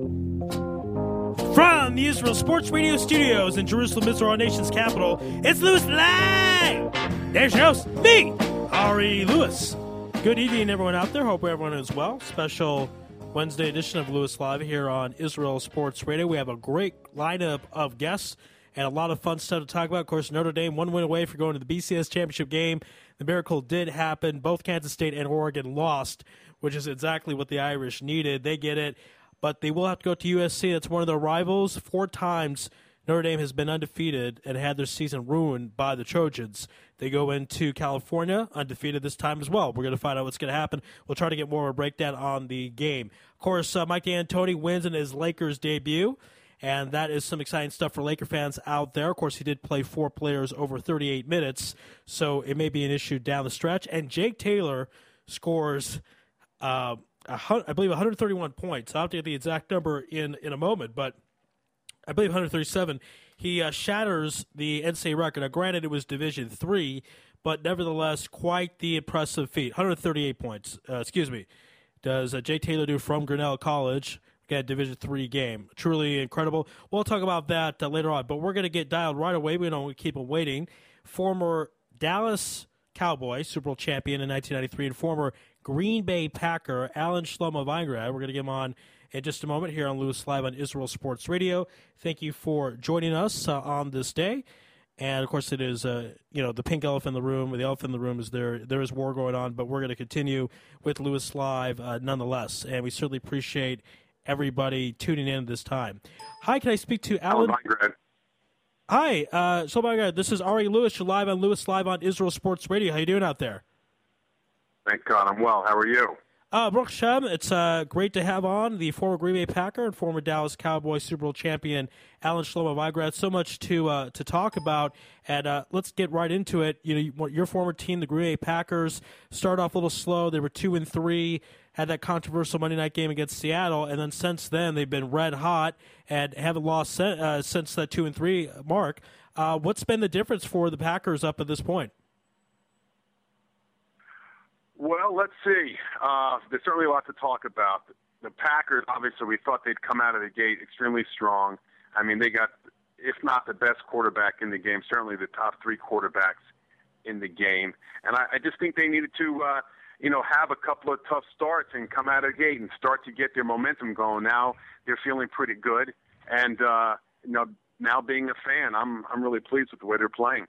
From the Israel Sports Radio studios in Jerusalem, Israel, our nation's capital, it's Louis Live! There's your host, me, Ari Louis. Good evening, everyone out there. Hope everyone is well. Special Wednesday edition of Louis Live here on Israel Sports Radio. We have a great lineup of guests and a lot of fun stuff to talk about. Of course, Notre Dame one win away for going to the BCS championship game. The miracle did happen. Both Kansas State and Oregon lost, which is exactly what the Irish needed. They get it but they will have to go to USC. That's one of their rivals. Four times Notre Dame has been undefeated and had their season ruined by the Trojans. They go into California undefeated this time as well. We're going to find out what's going to happen. We'll try to get more of a breakdown on the game. Of course, uh, Mike D'Antoni wins in his Lakers debut. And that is some exciting stuff for Laker fans out there. Of course, he did play four players over 38 minutes, so it may be an issue down the stretch. And Jack Taylor scores uh, I believe 131 points. I'll get the exact number in, in a moment, but I believe 137. He uh, shatters the NCAA record. Now, granted, it was Division three, but nevertheless, quite the impressive feat. 138 points. Uh, excuse me. Does uh, Jay Taylor do from Grinnell College? Again, Division three game. Truly incredible. We'll talk about that uh, later on, but we're going to get dialed right away. We don't keep him waiting. Former Dallas Cowboy, Super Bowl champion in 1993, and former Green Bay Packer, Alan Shlomo Veingrad. We're going to get him on in just a moment here on Louis Live on Israel Sports Radio. Thank you for joining us uh, on this day. And of course, it is uh, you know the pink elephant in the room. The elephant in the room is there. There is war going on, but we're going to continue with Louis Live uh, nonetheless. And we certainly appreciate everybody tuning in at this time. Hi, can I speak to Alan? Oh, Hi, uh, so my God, this is Ari Louis. You're live on Louis Live on Israel Sports Radio. How you doing out there? Thank God, I'm well. How are you? Uh, Baruch Shem, it's uh, great to have on the former Green Bay Packer and former Dallas Cowboys Super Bowl champion Alan Shlomo Veingrad. So much to uh, to talk about, and uh, let's get right into it. You know, your former team, the Green Bay Packers, started off a little slow. They were two and three, had that controversial Monday night game against Seattle, and then since then they've been red hot and haven't lost uh, since that two and three mark. Uh, what's been the difference for the Packers up at this point? Well, let's see. Uh, there's certainly a lot to talk about. The Packers, obviously, we thought they'd come out of the gate extremely strong. I mean, they got, if not the best quarterback in the game, certainly the top three quarterbacks in the game. And I, I just think they needed to, uh, you know, have a couple of tough starts and come out of the gate and start to get their momentum going. Now they're feeling pretty good, and uh, you know, now being a fan, I'm I'm really pleased with the way they're playing.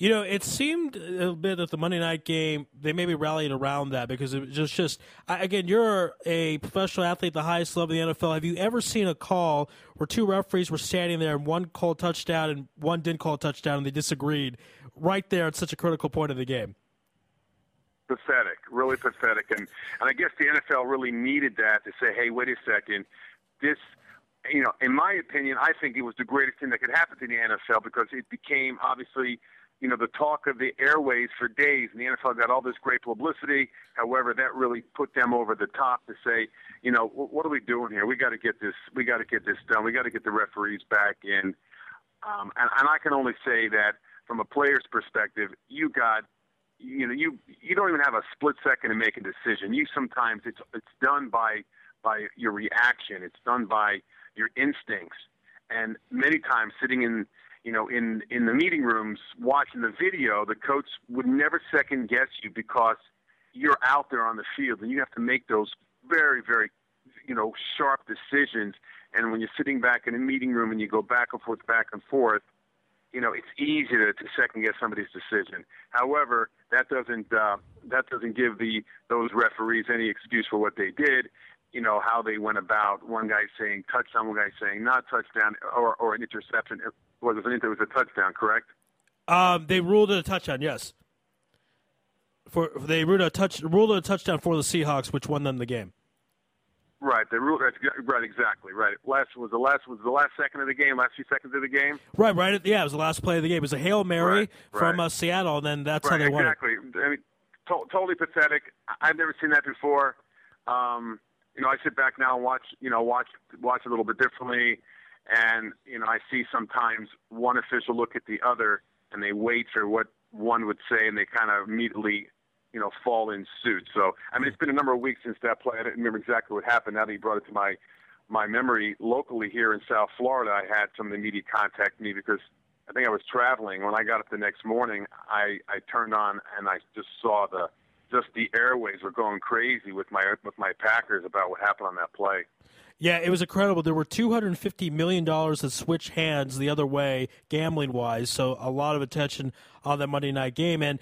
You know, it seemed a bit at the Monday night game they maybe rallied around that because it was just, just again, you're a professional athlete, the highest level of the NFL. Have you ever seen a call where two referees were standing there and one called touchdown and one didn't call touchdown and they disagreed right there at such a critical point of the game? Pathetic, really pathetic, and and I guess the NFL really needed that to say, hey, wait a second, this you know, in my opinion, I think it was the greatest thing that could happen to the NFL because it became obviously you know, the talk of the airways for days, and the NFL got all this great publicity. However, that really put them over the top to say, you know, what are we doing here? We got to get this. We got to get this done. We got to get the referees back in. Um, and, and I can only say that from a player's perspective, you got, you know, you you don't even have a split second to make a decision. You sometimes it's it's done by by your reaction. It's done by your instincts. And many times, sitting in you know, in in the meeting rooms watching the video, the coach would never second guess you because you're out there on the field and you have to make those very, very, you know, sharp decisions. And when you're sitting back in a meeting room and you go back and forth, back and forth, you know, it's easy to, to second guess somebody's decision. However, that doesn't uh, that doesn't give the those referees any excuse for what they did. You know how they went about. One guy saying touchdown, one guy saying not touchdown, or or an interception was it? It was a touchdown, correct? Um, they ruled it a touchdown. Yes. For they ruled a touch ruled it a touchdown for the Seahawks, which won them the game. Right, they ruled right exactly right. Last was the last was the last second of the game, last few seconds of the game. Right, right. Yeah, it was the last play of the game. It was a hail mary right, from right. Uh, Seattle, and then that's right, how they won. Exactly. I mean, to- totally pathetic. I've never seen that before. Um, you know, I sit back now and watch. You know, watch watch a little bit differently. And, you know, I see sometimes one official look at the other and they wait for what one would say and they kind of immediately, you know, fall in suit. So, I mean, it's been a number of weeks since that play. I don't remember exactly what happened now that you brought it to my my memory locally here in South Florida, I had some of the media contact me because I think I was traveling. When I got up the next morning, I I turned on and I just saw the just the airways were going crazy with my with my Packers about what happened on that play. Yeah, it was incredible. There were two hundred and fifty million dollars that switched hands the other way, gambling wise. So a lot of attention on that Monday night game, and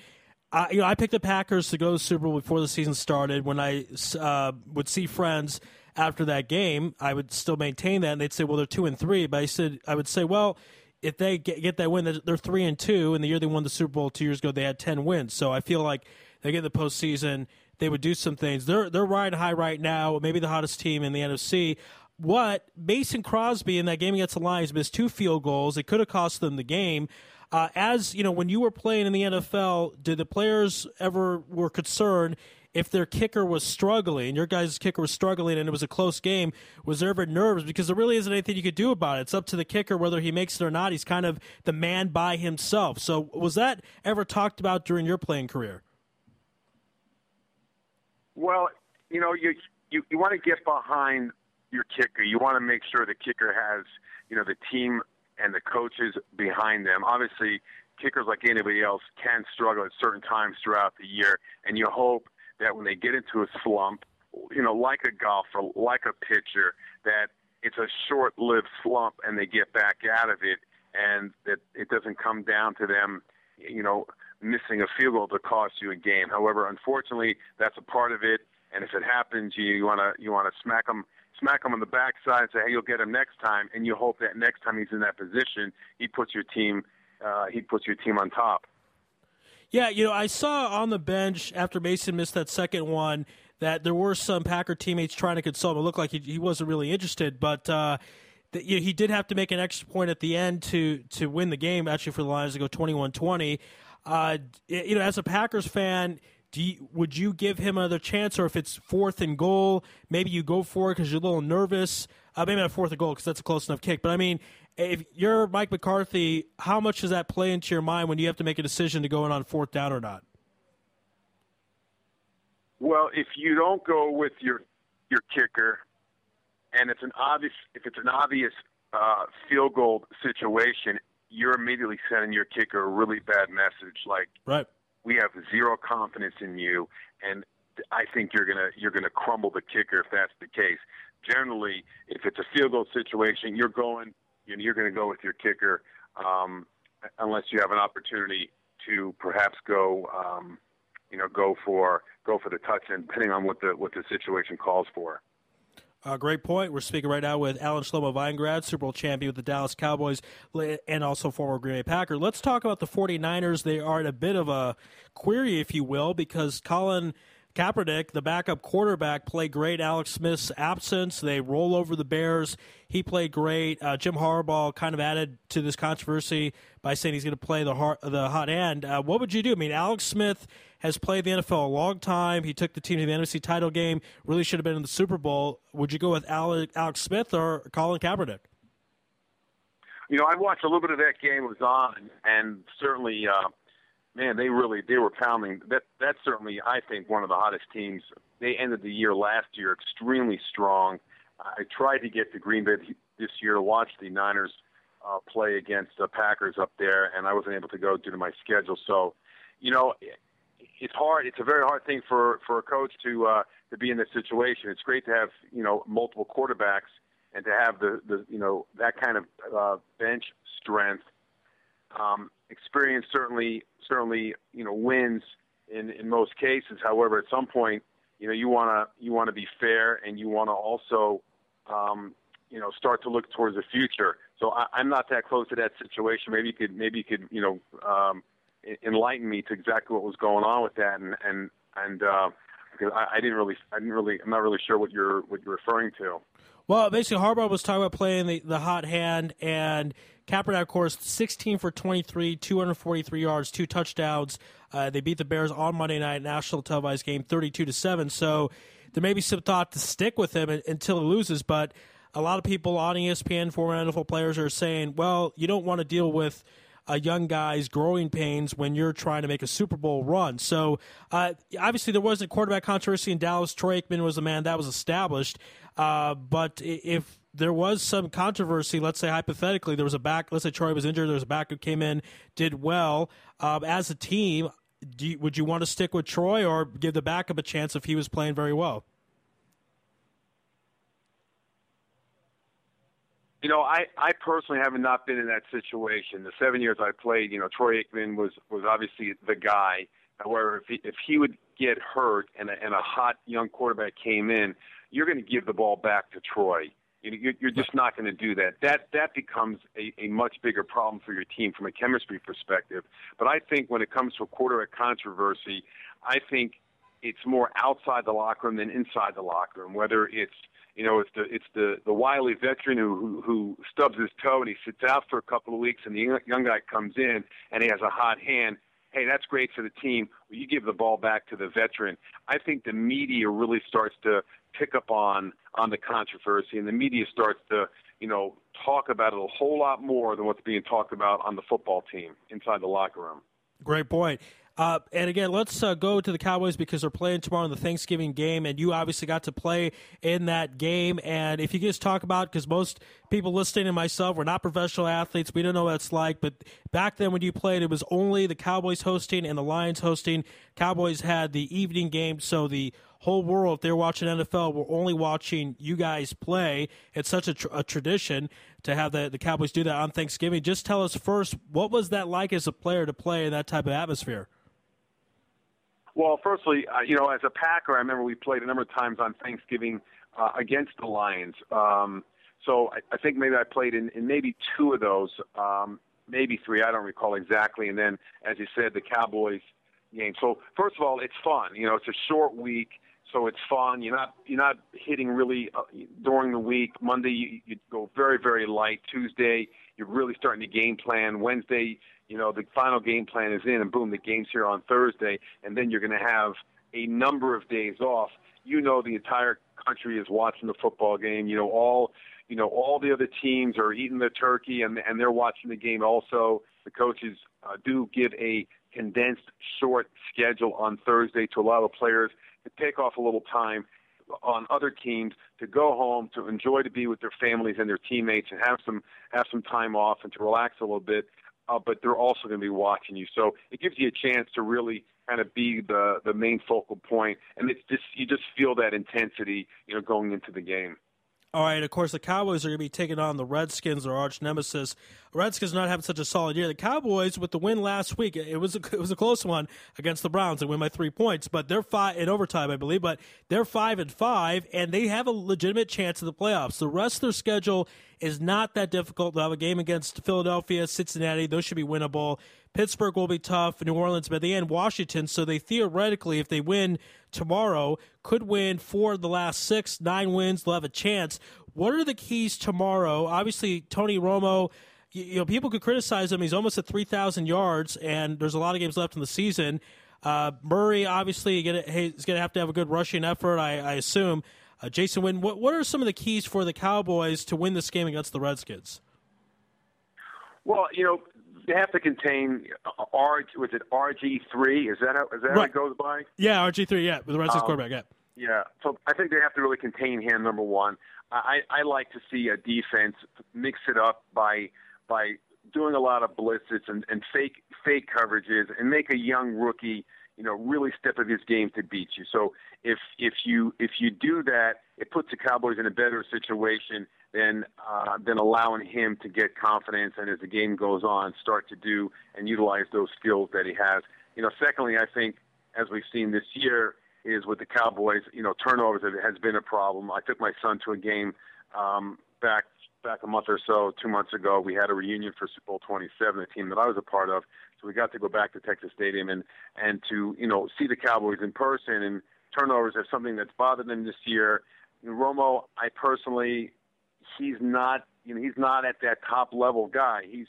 I, you know, I picked the Packers to go to the Super Bowl before the season started. When I uh, would see friends after that game, I would still maintain that, and they'd say, "Well, they're two and three. But I said, I would say, "Well, if they get, get that win, they're three and two. And the year they won the Super Bowl two years ago, they had ten wins. So I feel like they get in the postseason, they would do some things. They're they're riding high right now. Maybe the hottest team in the NFC. What Mason Crosby in that game against the Lions missed two field goals. It could have cost them the game. Uh, as you know, when you were playing in the NFL, did the players ever were concerned if their kicker was struggling, your guys' kicker was struggling, and it was a close game? Was there ever nerves? Because there really isn't anything you could do about it. It's up to the kicker whether he makes it or not. He's kind of the man by himself. So, was that ever talked about during your playing career? Well, you know, you you, you want to get behind your kicker. You want to make sure the kicker has, you know, the team and the coaches behind them. Obviously, kickers like anybody else can struggle at certain times throughout the year, and you hope that when they get into a slump, you know, like a golfer, like a pitcher, that it's a short-lived slump and they get back out of it, and that it doesn't come down to them, you know, missing a field goal to cost you a game. However, unfortunately, that's a part of it, and if it happens, you want to you want to smack them smack him on the backside and say, "Hey, you'll get him next time," and you hope that next time he's in that position, he puts your team uh, he puts your team on top. Yeah, you know, I saw on the bench after Mason missed that second one that there were some Packer teammates trying to console him. It looked like he, he wasn't really interested, but uh, the, you know, he did have to make an extra point at the end to to win the game. Actually, for the Lions to go 21-20. Uh, you know, as a Packers fan do you, would you give him another chance, or if it's fourth and goal, maybe you go for it because you're a little nervous? Uh, maybe not fourth and goal because that's a close enough kick. But I mean, if you're Mike McCarthy, how much does that play into your mind when you have to make a decision to go in on fourth down or not? Well, if you don't go with your your kicker, and it's an obvious if it's an obvious uh, field goal situation, you're immediately sending your kicker a really bad message. Like, right we have zero confidence in you, and I think you're gonna you're gonna crumble the kicker if that's the case. Generally, if it's a field goal situation, you're going you're going to go with your kicker um, unless you have an opportunity to perhaps go um, you know go for go for the touch and depending on what the what the situation calls for. Uh, great point. We're speaking right now with Alan Shlomo Veingrad, Super Bowl champion with the Dallas Cowboys and also former Green Bay Packer. Let's talk about the 49ers. They are in a bit of a query, if you will, because Colin Kaepernick, the backup quarterback, played great. Alex Smith's absence, they roll over the Bears. He played great. Uh, Jim Harbaugh kind of added to this controversy by saying he's going to play the hot, the hot end. Uh, what would you do? I mean, Alex Smith has played the NFL a long time. He took the team to the NFC title game. Really should have been in the Super Bowl. Would you go with Alex, Alex Smith or Colin Kaepernick? You know, I watched a little bit of that game. Was on, and certainly. Uh, man, they really they were pounding. That that's certainly I think one of the hottest teams. They ended the year last year extremely strong. I tried to get to Green Bay this year to watch the Niners uh, play against the Packers up there, and I wasn't able to go due to my schedule. So, you know, it's hard. It's a very hard thing for for a coach to uh, to be in this situation. It's great to have you know multiple quarterbacks and to have the the you know that kind of uh, bench strength. Um, experience certainly certainly you know wins in in most cases. However, at some point, you know you want to you want to be fair and you want to also um, you know start to look towards the future. So I, I'm not that close to that situation. Maybe you could maybe you could you know um, enlighten me to exactly what was going on with that and and and uh, because I, I didn't really I didn't really I'm not really sure what you're what you're referring to. Well, basically, Harbaugh was talking about playing the, the hot hand, and Kaepernick, of course, 16 for 23, 243 yards, two touchdowns. Uh, they beat the Bears on Monday night, national televised game, 32 to 7. So there may be some thought to stick with him until he loses, but a lot of people on ESPN, former NFL players, are saying, well, you don't want to deal with a young guy's growing pains when you're trying to make a Super Bowl run. So uh, obviously there wasn't quarterback controversy in Dallas. Troy Aikman was a man that was established. Uh, but if there was some controversy, let's say hypothetically, there was a back, let's say Troy was injured, there was a back who came in, did well. Um, as a team, you, would you want to stick with Troy or give the backup a chance if he was playing very well? You know, I, I personally have not been in that situation. The seven years I played, you know, Troy Aikman was, was obviously the guy. However, if he, if he would get hurt and a, and a hot young quarterback came in, you're going to give the ball back to Troy. You, you're just not going to do that. That that becomes a, a much bigger problem for your team from a chemistry perspective. But I think when it comes to a quarterback controversy, I think it's more outside the locker room than inside the locker room. Whether it's you know it's the it's the the wily veteran who, who who stubs his toe and he sits out for a couple of weeks, and the young guy comes in and he has a hot hand. Hey, that's great for the team. You give the ball back to the veteran. I think the media really starts to pick up on on the controversy, and the media starts to you know talk about it a whole lot more than what's being talked about on the football team inside the locker room. Great point. Uh, and again, let's uh, go to the Cowboys because they're playing tomorrow in the Thanksgiving game, and you obviously got to play in that game. And if you just talk about, because most people listening and myself, we're not professional athletes, we don't know what it's like. But back then, when you played, it was only the Cowboys hosting and the Lions hosting. Cowboys had the evening game, so the whole world, if they're watching NFL, we're only watching you guys play. It's such a, tr- a tradition to have the, the Cowboys do that on Thanksgiving. Just tell us first, what was that like as a player to play in that type of atmosphere? Well, firstly, uh, you know, as a Packer, I remember we played a number of times on Thanksgiving uh, against the Lions. Um, so I, I think maybe I played in, in maybe two of those, um, maybe three. I don't recall exactly. And then, as you said, the Cowboys game. So first of all, it's fun. You know, it's a short week, so it's fun. You're not you're not hitting really uh, during the week. Monday you, you go very very light. Tuesday you're really starting to game plan. Wednesday you know, the final game plan is in, and boom, the game's here on Thursday, and then you're going to have a number of days off. You know, the entire country is watching the football game. You know, all you know, all the other teams are eating the turkey, and and they're watching the game. Also, the coaches uh, do give a condensed, short schedule on Thursday to allow the players to take off a little time on other teams to go home to enjoy to be with their families and their teammates and have some have some time off and to relax a little bit uh, but they're also going to be watching you. So it gives you a chance to really kind of be the the main focal point, and it's just you just feel that intensity, you know, going into the game. All right, of course, the Cowboys are going to be taking on the Redskins, their arch nemesis. Redskins not having such a solid year. The Cowboys, with the win last week, it was a, it was a close one against the Browns. They win by three points, but they're five in overtime, I believe. But they're five and five, and they have a legitimate chance of the playoffs. The rest of their schedule is not that difficult. They'll have a game against Philadelphia, Cincinnati. Those should be winnable. Pittsburgh will be tough. New Orleans, but they end Washington. So they theoretically, if they win tomorrow, could win four of the last six, nine wins. They'll have a chance. What are the keys tomorrow? Obviously, Tony Romo. You know, people could criticize him. He's almost at 3,000 yards, and there's a lot of games left in the season. Uh, Murray, obviously, is going to have to have a good rushing effort, I, I assume. Uh, Jason Witten, what, what are some of the keys for the Cowboys to win this game against the Redskins? Well, you know, they have to contain R. Was it RG three? Is that how, is that right. how it goes by? Yeah, RG three. Yeah, with the Redskins um, quarterback. Yeah. Yeah. So I think they have to really contain him. Number one, I, I like to see a defense mix it up by by doing a lot of blitzes and, and fake fake coverages and make a young rookie you know, really step of his game to beat you. So if if you if you do that, it puts the Cowboys in a better situation than uh, than allowing him to get confidence and as the game goes on, start to do and utilize those skills that he has. You know, secondly, I think as we've seen this year is with the Cowboys, you know, turnovers has been a problem. I took my son to a game um, back back a month or so, two months ago. We had a reunion for Super Bowl 27, the team that I was a part of, so we got to go back to Texas Stadium and and to you know see the Cowboys in person. And turnovers are something that's bothered them this year. Romo, I personally, he's not you know he's not at that top level guy. He's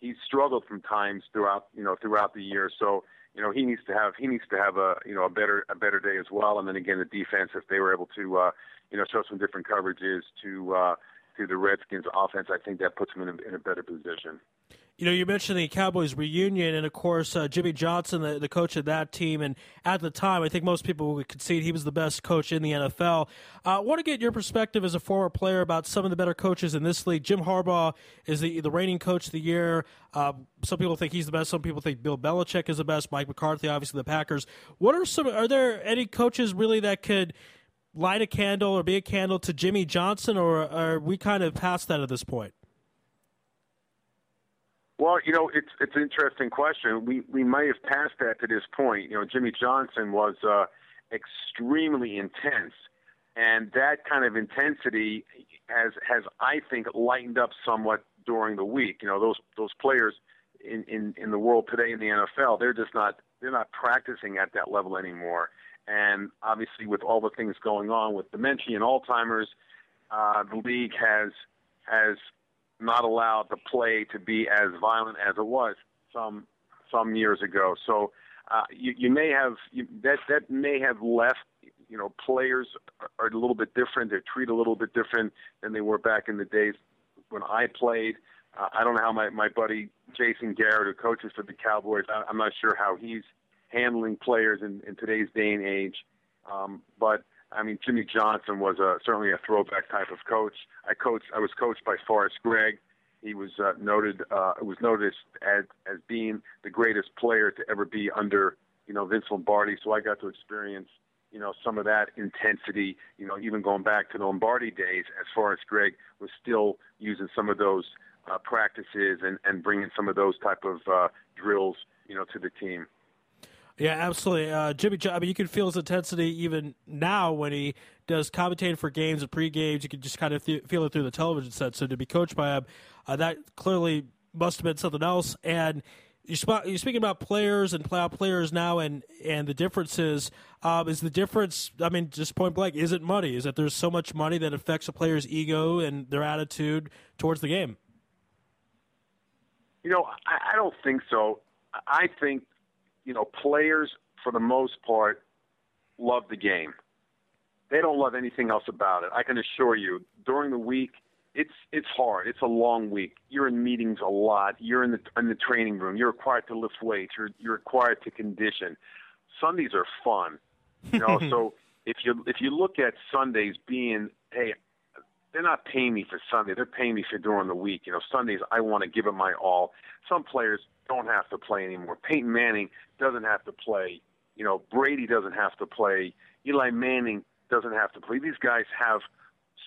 he's struggled from times throughout you know throughout the year. So you know he needs to have he needs to have a you know a better a better day as well. And then again the defense if they were able to uh, you know show some different coverages to uh, to the Redskins offense, I think that puts them in a, in a better position. You know, you mentioned the Cowboys reunion, and of course, uh, Jimmy Johnson, the, the coach of that team, and at the time, I think most people would concede he was the best coach in the NFL. I uh, want to get your perspective as a former player about some of the better coaches in this league. Jim Harbaugh is the the reigning coach of the year. Uh, some people think he's the best. Some people think Bill Belichick is the best. Mike McCarthy, obviously, the Packers. What are some? Are there any coaches really that could light a candle or be a candle to Jimmy Johnson, or are we kind of past that at this point? Well, you know, it's it's an interesting question. We we may have passed that to this point. You know, Jimmy Johnson was uh, extremely intense, and that kind of intensity has has I think lightened up somewhat during the week. You know, those those players in in in the world today in the NFL, they're just not they're not practicing at that level anymore. And obviously, with all the things going on with dementia and Alzheimer's, uh, the league has has not allowed the play to be as violent as it was some some years ago. So uh, you, you may have you, that that may have left. You know, players are, are a little bit different. They're treated a little bit different than they were back in the days when I played. Uh, I don't know how my my buddy Jason Garrett, who coaches for the Cowboys, I, I'm not sure how he's handling players in, in today's day and age. Um, but I mean, Jimmy Johnson was a, certainly a throwback type of coach. I coached. I was coached by Forrest Gregg. He was uh, noted. Uh, was noticed as as being the greatest player to ever be under you know Vince Lombardi. So I got to experience you know some of that intensity. You know, even going back to the Lombardi days, as Forrest Gregg was still using some of those uh, practices and and bringing some of those type of uh, drills you know to the team. Yeah, absolutely. Uh, Jimmy, I mean, you can feel his intensity even now when he does commentating for games and pre games. You can just kind of th- feel it through the television set. So to be coached by him, uh, that clearly must have been something else. And you're, sp- you're speaking about players and playoff players now, and and the differences. Um, is the difference? I mean, just point blank, is it money? Is that there's so much money that affects a player's ego and their attitude towards the game? You know, I, I don't think so. I think you know, players for the most part love the game. They don't love anything else about it. I can assure you. During the week, it's it's hard. It's a long week. You're in meetings a lot. You're in the in the training room. You're required to lift weights. You're you're required to condition. Sundays are fun. You know, so if you if you look at Sundays being, hey, they're not paying me for Sunday. They're paying me for during the week. You know, Sundays I want to give it my all. Some players don't have to play anymore. Peyton Manning doesn't have to play. You know, Brady doesn't have to play. Eli Manning doesn't have to play. These guys have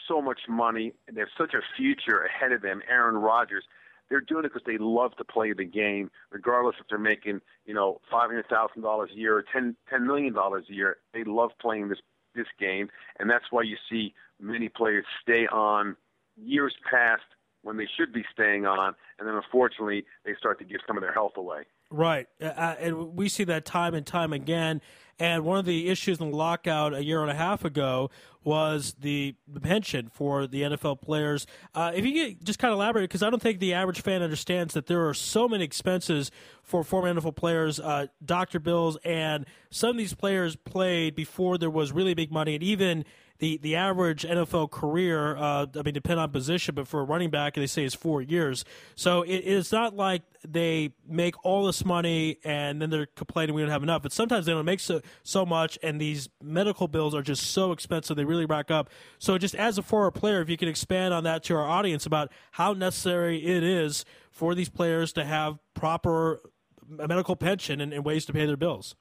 so much money and they have such a future ahead of them. Aaron Rodgers, they're doing it because they love to play the game, regardless if they're making you know five hundred thousand dollars a year or ten ten million dollars a year. They love playing this this game, and that's why you see many players stay on years past when they should be staying on, and then unfortunately they start to give some of their health away. Right, uh, uh, and we see that time and time again. And one of the issues in the lockout a year and a half ago was the, pension for the NFL players. Uh, if you could just kind of elaborate, because I don't think the average fan understands that there are so many expenses for former NFL players, uh, doctor bills, and some of these players played before there was really big money, and even the the average NFL career, uh, I mean, depend on position, but for a running back, they say is four years. So it, it's not like they make all this money and then they're complaining we don't have enough. But sometimes they don't make so so much, and these medical bills are just so expensive they really rack up. So just as a former player, if you can expand on that to our audience about how necessary it is for these players to have proper medical pension and, and ways to pay their bills.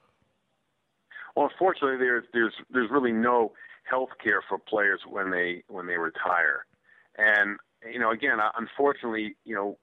Well, unfortunately, there's there's there's really no health care for players when they when they retire. And you know, again, unfortunately, you know,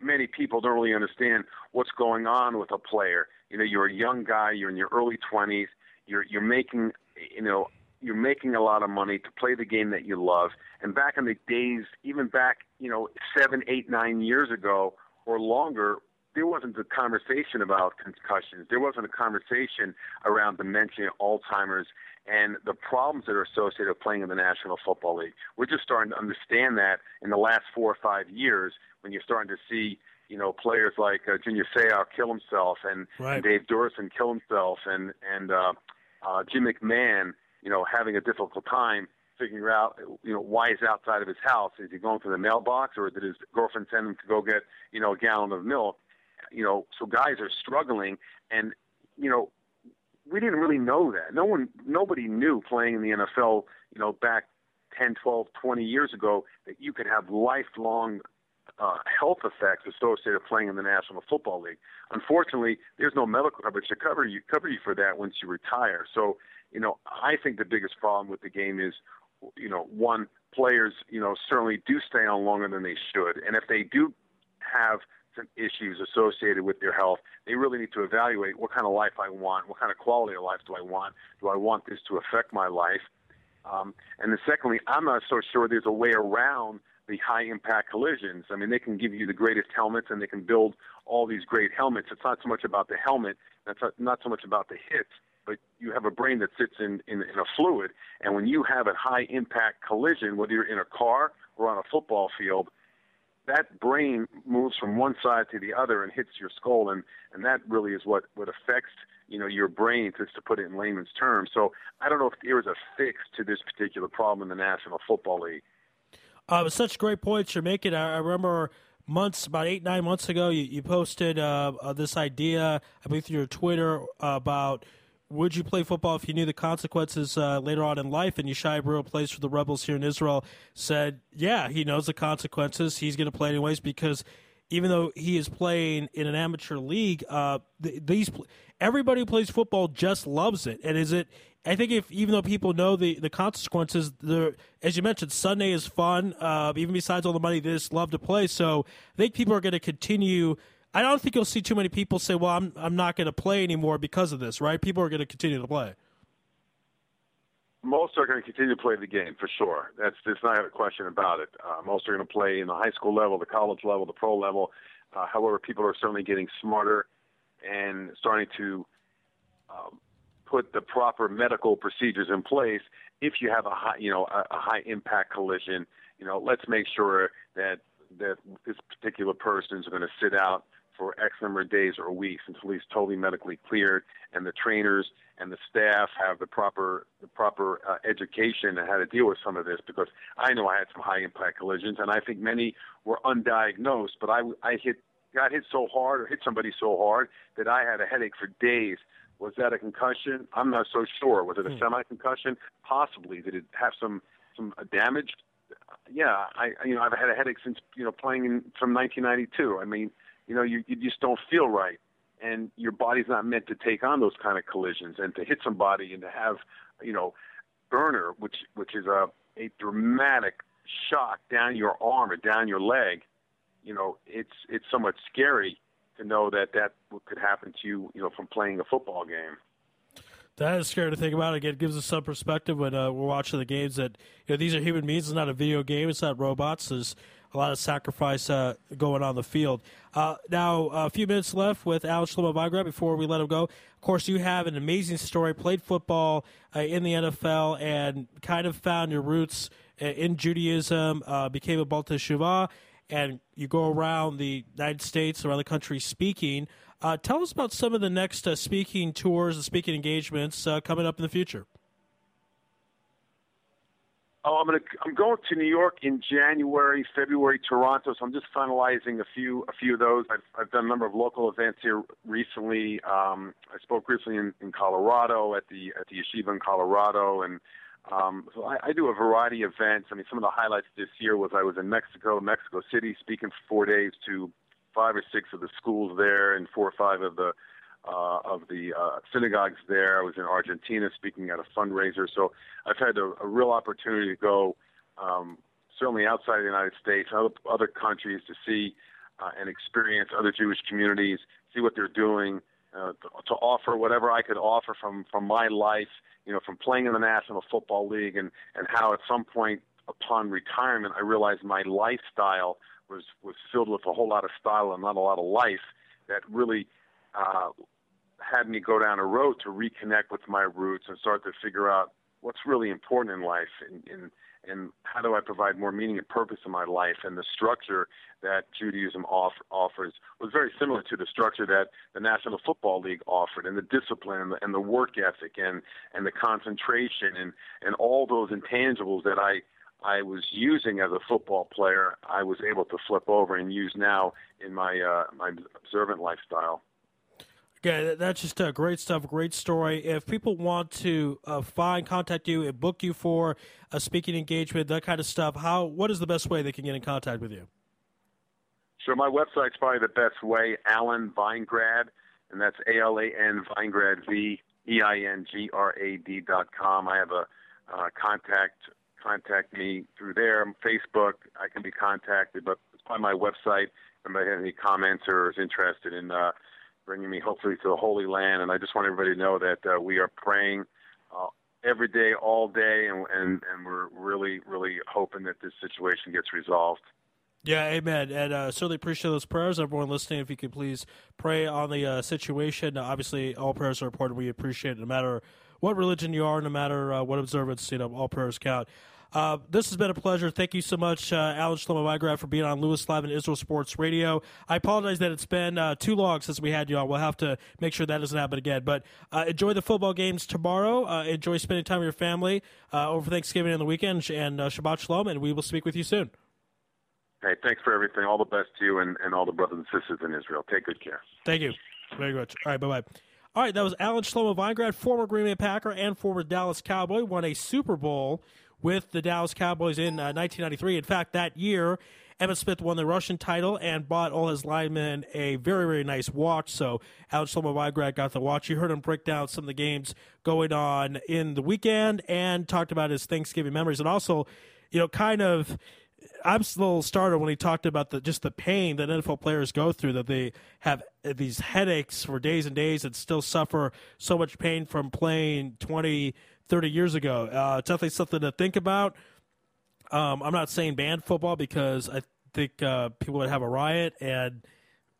many people don't really understand what's going on with a player. You know, you're a young guy, you're in your early 20s, you're you're making, you know, you're making a lot of money to play the game that you love. And back in the days, even back, you know, seven, eight, nine years ago or longer, there wasn't a conversation about concussions. There wasn't a conversation around dementia, Alzheimer's, and the problems that are associated with playing in the National Football League. We're just starting to understand that in the last four or five years when you're starting to see, you know, players like uh, Junior Seau kill himself and, right. and Dave Duerson kill himself and and uh, uh, Jim McMahon, you know, having a difficult time figuring out, you know, why he's outside of his house. Is he going to the mailbox, or did his girlfriend send him to go get, you know, a gallon of milk? You know, so guys are struggling, and you know, we didn't really know that. No one, nobody knew playing in the NFL, you know, back 10, 12, 20 years ago that you could have lifelong uh, health effects associated with playing in the National Football League. Unfortunately, there's no medical coverage to cover you cover you for that once you retire. So, you know, I think the biggest problem with the game is, you know, one players, you know, certainly do stay on longer than they should, and if they do have some issues associated with their health, they really need to evaluate what kind of life I want, what kind of quality of life do I want, do I want this to affect my life, um, and then secondly, I'm not so sure there's a way around the high impact collisions. I mean, they can give you the greatest helmets and they can build all these great helmets. It's not so much about the helmet, that's not so much about the hits, but you have a brain that sits in, in, in a fluid. And when you have a high impact collision, whether you're in a car or on a football field, that brain moves from one side to the other and hits your skull, and, and that really is what, what affects you know your brain, just to put it in layman's terms. So I don't know if there is a fix to this particular problem in the National Football League. Uh, such great points you're making. I, I remember months, about eight, nine months ago, you, you posted uh, uh, this idea, I believe, through your Twitter about would you play football if you knew the consequences uh, later on in life? And Yeshai Brewer plays for the Rebels here in Israel. Said, yeah, he knows the consequences. He's going to play anyways because even though he is playing in an amateur league, uh, these everybody who plays football just loves it. And is it? I think if even though people know the the consequences, as you mentioned, Sunday is fun. Uh, even besides all the money, they just love to play. So I think people are going to continue. I don't think you'll see too many people say, "Well, I'm I'm not going to play anymore because of this." Right? People are going to continue to play. Most are going to continue to play the game for sure. That's there's not a question about it. Uh, most are going to play in the high school level, the college level, the pro level. Uh, however, people are certainly getting smarter and starting to um, put the proper medical procedures in place. If you have a high, you know, a, a high impact collision, you know, let's make sure that that this particular person is going to sit out for X number of days or weeks until he's totally medically cleared, and the trainers and the staff have the proper the proper uh, education on how to deal with some of this. Because I know I had some high impact collisions, and I think many were undiagnosed. But I I hit got hit so hard or hit somebody so hard that I had a headache for days. Was that a concussion? I'm not so sure. Was it a hmm. semi concussion? Possibly. Did it have some some damage? Yeah, I you know I've had a headache since you know playing in, from 1992. I mean, you know you you just don't feel right, and your body's not meant to take on those kind of collisions and to hit somebody and to have you know burner, which which is a a dramatic shock down your arm or down your leg you know, it's it's somewhat scary to know that that could happen to you, you know, from playing a football game. That is scary to think about. Again, it gives us some perspective when uh, we're watching the games that you know these are human beings. It's not a video game. It's not robots. There's a lot of sacrifice uh, going on the field. Uh, now, a few minutes left with Alex Shlomo before we let him go. Of course, you have an amazing story. Played football uh, in the NFL and kind of found your roots uh, in Judaism. Uh, became a Baal Teshuvah and you go around the United States, around the country speaking. Uh, tell us about some of the next speaking tours and speaking engagements coming up in the future. Oh, I'm gonna I'm going to New York in January, February, Toronto. So I'm just finalizing a few a few of those. I've I've done a number of local events here recently. Um, I spoke recently in, in Colorado at the at the yeshiva in Colorado, and um, so I, I do a variety of events. I mean, some of the highlights this year was I was in Mexico, Mexico City, speaking for four days to five or six of the schools there, and four or five of the uh, of the uh, synagogues there. I was in Argentina speaking at a fundraiser. So I've had a, a real opportunity to go, um, certainly outside the United States, other, other countries, to see uh, and experience other Jewish communities, see what they're doing, uh, to, to offer whatever I could offer from from my life you know, from playing in the National Football League and, and how at some point upon retirement I realized my lifestyle was, was filled with a whole lot of style and not a lot of life that really uh, had me go down a road to reconnect with my roots and start to figure out what's really important in life and, and and how do I provide more meaning and purpose in my life? And the structure that Judaism off, offers was very similar to the structure that the National Football League offered, and the discipline and the, and the work ethic and and the concentration and and all those intangibles that I I was using as a football player, I was able to flip over and use now in my uh, my observant lifestyle. Okay, that's just uh, great stuff. Great story. If people want to uh, find, contact you, and book you for a speaking engagement, that kind of stuff, how what is the best way they can get in contact with you? Sure, my website's probably the best way. Alan Veingrad, and that's A L A N Veingrad V E I N G R A D dot com. I have a uh, contact contact me through there. Facebook, I can be contacted, but it's by my website. If anybody has any comments or is interested in uh, bringing me hopefully to the Holy Land. And I just want everybody to know that uh, we are praying uh, every day, all day, and, and, and we're really, really hoping that this situation gets resolved. Yeah, amen. And uh, certainly appreciate those prayers. Everyone listening, if you could please pray on the uh, situation. obviously, all prayers are important. We appreciate it no matter what religion you are, no matter uh, what observance, you know, all prayers count. Uh, this has been a pleasure. Thank you so much, uh, Alan Shlomo Veingrad, for being on Louis Live and Israel Sports Radio. I apologize that it's been uh, too long since we had you on. We'll have to make sure that doesn't happen again. But uh, enjoy the football games tomorrow. Uh, enjoy spending time with your family uh, over Thanksgiving and the weekend. And uh, Shabbat Shalom, and we will speak with you soon. Hey, thanks for everything. All the best to you and, and all the brothers and sisters in Israel. Take good care. Thank you very much. All right, bye bye. All right, that was Alan Shlomo Veingrad, former Green Bay Packer and former Dallas Cowboy, won a Super Bowl with the Dallas Cowboys in uh, 1993. In fact, that year, Emmitt Smith won the Russian title and bought all his linemen a very, very nice watch. So Alex Shlomo Veingrad got the watch. You heard him break down some of the games going on in the weekend and talked about his Thanksgiving memories. And also, you know, kind of I'm a little startled when he talked about the just the pain that NFL players go through that they have these headaches for days and days and still suffer so much pain from playing 20 30 years ago. Uh, it's definitely something to think about. Um, I'm not saying ban football because I think uh, people would have a riot, and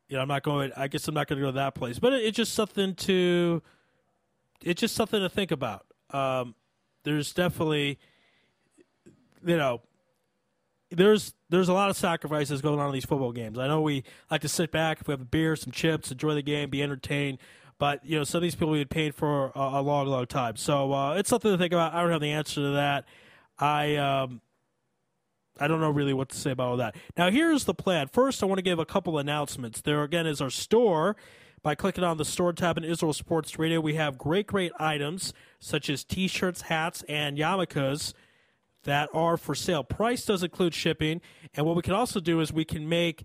you know I'm not going. I guess I'm not going to go to that place, but it, it's just something to. It's just something to think about. Um, there's definitely, you know, there's there's a lot of sacrifices going on in these football games. I know we like to sit back if we have a beer, some chips, enjoy the game, be entertained. But you know, some of these people we had paid for a, a long, long time. So uh, it's something to think about. I don't have the answer to that. I um, I don't know really what to say about all that. Now, here's the plan. First, I want to give a couple announcements. There again is our store. By clicking on the store tab in Israel Sports Radio, we have great, great items such as T-shirts, hats, and yarmulkes that are for sale. Price does include shipping, and what we can also do is we can make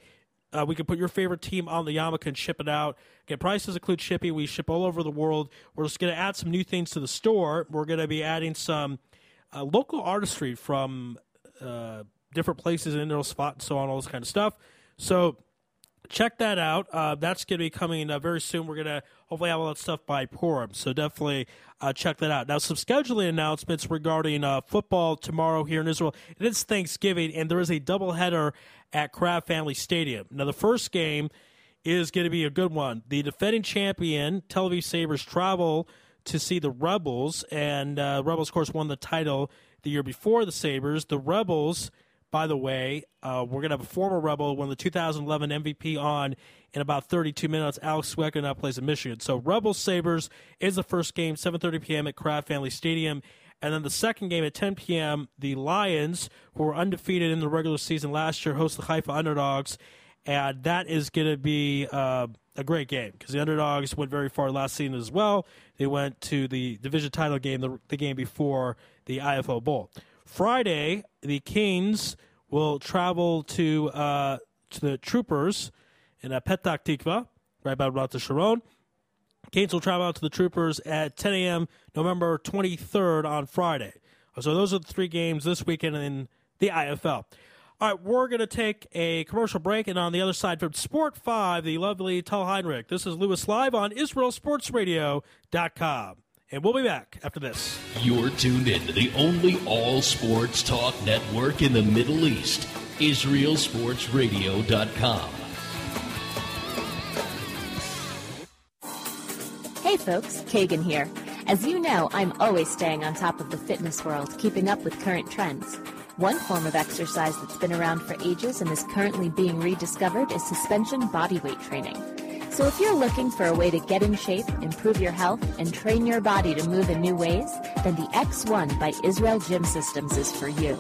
uh, we can put your favorite team on the yarmulke and ship it out. Again, prices include shipping. We ship all over the world. We're just going to add some new things to the store. We're going to be adding some uh, local artistry from uh, different places in their spot and so on, all this kind of stuff. So check that out. Uh, that's going to be coming uh, very soon. We're going to hopefully have all that stuff by Purim. So definitely uh, check that out. Now, some scheduling announcements regarding uh, football tomorrow here in Israel. It is Thanksgiving, and there is a doubleheader at Kraft Family Stadium. Now, the first game is going to be a good one. The defending champion, Tel Aviv Sabres, travel to see the Rebels, and uh, Rebels, of course, won the title the year before the Sabres. The Rebels by the way, uh, we're going to have a former Rebel won the 2011 MVP on in about 32 minutes. Alex Swecker now plays in Michigan. So Rebels Sabres is the first game, 7:30 p.m. at Kraft Family Stadium. And then the second game at 10 p.m., the Lions, who were undefeated in the regular season last year, host the Haifa Underdogs. And that is going to be uh, a great game because the Underdogs went very far last season as well. They went to the division title game, the, the game before the IFO Bowl. Friday, the Kings will travel to uh, to the Troopers in uh, Tikva, right by Ramat Sharon. Canes will travel out to the Troopers at 10 a.m. November 23rd on Friday. So those are the three games this weekend in the IFL. All right, we're going to take a commercial break, and on the other side from Sport 5, the lovely Tal Heinrich. This is Louis Live on IsraelSportsRadio.com. And we'll be back after this. You're tuned in to the only all sports talk network in the Middle East, IsraelSportsRadio.com. Hey folks, Kagan here. As you know, I'm always staying on top of the fitness world, keeping up with current trends. One form of exercise that's been around for ages and is currently being rediscovered is suspension bodyweight training. So if you're looking for a way to get in shape, improve your health, and train your body to move in new ways, then the X1 by Israel Gym Systems is for you.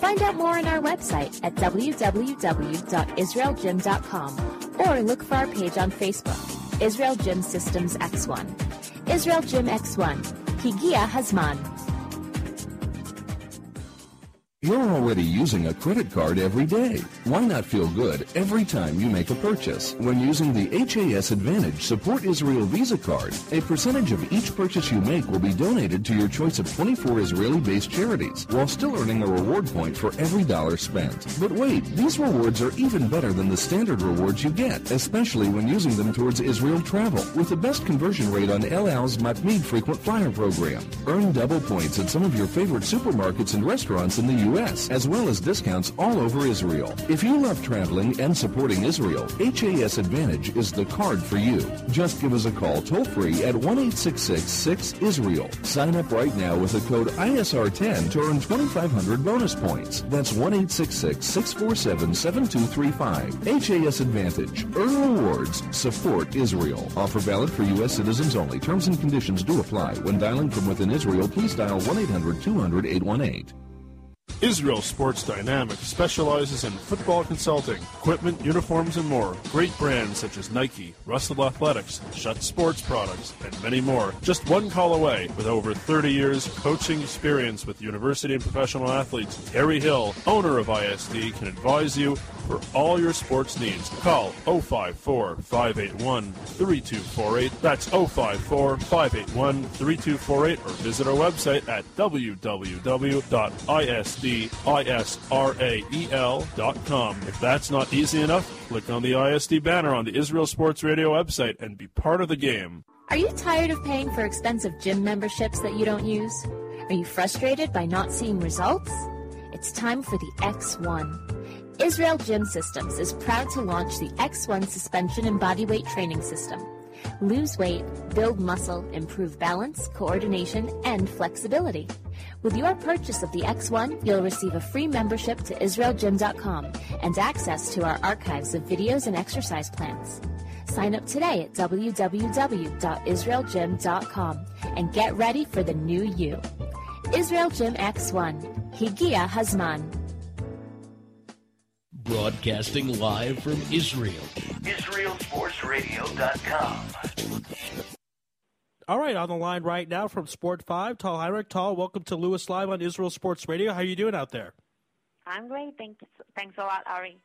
Find out more on our website at www.israelgym.com or look for our page on Facebook, Israel Gym Systems X1. Israel Gym X1. Higia Hazman. You're already using a credit card every day. Why not feel good every time you make a purchase? When using the HAS Advantage Support Israel Visa card, a percentage of each purchase you make will be donated to your choice of 24 Israeli-based charities, while still earning a reward point for every dollar spent. But wait, these rewards are even better than the standard rewards you get, especially when using them towards Israel travel, with the best conversion rate on El Al's Matmid frequent flyer program. Earn double points at some of your favorite supermarkets and restaurants in the U.S., as well as discounts all over Israel. If you love traveling and supporting Israel, HAS Advantage is the card for you. Just give us a call toll free at 1 6 Israel. Sign up right now with the code ISR10 to earn 2,500 bonus points. That's 1 647 7235. HAS Advantage. Earn rewards. Support Israel. Offer valid for U.S. citizens only. Terms and conditions do apply. When dialing from within Israel, please dial 1 800 200 818. Israel Sports Dynamics specializes in football consulting, equipment, uniforms, and more. Great brands such as Nike, Russell Athletics, Schutt Sports Products, and many more. Just one call away with over 30 years coaching experience with university and professional athletes. Terry Hill, owner of ISD, can advise you for all your sports needs. Call 054 581 3248. That's 054 581 3248 or visit our website at www.isdisrael.com. If that's not easy enough, click on the ISD banner on the Israel Sports Radio website and be part of the game. Are you tired of paying for expensive gym memberships that you don't use? Are you frustrated by not seeing results? It's time for the X1. Israel Gym Systems is proud to launch the X1 suspension and bodyweight training system. Lose weight, build muscle, improve balance, coordination, and flexibility. With your purchase of the X1, you'll receive a free membership to IsraelGym.com and access to our archives of videos and exercise plans. Sign up today at www.israelgym.com and get ready for the new you. Israel Gym X1. Higia Hazman. Broadcasting live from Israel. IsraelSportsRadio.com. All right, on the line right now from Sport 5, Tal Heinrich. Tal, welcome to Louis Live on Israel Sports Radio. How are you doing out there? I'm great. Thanks, thanks a lot, Ari.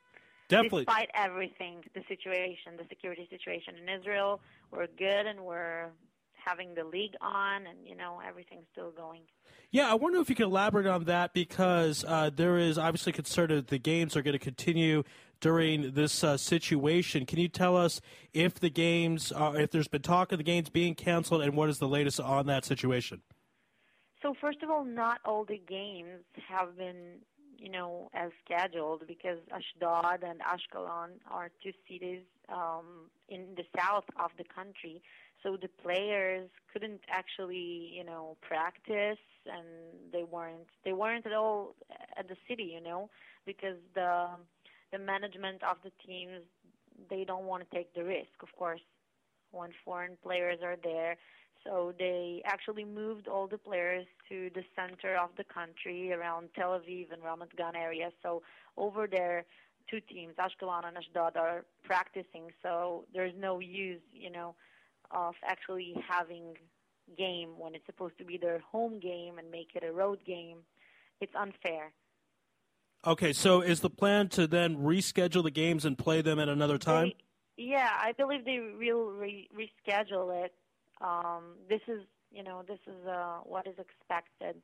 Definitely. Despite everything, the situation, the security situation in Israel, we're good and we're having the league on, and you know everything's still going. Yeah, I wonder if you could elaborate on that because uh, there is obviously concern that the games are going to continue during this uh, situation. Can you tell us if the games, uh, if there's been talk of the games being canceled, and what is the latest on that situation? So first of all, not all the games have been, you know, as scheduled because Ashdod and Ashkelon are two cities um, in the south of the country so the players couldn't actually you know practice and they weren't they weren't at all at the city you know because the the management of the teams they don't want to take the risk of course when foreign players are there so they actually moved all the players to the center of the country around Tel Aviv and Ramat Gan area so over there two teams Ashkelon and Ashdod are practicing so there's no use you know of actually having game when it's supposed to be their home game and make it a road game. It's unfair. Okay, so is the plan to then reschedule the games and play them at another time? They, yeah, I believe they will re- reschedule it. Um, this is, you know, this is uh, what is expected.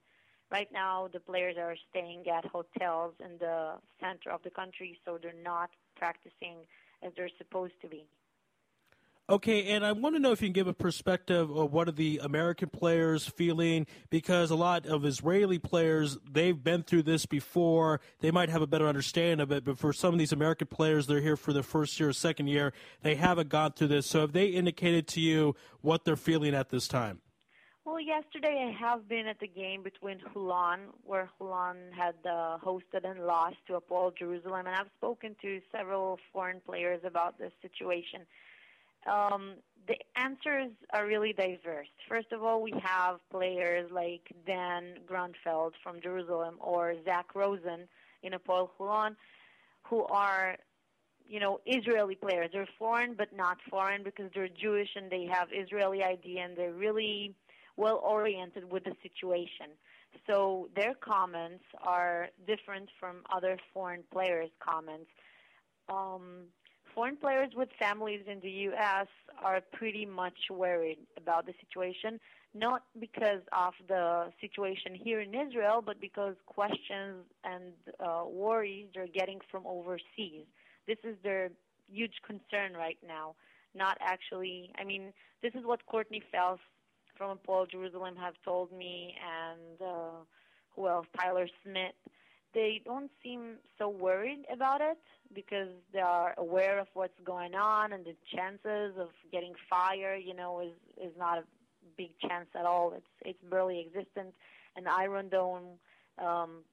Right now, the players are staying at hotels in the center of the country, so they're not practicing as they're supposed to be. Okay, and I want to know if you can give a perspective of what are the American players feeling because a lot of Israeli players they've been through this before. They might have a better understanding of it, but for some of these American players, they're here for the first year or second year. They haven't gone through this, so have they indicated to you what they're feeling at this time? Well, yesterday I have been at the game between Holon, where Holon had uh, hosted and lost to Hapoel Jerusalem, and I've spoken to several foreign players about this situation. Um, the answers are really diverse. First of all, we have players like Dan Grunfeld from Jerusalem or Zach Rosen in Hapoel Holon, who are you know, Israeli players. They're foreign, but not foreign because they're Jewish and they have Israeli ID and they're really well oriented with the situation. So their comments are different from other foreign players' comments. Um, foreign players with families in the U.S. are pretty much worried about the situation, not because of the situation here in Israel, but because questions and uh, worries they're getting from overseas. This is their huge concern right now. Not actually, I mean, this is what Courtney Fells from Paul Jerusalem have told me, and uh, who else? Tyler Smith. They don't seem so worried about it because they are aware of what's going on and the chances of getting fired, you know, is is not a big chance at all. It's it's barely existent. And Iron Dome, um,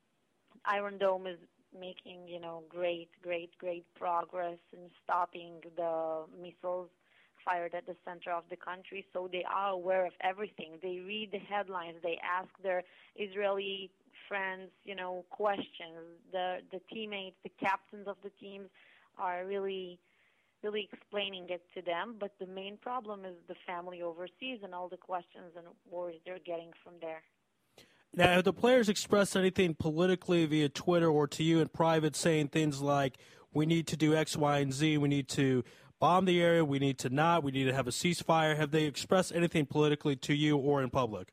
Iron Dome is making you know great, great, great progress in stopping the missiles fired at the center of the country, so they are aware of everything. They read the headlines, they ask their Israeli friends, you know, questions. The the teammates, the captains of the teams are really really explaining it to them, but the main problem is the family overseas and all the questions and worries they're getting from there. Now, have the players expressed anything politically via Twitter or to you in private saying things like, we need to do X, Y, and Z, we need to bomb the area, we need to not, we need to have a ceasefire. Have they expressed anything politically to you or in public?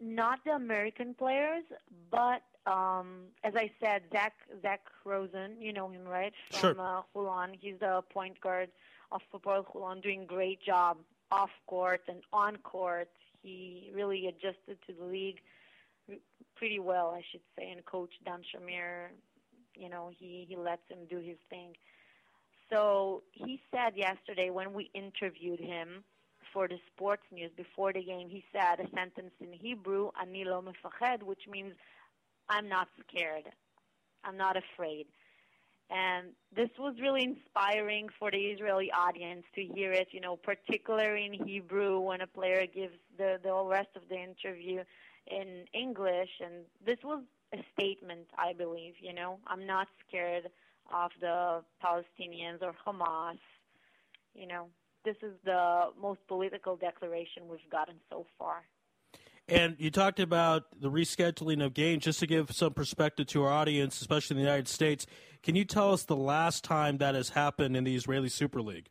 Not the American players, but um, as I said, Zach Zach Rosen, you know him, right? From sure. uh. He's the point guard of football Holon, doing great job off court and on court. He really adjusted to the league pretty well, I should say. And Coach Dan Shamir, you know, he he lets him do his thing. So he said yesterday when we interviewed him for the sports news before the game, he said a sentence in Hebrew, "Ani lo mefached," which means I'm not scared, I'm not afraid. And this was really inspiring for the Israeli audience to hear it, you know, particularly in Hebrew when a player gives the the rest of the interview in English. And this was a statement, I believe, you know, I'm not scared of the Palestinians or Hamas. You know, this is the most political declaration we've gotten so far. And you talked about the rescheduling of games. Just to give some perspective to our audience, especially in the United States, can you tell us the last time that has happened in the Israeli Super League?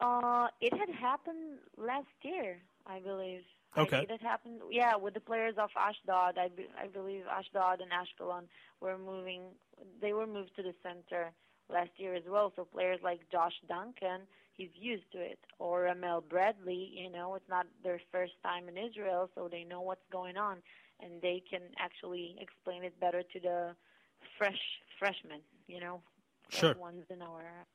Uh, it had happened last year, I believe. Okay. It had happened, yeah, with the players of Ashdod. I, be, I believe Ashdod and Ashkelon were moving. They were moved to the center last year as well. So players like Josh Duncan, he's used to it, or Amel Bradley. You know, it's not their first time in Israel, so they know what's going on, and they can actually explain it better to the fresh freshmen. You know, sure. ones in our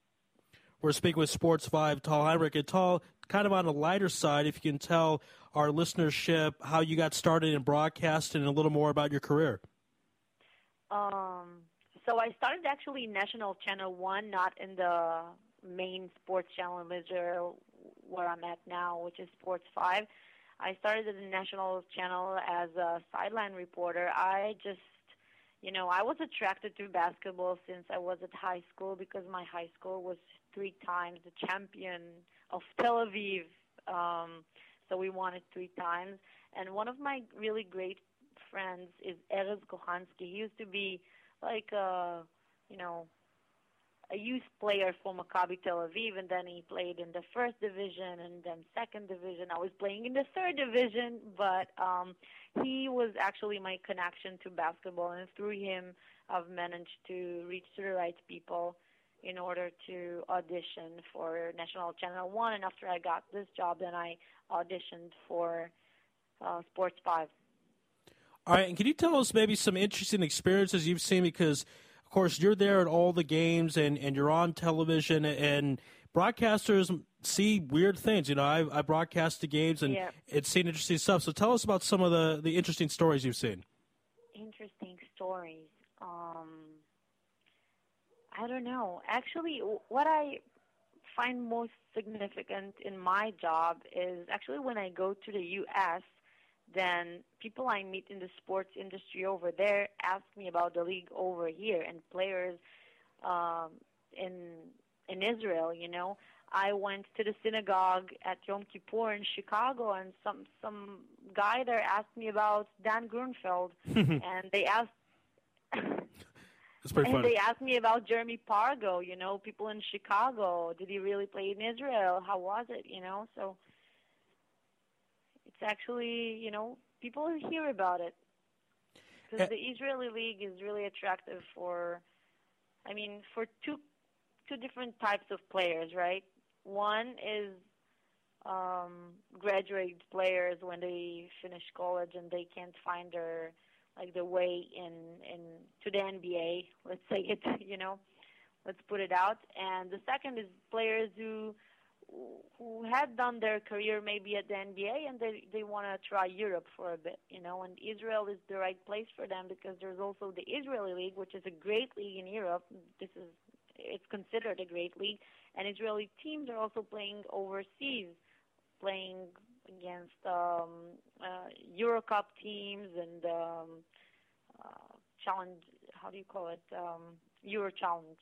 we're speaking with Sports 5, Tal Heinrich. And Tal, kind of on the lighter side, if you can tell our listenership how you got started in broadcasting and a little more about your career. Um, so I started actually National Channel 1, not in the main sports channel in Israel where I'm at now, which is Sports 5. I started at the National Channel as a sideline reporter. I just you know, I was attracted to basketball since I was at high school because my high school was three times the champion of Tel Aviv. Um, so we won it three times. And one of my really great friends is Erez Kochanski. He used to be like a, you know, a youth player for Maccabi Tel Aviv, and then he played in the first division and then second division. I was playing in the third division, but um, he was actually my connection to basketball, and through him, I've managed to reach to the right people in order to audition for National Channel One. And after I got this job, then I auditioned for uh, Sports Five. All right, and can you tell us maybe some interesting experiences you've seen? Because, of course, you're there at all the games and, and you're on television, and broadcasters see weird things. You know, I, I broadcast the games and Yeah. it's seen interesting stuff. So tell us about some of the, the interesting stories you've seen. Interesting stories. Um, I don't know. Actually, what I find most significant in my job is actually when I go to the U.S., then people I meet in the sports industry over there ask me about the league over here and players um, in in Israel. You know, I went to the synagogue at Yom Kippur in Chicago, and some some guy there asked me about Dan Grunfeld, and they asked It's pretty and funny. they asked me about Jeremy Pargo, you know, people in Chicago. Did he really play in Israel? How was it, you know? So it's actually, you know, people hear about it. Because the Israeli league is really attractive for, I mean, for two two different types of players, right? One is um, graduate players when they finish college and they can't find their like the way in in to the NBA. Let's say it, you know, let's put it out. And the second is players who who had done their career maybe at the NBA and they they want to try Europe for a bit, you know. And Israel is the right place for them because there's also the Israeli league, which is a great league in Europe. This is it's considered a great league, and Israeli teams are also playing overseas, playing against um, uh, Euro Cup teams and um, uh, challenge. How do you call it? Um, Euro Challenge.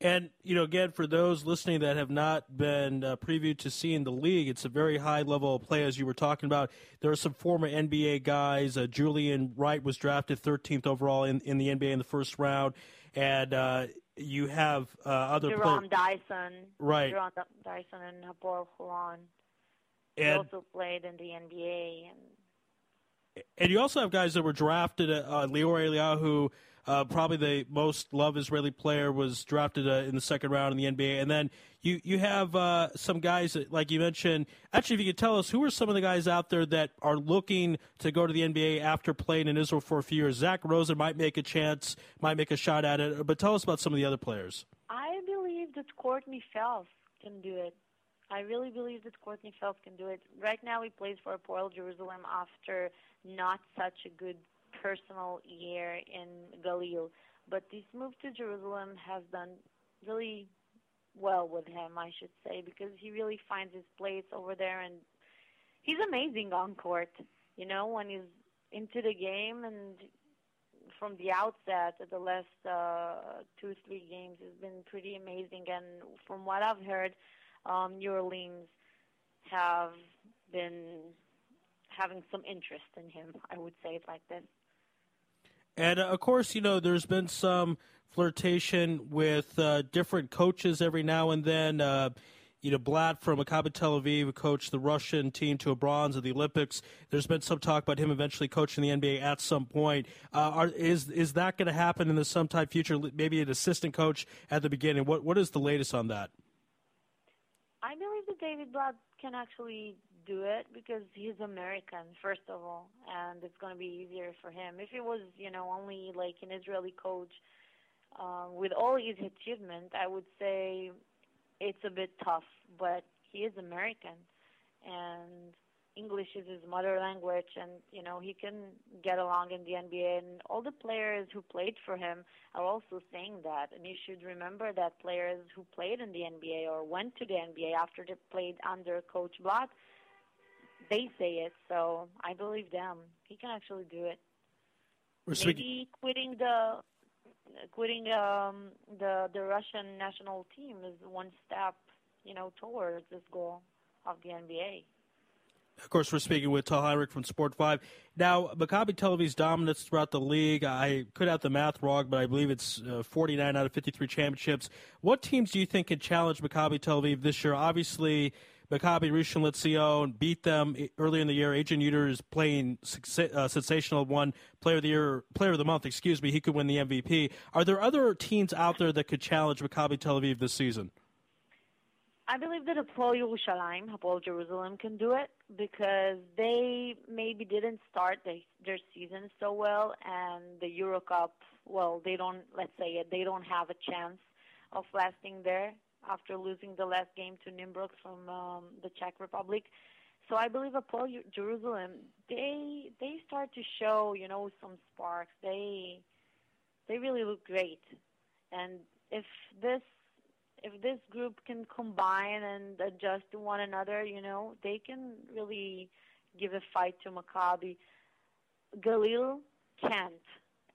And you know, again, for those listening that have not been uh, previewed to seeing the league, it's a very high level of play as you were talking about. There are some former NBA guys. Uh, Julian Wright was drafted 13th overall in, in the NBA in the first round, and uh, you have uh, other Jerome players. Dyson. Right. Jerome Dyson and Holon. He And, also played in the NBA and and you also have guys that were drafted. Uh, uh, Lior Eliyahu, uh, probably the most loved Israeli player, was drafted uh, in the second round in the NBA. And then you you have uh, some guys that, like you mentioned. Actually, if you could tell us who are some of the guys out there that are looking to go to the NBA after playing in Israel for a few years. Zach Rosen might make a chance, might make a shot at it. But tell us about some of the other players. I believe that Courtney Fells can do it. I really believe that Courtney Fells can do it. Right now, he plays for Hapoel Jerusalem after not such a good personal year in Galil. But this move to Jerusalem has done really well with him, I should say, because he really finds his place over there, and he's amazing on court. You know, when he's into the game and from the outset the last uh, two three games has been pretty amazing and from what I've heard um, New Orleans have been having some interest in him I would say it like this And uh, of course, you know, there's been some flirtation with uh, different coaches every now and then. Uh, you know, Blatt from Maccabi Tel Aviv coached the Russian team to a bronze at the Olympics. There's been some talk about him eventually coaching the NBA at some point. Uh, are, is is that going to happen in the sometime future? Maybe an assistant coach at the beginning. What what is the latest on that? I believe that David Blatt can actually do it because he's American, first of all, and it's going to be easier for him. If it was, you know, only like an Israeli coach um, with all his achievement, I would say it's a bit tough. But he is American, and English is his mother language, and you know he can get along in the NBA. And all the players who played for him are also saying that. And you should remember that players who played in the NBA or went to the NBA after they played under Coach Blatt, they say it. So I believe them. He can actually do it. We're speaking. Maybe quitting the quitting um, the the Russian national team is one step, you know, towards this goal of the NBA. Of course, we're speaking with Tal Heinrich from Sport 5. Now, Maccabi Tel Aviv's dominance throughout the league, I could have the math wrong, but I believe it's uh, 49 out of 53 championships. What teams do you think can challenge Maccabi Tel Aviv this year? Obviously, Maccabi Rishon LeZion beat them earlier in the year. Adrian Uter is playing uh, sensational. One player of the year, player of the month, excuse me. He could win the MVP. Are there other teams out there that could challenge Maccabi Tel Aviv this season? I believe that Hapoel Yerushalayim, Hapoel Jerusalem, can do it because they maybe didn't start their season so well, and the Euro Cup, well, they don't. Let's say it, they don't have a chance of lasting there. After losing the last game to Nymburk from um, the Czech Republic. So I believe Hapoel Jerusalem they they start to show you know some sparks. They they really look great, and if this if this group can combine and adjust to one another, you know they can really give a fight to Maccabi. Galil can't,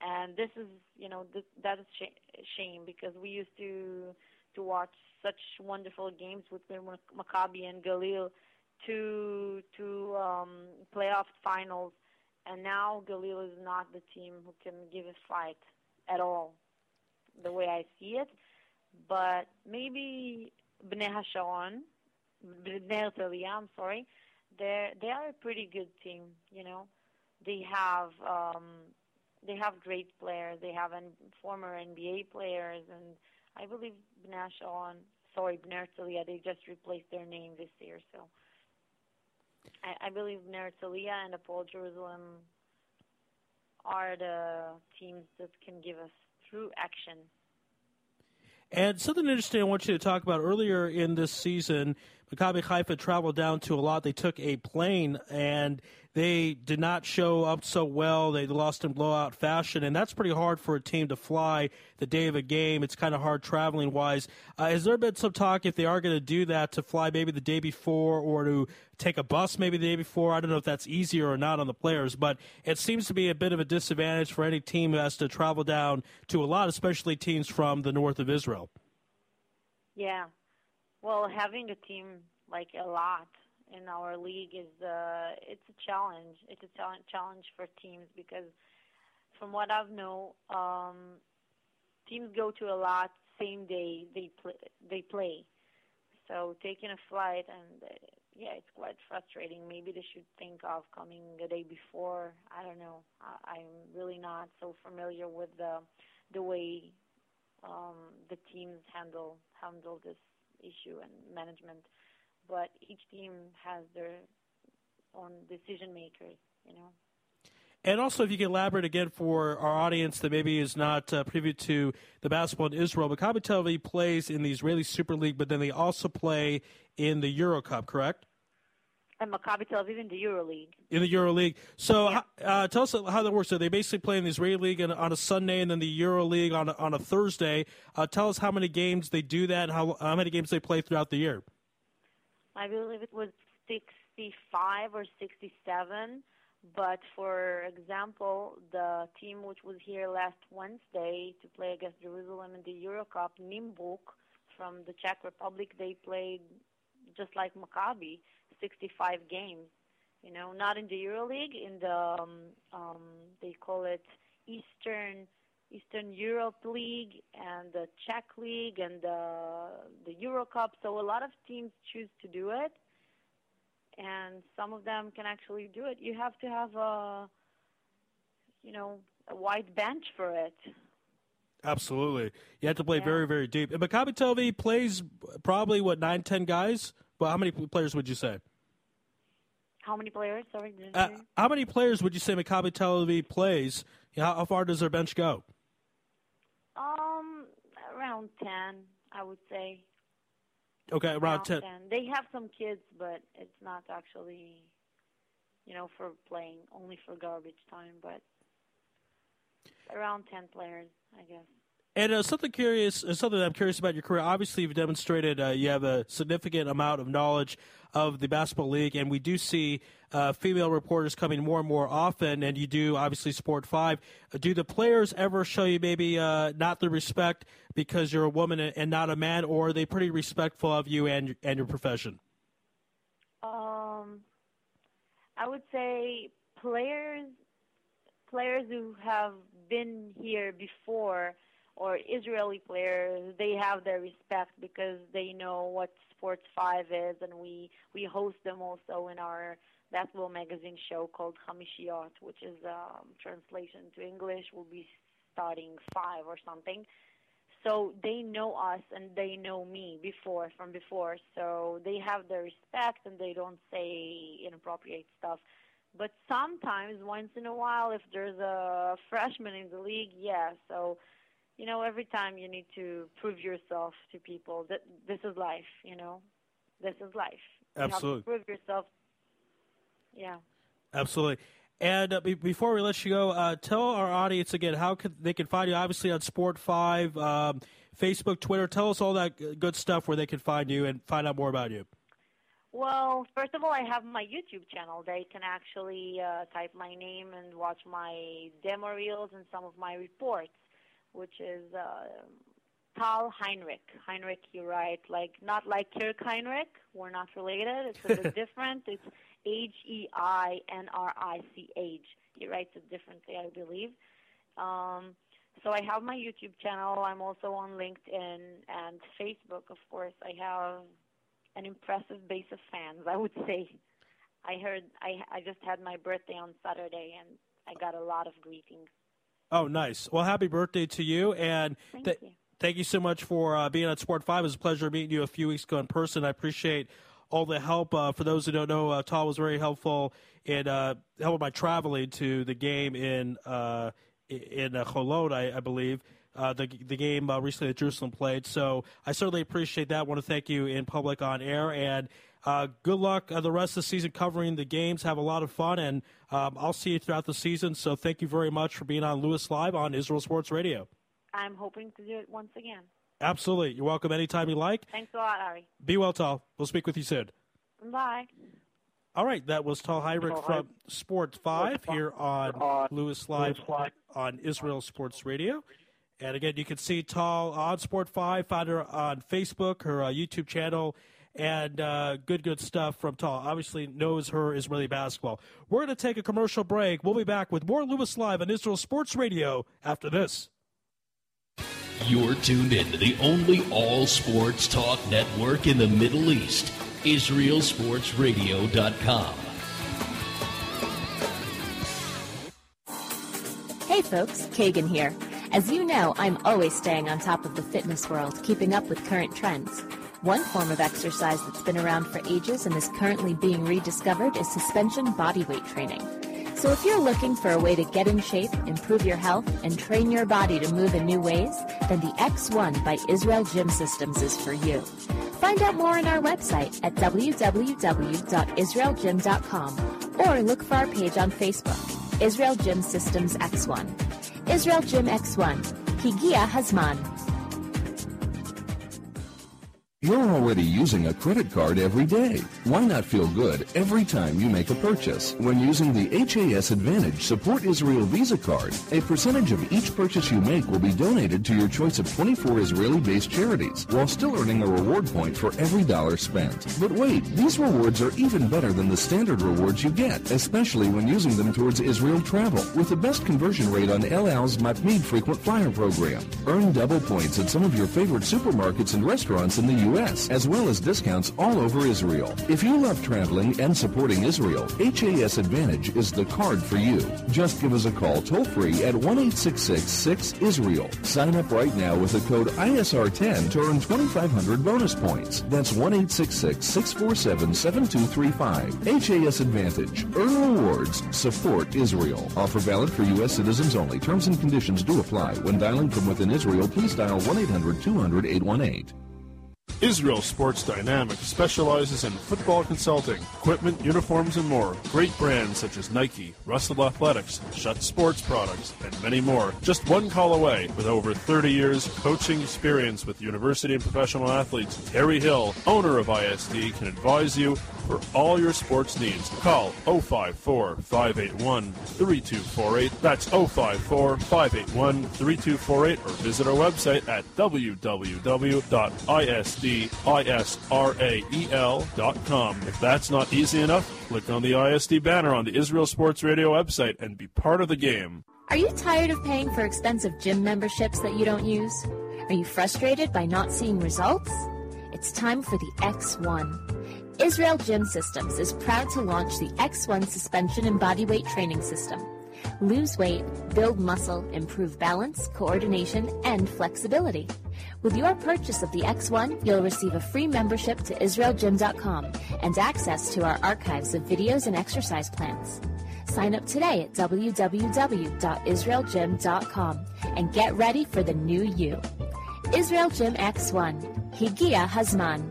and this is you know th- that is sh- shame because we used to to watch such wonderful games with Maccabi and Galil to to um, playoff finals, and now Galil is not the team who can give a fight at all, the way I see it. But maybe Bnei Hasharon, Bnei Herzliya, I'm sorry, they they are a pretty good team. You know, they have um, they have great players. They have an, former NBA players, and I believe Bnei Hasharon, sorry, Herzliya, they just replaced their name this year, so. I, I believe Herzliya and Hapoel Jerusalem are the teams that can give us true action. And something interesting I want you to talk about earlier in this season, Maccabi Haifa traveled down to Eilat. They took a plane and they did not show up so well. They lost in blowout fashion, and that's pretty hard for a team to fly the day of a game. It's kind of hard traveling wise. Uh, has there been some talk if they are going to do that to fly maybe the day before or to take a bus maybe the day before? I don't know if that's easier or not on the players, but it seems to be a bit of a disadvantage for any team who has to travel down to Eilat, especially teams from the north of Israel. Yeah. Well, having a team like Eilat in our league is uh, it's a challenge. It's a challenge for teams because, from what I've know, um, teams go to Eilat same day they play. They play, so taking a flight and uh, yeah, it's quite frustrating. Maybe they should think of coming a day before. I don't know. I, I'm really not so familiar with the the way um, the teams handle handle this issue and management but each team has their own decision makers, you know. And also, if you can elaborate again for our audience that maybe is not uh, privy to the basketball in Israel, Maccabi Tel Aviv plays in the Israeli Super League, but then they also play in the Euro Cup, correct? And Maccabi Tel Aviv in the Euro League. In the Euro League. So, yeah. uh, tell us how that works. So, they basically play in the Israeli League on a Sunday, and then the Euro League on a, on a Thursday. Uh, tell us how many games they do that, and how, how many games they play throughout the year. I believe it was 65 or 67. But for example, the team which was here last Wednesday to play against Jerusalem in the Euro Cup, Nymburk from the Czech Republic, they played just like Maccabi, 65 games. You know, not in the Euro League, in the um, um, they call it Eastern Eastern Europe League and the Czech League and the the Euro Cup. So a lot of teams choose to do it, and some of them can actually do it. You have to have a you know a wide bench for it. Absolutely, you have to play yeah. very very deep. And Maccabi Tel Aviv plays probably what nine ten guys. Well, how many players would you say? How many players? Sorry. Uh, how many players would you say Maccabi Tel Aviv plays? How, how far does their bench go? Um, around ten, I would say. Okay, around, around 10. 10. They have some kids, but it's not actually, you know, for playing, only for garbage time, but around 10 players, I guess. And uh, something curious, uh, something I'm curious about your career. Obviously, you've demonstrated uh, you have a significant amount of knowledge of the basketball league, and we do see uh, female reporters coming more and more often. And you do obviously Sport Five. Do the players ever show you maybe uh, not the respect because you're a woman and not a man, or are they pretty respectful of you and and your profession? Um, I would say players players who have been here before or Israeli players, they have their respect because they know what Sports Five is, and we we host them also in our basketball magazine show called Hamishiyot, which is um, translation to English will be starting five or something. So they know us and they know me before from before. So they have their respect and they don't say inappropriate stuff. But sometimes, once in a while, if there's a freshman in the league, yeah. So you know, every time you need to prove yourself to people that this is life. You know, this is life. You Absolutely. to prove yourself. Yeah. Absolutely. And uh, be- before we let you go, uh, tell our audience again how could they can find you. Obviously on Sport Five, um, Facebook, Twitter. Tell us all that good stuff where they can find you and find out more about you. Well, first of all, I have my YouTube channel. They can actually uh, type my name and watch my demo reels and some of my reports, which is uh, Tal Heinrich. Heinrich, you write like not like Kirk Hinrich. We're not related. It's a bit different. It's H E I N R I C H. He writes it differently, I believe. Um, so I have my YouTube channel. I'm also on LinkedIn and Facebook, of course. I have an impressive base of fans, I would say. I heard I I just had my birthday on Saturday and I got a lot of greetings. Oh, nice. Well, happy birthday to you, and Thank th- you. thank you so much for uh, being on Sport Five. It was a pleasure meeting you a few weeks ago in person. I appreciate all the help. Uh, for those who don't know, uh, Tal was very helpful in uh, helping my traveling to the game in uh, in uh, Cholon, I, I believe. Uh, the the game uh, recently that Jerusalem played, so I certainly appreciate that. want to thank you in public on air, and uh, good luck uh, the rest of the season covering the games. Have a lot of fun, and um, I'll see you throughout the season. So thank you very much for being on Louis Live on Israel Sports Radio. I'm hoping to do it once again. Absolutely. You're welcome anytime you like. Thanks a lot, Ari. Be well, Tal. We'll speak with you soon. Bye. All right, that was Tal Heinrich from Sports 5 here on Louis Live on Israel Sports Radio. And again, you can see Tal on Sport 5, find her on Facebook, her uh, YouTube channel, and uh, good, good stuff from Tal. Obviously knows her Israeli basketball. We're going to take a commercial break. We'll be back with more Louis Live on Israel Sports Radio after this. You're tuned in to the only all sports talk network in the Middle East, IsraelSportsRadio.com. Hey folks, Kagan here. As you know, I'm always staying on top of the fitness world, keeping up with current trends. One form of exercise that's been around for ages and is currently being rediscovered is suspension bodyweight training. So if you're looking for a way to get in shape, improve your health, and train your body to move in new ways, then the X1 by Israel Gym Systems is for you. Find out more on our website at www.israelgym.com or look for our page on Facebook, Israel Gym Systems X1. Israel Gym X1. Higia Hazman. You're already using a credit card every day. Why not feel good every time you make a purchase? When using the HAS Advantage Support Israel Visa card, a percentage of each purchase you make will be donated to your choice of 24 Israeli-based charities, while still earning a reward point for every dollar spent. But wait, these rewards are even better than the standard rewards you get, especially when using them towards Israel travel, with the best conversion rate on El Al's Matmid frequent flyer program. Earn double points at some of your favorite supermarkets and restaurants in the U.S. U.S., as well as discounts all over Israel. If you love traveling and supporting Israel, HAS Advantage is the card for you. Just give us a call toll free at 1 6 Israel. Sign up right now with the code ISR10 to earn 2,500 bonus points. That's 1 647 7235. HAS Advantage. Earn rewards. Support Israel. Offer valid for U.S. citizens only. Terms and conditions do apply. When dialing from within Israel, please dial 1 800 200 818. Israel Sports Dynamics specializes in football consulting, equipment, uniforms, and more. Great brands such as Nike, Russell Athletics, Schutt Sports Products, and many more. Just one call away. With over 30 years coaching experience with university and professional athletes, Terry Hill, owner of ISD, can advise you for all your sports needs. Call 054 581 3248. That's 054 581 3248 or visit our website at www.isdisrael.com. If that's not easy enough, click on the ISD banner on the Israel Sports Radio website and be part of the game. Are you tired of paying for expensive gym memberships that you don't use? Are you frustrated by not seeing results? It's time for the X1. Israel Gym Systems is proud to launch the X1 suspension and bodyweight training system. Lose weight, build muscle, improve balance, coordination, and flexibility. With your purchase of the X1, you'll receive a free membership to IsraelGym.com and access to our archives of videos and exercise plans. Sign up today at www.israelgym.com and get ready for the new you. Israel Gym X1. Higia Hazman.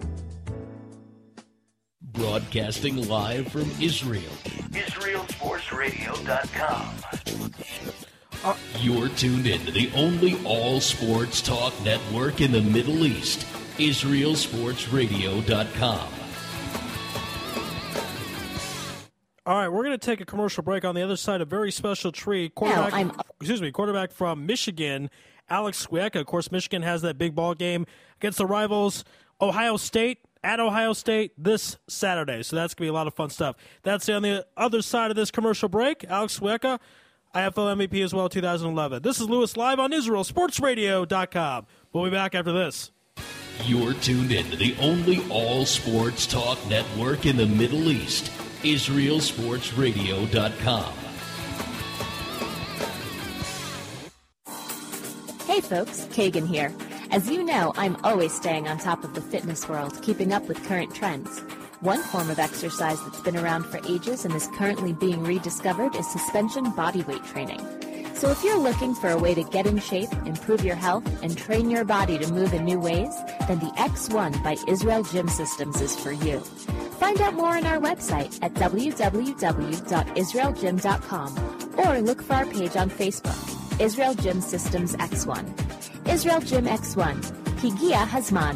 Broadcasting live from Israel. IsraelSportsRadio.com. Uh, You're tuned in to the only all sports talk network in the Middle East, IsraelSportsRadio.com. All right, we're going to take a commercial break. On the other side, a very special treat. Quarterback, I'm- excuse me, quarterback from Michigan, Alex Swieca. Of course, Michigan has that big ball game against the rivals Ohio State at Ohio State this Saturday. So that's going to be a lot of fun stuff. That's on the other side of this commercial break. Alex Swieca, IFL MVP as well, 2011. This is Louis live on IsraelSportsRadio.com. We'll be back after this. You're tuned in to the only all sports talk network in the Middle East, IsraelSportsRadio.com. Hey folks, Kagan here. As you know, I'm always staying on top of the fitness world, keeping up with current trends. One form of exercise that's been around for ages and is currently being rediscovered is suspension bodyweight training. So if you're looking for a way to get in shape, improve your health, and train your body to move in new ways, then the X1 by Israel Gym Systems is for you. Find out more on our website at www.israelgym.com or look for our page on Facebook, Israel Gym Systems X1. Israel Gym X1. Higia Hazman.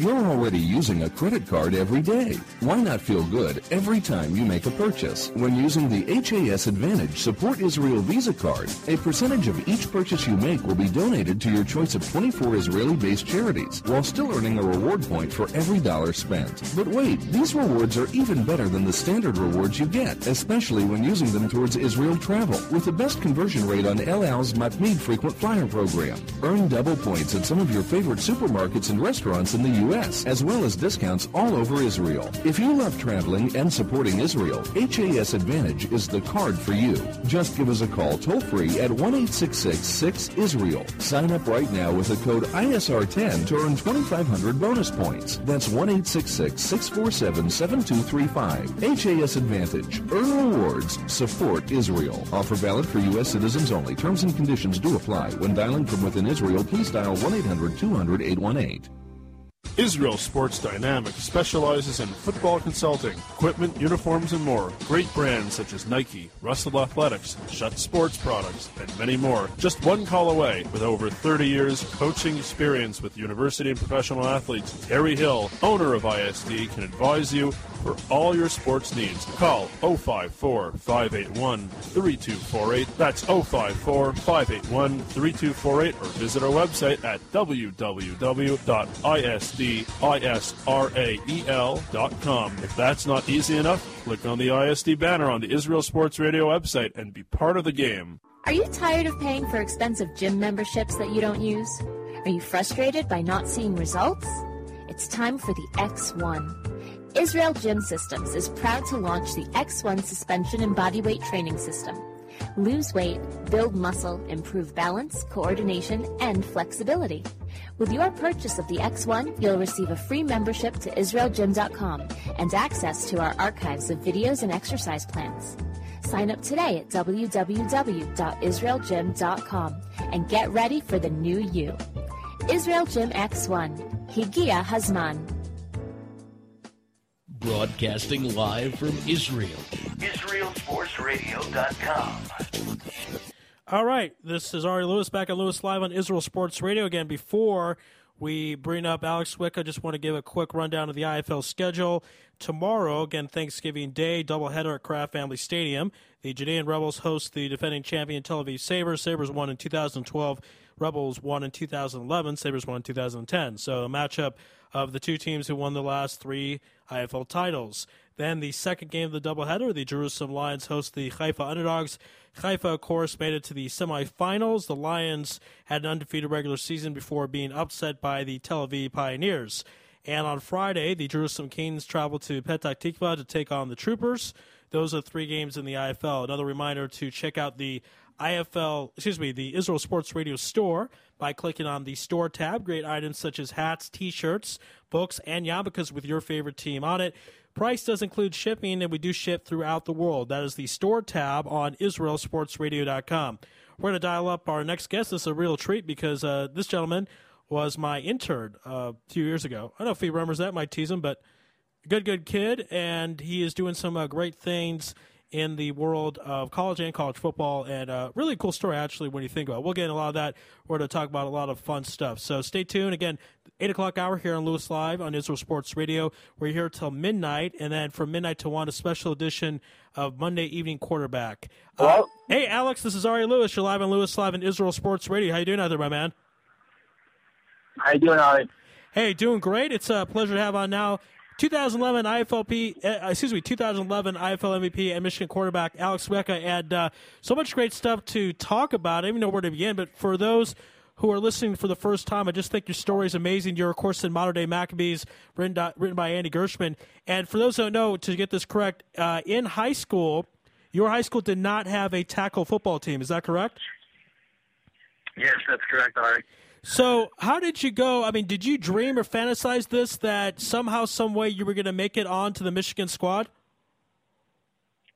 You're already using a credit card every day. Why not feel good every time you make a purchase? When using the HAS Advantage Support Israel Visa card, a percentage of each purchase you make will be donated to your choice of 24 Israeli-based charities, while still earning a reward point for every dollar spent. But wait, these rewards are even better than the standard rewards you get, especially when using them towards Israel travel, with the best conversion rate on El Al's Matmid frequent flyer program. Earn double points at some of your favorite supermarkets and restaurants in the U.S. U.S., as well as discounts all over Israel. If you love traveling and supporting Israel, HAS Advantage is the card for you. Just give us a call toll free at 1 6 Israel. Sign up right now with the code ISR10 to earn 2,500 bonus points. That's 1 647 7235. HAS Advantage. Earn rewards. Support Israel. Offer valid for U.S. citizens only. Terms and conditions do apply. When dialing from within Israel, please dial 1 800 200 818. Israel Sports Dynamics specializes in football consulting, equipment, uniforms, and more. Great brands such as Nike, Russell Athletics, Schutt Sports Products, and many more. Just one call away. With over 30 years coaching experience with university and professional athletes, Terry Hill, owner of ISD, can advise you for all your sports needs. Call 054 581 3248. That's 054 581 3248 or visit our website at www.isdisrael.com. If that's not easy enough, click on the ISD banner on the Israel Sports Radio website and be part of the game. Are you tired of paying for expensive gym memberships that you don't use? Are you frustrated by not seeing results? It's time for the X1. Israel Gym Systems is proud to launch the X1 suspension and bodyweight training system. Lose weight, build muscle, improve balance, coordination, and flexibility. With your purchase of the X1, you'll receive a free membership to IsraelGym.com and access to our archives of videos and exercise plans. Sign up today at www.israelgym.com and get ready for the new you. Israel Gym X1. Higia Hazman. Broadcasting live from Israel. IsraelSportsRadio.com. All right, this is Ari Louis back at Louis Live on Israel Sports Radio again. Before we bring up Alex Wick, I just want to give a quick rundown of the IFL schedule. Tomorrow, again, Thanksgiving Day, doubleheader at Kraft Family Stadium. The Judean Rebels host the defending champion Tel Aviv Sabres. Sabres won in 2012. Rebels won in 2011. Sabres won in 2010. So a matchup of the two teams who won the last three IFL titles. Then the second game of the doubleheader, the Jerusalem Lions host the Haifa Underdogs. Haifa, of course, made it to the semifinals. The Lions had an undefeated regular season before being upset by the Tel Aviv Pioneers. And on Friday, the Jerusalem Kings traveled to Petah Tikva to take on the Troopers. Those are three games in the IFL. Another reminder to check out the IFL, excuse me, the Israel Sports Radio store. By clicking on the store tab. Great items such as hats, t shirts, books, and yarmulkes with your favorite team on it. Price does include shipping, and we do ship throughout the world. That is the store tab on IsraelSportsRadio.com. We're going to dial up our next guest. This is a real treat because uh, this gentleman was my intern uh, a few years ago. I don't know if he remembers that. Might tease him, but good, good kid, and he is doing some uh, great things in the world of college and college football. And uh, really cool story, actually, when you think about it. We'll get into a lot of that. We're going to talk about a lot of fun stuff. So stay tuned. Again, 8 o'clock hour here on Louis Live on Israel Sports Radio. We're here till midnight. And then from midnight to 1, a special edition of Monday Evening Quarterback. Uh, hey, Alex, this is Ari Louis. You're live on Louis Live on Israel Sports Radio. How you doing out there, my man? How you doing, Ari? Hey, doing great. It's a pleasure to have on now 2011 IFLP, uh, excuse me, 2011 IFL MVP and Michigan quarterback Alex Weka. and uh, so much great stuff to talk about. I don't even know where to begin, but for those who are listening for the first time, I just think your story is amazing. You're, of course, in Modern Day Maccabees, written, written by Andy Gershman. And for those who don't know, to get this correct, uh, in high school, your high school did not have a tackle football team. Is that correct? Yes, that's correct, Ari. So, how did you go? I mean, did you dream or fantasize this that somehow, some way, you were going to make it onto the Michigan squad?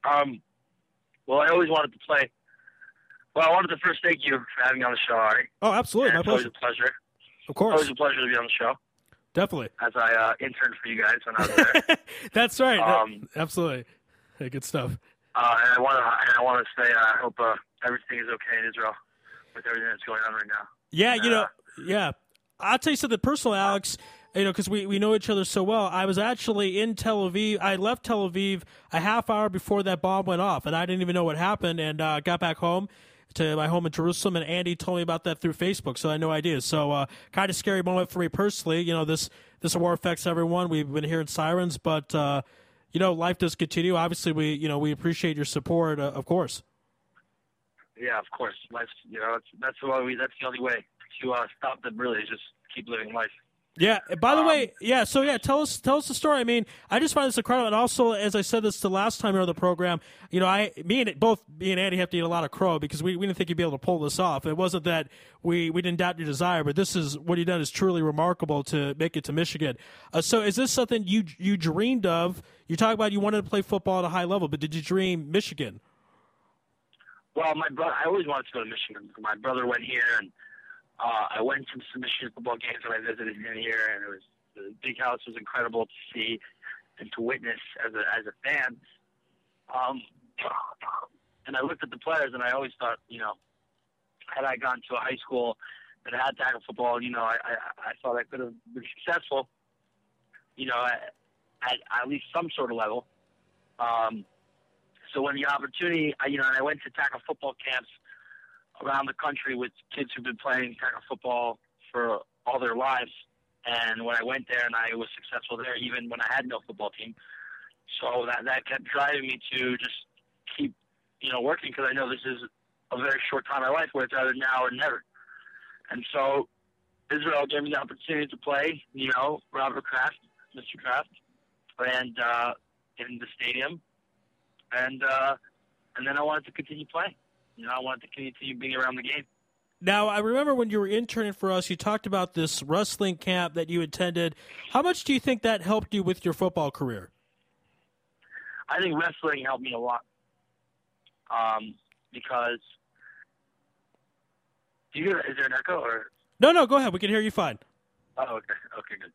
Um, well, I always wanted to play. Well, I wanted to first thank you for having me on the show, Ari. Oh, absolutely, and my it's pleasure. always a pleasure. Of course, always a pleasure to be on the show. Definitely, as I uh, interned for you guys when I was there. That's right. Um, absolutely, hey, good stuff. Uh, and I want to, and I want to say, uh, I hope uh, everything is okay in Israel with everything that's going on right now. Yeah, you know, yeah. I'll tell you something personal, Alex. You know, because we, we know each other so well. I was actually in Tel Aviv. I left Tel Aviv a half hour before that bomb went off, and I didn't even know what happened. And uh, got back home to my home in Jerusalem, and Andy told me about that through Facebook, so I had no idea. So, uh, kind of scary moment for me personally. You know, this this war affects everyone. We've been hearing sirens, but uh, you know, life does continue. Obviously, we you know we appreciate your support, uh, of course. Yeah, of course. Life's you know that's that's the only that's the only way to uh, stop them. Really, is just keep living life. Yeah. By the Um, way, yeah. So yeah, tell us tell us the story. I mean, I just find this incredible, and also as I said this the last time on the program, you know, I me and both me and Andy have to eat a lot of crow because we, we didn't think you'd be able to pull this off. It wasn't that we we didn't doubt your desire, but this is what you've done is truly remarkable to make it to Michigan. Uh, so is this something you you dreamed of? You talk about you wanted to play football at a high level, but did you dream Michigan? Well, my brother, I always wanted to go to Michigan. My brother went here, and uh, I went to some Michigan football games when I visited him here, and it was the big house was incredible to see and to witness as a as a fan. Um, and I looked at the players, and I always thought, you know, had I gone to a high school that had tackle football, you know, I I, I thought I could have been successful. You know, at, at at least some sort of level. Um, so when the opportunity, I, you know, and I went to tackle football camps around the country with kids who've been playing tackle football for all their lives. And when I went there and I was successful there, even when I had no football team, so that that kept driving me to just keep, you know, working because I know this is a very short time in my life where it's either now or never. And so Israel gave me the opportunity to play, you know, Robert Kraft, Mr. Kraft, and uh, in the stadium, and uh, and then I wanted to continue playing. You know, I wanted to continue being around the game. Now, I remember when you were interning for us, you talked about this wrestling camp that you attended. How much do you think that helped you with your football career? I think wrestling helped me a lot um, because. Do you hear? Is there an echo or? No, no, go ahead. We can hear you fine. Oh, okay, okay, good.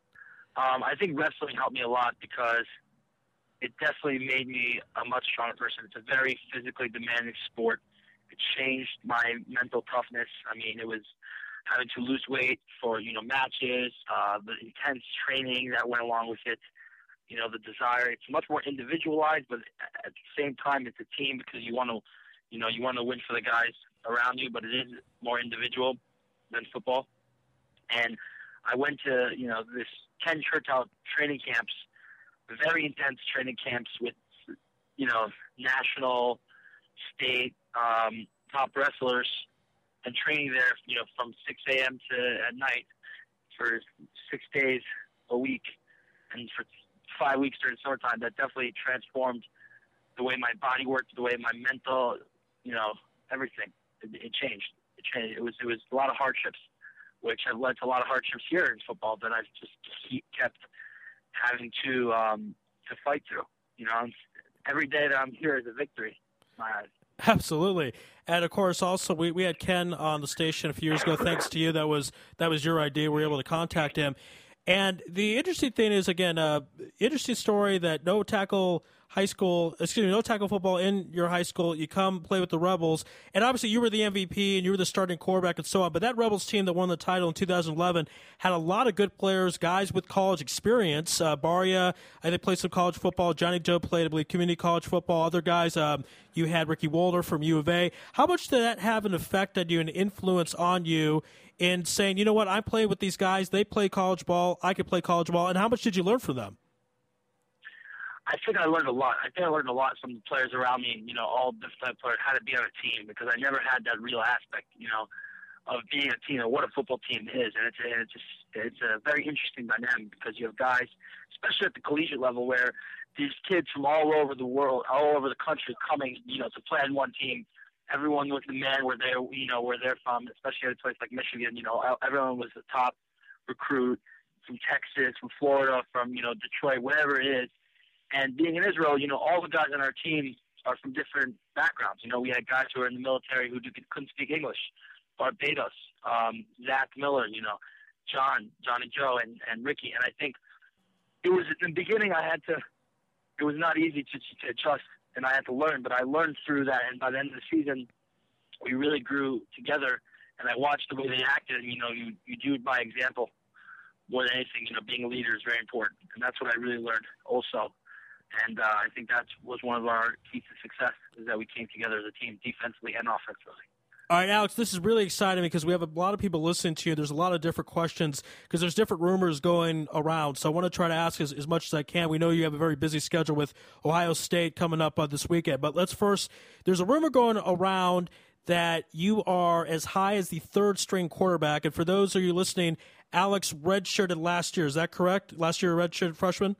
Um, I think wrestling helped me a lot because it definitely made me a much stronger person. It's a very physically demanding sport. It changed my mental toughness. I mean, it was having to lose weight for you know matches, uh, the intense training that went along with it. You know, the desire. It's much more individualized, but at the same time, it's a team because you want to, you know, you want to win for the guys around you. But it is more individual than football. And I went to you know this ten church out training camps, very intense training camps with you know national, state, um, top wrestlers, and training there you know from 6 a.m. to at night for six days a week, and for five weeks during summertime. That definitely transformed the way my body worked, the way my mental, you know, everything. It, it changed. It changed. It was it was a lot of hardships which have led to a lot of hardships here in football that I've just keep, kept having to um, to fight through. You know, every day that I'm here is a victory. Absolutely, and of course, also we, we had Ken on the station a few years ago. Thanks to you, that was that was your idea. We were able to contact him, and the interesting thing is, again, uh, interesting story that no tackle high school, excuse me, no tackle football in your high school. You come play with the Rebels, and obviously you were the MVP and you were the starting quarterback and so on. But that Rebels team that won the title in 2011 had a lot of good players, guys with college experience. Uh, Baria, I think played some college football. Johnny Joe played, I believe, community college football. Other guys, um, you had Ricky Walder from U of A. How much did that have an effect on you, an influence on you? In saying, you know what, I'm playing with these guys. They play college ball. I can play college ball. And how much did you learn from them? I think I learned a lot. I think I learned a lot from the players around me, you know, all different players, how to be on a team because I never had that real aspect, you know, of being a team and what a football team is. And it's, it's just, it's a very interesting dynamic because you have guys, especially at the collegiate level, where these kids from all over the world, all over the country, coming, you know, to play on one team. Everyone was the man where they, you know, where they're from, especially at a place like Michigan. You know, everyone was the top recruit from Texas, from Florida, from you know Detroit, whatever it is and being in Israel, you know, all the guys on our team are from different backgrounds. You know, we had guys who were in the military who couldn't speak English, Barbados, um, Zach Miller, you know, John, Johnny Joe, and, and Ricky. And I think it was in the beginning I had to, it was not easy to, to adjust and I had to learn, but I learned through that. And by the end of the season, we really grew together. And I watched the way they acted. And, you know, you, you do it by example more than anything. You know, being a leader is very important. And that's what I really learned also and uh, I think that was one of our keys to success is that we came together as a team, defensively and offensively. All right, Alex, this is really exciting because we have a lot of people listening to you. There's a lot of different questions because there's different rumors going around. So I want to try to ask as, as much as I can. We know you have a very busy schedule with Ohio State coming up uh, this weekend. But let's first, there's a rumor going around that you are as high as the third string quarterback. And for those of you listening, Alex redshirted last year. Is that correct? Last year, redshirted freshman?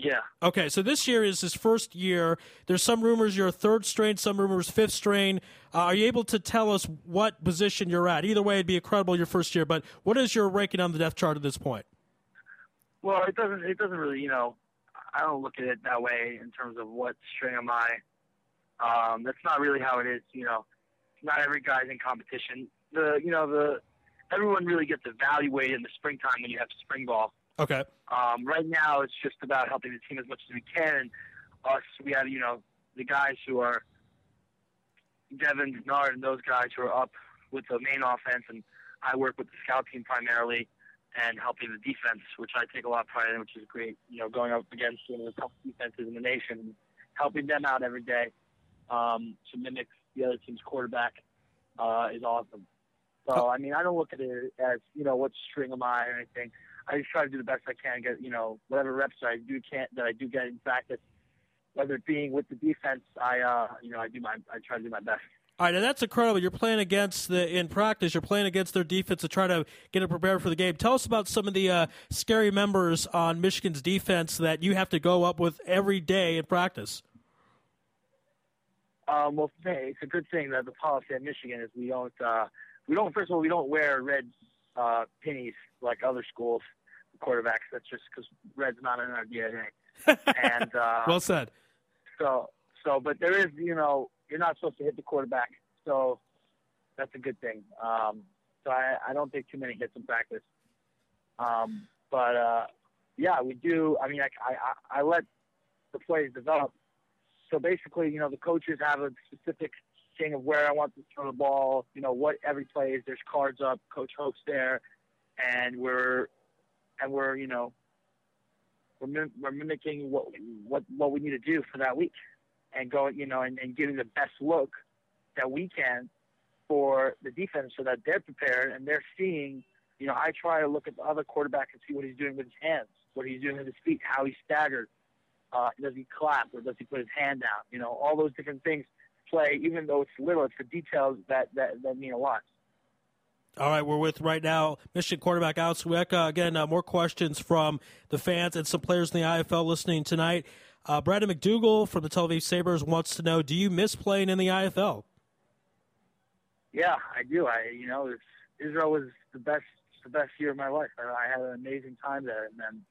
Yeah. Okay, so this year is his first year. There's some rumors you're a third strain, some rumors fifth strain. Uh, are you able to tell us what position you're at? Either way, it'd be incredible your first year. But what is your ranking on the depth chart at this point? Well, it doesn't. It doesn't really. You know, I don't look at it that way in terms of what string am I. Um, that's not really how it is. You know, not every guy's in competition. The you know the everyone really gets evaluated in the springtime when you have spring ball. Okay. Um, right now, it's just about helping the team as much as we can. And us, we have, you know, the guys who are Devin, Nard, and those guys who are up with the main offense. And I work with the scout team primarily and helping the defense, which I take a lot of pride in, which is great. You know, going up against one of the top defenses in the nation, and helping them out every day um, to mimic the other team's quarterback uh, is awesome. So, I mean, I don't look at it as, you know, what string am I or anything. I just try to do the best I can, get you know whatever reps I do can't that I do get in practice. Whether it being with the defense, I uh, you know I do my I try to do my best. All right, and that's incredible. You're playing against the in practice. You're playing against their defense to try to get it prepared for the game. Tell us about some of the uh, scary members on Michigan's defense that you have to go up with every day in practice. Um, well, it's a good thing that the policy at Michigan is we don't uh, we don't first of all we don't wear red uh, pennies like other schools quarterbacks. That's just because red's not in our DNA. and uh, well said. So, so, but there is, you know, you're not supposed to hit the quarterback, so that's a good thing. Um, so I, I don't take too many hits in practice. Um, but uh, yeah, we do. I mean, I, I, I let the plays develop. So basically, you know, the coaches have a specific thing of where I want to throw the ball. You know, what every play is. There's cards up. Coach Hoke's there, and we're and we're you know we're, mim- we're mimicking what what what we need to do for that week, and going you know and, and giving the best look that we can for the defense so that they're prepared and they're seeing. You know, I try to look at the other quarterback and see what he's doing with his hands, what he's doing with his feet, how he's staggered. Uh, does he clap or does he put his hand down? You know, all those different things play, even though it's little, it's the details that, that, that mean a lot. All right, we're with right now Michigan quarterback Alex Swieca. Again, uh, more questions from the fans and some players in the IFL listening tonight. Uh, Brandon McDougal from the Tel Aviv Sabres wants to know: Do you miss playing in the IFL? Yeah, I do. I, you know, Israel was the best the best year of my life. I, I had an amazing time there, and then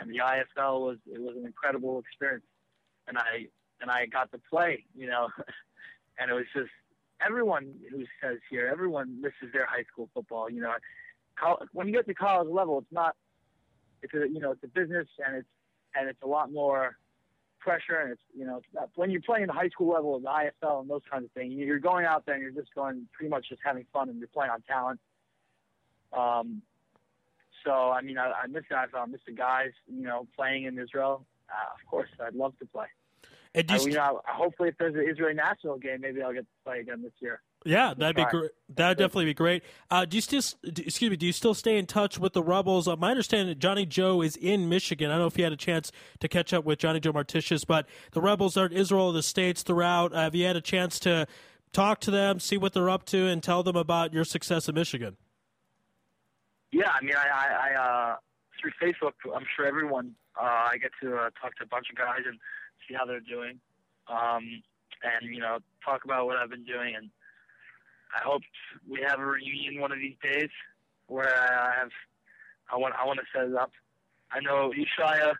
and the IFL was it was an incredible experience, and I and I got to play, you know, and it was just everyone who says here, everyone misses their high school football. You know, when you get to college level, it's not it's a you know it's a business and it's and it's a lot more pressure and it's you know it's when you're playing the high school level, of the IFL and those kinds of things, you're going out there and you're just going pretty much just having fun and you're playing on talent. Um, so I mean, I, I miss the IFL, I miss the guys, you know, playing in Israel. Uh, of course, I'd love to play. And you, I, you know, hopefully, if there's an Israeli national game, maybe I'll get to play again this year. Yeah, that'd be great. That'd definitely be great. Uh, do you still, excuse me, do you still stay in touch with the Rebels? Uh, my understanding, that Johnny Joe is in Michigan. I don't know if you had a chance to catch up with Johnny Joe Marticius, but the Rebels are in Israel, the states throughout. Uh, have you had a chance to talk to them, see what they're up to, and tell them about your success in Michigan? Yeah, I mean, I, I, I uh, through Facebook, I'm sure everyone, uh, I get to uh, talk to a bunch of guys and see how they're doing, um, and you know, talk about what I've been doing. And I hope we have a reunion one of these days where I have, I want, I want to set it up. I know Ishaya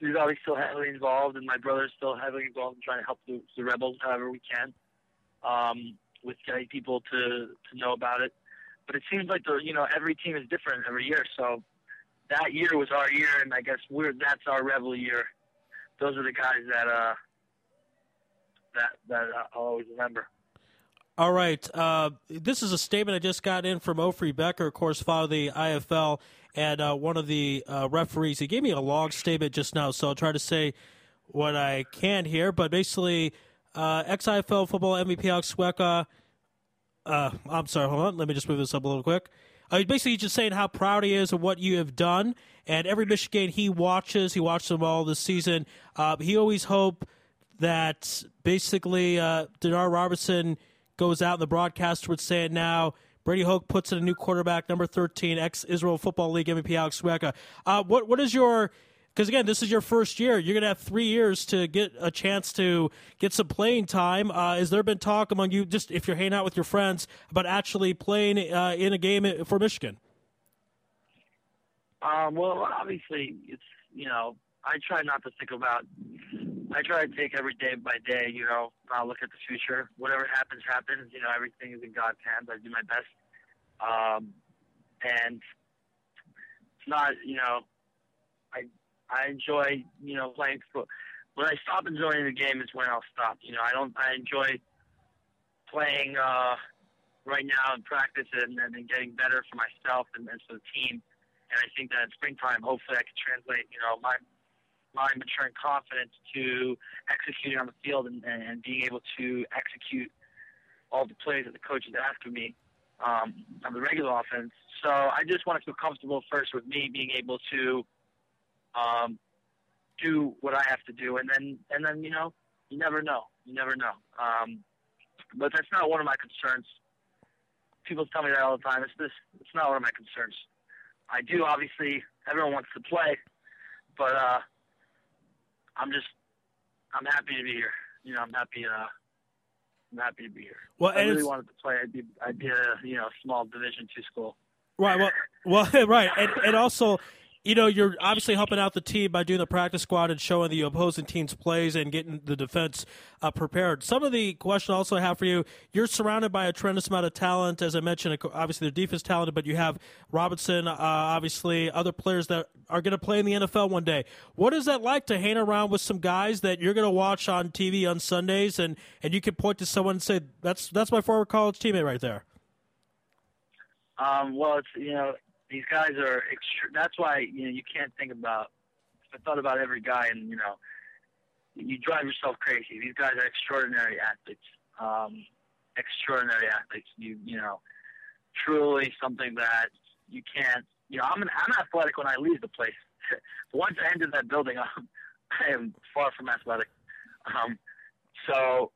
is always still heavily involved, and my brother's still heavily involved in trying to help the, the rebels however we can, um, with getting people to to know about it. But it seems like the you know every team is different every year, so that year was our year, and I guess we're that's our rebel year. Those are the guys that uh that that I'll always remember. All right. Uh, this is a statement I just got in from Ofri Becker, of course, father of the IFL, and uh, one of the uh, referees. He gave me a long statement just now, so I'll try to say what I can here. But basically, uh, IFL football MVP Alex Swieca. Uh, I'm sorry, hold on. Let me just move this up a little quick. Uh, basically, just saying how proud he is of what you have done. And every Michigan he watches, he watches them all this season. Uh, he always hope that basically uh, Denard Robertson goes out, and the broadcaster would say it now. Brady Hoke puts in a new quarterback, number 13, ex Israel Football League MVP Alex Swieca. Uh, what, what is your because again, this is your first year. You're going to have three years to get a chance to get some playing time. Uh, has there been talk among you, just if you're hanging out with your friends, about actually playing uh, in a game for Michigan? Um, well, obviously, it's you know, I try not to think about. I try to take every day by day. You know, not look at the future. Whatever happens, happens. You know, everything is in God's hands. I do my best, um, and it's not. You know, I I enjoy, you know, playing football. When I stop enjoying the game is when I'll stop. You know, I don't. I enjoy playing uh, right now and practice and, and getting better for myself and, and for the team. And I think that in springtime, hopefully, I can translate, you know, my my maturing confidence to executing on the field and, and, being able to execute all the plays that the coaches ask of me um, on the regular offense. So I just want to feel comfortable first with me being able to um, do what I have to do, and then and then you know you never know, you never know. Um, but that's not one of my concerns. People tell me that all the time. It's this. It's not one of my concerns. I do obviously. Everyone wants to play, but uh, I'm just. I'm happy to be here. You know, I'm happy. Uh, I'm happy to be here. Well, if I really wanted to play. I'd be. I'd be a you know small Division two school. Right. Well. Well. Right. And and also you know, you're obviously helping out the team by doing the practice squad and showing the opposing team's plays and getting the defense uh, prepared. Some of the question I also have for you: You're surrounded by a tremendous amount of talent, as I mentioned. Obviously, their defense talented, but you have Robinson, uh, obviously, other players that are going to play in the NFL one day. What is that like to hang around with some guys that you're going to watch on TV on Sundays, and and you can point to someone and say, "That's that's my former college teammate right there." Um, well, it's you know these guys are. Extre- that's why you know you can't think about. I thought about every guy, and you know, you drive yourself crazy. These guys are extraordinary athletes. Um, extraordinary athletes. You you know, truly something that you can't. You know, I'm an, I'm athletic when I leave the place. Once I enter that building, I'm, I am far from athletic. Um, so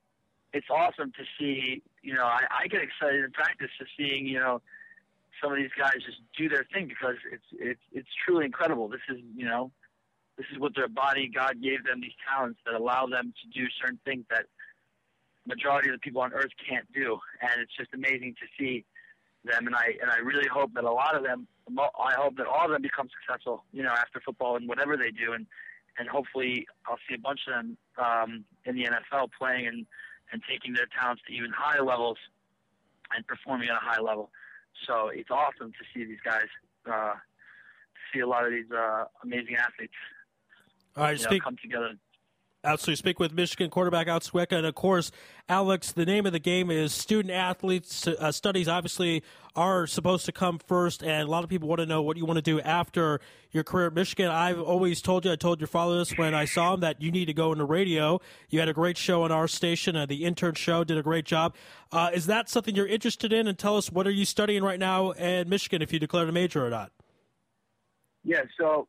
it's awesome to see. You know, I, I get excited in practice to seeing you know some of these guys just do their thing because it's it's it's truly incredible. This is you know, this is what their body God gave them these talents that allow them to do certain things that majority of the people on earth can't do, and it's just amazing to see them, and I and I really hope that a lot of them, I hope that all of them become successful, you know, after football and whatever they do, and and hopefully I'll see a bunch of them um, in the NFL playing and and taking their talents to even higher levels and performing at a high level. So it's awesome to see these guys, uh, to see a lot of these uh, amazing athletes. All right, you know, speak, come together. Absolutely. Speak with Michigan quarterback Swieca. And of course, Alex, the name of the game is student athletes. Uh, studies obviously are supposed to come first, and a lot of people want to know what you want to do after your career at Michigan. I've always told you, I told your father this when I saw him, that you need to go into radio. You had a great show on our station, uh, the intern show, did a great job. Uh, is that something you're interested in? And tell us, what are you studying right now at Michigan if you declared a major or not? Yeah, so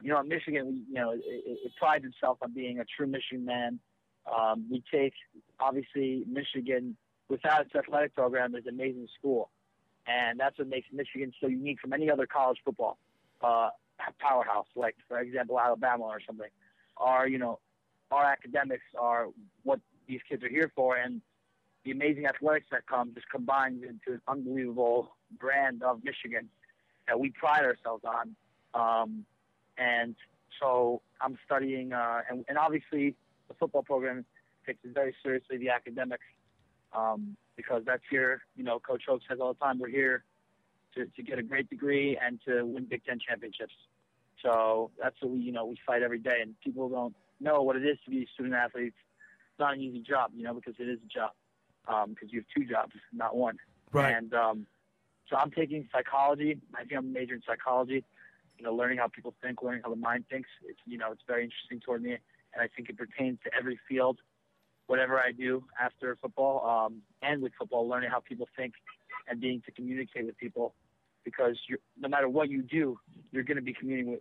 you know, Michigan, you know, it, it prides itself on being a true Michigan man. Um, we take, obviously, Michigan, without its athletic program, is an amazing school. And that's what makes Michigan so unique from any other college football uh, powerhouse, like, for example, Alabama or something. Our, you know, our academics are what these kids are here for. And the amazing athletics that come just combines into an unbelievable brand of Michigan that we pride ourselves on. Um, and so I'm studying, uh, and, and obviously the football program takes it very seriously, the academics, um, because that's here, you know, Coach Hoke says all the time, we're here to, to get a great degree and to win Big Ten championships. So that's what we, you know, we fight every day, and people don't know what it is to be a student athlete. It's not an easy job, you know, because it is a job, because um, you have two jobs, not one. Right. And um, so I'm taking psychology. I think I'm majoring in psychology you know, learning how people think, learning how the mind thinks. It's you know, it's very interesting toward me, and I think it pertains to every field, whatever I do after football um, and with football, learning how people think and being to communicate with people, because you're, no matter what you do, you're going to be communicating with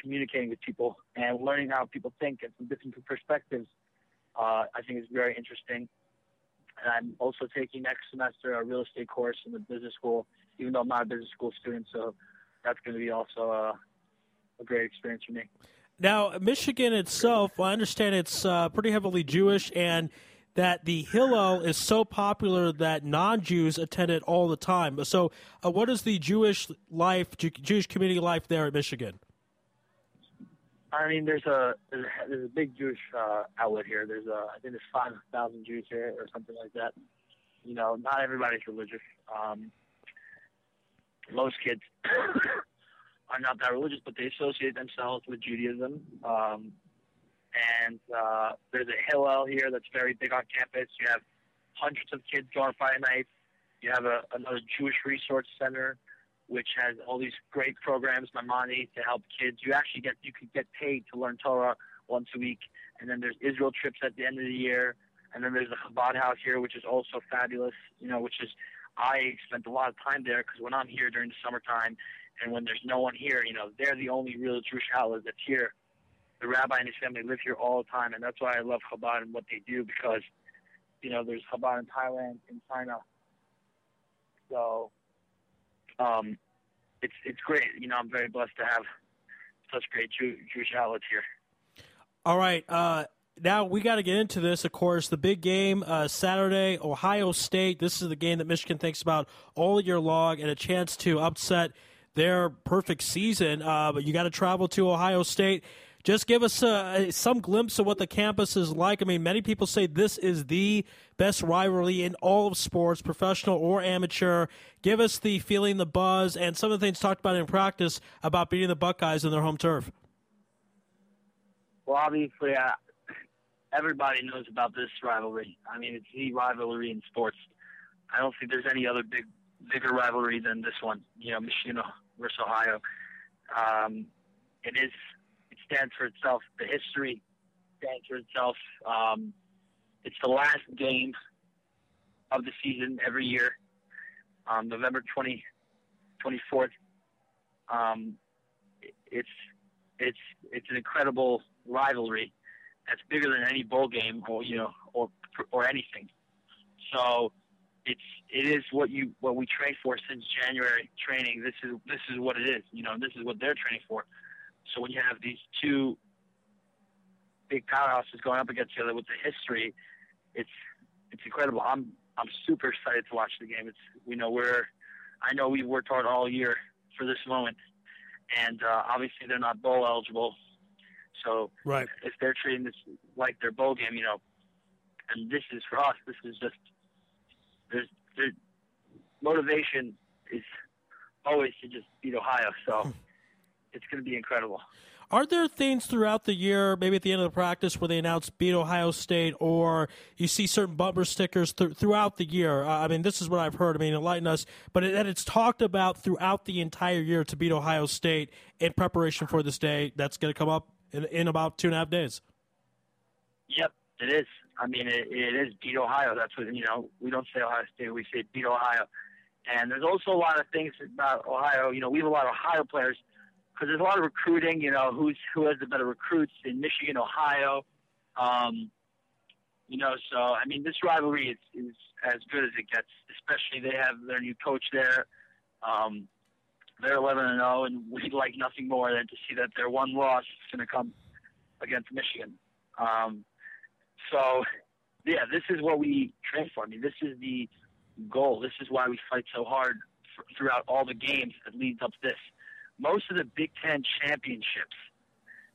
communicating with people and learning how people think and from different perspectives. Uh, I think is very interesting. And I'm also taking next semester a real estate course in the business school, even though I'm not a business school student. So that's going to be also a, a great experience for me. Now, Michigan itself, I understand it's uh, pretty heavily Jewish, and that the Hillel is so popular that non-Jews attend it all the time. So, uh, what is the Jewish life, Jewish community life there at Michigan? I mean, there's a there's a, there's a big Jewish uh, outlet here. There's a I think there's five thousand Jews here or something like that. You know, not everybody's religious. Um, most kids are not that religious, but they associate themselves with Judaism. Um, and uh, there's a Hillel here that's very big on campus. You have hundreds of kids going Friday nights. You have a, another Jewish Resource Center, which has all these great programs, Maimonides, to help kids. You actually get you can get paid to learn Torah once a week. And then there's Israel trips at the end of the year. And then there's the Chabad House here, which is also fabulous. You know, which is I spent a lot of time there because when I'm here during the summertime and when there's no one here, you know, they're the only real Jewish outlet that's here. The rabbi and his family live here all the time, and that's why I love Chabad and what they do because, you know, there's Chabad in Thailand, in China. So, um, it's it's great. You know, I'm very blessed to have such great Jew, Jewish outlets here. All right. Uh, now we got to get into this. Of course, the big game uh, Saturday, Ohio State. This is the game that Michigan thinks about all year long, and a chance to upset their perfect season. Uh, but you got to travel to Ohio State. Just give us uh, some glimpse of what the campus is like. I mean, many people say this is the best rivalry in all of sports, professional or amateur. Give us the feeling, the buzz, and some of the things talked about in practice about beating the Buckeyes in their home turf. Well, obviously, everybody knows about this rivalry. I mean, it's the rivalry in sports. I don't think there's any other big, bigger rivalry than this one. You know, Michigan versus Ohio. Um, it is. It stands for itself. The history stands for itself. Um, it's the last game of the season every year, um, November 20, 24th. Um, it's it's it's an incredible rivalry that's bigger than any bowl game or you know or or anything. So it's it is what you what we train for since January training. This is this is what it is. You know, this is what they're training for. So when you have these two big powerhouses going up against each other with the history, it's it's incredible. I'm I'm super excited to watch the game. It's we know we're I know we've worked hard all year for this moment, and uh, obviously they're not bowl eligible. So right. if they're treating this like their bowl game, you know, and this is for us, this is just there's there, motivation is always to just beat Ohio. So it's going to be incredible. Are there things throughout the year, maybe at the end of the practice, where they announce beat Ohio State, or you see certain bumper stickers th- throughout the year? Uh, I mean, this is what I've heard. I mean, enlighten us, but it, that it's talked about throughout the entire year to beat Ohio State in preparation for this day that's going to come up in, in about two and a half days. Yep, it is. I mean, it, it is beat Ohio. That's what you know. We don't say Ohio State; we say beat Ohio. And there's also a lot of things about Ohio. You know, we have a lot of Ohio players because there's a lot of recruiting. You know, who's who has the better recruits in Michigan, Ohio. Um, you know, so I mean, this rivalry is, is as good as it gets. Especially they have their new coach there. Um, they're 11 and 0, and we'd like nothing more than to see that their one loss is going to come against Michigan. Um, so, yeah, this is what we train for. I mean, this is the goal. This is why we fight so hard for, throughout all the games that leads up to this most of the Big Ten championships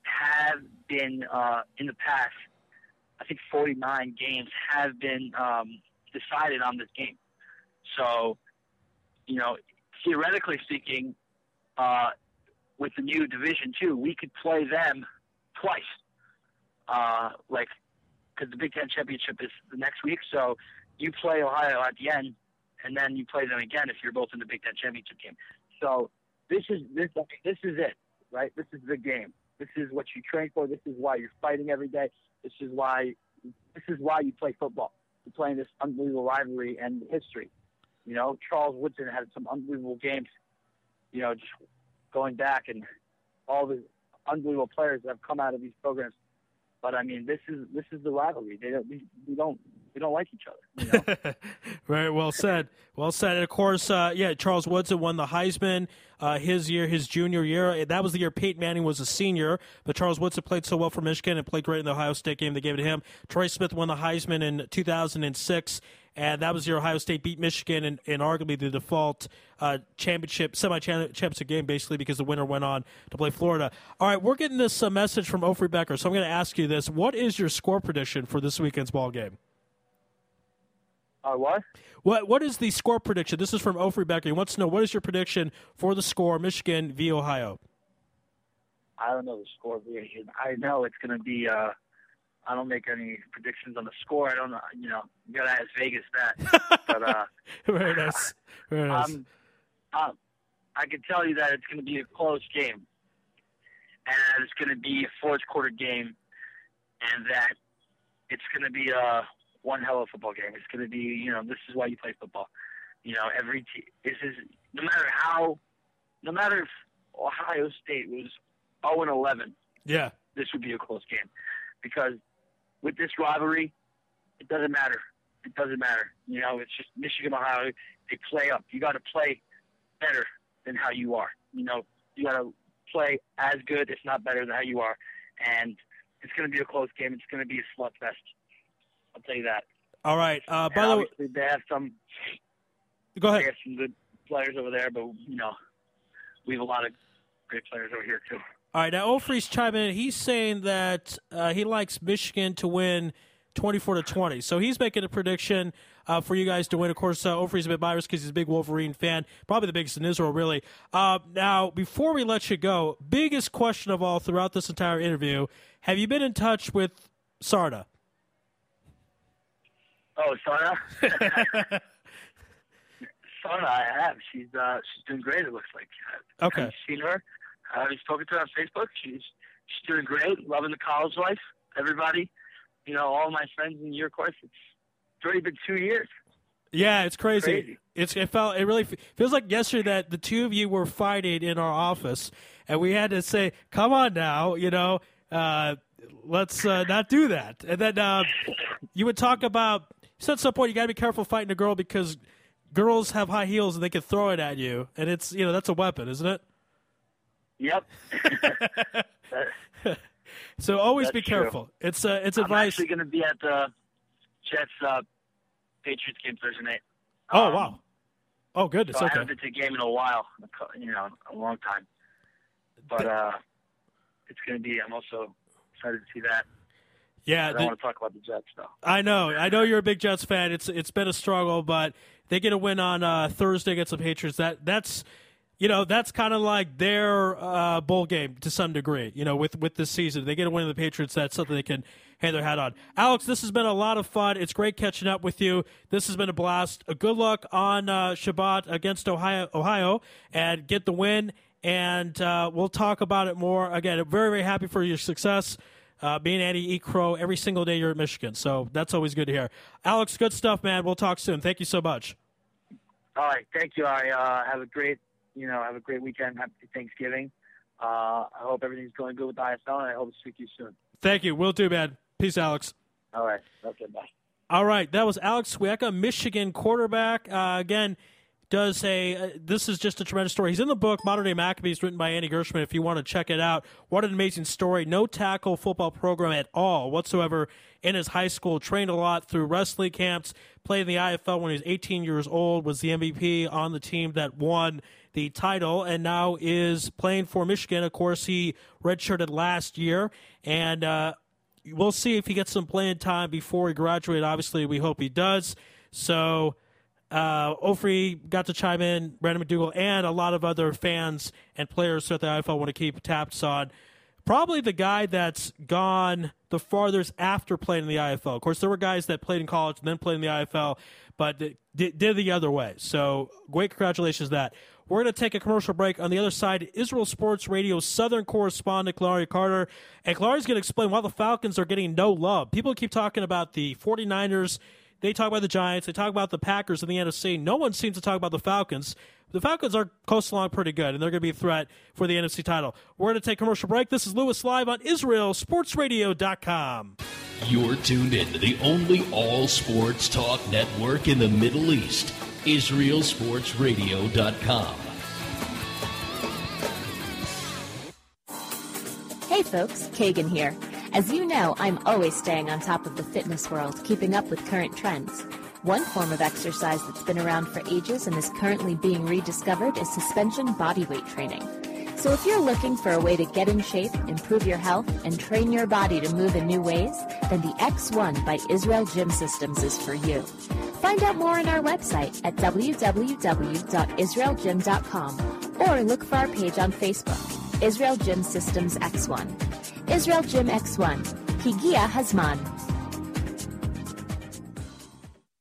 have been uh, in the past. I think 49 games have been um, decided on this game. So, you know, theoretically speaking, uh, with the new Division Two, we could play them twice. Uh, like, because the Big Ten championship is the next week, so you play Ohio at the end, and then you play them again if you're both in the Big Ten championship game. So this is this this is it, right? This is the game. This is what you train for. This is why you're fighting every day. This is why this is why you play football. You're playing this unbelievable rivalry and history. You know, Charles Woodson had some unbelievable games. You know, just going back and all the unbelievable players that have come out of these programs. But I mean, this is this is the rivalry. They don't, we, we don't we don't like each other. You know? right. Well said. Well said. And of course, uh, yeah, Charles Woodson won the Heisman uh, his year, his junior year. That was the year Peyton Manning was a senior. But Charles Woodson played so well for Michigan and played great in the Ohio State game. They gave it to him. Troy Smith won the Heisman in 2006 and that was the Ohio State beat Michigan in, in arguably the default uh, championship, semi championship game, basically because the winner went on to play Florida. All right, we're getting this uh, message from Ofri Becker, so I'm going to ask you this: What is your score prediction for this weekend's ball game? Uh, what? What What is the score prediction? This is from Ofri Becker. He wants to know what is your prediction for the score, Michigan v Ohio. I don't know the score. I know it's going to be. Uh, I don't make any predictions on the score. I don't know. You know, you got to ask Vegas that. but uh, very nice. Very nice. Um, um, I can tell you that it's going to be a close game, and it's going to be a fourth quarter game, and that it's going to be a one hell of a football game. It's going to be, you know, this is why you play football. You know, every team. This is no matter how, no matter if Ohio State was 0 and 11. Yeah, this would be a close game because with this rivalry, it doesn't matter. It doesn't matter. You know, it's just Michigan, Ohio. They play up. You got to play better than how you are. You know, you got to play as good, if not better, than how you are. And it's going to be a close game. It's going to be a slugfest. I'll tell you that. All right. Uh, by the way, they have some. Go ahead. They have some good players over there, but you know, we have a lot of great players over here too. All right. Now, Ofri's chiming in. He's saying that uh, he likes Michigan to win. 24 to 20. So he's making a prediction uh, for you guys to win. Of course, uh, Ofri's a bit biased because he's a big Wolverine fan, probably the biggest in Israel, really. Uh, now, before we let you go, biggest question of all throughout this entire interview: Have you been in touch with Sarda? Oh, Sarda? Sarda, I have. She's uh, she's doing great. It looks like. Okay. I've seen her. I've spoken to her on Facebook. She's she's doing great. Loving the college life. Everybody, you know, all my friends in your course. It's, it's already been two years. Yeah, it's crazy. crazy. It's it felt it really feels like yesterday that the two of you were fighting in our office, and we had to say, "Come on now," you know. Uh, let's uh, not do that. And then uh, you would talk about. You said at some point you got to be careful fighting a girl because girls have high heels and they can throw it at you, and it's you know that's a weapon, isn't it? Yep. so always That's be careful. true. It's uh, it's I'm advice. actually going to be at the Jets uh, Patriots game Thursday night. oh Um, wow! Oh, goodness. So okay. I haven't been to a game in a while, you know, a long time. But uh, it's going to be. I'm also excited to see that. Yeah, I the- want to talk about the Jets though. I know. I know you're a big Jets fan. It's it's been a struggle, but they get a win on uh, Thursday against the Patriots. That that's you know that's kind of like their uh, bowl game to some degree. You know, with with this season, they get a win of the Patriots. That's something they can hang their hat on. Alex, this has been a lot of fun. It's great catching up with you. This has been a blast. A good luck on uh, Shabbat against Ohio, Ohio, and get the win. And uh, we'll talk about it more. Again, very very happy for your success uh, being Andy E. Crow every single day you're at Michigan. So that's always good to hear. Alex, good stuff, man. We'll talk soon. Thank you so much. All right, thank you. I uh, have a great, you know, have a great weekend. Happy Thanksgiving. Uh, I hope everything's going good with the ISL, and I hope to speak to you soon. Thank you. Will do, man. Peace, Alex. All right. Okay. Bye. All right, that was Alex Swieca, Michigan quarterback. Uh, again, does a uh, this is just a tremendous story. He's in the book Modern Day Maccabees, written by Andy Gershman. If you want to check it out, what an amazing story! No tackle football program at all whatsoever in his high school. Trained a lot through wrestling camps. Played in the IFL when he was 18 years old. Was the MVP on the team that won the title, and now is playing for Michigan. Of course, he redshirted last year, and. Uh, we'll see if he gets some playing time before he graduates. Obviously, we hope he does. So, uh, Ofri got to chime in, Brandon McDougal, and a lot of other fans and players throughout the IFL want to keep taps on. Probably the guy that's gone the farthest after playing in the IFL. Of course, there were guys that played in college and then played in the IFL, but did, did the other way. So, great congratulations that. We're going to take a commercial break. On the other side, Israel Sports Radio Southern correspondent Clary Carter. And Clary's going to explain why the Falcons are getting no love. People keep talking about the 49ers. They talk about the Giants. They talk about the Packers in the NFC. No one seems to talk about the Falcons. The Falcons are coasting along pretty good, and they're going to be a threat for the NFC title. We're going to take a commercial break. This is Louis Live on IsraelSportsRadio.com. You're tuned in to the only all sports talk network in the Middle East, IsraelSportsRadio.com. Hey folks, Kagan here. As you know, I'm always staying on top of the fitness world, keeping up with current trends. One form of exercise that's been around for ages and is currently being rediscovered is suspension bodyweight training. So if you're looking for a way to get in shape, improve your health, and train your body to move in new ways, then the X1 by Israel Gym Systems is for you. Find out more on our website at www.israelgym.com or look for our page on Facebook, Israel Gym Systems X1. Israel Gym X1, Higia Hazman.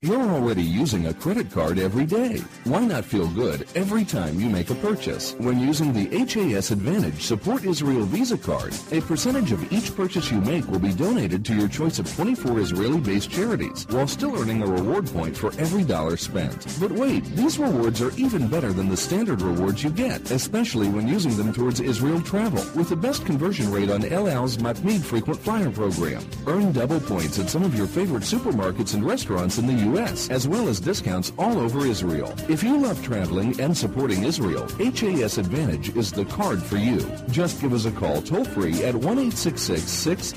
You're already using a credit card every day. Why not feel good every time you make a purchase? When using the HAS Advantage Support Israel Visa card, a percentage of each purchase you make will be donated to your choice of 24 Israeli-based charities, while still earning a reward point for every dollar spent. But wait, these rewards are even better than the standard rewards you get, especially when using them towards Israel travel, with the best conversion rate on El Al's Matmid frequent flyer program. Earn double points at some of your favorite supermarkets and restaurants in the U.S. U.S., as well as discounts all over Israel. If you love traveling and supporting Israel, HAS Advantage is the card for you. Just give us a call toll free at 1 6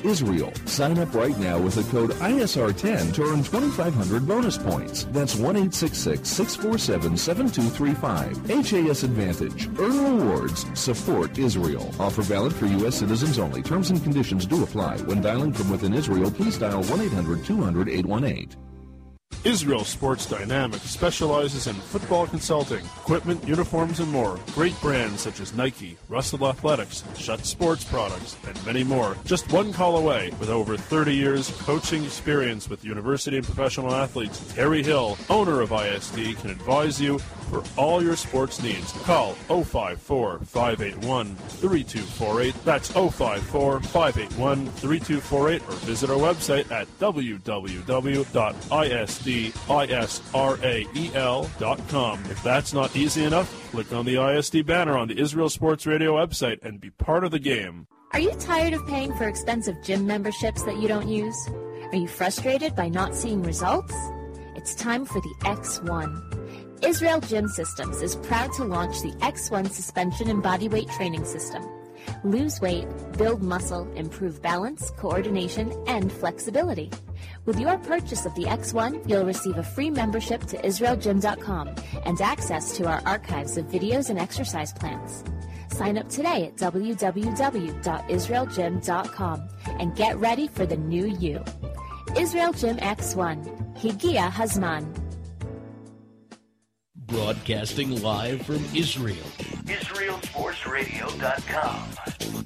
Israel. Sign up right now with the code ISR10 to earn 2,500 bonus points. That's 1 647 7235. HAS Advantage. Earn rewards. Support Israel. Offer valid for U.S. citizens only. Terms and conditions do apply. When dialing from within Israel, please dial 1 800 200 818. Israel Sports Dynamics specializes in football consulting, equipment, uniforms, and more. Great brands such as Nike, Russell Athletics, Schutt Sports Products, and many more. Just one call away. With over 30 years coaching experience with university and professional athletes, Terry Hill, owner of ISD, can advise you for all your sports needs. Call 054 581 3248. That's 054 581 3248 or visit our website at www.isdisrael.com. If that's not easy enough, click on the ISD banner on the Israel Sports Radio website and be part of the game. Are you tired of paying for expensive gym memberships that you don't use? Are you frustrated by not seeing results? It's time for the X1. Israel Gym Systems is proud to launch the X1 suspension and bodyweight training system. Lose weight, build muscle, improve balance, coordination, and flexibility. With your purchase of the X1, you'll receive a free membership to IsraelGym.com and access to our archives of videos and exercise plans. Sign up today at www.israelgym.com and get ready for the new you. Israel Gym X1. Higia Hazman. Broadcasting live from Israel. IsraelSportsRadio.com.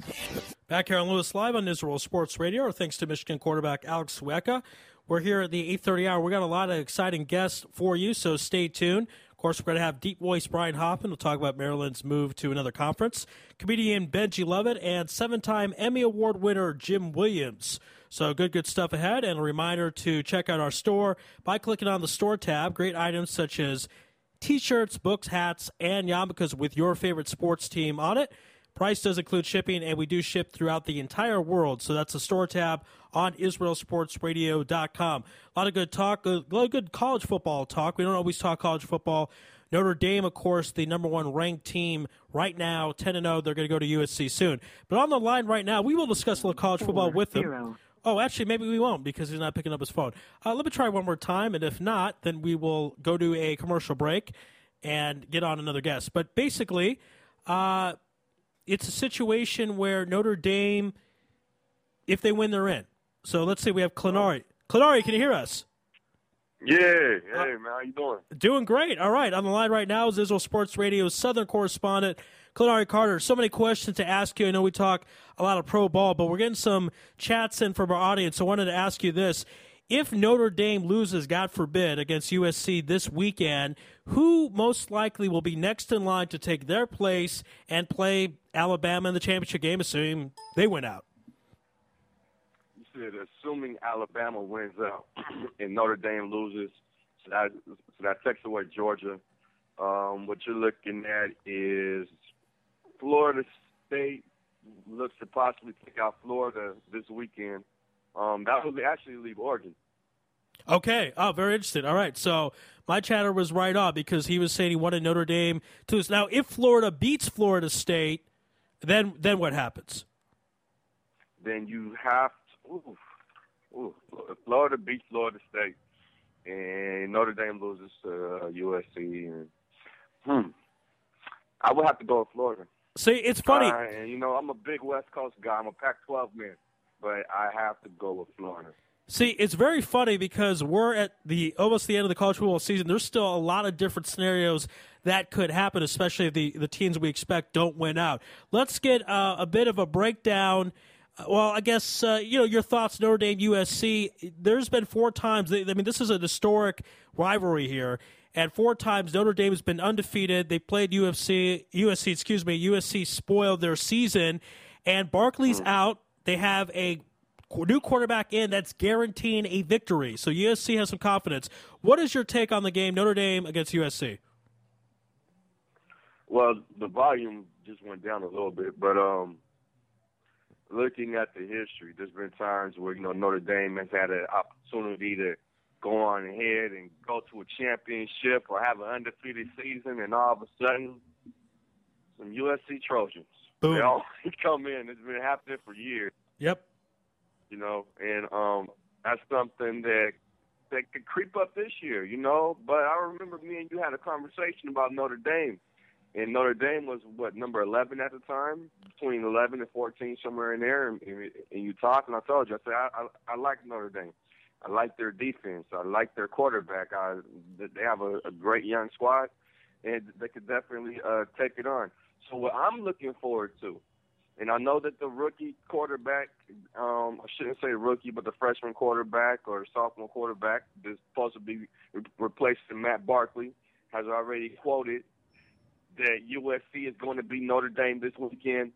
Back here on Louis Live on Israel Sports Radio, Our thanks to Michigan quarterback Alex Swieca. We're here at the 8:30 hour. We got a lot of exciting guests for you, so stay tuned. Of course, we're going to have deep voice Brian Hoffman. We'll talk about Maryland's move to another conference. Comedian Benji Lovett and seven-time Emmy Award winner Jim Williams. So good, good stuff ahead. And a reminder to check out our store by clicking on the store tab. Great items such as T-shirts, books, hats, and yarmulkes with your favorite sports team on it. Price does include shipping, and we do ship throughout the entire world. So that's the store tab on IsraelSportsRadio.com. A lot of good talk, a lot of good college football talk. We don't always talk college football. Notre Dame, of course, the number one ranked team right now, 10 and 0. They're going to go to USC soon. But on the line right now, we will discuss a little college football with them. Oh, actually, maybe we won't because he's not picking up his phone. Uh, let me try one more time, and if not, then we will go to a commercial break and get on another guest. But basically, uh, it's a situation where Notre Dame, if they win, they're in. So let's say we have Clenari. Clenari, can you hear us? Yeah. Hey, uh, man, how you doing? Doing great. All right. On the line right now is Israel Sports Radio's Southern correspondent, Clenari Carter. So many questions to ask you. I know we talk a lot of pro ball, but we're getting some chats in from our audience. So I wanted to ask you this. If Notre Dame loses, God forbid, against USC this weekend, who most likely will be next in line to take their place and play Alabama in the championship game, assuming they win out? You said assuming Alabama wins out and Notre Dame loses, so that, so that takes away Georgia. Um, what you're looking at is Florida State looks to possibly take out Florida this weekend. Um, that would actually leave Oregon. Okay. Oh, very interesting. All right. So my chatter was right on because he was saying he wanted Notre Dame to lose. Now, if Florida beats Florida State, then then what happens? Then you have to. Ooh, ooh, Florida beats Florida State, and Notre Dame loses to uh, USC. And, hmm. I would have to go with Florida. See, it's funny. Uh, and you know, I'm a big West Coast guy. I'm a Pac-12 man, but I have to go with Florida. See, it's very funny because we're at the almost the end of the college football season. There's still a lot of different scenarios that could happen, especially if the, the teams we expect don't win out. Let's get uh, a bit of a breakdown. Uh, well, I guess uh, you know your thoughts. Notre Dame, USC. There's been four times. I mean, this is an historic rivalry here, and four times Notre Dame has been undefeated. They played UFC, USC, excuse me, USC spoiled their season, and Barkley's out. They have a new quarterback in that's guaranteeing a victory. So USC has some confidence. What is your take on the game Notre Dame against USC? Well, the volume just went down a little bit, but um, looking at the history, there's been times where you know Notre Dame has had an opportunity to go on ahead and go to a championship or have an undefeated season, and all of a sudden, some USC Trojans. Boom. They always come in. It's been happening for years. Yep. You know, and um, that's something that that could creep up this year. You know, but I remember me and you had a conversation about Notre Dame, and Notre Dame was what number 11 at the time, between 11 and 14, somewhere in there. And, and you talked, and I told you, I said I, I, I like Notre Dame. I like their defense. I like their quarterback. I, they have a, a great young squad, and they could definitely uh, take it on. So what I'm looking forward to, and I know that the rookie quarterback, um, I shouldn't say rookie, but the freshman quarterback or sophomore quarterback that's supposed to be re- replacing Matt Barkley, has already quoted that USC is going to be Notre Dame this weekend.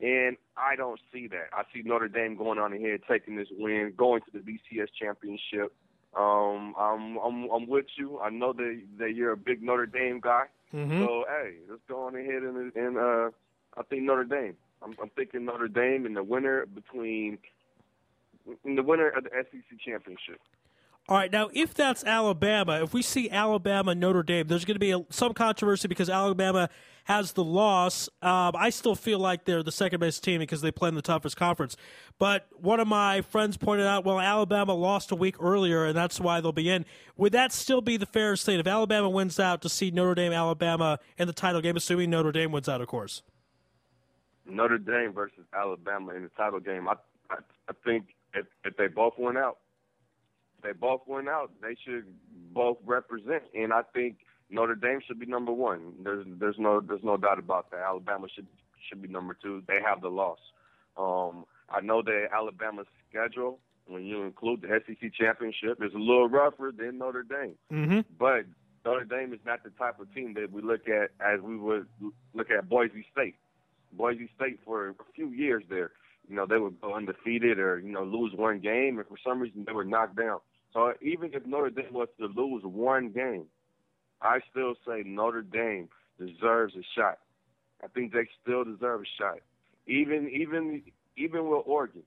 And I don't see that. I see Notre Dame going on ahead, taking this win, going to the BCS championship. Um, I'm, I'm, I'm with you. I know that that you're a big Notre Dame guy. Mm-hmm. So hey, let's go on ahead and and uh, I think Notre Dame. I'm, I'm thinking Notre Dame in the winner between in the winner of the SEC championship. All right, now if that's Alabama, if we see Alabama Notre Dame, there's going to be a, some controversy because Alabama has the loss. Um, I still feel like they're the second best team because they play in the toughest conference. But one of my friends pointed out, well, Alabama lost a week earlier, and that's why they'll be in. Would that still be the fairest thing if Alabama wins out to see Notre Dame, Alabama in the title game, assuming Notre Dame wins out, of course? Notre Dame versus Alabama in the title game. I I, I think if if they both went out, they both went out, they should both represent. And I think Notre Dame should be number one. There's there's no there's no doubt about that. Alabama should should be number two. They have the loss. Um, I know that Alabama's schedule, when you include the SEC championship, is a little rougher than Notre Dame. Mm-hmm. But Notre Dame is not the type of team that we look at as we would look at Boise State. Boise State for a few years there, you know, they would go undefeated or you know lose one game, and for some reason they were knocked down. So even if Notre Dame was to lose one game, I still say Notre Dame deserves a shot. I think they still deserve a shot. Even even even with Oregon,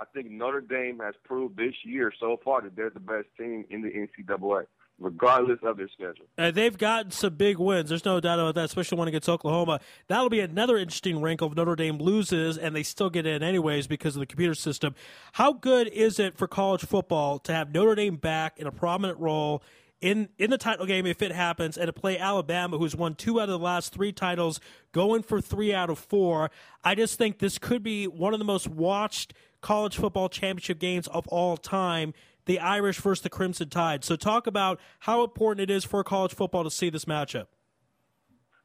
I think Notre Dame has proved this year so far that they're the best team in the NCAA regardless of their schedule. Uh, they've gotten some big wins. There's no doubt about that, especially when it gets Oklahoma. That'll be another interesting wrinkle if Notre Dame loses and they still get in anyways because of the computer system. How good is it for college football to have Notre Dame back in a prominent role? In, in the title game, if it happens, and to play Alabama, who's won two out of the last three titles, going for three out of four, I just think this could be one of the most watched college football championship games of all time the Irish versus the Crimson Tide. So talk about how important it is for college football to see this matchup.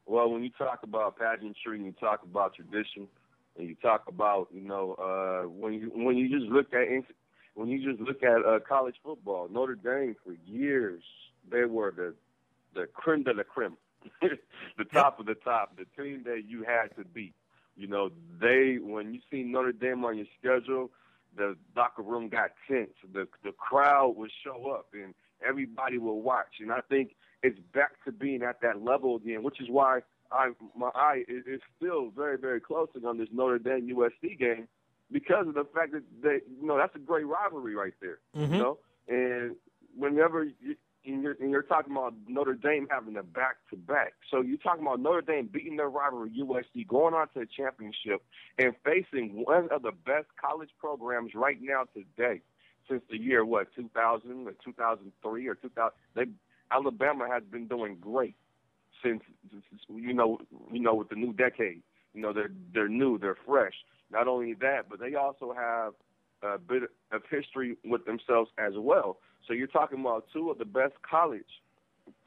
Well, when you talk about pageantry and you talk about tradition and you talk about, you know, uh, when you when you just look at when you just look at uh, college football, Notre Dame for years they were the the creme de la creme, the top of the top, the team that you had to beat. You know, they when you see Notre Dame on your schedule, the locker room got tense. The the crowd would show up and everybody will watch. And I think it's back to being at that level again, which is why I my eye is still very very close on this Notre Dame USC game because of the fact that they you know that's a great rivalry right there. Mm-hmm. You know, and whenever you, and you're, and you're talking about Notre Dame having a back to back. So you're talking about Notre Dame beating their rival USC, going on to a championship, and facing one of the best college programs right now today since the year what 2000 or 2003 or 2000. They Alabama has been doing great since you know you know with the new decade. You know they're they're new, they're fresh. Not only that, but they also have a bit of history with themselves as well. So you're talking about two of the best college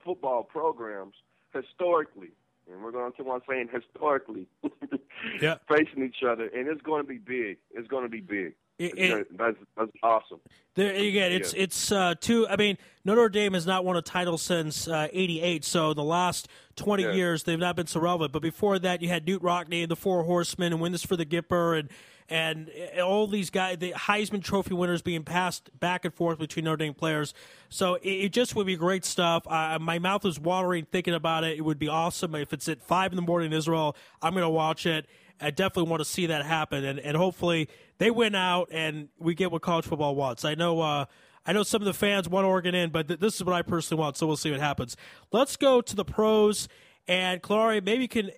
football programs historically, and we're going to keep on saying historically, yeah. facing each other, and it's going to be big. It's going to be big. It, it, that's that's awesome. There again, it's Yeah. it's uh, two. I mean, Notre Dame has not won a title since '88, so in the last 20 Yeah. years they've not been so relevant. But before that, you had Knute Rockne and the Four Horsemen, and win this for the Gipper, and and all these guys, the Heisman Trophy winners, being passed back and forth between Notre Dame players. So it, it just would be great stuff. Uh, my mouth is watering thinking about it. It would be awesome if it's at five in the morning in Israel. I'm going to watch it. I definitely want to see that happen, and, and hopefully they win out and we get what college football wants. I know. Uh, I know some of the fans want Oregon in, but th- this is what I personally want. So we'll see what happens. Let's go to the pros, and Clary, maybe you can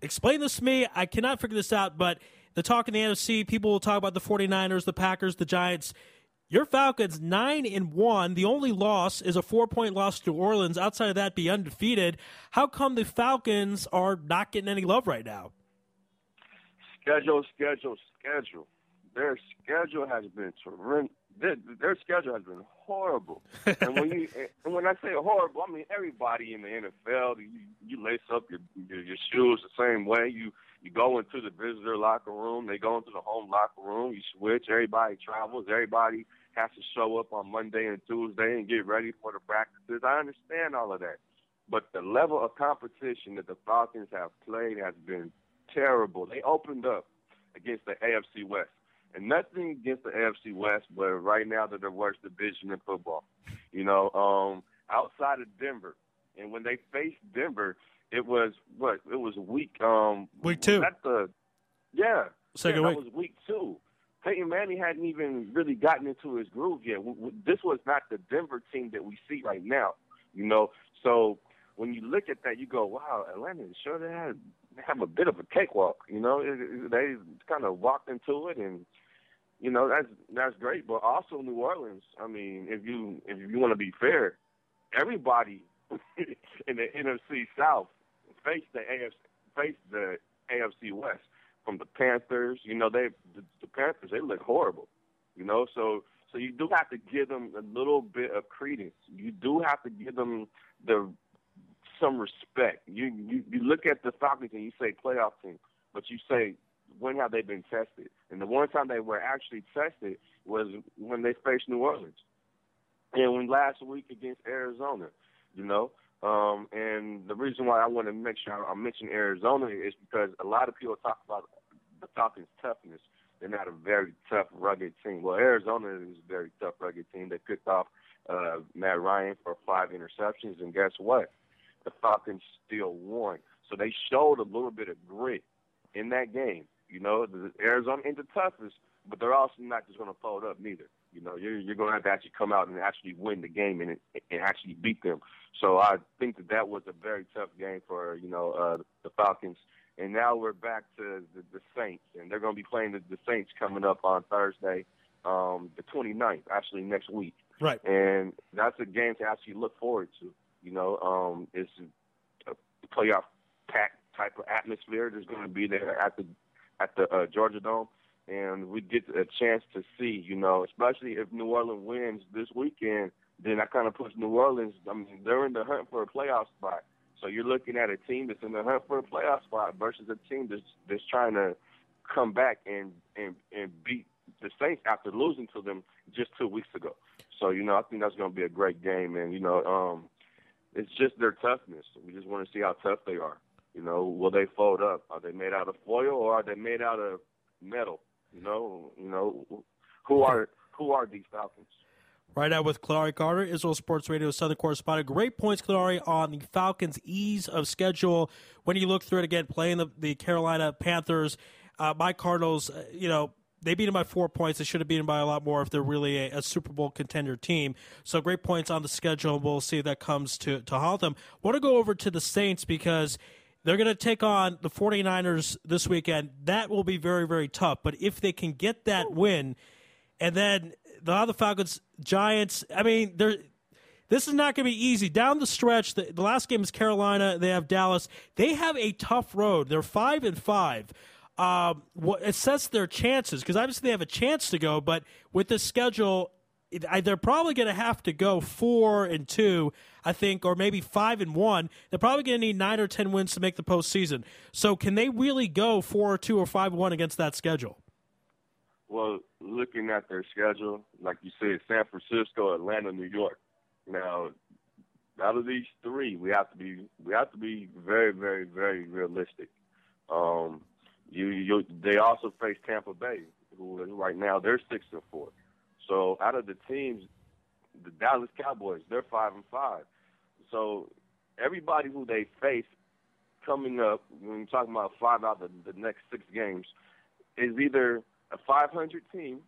explain this to me. I cannot figure this out, but the talk in the NFC, people will talk about the 49ers, the Packers, the Giants. Your Falcons nine and one. The only loss is a four point loss to New Orleans. Outside of that, be undefeated. How come the Falcons are not getting any love right now? Schedule, schedule, schedule. Their schedule has been terrific. Their, their schedule has been horrible. and when you and when I say horrible, I mean everybody in the NFL. You, you lace up your, your your shoes the same way. You you go into the visitor locker room. They go into the home locker room. You switch. Everybody travels. Everybody has to show up on Monday and Tuesday and get ready for the practices. I understand all of that, but the level of competition that the Falcons have played has been terrible. They opened up against the AFC West. And nothing against the AFC West, but right now they're the worst division in football. You know, um, outside of Denver. And when they faced Denver, it was what? It was week um Week two. that the yeah. Second yeah, week. That was week two. Peyton Manning hadn't even really gotten into his groove yet. This was not the Denver team that we see right now, you know. So when you look at that, you go, "Wow, Atlanta sure they had have a bit of a cakewalk." You know, they kind of walked into it, and you know that's that's great. But also New Orleans. I mean, if you if you want to be fair, everybody in the NFC South faced the AFC faced the AFC West from the Panthers. You know, they the, the Panthers they look horrible. You know, so so you do have to give them a little bit of credence. You do have to give them the some respect. You you, you look at the Falcons and you say playoff team, but you say when have they been tested? And the one time they were actually tested was when they faced New Orleans, and when last week against Arizona. You know, um, and the reason why I want to make sure I mention Arizona is because a lot of people talk about the Falcons' toughness. They're not a very tough, rugged team. Well, Arizona is a very tough, rugged team. They picked off uh, Matt Ryan for five interceptions, and guess what? The Falcons still won. So they showed a little bit of grit in that game. You know, the Arizona ain't the toughest, but they're also not just going to fold up neither. You know, you're you're going to have to actually come out and actually win the game and and actually beat them. So I think that that was a very tough game for you know uh, the Falcons. And now we're back to the, the Saints, and they're going to be playing the, the Saints coming up on Thursday, um, the 29th, actually next week. Right. And that's a game to actually look forward to. You know, um, it's a playoff pack type of atmosphere that's going to be there at the at the uh, Georgia Dome and we get a chance to see, you know, especially if New Orleans wins this weekend, then that kind of puts New Orleans. I mean, they're in the hunt for a playoff spot. So you're looking at a team that's in the hunt for a playoff spot versus a team that's that's trying to come back and and and beat the Saints after losing to them just two weeks ago. So you know, I think that's going to be a great game, and you know, um, it's just their toughness. We just want to see how tough they are. You know, will they fold up? Are they made out of foil or are they made out of metal? You know, you know, who are who are these Falcons? Right now with Clary Carter, Israel Sports Radio Southern correspondent. Great points, Clary, on the Falcons' ease of schedule. When you look through it again, playing the, the Carolina Panthers, uh, my Cardinals, uh, you know, they beat them by four points. They should have beaten by a lot more if they're really a, a, Super Bowl contender team. So great points on the schedule. We'll see if that comes to, to halt them. Want to go over to the Saints because – they're going to take on the 49ers this weekend. That will be very, very tough. But if they can get that win, and then the other Falcons, Giants, I mean, they're. This is not going to be easy. Down the stretch, the, the last game is Carolina. They have Dallas. They have a tough road. They're five and five. Um, what assess their chances because obviously they have a chance to go, but with the schedule, they're probably going to have to go four and two, I think, or maybe five and one. They're probably going to need nine or ten wins to make the postseason. So, can they really go four or two or five one against that schedule? Well, looking at their schedule, like you said, San Francisco, Atlanta, New York. Now, out of these three, we have to be we have to be very, very, very realistic. Um, you, you they also face Tampa Bay, who right now they're six and four. So out of the teams, the Dallas Cowboys, they're five and five. So everybody who they face coming up, when you're talking about five out of the next six games, is either a 500 team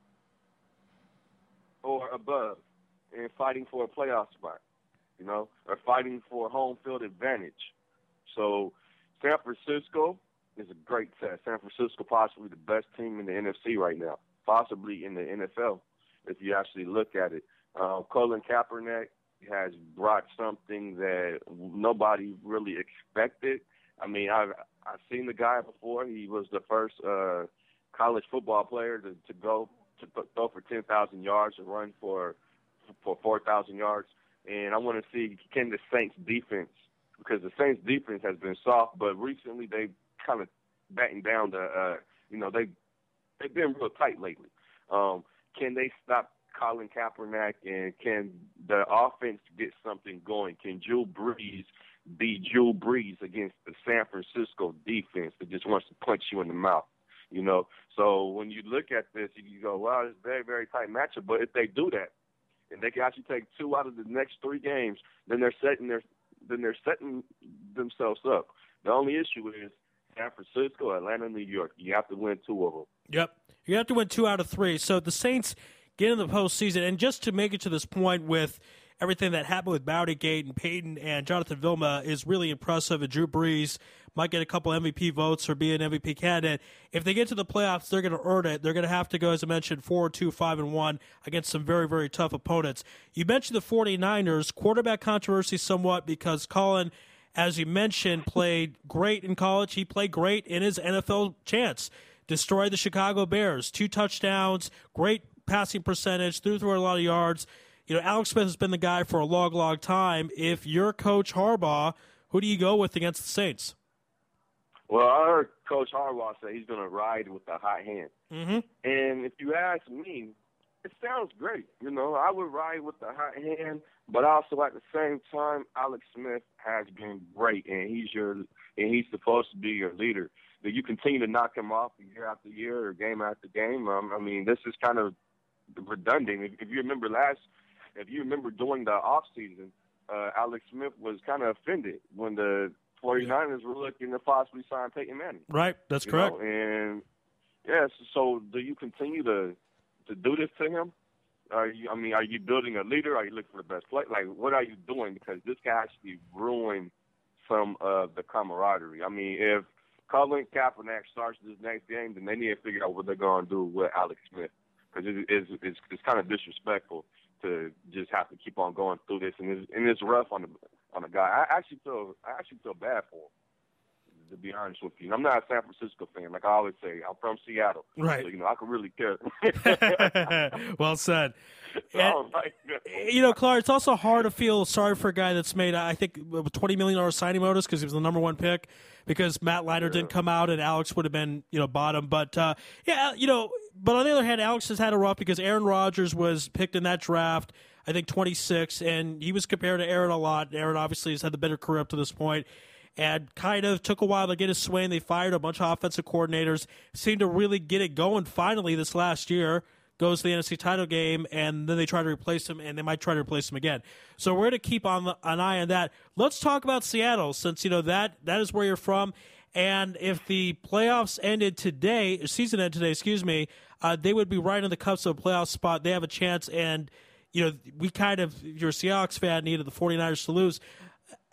or above and fighting for a playoff spot, you know, or fighting for home field advantage. So San Francisco is a great test. San Francisco possibly the best team in the NFC right now, possibly in the NFL if you actually look at it. Uh, Colin Kaepernick has brought something that nobody really expected. I mean, I've I've seen the guy before. He was the first uh, college football player to, to go to throw for ten thousand yards and run for for four thousand yards. And I want to see can the Saints defense because the Saints defense has been soft, but recently they kind of battened down the uh, you know they they've been real tight lately. Um, can they stop Colin Kaepernick and can the offense get something going? Can Drew Brees be Drew Brees against the San Francisco defense that just wants to punch you in the mouth? You know, so when you look at this, you go, "Well, it's a very, very tight matchup." But if they do that, and they can actually take two out of the next three games, then they're setting their then they're setting themselves up. The only issue is San Francisco, Atlanta, New York. You have to win two of them. Yep. You have to win two out of three. So the Saints get in the postseason, and just to make it to this point with everything that happened with Gate and Payton and Jonathan Vilma is really impressive. And Drew Brees might get a couple MVP votes or be an MVP candidate. If they get to the playoffs, they're going to earn it. They're going to have to go, as I mentioned, 4 2, 5 and 1 against some very, very tough opponents. You mentioned the 49ers. Quarterback controversy somewhat because Colin, as you mentioned, played great in college. He played great in his NFL chance. Destroyed the Chicago Bears. Two touchdowns, great passing percentage, threw through a lot of yards. You know, Alex Smith has been the guy for a long, long time. If you're Coach Harbaugh, who do you go with against the Saints? Well, I heard Coach Harbaugh say he's going to ride with the hot hand. Mm-hmm. And if you ask me, it sounds great. You know, I would ride with the hot hand, but also at the same time, Alex Smith has been great, and he's your and he's supposed to be your leader. That you continue to knock him off year after year or game after game. Um, I mean, this is kind of redundant. If, if you remember last if you remember during the off season, uh, Alex Smith was kind of offended when the 49ers were looking to possibly sign Peyton Manning. Right, that's correct. Know? And yes, yeah, so do you continue to to do this to him? Are you, I mean, are you building a leader? Are you looking for the best play? Like, what are you doing? Because this can actually ruin some of the camaraderie. I mean, if Colin Kaepernick starts this next game, then they need to figure out what they're going to do with Alex Smith because it, it's, it's it's kind of disrespectful to just have to keep on going through this, and it's, and it's rough on the on the guy. I actually feel I actually feel bad for him. To be honest with you, I'm not a San Francisco fan. Like I always say, I'm from Seattle, right? So, you know, I could really care. well said. And, you know, Clark, it's also hard to feel sorry for a guy that's made, I think, twenty million dollar signing bonus because he was the number one pick. Because Matt Leinart yeah. didn't come out and Alex would have been, you know, bottom. But uh, yeah, you know, but on the other hand, Alex has had a rough because Aaron Rodgers was picked in that draft, I think 26, and he was compared to Aaron a lot. Aaron obviously has had the better career up to this point and kind of took a while to get his swing. They fired a bunch of offensive coordinators, seemed to really get it going finally this last year. Goes to the NFC title game, and then they try to replace him, and they might try to replace him again. So we're going to keep on the, an eye on that. Let's talk about Seattle, since you know that that is where you're from. And if the playoffs ended today, season ended today, excuse me, uh, they would be right on the cusp of a playoff spot. They have a chance, and you know we kind of, if you're a Seahawks fan, needed the 49ers to lose.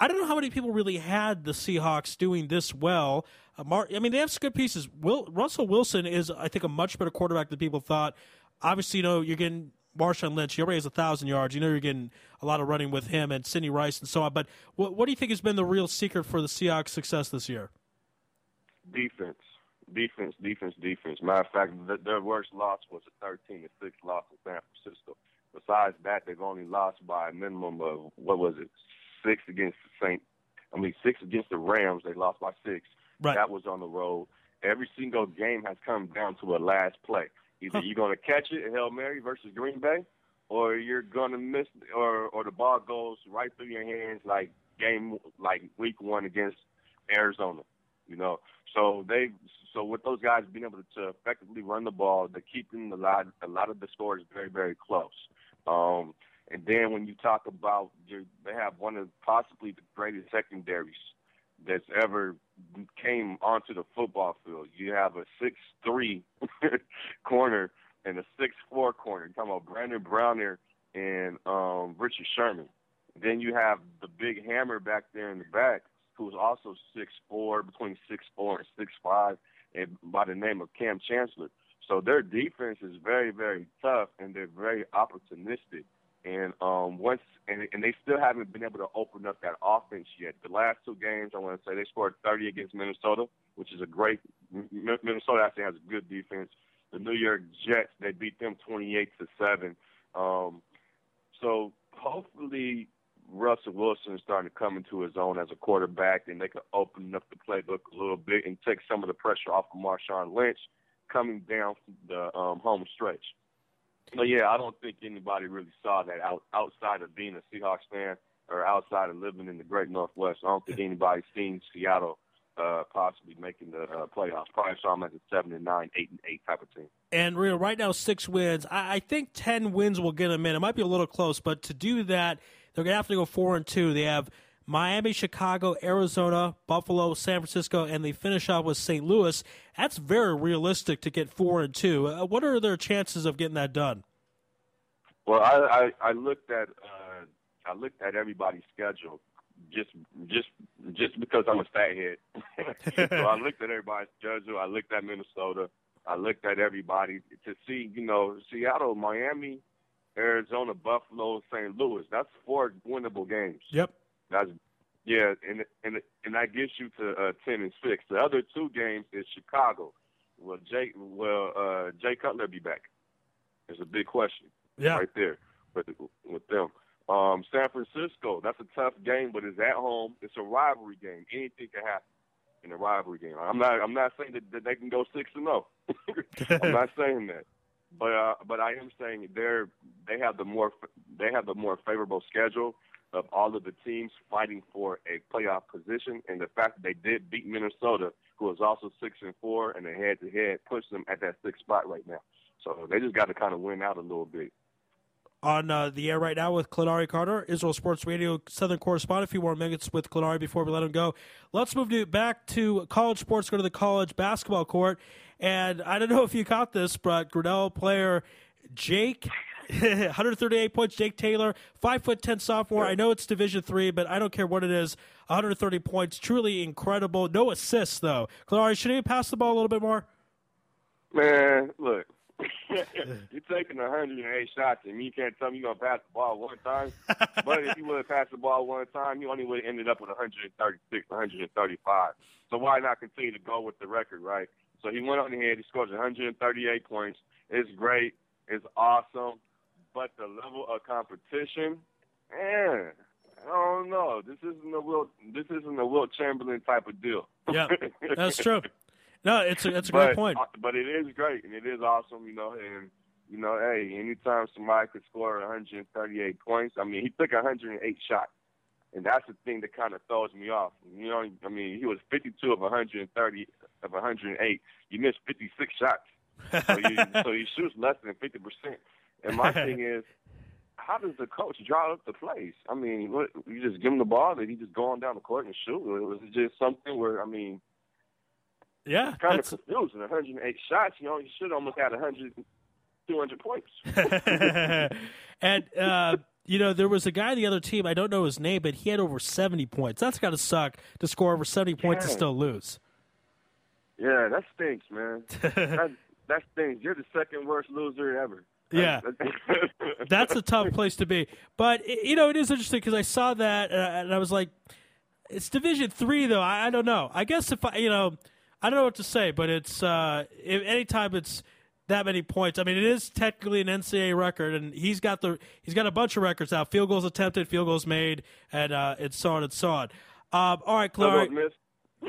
I don't know how many people really had the Seahawks doing this well. Uh, Mar- I mean, they have some good pieces. Will- Russell Wilson is, I think, a much better quarterback than people thought. Obviously, you know, you're getting Marshawn Lynch. He already has a thousand yards. You know, you're getting a lot of running with him and Sidney Rice and so on. But what, what do you think has been the real secret for the Seahawks' success this year? Defense, defense, defense, defense. Matter of fact, their worst loss was a 13 to six loss in San Francisco. Besides that, they've only lost by a minimum of what was it, six against the Saint. I mean, six against the Rams. They lost by six. Right. That was on the road. Every single game has come down to a last play. Either huh. you're going to catch it, Hail Mary versus Green Bay, or you're going to miss, or or the ball goes right through your hands like game like week one against Arizona. You know, so they so with those guys being able to effectively run the ball, they're keeping a lot a lot of the scores very very close. Um, and then when you talk about they have one of possibly the greatest secondaries that's ever came onto the football field. You have a six three corner and a six four corner. You're talking about Brandon Browner and um, Richard Sherman. Then you have the big hammer back there in the back who's also six four, between six four and six five, and by the name of Kam Chancellor. So their defense is very, very tough, and they're very opportunistic. And um, once and, and they still haven't been able to open up that offense yet. The last two games, I want to say they scored 30 against Minnesota, which is a great. Minnesota actually has a good defense. The New York Jets, they beat them 28 to seven. Um, so hopefully Russell Wilson is starting to come into his own as a quarterback, and they can open up the playbook a little bit and take some of the pressure off of Marshawn Lynch coming down the um, home stretch. But yeah, I don't think anybody really saw that out, outside of being a Seahawks fan or outside of living in the Great Northwest. I don't think anybody's seen Seattle uh, possibly making the uh, playoffs. Probably saw them as a seven and nine, eight and eight type of team. And real right now, six wins. I, I think ten wins will get them in. It might be a little close, but to do that, they're to have to go four and two. They have Miami, Chicago, Arizona, Buffalo, San Francisco, and they finish off with St. Louis. That's very realistic to get four and two. Uh, what are their chances of getting that done? Well, I I, I looked at uh, I looked at everybody's schedule just just just because I'm a stat head. so I looked at everybody's schedule. I looked at Minnesota. I looked at everybody to see, you know, Seattle, Miami, Arizona, Buffalo, St. Louis. That's four winnable games. Yep. That's yeah, and and and that gets you to uh, ten and six. The other two games is Chicago. Will Jay will uh, Jay Cutler be back? It's a big question. Yeah. Right there with with them. Um, San Francisco, that's a tough game, but it's at home. It's a rivalry game. Anything can happen in a rivalry game. I'm not I'm not saying that, that they can go six and zero. I'm not saying that, but uh, but I am saying they're they have the more they have the more favorable schedule of all of the teams fighting for a playoff position, and the fact that they did beat Minnesota, who is also six and four, and the head to head puts them at that sixth spot right now. So they just got to kind of win out a little bit on uh, the air right now with Clenari Carter, Israel Sports Radio Southern correspondent. A few more minutes with Clenari before we let him go. Let's move to, back to college sports. Go to the college basketball court, and I don't know if you caught this, but Grinnell player Jake. 138 points, Jack Taylor, five foot ten sophomore. I know it's Division three, but I don't care what it is. 130 points, truly incredible. No assists though. Clenari, should he pass the ball a little bit more? Man, look, you're taking 108 shots, and you can't tell me you're gonna pass the ball one time. but if you would have passed the ball one time, you only would have ended up with 136, 135. So why not continue to go with the record, right? So he went on ahead. He scored 138 points. It's great. It's awesome. But the level of competition, man, I don't know. This isn't a Wilt. This isn't a Wilt Chamberlain type of deal. Yeah, that's true. No, it's a, it's a but, great point. Uh, but it is great and it is awesome, you know. And you know, hey, anytime somebody could score 138 points, I mean, he took 108 shots, and that's the thing that kind of throws me off. You know, I mean, he was 52 of 130 of 108. You missed 56 shots, so you, so he shoots less than 50 percent. And my thing is, how does the coach draw up the plays? I mean, what, you just give him the ball, and he just go on down the court and shoot? Or was it just something where, I mean, yeah, it's kind that's... of confusing. 108 shots, you know, you should almost had 100, 200 points. and, uh, you know, there was a guy on the other team, I don't know his name, but he had over 70 points. That's got to suck to score over 70 points and still lose. Yeah, that stinks, man. that, that stinks. You're the second worst loser ever. Yeah, that's a tough place to be. But you know, it is interesting because I saw that and I was like, "It's Division Three, though." I, I, don't know. I guess if I, you know, I don't know what to say, but it's uh, if, anytime it's that many points. I mean, it is technically an NCAA record, and he's got the he's got a bunch of records now: field goals attempted, field goals made, and uh, and so on and so on. Um, all right, Clark.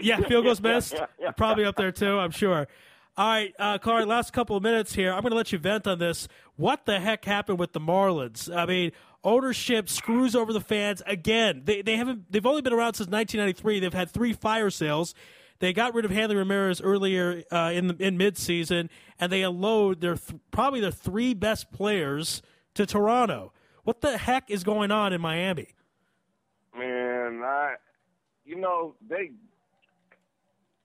Yeah, field goals missed. Probably up there too, I'm sure. All right, uh, Clark, last couple of minutes here. I'm going to let you vent on this. What the heck happened with the Marlins? I mean, ownership screws over the fans again. They they haven't. They've only been around since 1993. They've had three fire sales. They got rid of Hanley Ramirez earlier uh, in the, in midseason, and they unload their th- probably their three best players to Toronto. What the heck is going on in Miami? Man, I, you know, they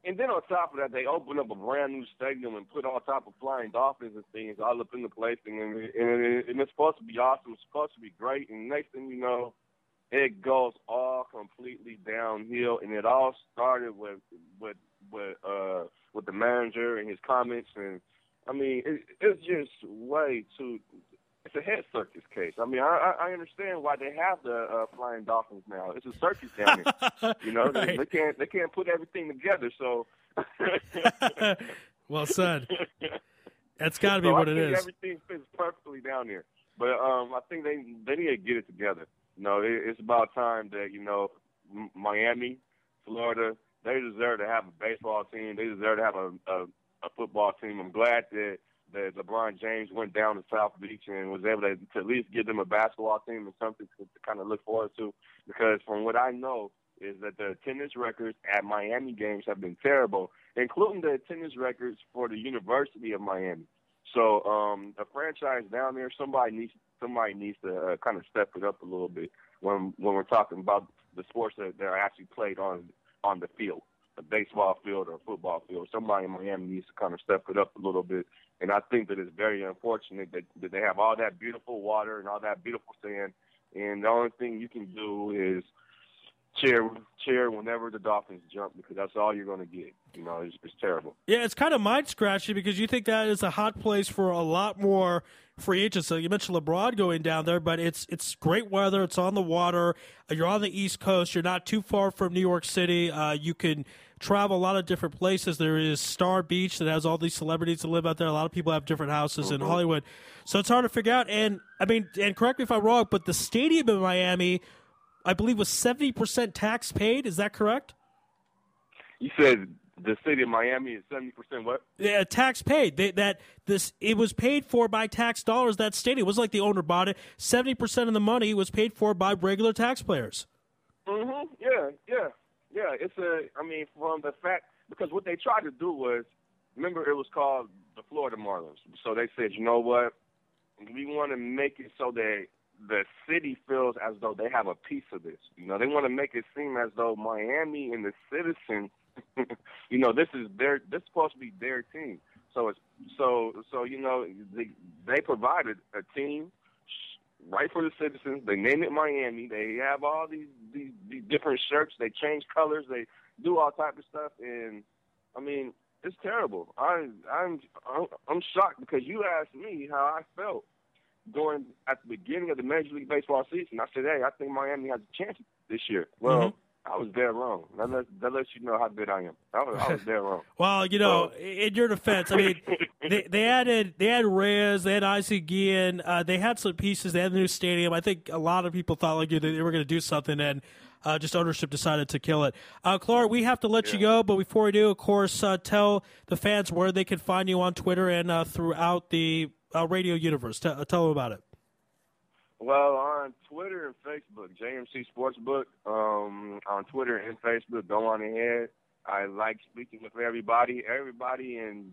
and then on top of that, they opened up a brand new stadium and put all type of flying dolphins and things all up in the place, and and, and it's supposed to be awesome. It's supposed to be great, and next thing you know, it goes all completely downhill. And it all started with with with uh with the manager and his comments, and I mean, it, it's just way too it's a head circus case. I mean, I, I understand why they have the uh, flying dolphins now. It's a circus down there. You know, right. they, they can't they can't put everything together. So, well said. That's got to be so what I it think is. Everything fits perfectly down here, But um, I think they they need to get it together. You know, it, it's about time that you know Miami, Florida, they deserve to have a baseball team. They deserve to have a, a, a football team. I'm glad that that LeBron James went down to South Beach and was able to, to at least give them a basketball team and something to, to kind of look forward to. Because from what I know, is that the attendance records at Miami games have been terrible, including the attendance records for the University of Miami. So um, a franchise down there, somebody needs somebody needs to uh, kind of step it up a little bit when when we're talking about the sports that, that are actually played on on the field, a baseball field or a football field. Somebody in Miami needs to kind of step it up a little bit. And I think that it's very unfortunate that, that they have all that beautiful water and all that beautiful sand, and the only thing you can do is cheer cheer whenever the Dolphins jump because that's all you're going to get. You know, it's, it's terrible. Yeah, it's kind of mind scratching because you think that is a hot place for a lot more free agents. So you mentioned LeBron going down there, but it's it's great weather. It's on the water. You're on the East Coast. You're not too far from New York City. Uh, you can travel a lot of different places. There is Star Beach that has all these celebrities that live out there. A lot of people have different houses in Hollywood, so it's hard to figure out. And I mean, and correct me if I'm wrong, but the stadium in Miami, I believe, was seventy percent tax paid. Is that correct? You said the city of Miami is seventy percent what? Yeah, tax paid. They, that this it was paid for by tax dollars. That stadium it was like the owner bought it. Seventy percent of the money was paid for by regular taxpayers. Mhm. Yeah, yeah, yeah. It's a. I mean, from the fact because what they tried to do was, remember, it was called the Florida Marlins. So they said, you know what, we want to make it so that the city feels as though they have a piece of this. You know, they want to make it seem as though Miami and the citizens, you know, this is their. This is supposed to be their team. So it's so so you know they they provided a team right for the citizens. They name it Miami. They have all these, these these different shirts. They change colors. They do all type of stuff. And I mean, it's terrible. I I'm I'm, shocked because you asked me how I felt during at the beginning of the Major League Baseball season. I said, hey, I think Miami has a chance this year. Well. Mm-hmm. I was dead wrong. That lets, that lets you know how good I am. I was, I was dead wrong. Well, you know, in your defense, I mean, they, they added they had Reyes, they had Ozzie Guillen, uh, they had some pieces, they had the new stadium. I think a lot of people thought like you they were going to do something, and uh, just ownership decided to kill it. Uh, Clark, we have to let you go, but before we do, of course, uh, tell the fans where they can find you on Twitter and uh, throughout the uh, radio universe. T- tell them about it. Well, on Twitter and Facebook, JMC Sportsbook. Um, on Twitter and Facebook, go on ahead. I like speaking with everybody, everybody in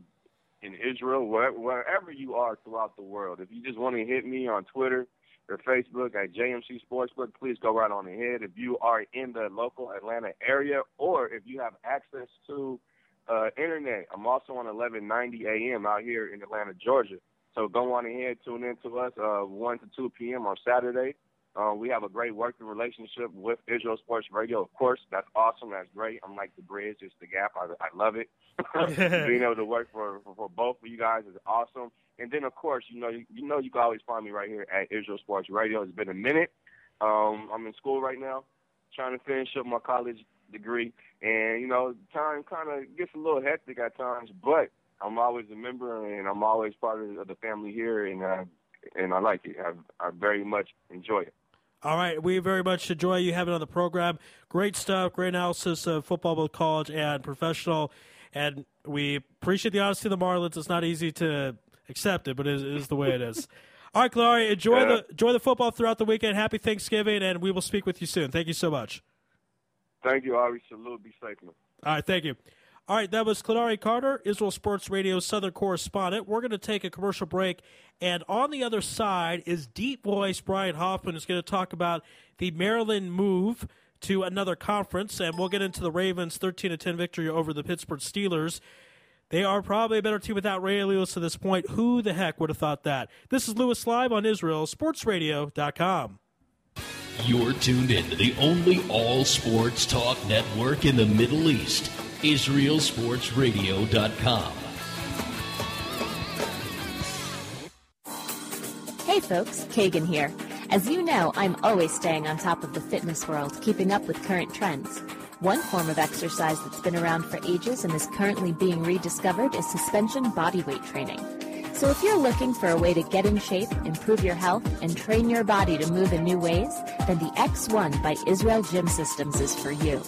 in Israel, wherever, wherever you are throughout the world. If you just want to hit me on Twitter or Facebook at JMC Sportsbook, please go right on ahead. If you are in the local Atlanta area, or if you have access to uh, internet, I'm also on 1190 AM out here in Atlanta, Georgia. So go on ahead, tune in to us uh, 1 to 2 p.m. on Saturday. Uh, we have a great working relationship with Israel Sports Radio. Of course, that's awesome. That's great. I'm like the bridge, it's the gap. I, I love it. Being able to work for, for for both of you guys is awesome. And then, of course, you know you, you know you can always find me right here at Israel Sports Radio. It's been a minute. Um, I'm in school right now, trying to finish up my college degree, and you know time kind of gets a little hectic at times, but I'm always a member and I'm always part of the family here, and uh, and I like it. I, I very much enjoy it. All right, we very much enjoy you having on the program. Great stuff, great analysis of football, both college and professional, and we appreciate the honesty of the Marlins. It's not easy to accept it, but it is, it is the way it is. All right, Glory, enjoy Yeah. the enjoy the football throughout the weekend. Happy Thanksgiving, and we will speak with you soon. Thank you so much. Thank you, Ari. Salute. Be safe, man. All right, thank you. All right, that was Cladari Carter, Israel Sports Radio Southern correspondent. We're going to take a commercial break, and on the other side is deep voice Brian Hoffman is going to talk about the Maryland move to another conference, and we'll get into the Ravens' 13 to 10 victory over the Pittsburgh Steelers. They are probably a better team without Ray Lewis to this point. Who the heck would have thought that? This is Louis Live on IsraelSportsRadio.com. You're tuned in to the only all sports talk network in the Middle East, IsraelSportsRadio.com. Hey folks, Kagan here. As you know, I'm always staying on top of the fitness world, keeping up with current trends. One form of exercise that's been around for ages and is currently being rediscovered is suspension bodyweight training. So if you're looking for a way to get in shape, improve your health, and train your body to move in new ways, then the X1 by Israel Gym Systems is for you.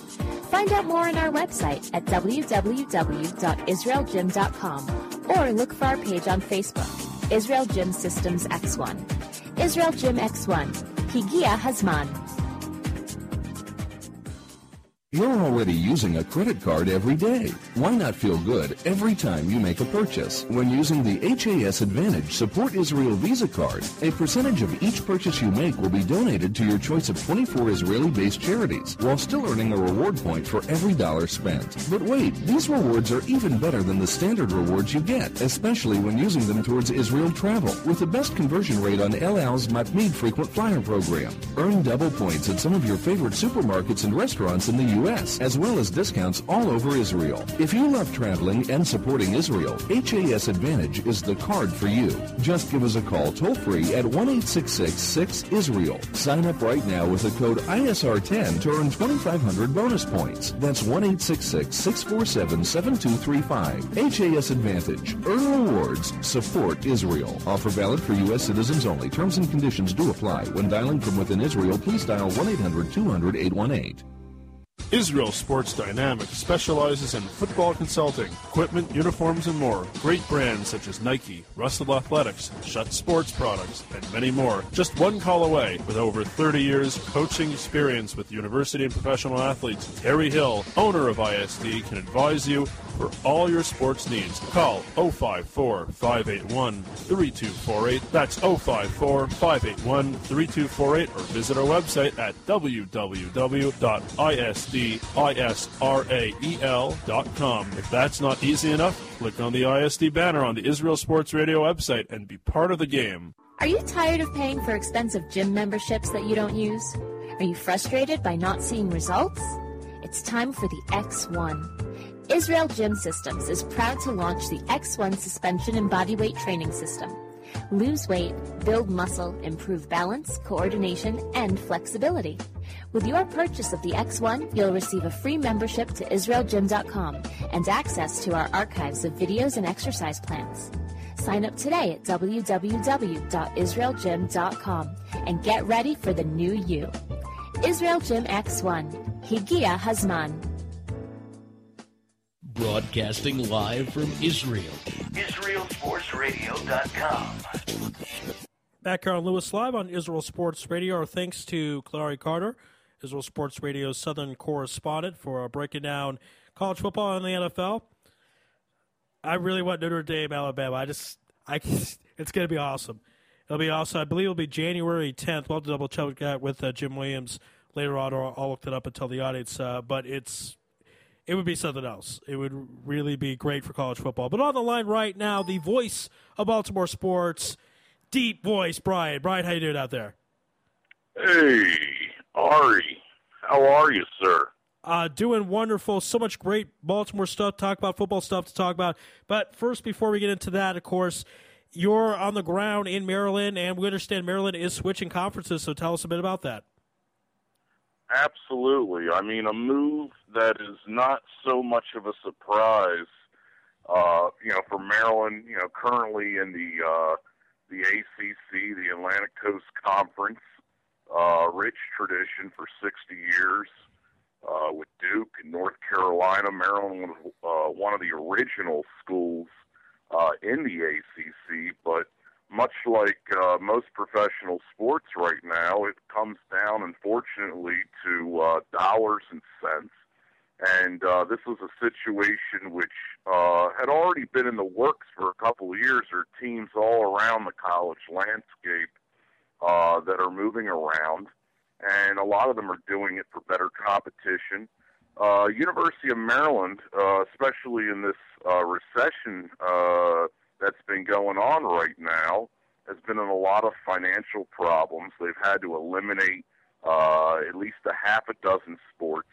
Find out more on our website at www.israelgym.com or look for our page on Facebook, Israel Gym Systems X1. Israel Gym X1, Higia Hazman. You're already using a credit card every day. Why not feel good every time you make a purchase? When using the HAS Advantage Support Israel Visa card, a percentage of each purchase you make will be donated to your choice of 24 Israeli-based charities, while still earning a reward point for every dollar spent. But wait, these rewards are even better than the standard rewards you get, especially when using them towards Israel travel, with the best conversion rate on El Al's Matmid frequent flyer program. Earn double points at some of your favorite supermarkets and restaurants in the U.S., as well as discounts all over Israel. If you love traveling and supporting Israel, HAS Advantage is the card for you. Just give us a call toll free at 1 6 Israel. Sign up right now with the code ISR10 to earn 2,500 bonus points. That's 1 647 7235. HAS Advantage. Earn rewards. Support Israel. Offer valid for U.S. citizens only. Terms and conditions do apply. When dialing from within Israel, please dial 1 800 200 818. Israel Sports Dynamics specializes in football consulting, equipment, uniforms, and more. Great brands such as Nike, Russell Athletics, Schutt Sports Products, and many more. Just one call away. With over 30 years coaching experience with university and professional athletes, Terry Hill, owner of ISD, can advise you for all your sports needs. Call 054 581 3248. That's 054 581 3248 or visit our website at www.isdisrael.com. If that's not easy enough, click on the ISD banner on the Israel Sports Radio website and be part of the game. Are you tired of paying for expensive gym memberships that you don't use? Are you frustrated by not seeing results? It's time for the X1. Israel Gym Systems is proud to launch the X1 suspension and bodyweight training system. Lose weight, build muscle, improve balance, coordination, and flexibility. With your purchase of the X1, you'll receive a free membership to IsraelGym.com and access to our archives of videos and exercise plans. Sign up today at www.israelgym.com and get ready for the new you. Israel Gym X1. Higia Hazman. Broadcasting live from Israel. IsraelSportsRadio.com. Back here on Louis Live on Israel Sports Radio. Our thanks to Clary Carter, Israel Sports Radio's Southern correspondent, for breaking down college football and the NFL. I really want Notre Dame, Alabama. I just, I, it's going to be awesome. It'll be awesome. I believe it'll be January 10th. We'll have to double check that with uh, Jim Williams later on, or I'll look it up and tell the audience. Uh, but it's, it would be something else. It would really be great for college football. But on the line right now, the voice of Baltimore sports, deep voice, Brian. Brian, how you doing out there? Hey, Ari, how are you, sir? Uh, doing wonderful. So much great Baltimore stuff. Talk about football stuff to talk about. But first, before we get into that, of course, you're on the ground in Maryland, and we understand Maryland is switching conferences. So tell us a bit about that. Absolutely. I mean, a move that is not so much of a surprise, uh, you know, for Maryland, you know, currently in the uh, the ACC, the Atlantic Coast Conference, uh, rich tradition for 60 years uh, with Duke and North Carolina. Maryland was uh, one of the original schools uh, in the ACC, but much like uh, most professional sports right now, it comes down, unfortunately, to uh, dollars and cents. And uh, this was a situation which uh, had already been in the works for a couple of years. There are teams all around the college landscape uh, that are moving around, and a lot of them are doing it for better competition. Uh, University of Maryland, uh, especially in this uh, recession uh, that's been going on right now, has been in a lot of financial problems. They've had to eliminate uh, at least a half a dozen sports.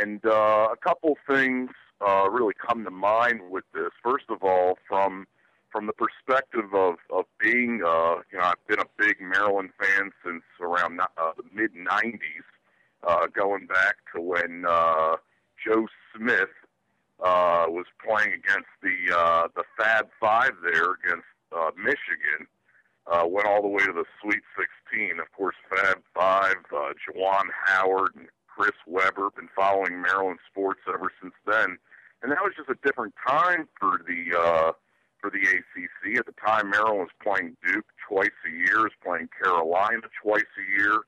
And uh, a couple things uh, really come to mind with this. First of all, from from the perspective of of being, uh, you know, I've been a big Maryland fan since around uh, the mid '90s, uh, going back to when uh, Joe Smith uh, was playing against the uh, the Fab Five there against uh, Michigan. Uh, went all the way to the Sweet 16. Of course, Fab Five, uh, Juwan Howard, and Chris Webber. Been following Maryland sports ever since then, and that was just a different time for the uh, for the ACC. At the time, Maryland was playing Duke twice a year, was playing Carolina twice a year.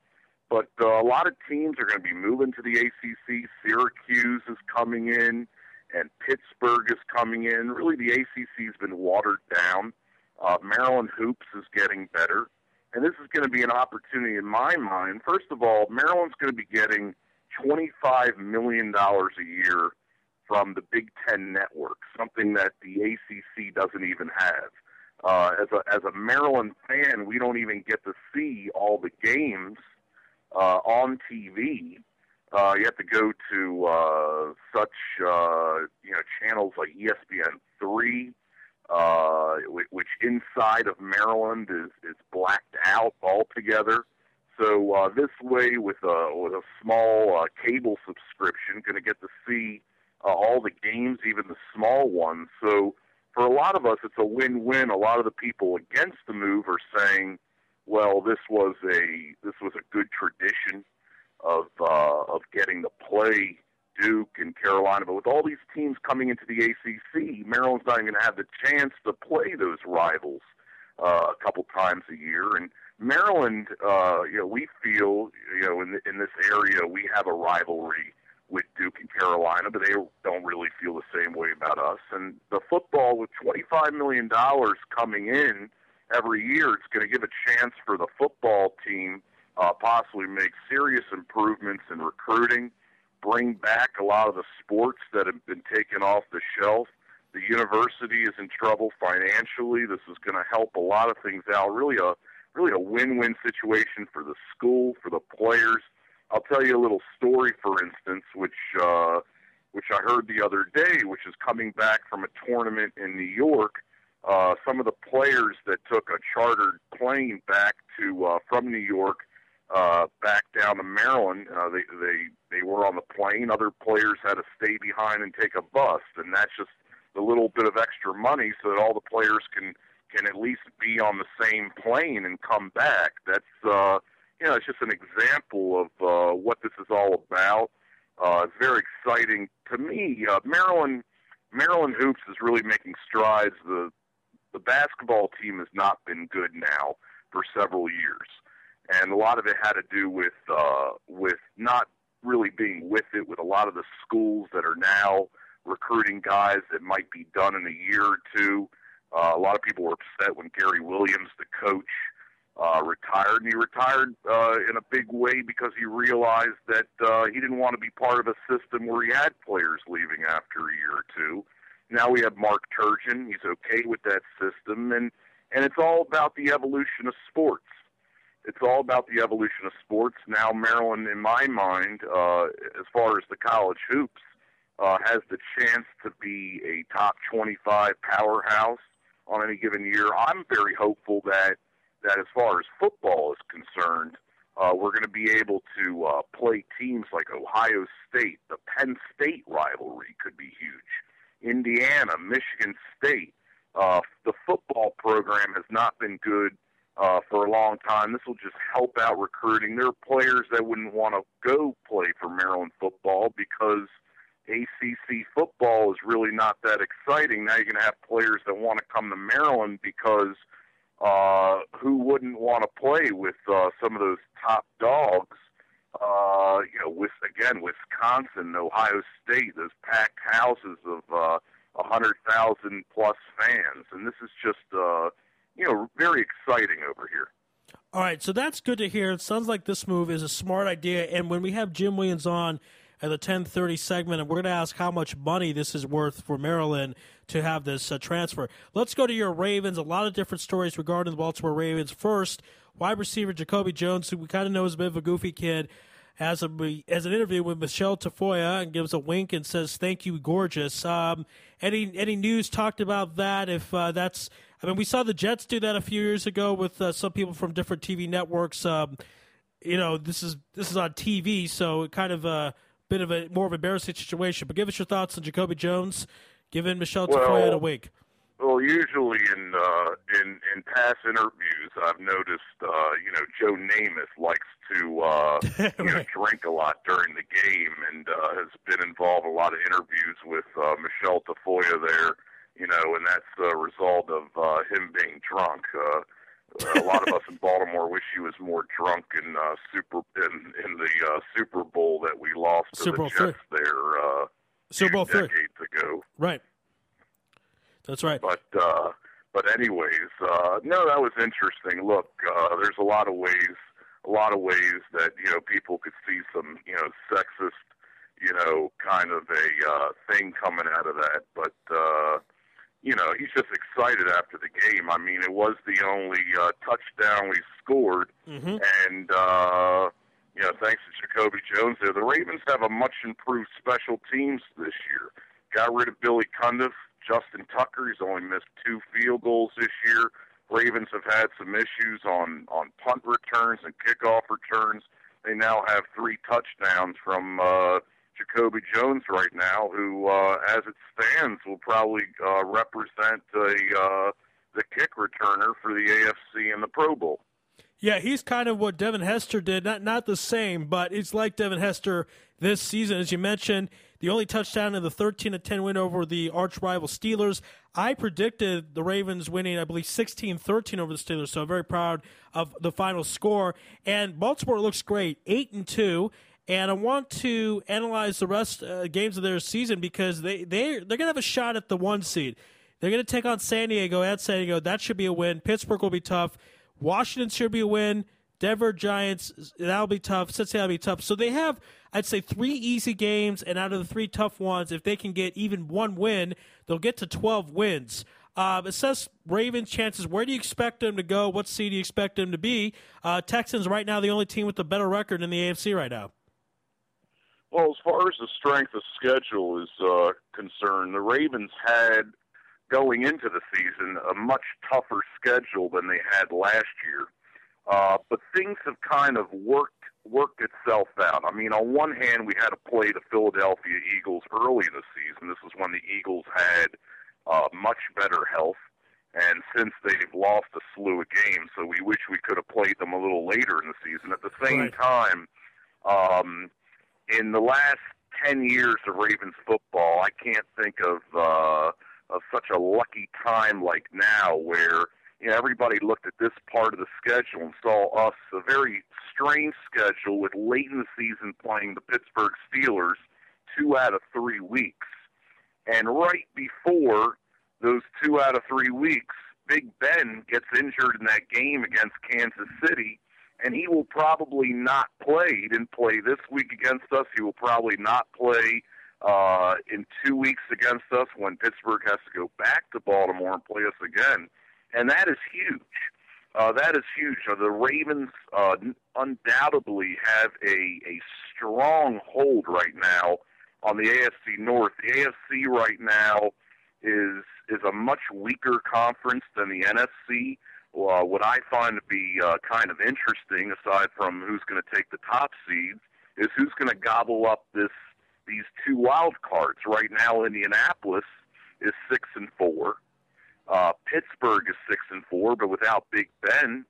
but uh, a lot of teams are going to be moving to the ACC. Syracuse is coming in, and Pittsburgh is coming in. Really, the ACC has been watered down. Uh, Maryland hoops is getting better, and this is going to be an opportunity in my mind. First of all, Maryland's going to be getting twenty-five million dollars a year from the Big Ten network, something that the ACC doesn't even have. Uh, as a as a Maryland fan, we don't even get to see all the games uh, on TV. Uh, you have to go to uh, such uh, you know channels like ESPN three, uh, which inside of Maryland is is blacked out altogether. So uh, this way, with a with a small uh, cable subscription, going to get to see uh, all the games, even the small ones. So for a lot of us, it's a win-win. A lot of the people against the move are saying, "Well, this was a this was a good tradition of uh, of getting to play Duke and Carolina, but with all these teams coming into the ACC, Maryland's not even going to have the chance to play those rivals uh, a couple times a year. And Maryland, uh, you know, we feel, you know, in in this area, we have a rivalry with Duke and Carolina, but they don't really feel the same way about us. And the football, with $25 million coming in every year, it's going to give a chance for the football team uh, possibly make serious improvements in recruiting, bring back a lot of the sports that have been taken off the shelf. The university is in trouble financially. This is going to help a lot of things out. Really a really a win-win situation for the school, for the players, I'll tell you a little story, for instance, which uh, which I heard the other day, which is coming back from a tournament in New York. Uh, some of the players that took a chartered plane back to uh, from New York uh, back down to Maryland, uh, they they they were on the plane. Other players had to stay behind and take a bus, and that's just a little bit of extra money so that all the players can can at least be on the same plane and come back. That's uh, you know, it's just an example of uh, what this is all about. Uh, it's very exciting to me. Uh, Maryland, Maryland hoops is really making strides. The the basketball team has not been good now for several years, and a lot of it had to do with uh, with not really being with it. With a lot of the schools that are now recruiting guys that might be done in a year or two. Uh, a lot of people were upset when Gary Williams, the coach, uh, retired, and he retired uh, in a big way because he realized that uh, he didn't want to be part of a system where he had players leaving after a year or two. Now we have Mark Turgeon; he's okay with that system, and and it's all about the evolution of sports. It's all about the evolution of sports. Now Maryland, in my mind, uh, as far as the college hoops, uh, has the chance to be a top 25 powerhouse on any given year. I'm very hopeful that that as far as football is concerned, uh, we're going to be able to uh, play teams like Ohio State. The Penn State rivalry could be huge. Indiana, Michigan State. Uh, the football program has not been good uh, for a long time. This will just help out recruiting. There are players that wouldn't want to go play for Maryland football because ACC football is really not that exciting. Now you're going to have players that want to come to Maryland because – uh, who wouldn't want to play with uh, some of those top dogs? Uh, you know, with again Wisconsin, Ohio State, those packed houses of uh, a hundred thousand plus fans, and this is just uh, you know very exciting over here. All right, so that's good to hear. It sounds like this move is a smart idea, and when we have Jim Williams on at the 10:30 segment, and we're going to ask how much money this is worth for Maryland to have this uh, transfer. Let's go to your Ravens. A lot of different stories regarding the Baltimore Ravens. First, wide receiver Jacoby Jones, who we kind of know is a bit of a goofy kid, has a has an interview with Michelle Tafoya and gives a wink and says, "Thank you, gorgeous." Um, any any news talked about that? If uh, that's, I mean, we saw the Jets do that a few years ago with uh, some people from different TV networks. Um, you know, this is this is on TV, so it kind of. a bit of a more of an embarrassing situation. But give us your thoughts on Jacoby Jones giving Michelle well, Tafoya a wink. Well, usually in uh, in in past interviews, I've noticed uh, you know Joe Namath likes to uh, you know drink a lot during the game and uh, has been involved in a lot of interviews with uh, Michelle Tafoya there. You know, and that's a result of uh, him being drunk. Uh, a lot of us in Baltimore wish he was more drunk in uh, super in, in the uh, Super Bowl that we lost to Super the Bowl Jets three. there uh, Super Bowl two three. decades ago. Right. That's right. But uh, but anyways, uh, no, that was interesting. Look, uh, there's a lot of ways, a lot of ways that you know people could see some you know sexist, you know, kind of a uh, thing coming out of that. But uh, you know, he's just excited after the game. I mean, it was the only uh, touchdown we scored, Mm-hmm. and uh, you know, thanks to Jacoby Jones, there, the Ravens have a much improved special teams this year. Got rid of Billy Cundiff, Justin Tucker. He's only missed two field goals this year. Ravens have had some issues on on punt returns and kickoff returns. They now have three touchdowns from uh, Jacoby Jones right now, who, uh, as it stands, will probably uh, represent a uh, the kick returner for the AFC in the Pro Bowl. Yeah, he's kind of what Devin Hester did. Not not the same, but it's like Devin Hester this season. As you mentioned, the only touchdown in the 13 to 10 win over the arch rival Steelers. I predicted the Ravens winning, I believe, 16 13 over the Steelers, so I'm very proud of the final score. And Baltimore looks great, 8 and 2. And I want to analyze the rest uh, games of their season because they, they, they're going to have a shot at the one seed. They're going to take on San Diego at San Diego. That should be a win. Pittsburgh will be tough. Washington should be a win. Denver Giants, that'll be tough. Cincinnati will be tough. So they have, I'd say, three easy games, and out of the three tough ones, if they can get even one win, they'll get to 12 wins. Uh, assess Ravens' chances. Where do you expect them to go? What seed do you expect them to be? Uh, Texans, right now, the only team with a better record in the AFC right now. Well, as far as the strength of schedule is uh, concerned, the Ravens had going into the season a much tougher schedule than they had last year. Uh, but things have kind of worked worked itself out. I mean, on one hand, we had to play the Philadelphia Eagles early this season. This is when the Eagles had uh, much better health, and since they've lost a slew of games, so we wish we could have played them a little later in the season. At the same Right. time, um, in the last ten years of Ravens football, I can't think of uh, of such a lucky time like now where you know everybody looked at this part of the schedule and saw us a very strange schedule with late in the season playing the Pittsburgh Steelers two out of three weeks, and right before those two out of three weeks, Big Ben gets injured in that game against Kansas City and he will probably not play. He didn't play this week against us. He will probably not play uh, in two weeks against us when Pittsburgh has to go back to Baltimore and play us again. And that is huge. Uh, that is huge. Uh, the Ravens uh, undoubtedly have a, a strong hold right now on the AFC North. The AFC right now is is a much weaker conference than the NFC uh, what I find to be uh, kind of interesting, aside from who's going to take the top seeds, is who's going to gobble up this these two wild cards. Right now, Indianapolis is six and four. Uh, Pittsburgh is six and four, but without Big Ben,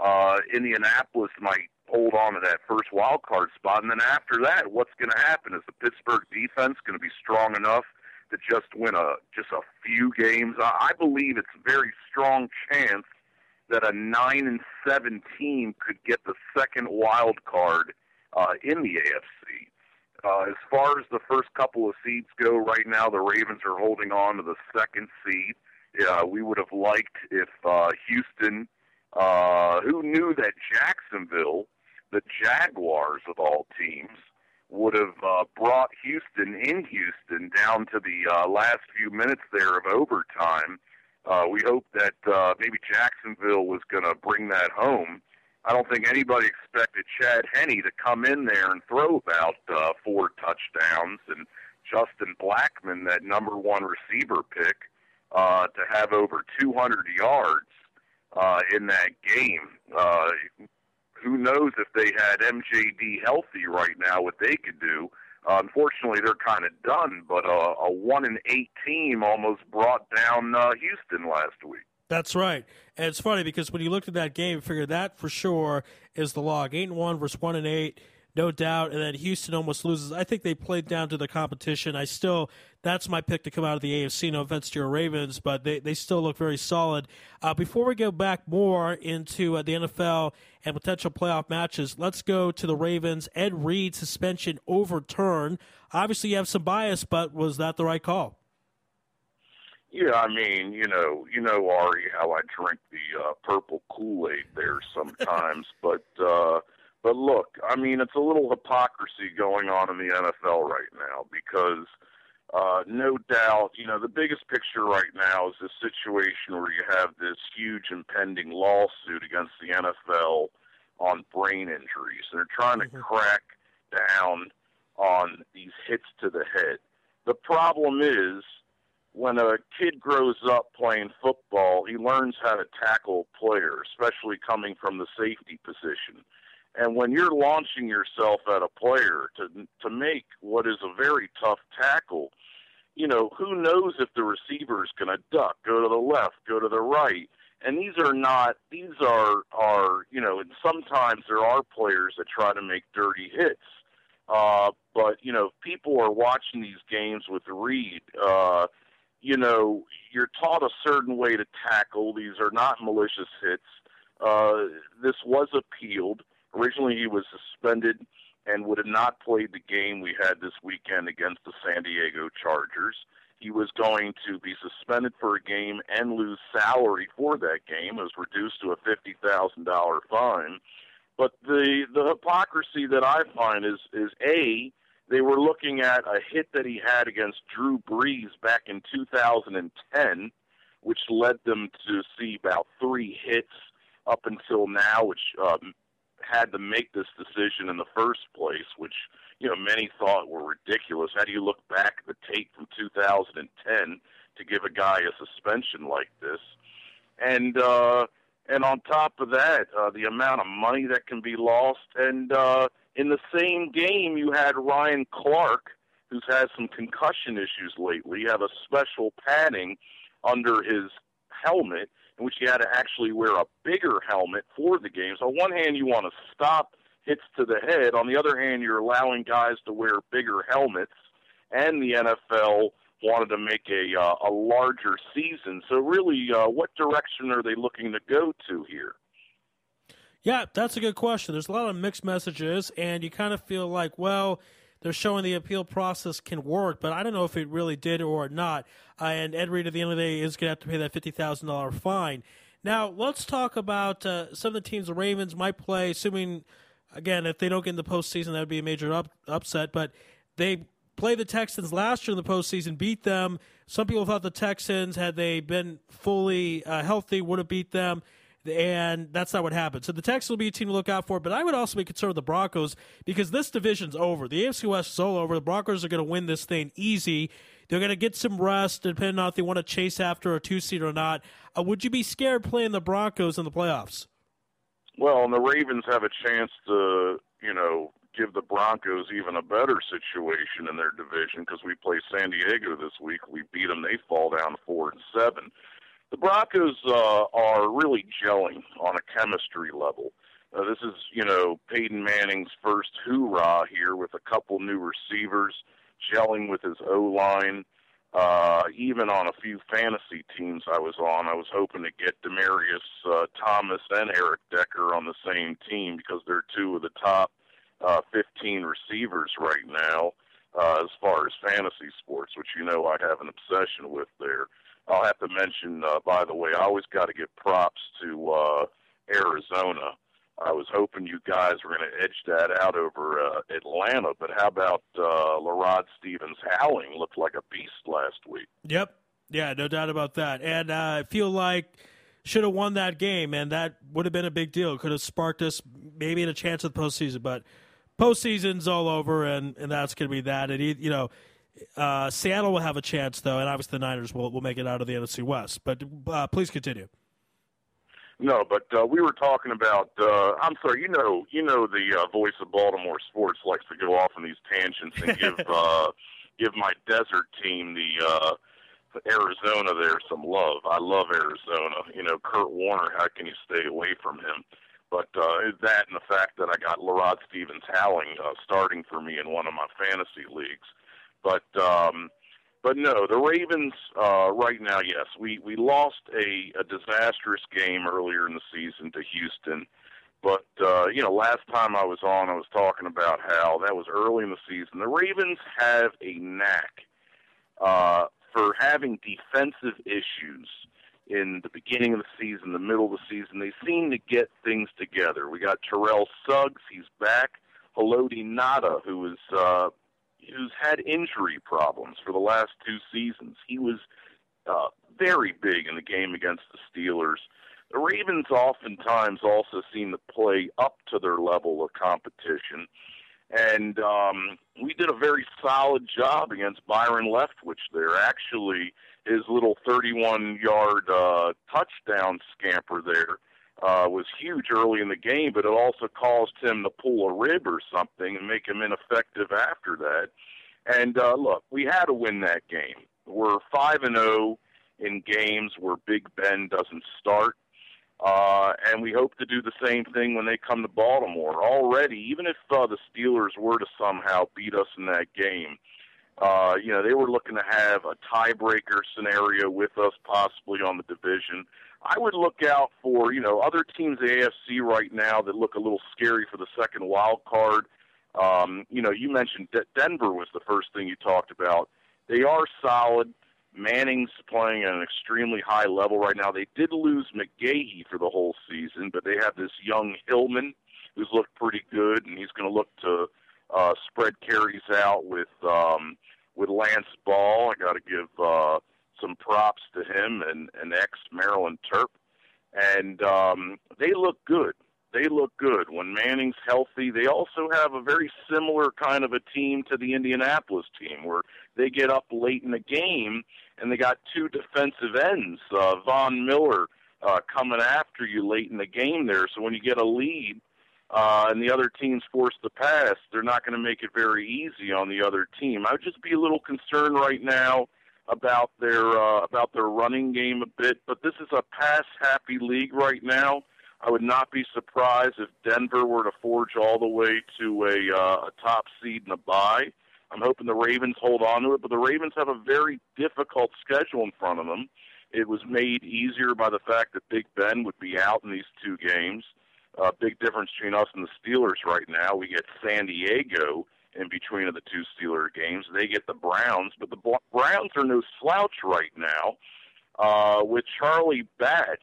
uh, Indianapolis might hold on to that first wild card spot. And then after that, what's going to happen? Is the Pittsburgh defense going to be strong enough to just win a just a few games? I, I believe it's a very strong chance that a nine and seven team could get the second wild card uh, in the AFC. Uh, as far as the first couple of seeds go, right now the Ravens are holding on to the second seed. We would have liked if uh, Houston, uh, who knew that Jacksonville, the Jaguars of all teams, would have uh, brought Houston in Houston down to the uh, last few minutes there of overtime. Uh, we hope that uh, maybe Jacksonville was going to bring that home. I don't think anybody expected Chad Henne to come in there and throw about uh, four touchdowns, and Justin Blackmon, that number one receiver pick, uh, to have over 200 yards uh, in that game. Uh, who knows if they had MJD healthy right now, what they could do. Uh, unfortunately, they're kind of done, but uh, a one and eight team almost brought down uh, Houston last week. That's right. And it's funny because when you looked at that game, you figured that for sure is the log. Eight and one versus one and eight. No doubt. And then Houston almost loses. I think they played down to the competition. I still, that's my pick to come out of the AFC. No offense to your Ravens, but they, they still look very solid. Uh, before we go back more into uh, the NFL and potential playoff matches, let's go to the Ravens. Ed Reed suspension overturned. Obviously, you have some bias, but was that the right call? Yeah, I mean, you know, you know, Ari, how I drink the uh, purple Kool Aid there sometimes, but uh, but look, I mean, it's a little hypocrisy going on in the NFL right now because uh, no doubt, you know, the biggest picture right now is a situation where you have this huge impending lawsuit against the NFL on brain injuries. They're trying to crack down on these hits to the head. The problem is when a kid grows up playing football, he learns how to tackle players, especially coming from the safety position. And when you're launching yourself at a player to to make what is a very tough tackle, you know, who knows if the receiver is going to duck, go to the left, go to the right. And these are not these are are, you know, and sometimes there are players that try to make dirty hits. Uh, but you know, people are watching these games with Reed. Uh, you know, you're taught a certain way to tackle. These are not malicious hits. Uh, this was appealed. Originally, he was suspended and would have not played the game we had this weekend against the San Diego Chargers. He was going to be suspended for a game and lose salary for that game. It was reduced to a fifty thousand dollar fine. But the the hypocrisy that I find is is a they were looking at a hit that he had against Drew Brees back in 2010, which led them to see about three hits up until now, which um, had to make this decision in the first place, which you know many thought were ridiculous. How do you look back at the tape from 2010 to give a guy a suspension like this? And uh, and on top of that, uh, the amount of money that can be lost, and uh, in the same game, you had Ryan Clark, who's had some concussion issues lately, have a special padding under his helmet, in which you had to actually wear a bigger helmet for the game. So, on one hand, you want to stop hits to the head. On the other hand, you're allowing guys to wear bigger helmets, and the NFL wanted to make a uh, a larger season. So, really, uh, what direction are they looking to go to here? Yeah, that's a good question. There's a lot of mixed messages, and you kind of feel like, well, they're showing the appeal process can work, but I don't know if it really did or not. Uh, and Ed Reed, at the end of the day, is going to have to pay that $50,000 fine. Now, let's talk about uh, some of the teams the Ravens might play, assuming, again, if they don't get in the postseason, that would be a major up- upset, but they played the Texans last year in the postseason, beat them. Some people thought the Texans, had they been fully uh, healthy, would have beat them and that's not what happened. So the Texans will be a team to look out for, but I would also be concerned with the Broncos because this division's over. The AFC West is all over. The Broncos are going to win this thing easy. They're going to get some rest, depending on if they want to chase after a two seed or not. Uh, would you be scared playing the Broncos in the playoffs? Well, and the Ravens have a chance to, you know, give the Broncos even a better situation in their division because we play San Diego this week. We beat them; they fall down four and seven the Broncos uh, are really gelling on a chemistry level. Uh, this is, you know, Peyton Manning's first hoorah here with a couple new receivers, gelling with his O line. Uh, even on a few fantasy teams I was on, I was hoping to get Demaryius uh, Thomas and Eric Decker on the same team because they're two of the top uh, 15 receivers right now uh, as far as fantasy sports, which you know I have an obsession with there. I'll have to mention, uh, by the way, I always got to give props to uh, Arizona. I was hoping you guys were going to edge that out over uh, Atlanta, but how about uh, LaRod Stephens Howling looked like a beast last week? Yep. Yeah, no doubt about that. And uh, I feel like should have won that game, and that would have been a big deal. Could have sparked us maybe in a chance at the postseason, but postseason's all over, and, and that's going to be that. And, you know, uh, Seattle will have a chance, though, and obviously the Niners will, will make it out of the NFC West. But uh, please continue. No, but uh, we were talking about. Uh, I'm sorry, you know, you know, the uh, voice of Baltimore sports likes to go off on these tangents and give uh, give my desert team the uh, Arizona there some love. I love Arizona. You know, Kurt Warner. How can you stay away from him? But uh, that and the fact that I got LaRod Stephens Howling uh, starting for me in one of my fantasy leagues. But um, but no, the Ravens uh, right now, yes, we we lost a, a disastrous game earlier in the season to Houston. But uh, you know, last time I was on, I was talking about how that was early in the season. The Ravens have a knack uh, for having defensive issues in the beginning of the season, the middle of the season. They seem to get things together. We got Terrell Suggs, he's back. Haloti Ngata, who is uh, who's had injury problems for the last two seasons. He was uh, very big in the game against the Steelers. The Ravens oftentimes also seem to play up to their level of competition. And um, we did a very solid job against Byron Leftwich there. Actually, his little 31 yard uh, touchdown scamper there uh, was huge early in the game, but it also caused him to pull a rib or something and make him ineffective after that. And uh, look, we had to win that game. We're 5 and 0 in games where Big Ben doesn't start. Uh, and we hope to do the same thing when they come to Baltimore. Already, even if uh, the Steelers were to somehow beat us in that game, uh, you know, they were looking to have a tiebreaker scenario with us possibly on the division. I would look out for, you know, other teams in the AFC right now that look a little scary for the second wild card. Um, you know, you mentioned D- Denver was the first thing you talked about. They are solid. Manning's playing at an extremely high level right now. They did lose McGahee for the whole season, but they have this young Hillman who's looked pretty good, and he's going to look to uh, spread carries out with um, with Lance Ball. I got to give uh, some props to him and an ex Maryland Terp, and um, they look good. They look good when Manning's healthy. They also have a very similar kind of a team to the Indianapolis team, where they get up late in the game and they got two defensive ends, uh, Von Miller uh, coming after you late in the game there. So when you get a lead uh, and the other team's forced to pass, they're not going to make it very easy on the other team. I would just be a little concerned right now about their uh, about their running game a bit, but this is a pass happy league right now. I would not be surprised if Denver were to forge all the way to a, uh, a top seed and a bye. I'm hoping the Ravens hold on to it, but the Ravens have a very difficult schedule in front of them. It was made easier by the fact that Big Ben would be out in these two games. Uh, big difference between us and the Steelers right now. We get San Diego in between of the two Steeler games. They get the Browns, but the Browns are no slouch right now. Uh, with Charlie Batch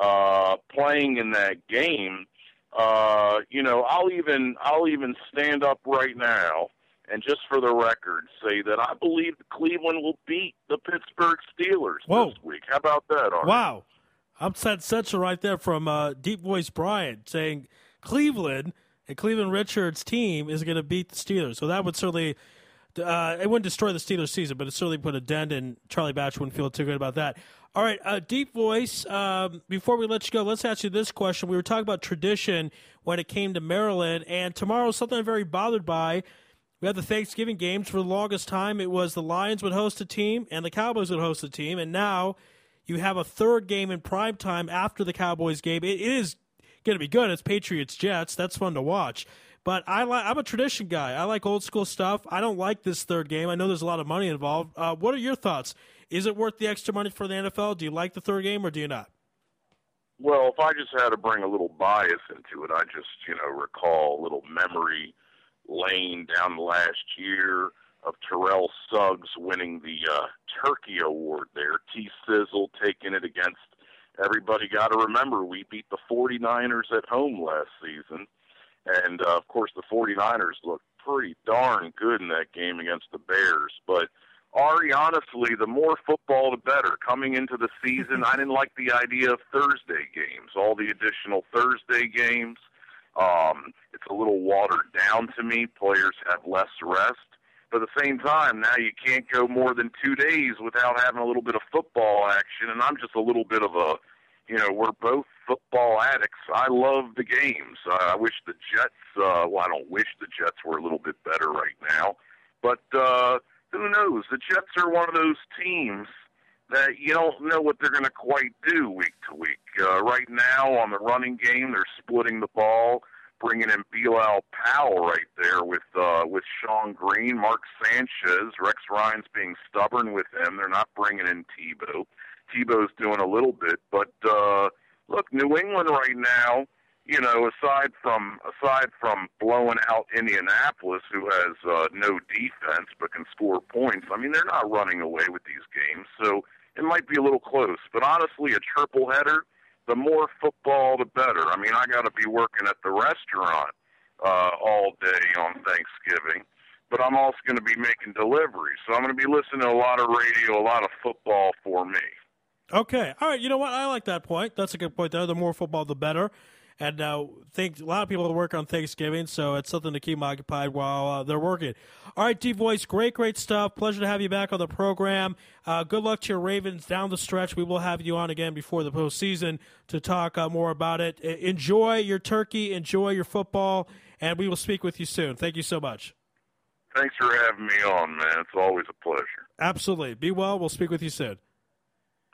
uh, playing in that game, uh, you know, I'll even I'll even stand up right now and just for the record, say that I believe Cleveland will beat the Pittsburgh Steelers Whoa. this week. How about that? Artie? Wow. Upset Central right there from uh, Deep Voice Brian saying Cleveland and Cleveland Richards' team is going to beat the Steelers. So that would certainly, uh, it wouldn't destroy the Steelers' season, but it certainly put a dent in Charlie Batch wouldn't feel too good about that. All right, uh, Deep Voice, um, before we let you go, let's ask you this question. We were talking about tradition when it came to Maryland, and tomorrow something I'm very bothered by we had the Thanksgiving games for the longest time. It was the Lions would host a team and the Cowboys would host a team, and now you have a third game in prime time after the Cowboys game. it, it is going to be good. It's Patriots Jets. That's fun to watch. But I like I'm a tradition guy. I like old school stuff. I don't like this third game. I know there's a lot of money involved. Uh, what are your thoughts? Is it worth the extra money for the NFL? Do you like the third game or do you not? Well, if I just had to bring a little bias into it, I just you know recall a little memory lane down the last year of Terrell Suggs winning the uh, Turkey Award there. T Sizzle taking it against everybody. Got to remember, we beat the 49ers at home last season. And uh, of course, the 49ers looked pretty darn good in that game against the Bears. But Ari, honestly, the more football, the better. Coming into the season, I didn't like the idea of Thursday games, all the additional Thursday games. Um, it's a little watered down to me. Players have less rest. But at the same time, now you can't go more than two days without having a little bit of football action. And I'm just a little bit of a, you know, we're both football addicts. I love the games. Uh, I wish the Jets, uh, well, I don't wish the Jets were a little bit better right now. But uh, who knows? The Jets are one of those teams that you don't know what they're going to quite do week to week. Uh, right now, on the running game, they're splitting the ball, bringing in Bilal Powell right there with uh, with Shonn Greene, Mark Sanchez, Rex Ryan's being stubborn with him. They're not bringing in Tebow. Tebow's doing a little bit, but uh, look, New England right now you know, aside from aside from blowing out Indianapolis, who has uh, no defense but can score points, I mean, they're not running away with these games. So it might be a little close. But honestly, a triple header, the more football, the better. I mean, I got to be working at the restaurant uh, all day on Thanksgiving, but I'm also going to be making deliveries. So I'm going to be listening to a lot of radio, a lot of football for me. Okay. All right. You know what? I like that point. That's a good point there. The more football, the better. And uh, think a lot of people work on Thanksgiving, so it's something to keep them occupied while uh, they're working. All right, Deep Voice, great, great stuff. Pleasure to have you back on the program. Uh, good luck to your Ravens down the stretch. We will have you on again before the postseason to talk uh, more about it. Enjoy your turkey, enjoy your football, and we will speak with you soon. Thank you so much. Thanks for having me on, man. It's always a pleasure. Absolutely. Be well. We'll speak with you soon.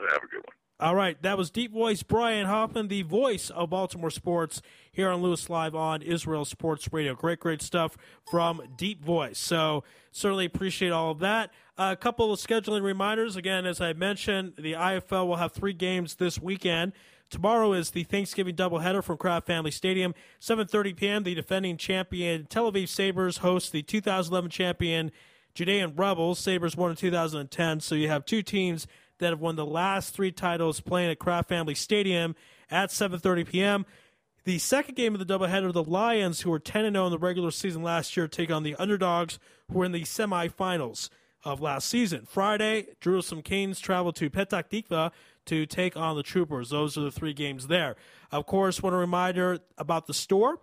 Have a good one. All right, that was deep voice Brian Hoffman, the voice of Baltimore sports here on Louis Live on Israel Sports Radio. Great, great stuff from Deep Voice. So certainly appreciate all of that. Uh, a couple of scheduling reminders. Again, as I mentioned, the IFL will have three games this weekend. Tomorrow is the Thanksgiving doubleheader from Kraft Family Stadium. 7:30 p.m. The defending champion Tel Aviv Sabres host the 2011 champion Judean Rebels. Sabres won in 2010, so you have two teams that have won the last three titles playing at Kraft Family Stadium at 7:30 p.m. The second game of the doubleheader, the Lions, who were 10 0 in the regular season last year, take on the underdogs who were in the semifinals of last season. Friday, Jerusalem Canes travel to Petah Tikva to take on the Troopers. Those are the three games there. Of course, want a reminder about the store.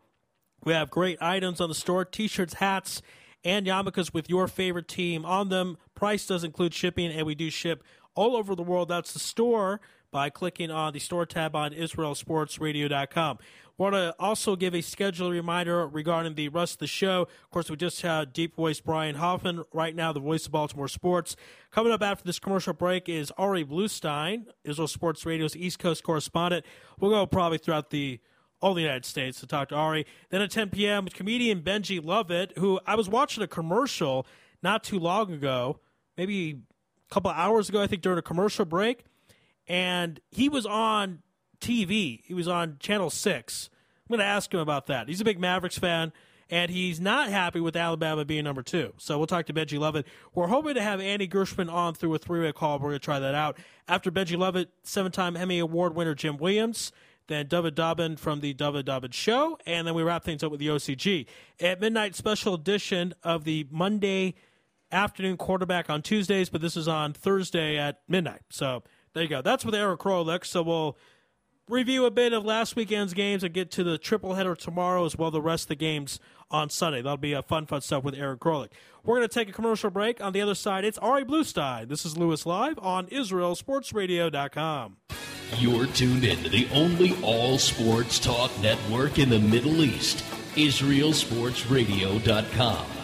We have great items on the store t shirts, hats, and yarmulkes with your favorite team on them. Price does include shipping, and we do ship all over the world. That's the store by clicking on the store tab on IsraelSportsRadio.com. Want to also give a schedule reminder regarding the rest of the show. Of course, we just had deep voice Brian Hoffman, right now the voice of Baltimore sports. Coming up after this commercial break is Ari Bluestein, Israel Sports Radio's East Coast correspondent. We'll go probably throughout the all the United States to talk to Ari. Then at 10 p.m., comedian Benji Lovett, who I was watching a commercial not too long ago, maybe couple hours ago, I think, during a commercial break, and he was on TV. He was on Channel 6. I'm going to ask him about that. He's a big Mavericks fan, and he's not happy with Alabama being number two. So we'll talk to Benji Lovett. We're hoping to have Andy Gershman on through a three way call. We're going to try that out. After Benji Lovett, seven time Emmy Award winner Jim Williams, then David Dobbin from the David Dobbin Show, and then we wrap things up with the OCG. At midnight, special edition of the Monday afternoon quarterback on Tuesdays, but this is on Thursday at midnight. So there you go. That's with Eric Krolik. So we'll review a bit of last weekend's games and get to the triple header tomorrow as well the rest of the games on Sunday. That'll be a fun, fun stuff with Eric Krolik. We're going to take a commercial break. On the other side, it's Ari Bluestein. This is Louis Live on IsraelSportsRadio.com. You're tuned in to the only all sports talk network in the Middle East, IsraelSportsRadio.com.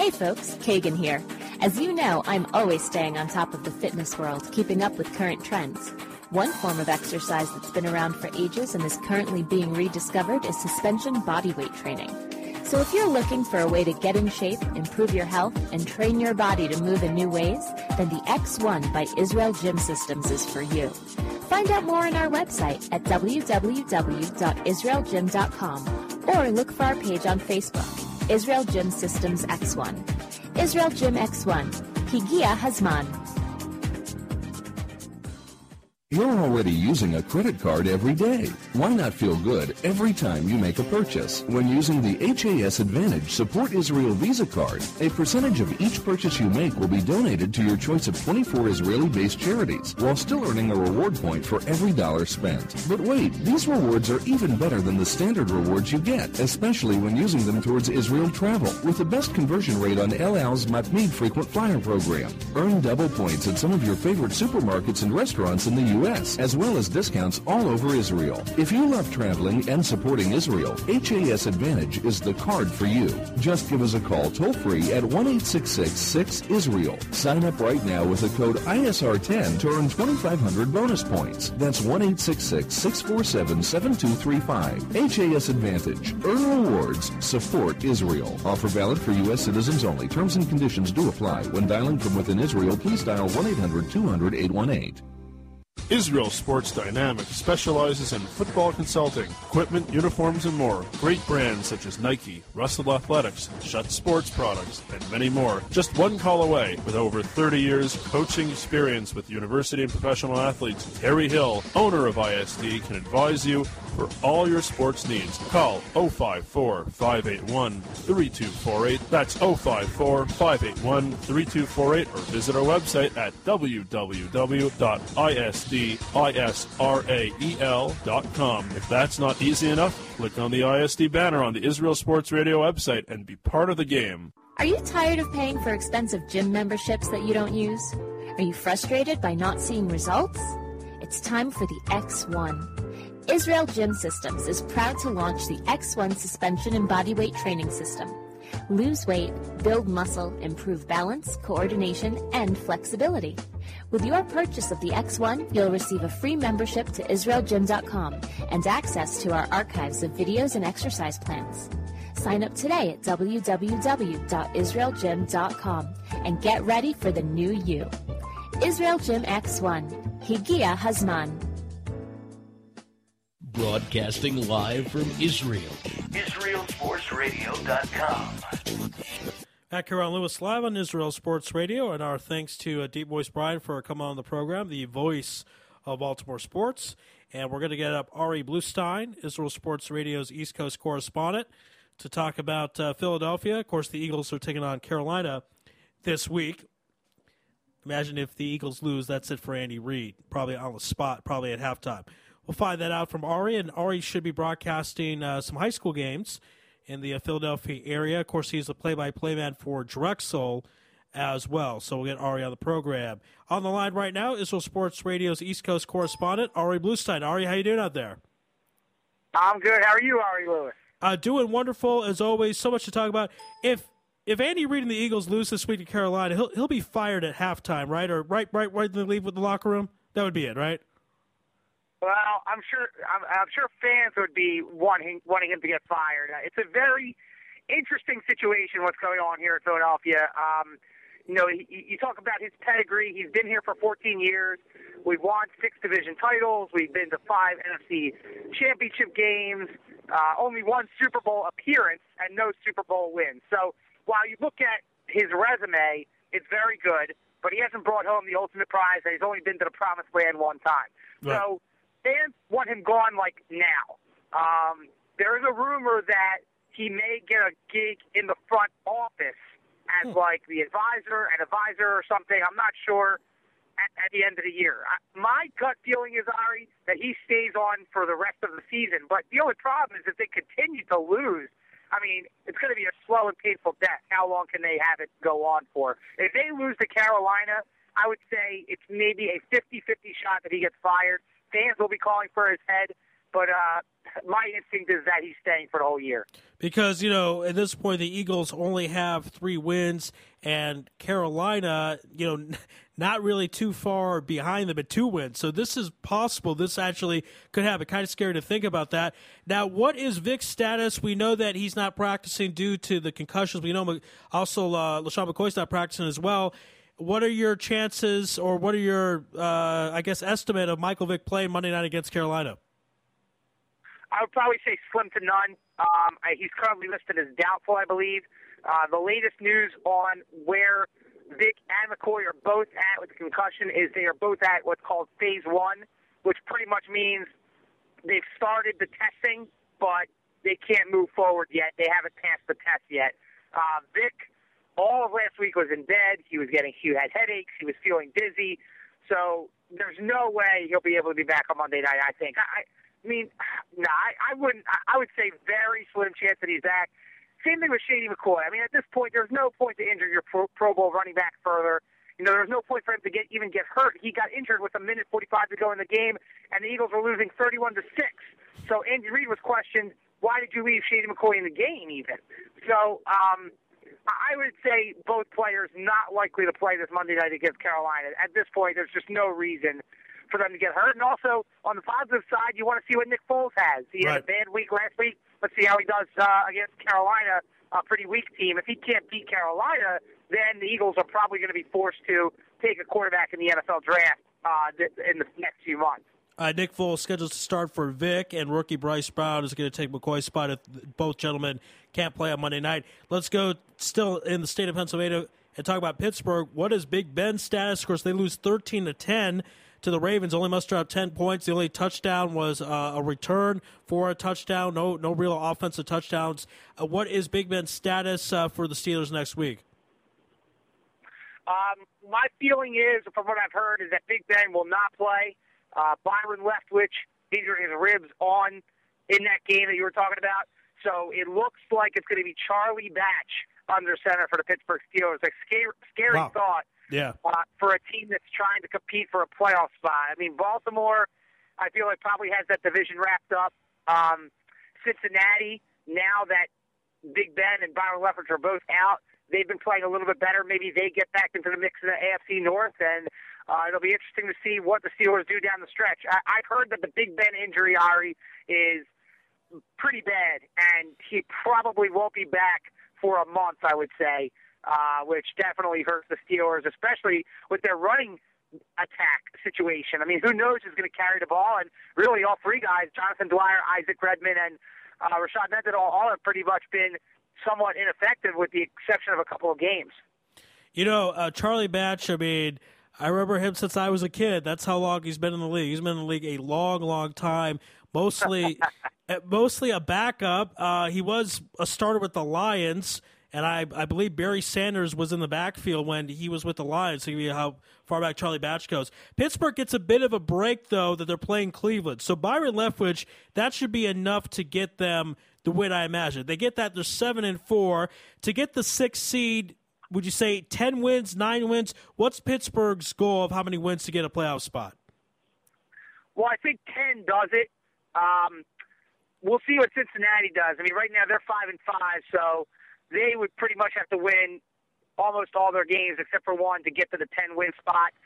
Hey folks, Kagan here. As you know, I'm always staying on top of the fitness world, keeping up with current trends. One form of exercise that's been around for ages and is currently being rediscovered is suspension bodyweight training. So if you're looking for a way to get in shape, improve your health, and train your body to move in new ways, then the X1 by Israel Gym Systems is for you. Find out more on our website at www.israelgym.com or look for our page on Facebook. Israel Gym Systems X1. Israel Gym X1. Higia Hazman. You're already using a credit card every day. Why not feel good every time you make a purchase? When using the HAS Advantage Support Israel Visa card, a percentage of each purchase you make will be donated to your choice of 24 Israeli-based charities, while still earning a reward point for every dollar spent. But wait, these rewards are even better than the standard rewards you get, especially when using them towards Israel travel, with the best conversion rate on El Al's Matmid frequent flyer program. Earn double points at some of your favorite supermarkets and restaurants in the U.S. U.S., as well as discounts all over Israel. If you love traveling and supporting Israel, HAS Advantage is the card for you. Just give us a call toll free at 1 6 Israel. Sign up right now with the code ISR10 to earn 2,500 bonus points. That's 1 647 7235. HAS Advantage. Earn rewards. Support Israel. Offer valid for U.S. citizens only. Terms and conditions do apply. When dialing from within Israel, please dial 1 800 200 818. Israel Sports Dynamics specializes in football consulting, equipment, uniforms, and more. Great brands such as Nike, Russell Athletics, Schutt Sports Products, and many more. Just one call away. With over 30 years coaching experience with university and professional athletes, Terry Hill, owner of ISD, can advise you for all your sports needs. Call 054 581 3248. That's 054 581 3248 or visit our website at www.isdisrael.com. If that's not easy enough, click on the ISD banner on the Israel Sports Radio website and be part of the game. Are you tired of paying for expensive gym memberships that you don't use? Are you frustrated by not seeing results? It's time for the X1. Israel Gym Systems is proud to launch the X1 suspension and bodyweight training system. Lose weight, build muscle, improve balance, coordination, and flexibility. With your purchase of the X1, you'll receive a free membership to IsraelGym.com and access to our archives of videos and exercise plans. Sign up today at www.israelgym.com and get ready for the new you. Israel Gym X1. Higia Hazman. Broadcasting live from Israel. IsraelSportsRadio.com. At Kieran Louis live on Israel Sports Radio, and our thanks to uh, Deep Voice Brian for coming on the program, the voice of Baltimore sports. And we're going to get up Ari Bluestein, Israel Sports Radio's East Coast correspondent, to talk about uh, Philadelphia. Of course, the Eagles are taking on Carolina this week. Imagine if the Eagles lose, that's it for Andy Reid, probably on the spot, probably at halftime. We'll find that out from Ari, and Ari should be broadcasting uh, some high school games in the uh, Philadelphia area. Of course, he's the play-by-play man for Drexel as well. So we'll get Ari on the program. On the line right now, Israel Sports Radio's East Coast correspondent, Ari Bluestein. Ari, how you doing out there? I'm good. How are you, Ari Louis? Uh, doing wonderful as always. So much to talk about. If if Andy Reid and the Eagles lose this week to Carolina, he'll he'll be fired at halftime, right? Or right right right when they leave with the locker room. That would be it, right? Well, I'm sure I'm, I'm sure fans would be wanting wanting him to get fired. It's a very interesting situation what's going on here in Philadelphia. Um, you know, he, you talk about his pedigree. He's been here for 14 years. We've won six division titles. We've been to five NFC championship games. Uh, only one Super Bowl appearance and no Super Bowl wins. So while you look at his resume, it's very good. But he hasn't brought home the ultimate prize, and he's only been to the promised land one time. So fans want him gone like now. Um, there is a rumor that he may get a gig in the front office as like the advisor, an advisor or something. I'm not sure at, at the end of the year. I, my gut feeling is Ari that he stays on for the rest of the season. But the only problem is if they continue to lose. I mean, it's going to be a slow and painful death. How long can they have it go on for? If they lose to Carolina, I would say it's maybe a 50-50 shot that he gets fired. Fans will be calling for his head, but uh, my instinct is that he's staying for the whole year. Because, you know, at this point, the Eagles only have three wins, and Carolina, you know, not really too far behind them at two wins. So this is possible. This actually could happen. Kind of scary to think about that. Now, what is Vick's status? We know that he's not practicing due to the concussions. We know also uh, LeSean McCoy's not practicing as well. What are your chances, or what are your, uh, I guess, estimate of Michael Vick playing Monday night against Carolina? I would probably say slim to none. Um, he's currently listed as doubtful, I believe. Uh, the latest news on where Vick and McCoy are both at with the concussion is they are both at what's called phase one, which pretty much means they've started the testing, but they can't move forward yet. They haven't passed the test yet. Uh, Vick, all of last week was in bed. He was getting, he had headaches. He was feeling dizzy. So there's no way he'll be able to be back on Monday night. I think. I, I mean, no, I, I wouldn't. I, I would say very slim chance that he's back. Same thing with Shady McCoy. I mean, at this point, there's no point to injure your Pro, pro Bowl running back further. You know, there was no point for him to get even get hurt. He got injured with a minute 45 to go in the game, and the Eagles were losing 31 to six. So Andy Reid was questioned, "Why did you leave Shady McCoy in the game?" Even so, um, I would say both players not likely to play this Monday night against Carolina. At this point, there's just no reason for them to get hurt. And also, on the positive side, you want to see what Nick Foles has. He had a bad week last week. Let's see how he does uh, against Carolina, a pretty weak team. If he can't beat Carolina, then the Eagles are probably going to be forced to take a quarterback in the NFL draft uh, in the next few months. Uh, Nick Foles scheduled to start for Vick, and rookie Bryce Brown is going to take McCoy's spot if both gentlemen can't play on Monday night. Let's go still in the state of Pennsylvania and talk about Pittsburgh. What is Big Ben's status? Of course, they lose 13 to 10 to the Ravens. Only muster up 10 points. The only touchdown was uh, a return for a touchdown. No, no real offensive touchdowns. Uh, what is Big Ben's status uh, for the Steelers next week? Um, my feeling is, from what I've heard, is that Big Ben will not play. Uh, Byron Leftwich injured his ribs on in that game that you were talking about. So it looks like it's going to be Charlie Batch under center for the Pittsburgh Steelers. A scary, scary Wow. thought Yeah. uh, for a team that's trying to compete for a playoff spot. I mean, Baltimore, I feel like probably has that division wrapped up. Um, Cincinnati, now that Big Ben and Byron Leftwich are both out, they've been playing a little bit better. Maybe they get back into the mix in the AFC North, and uh, it'll be interesting to see what the Steelers do down the stretch. I, I've heard that the Big Ben injury, Ari, is pretty bad, and he probably won't be back for a month, I would say, uh, which definitely hurts the Steelers, especially with their running attack situation. I mean, who knows who's going to carry the ball? And really, all three guys, Jonathan Dwyer, Isaac Redman, and uh, Rashard Mendenhall, all have pretty much been somewhat ineffective with the exception of a couple of games. You know, uh, Charlie Batch, I mean, I remember him since I was a kid. That's how long he's been in the league. He's been in the league a long, long time. Mostly, uh, mostly a backup. Uh, he was a starter with the Lions, and I, I believe Barry Sanders was in the backfield when he was with the Lions. So you how far back Charlie Batch goes. Pittsburgh gets a bit of a break though that they're playing Cleveland. So Byron Leftwich, that should be enough to get them the win. I imagine they get that. They're seven and four to get the sixth seed would you say 10 wins, 9 wins? What's Pittsburgh's goal of how many wins to get a playoff spot? Well, I think ten does it. Um, we'll see what Cincinnati does. I mean, right now they're five and five, so they would pretty much have to win almost all their games except for one to get to the ten win spot.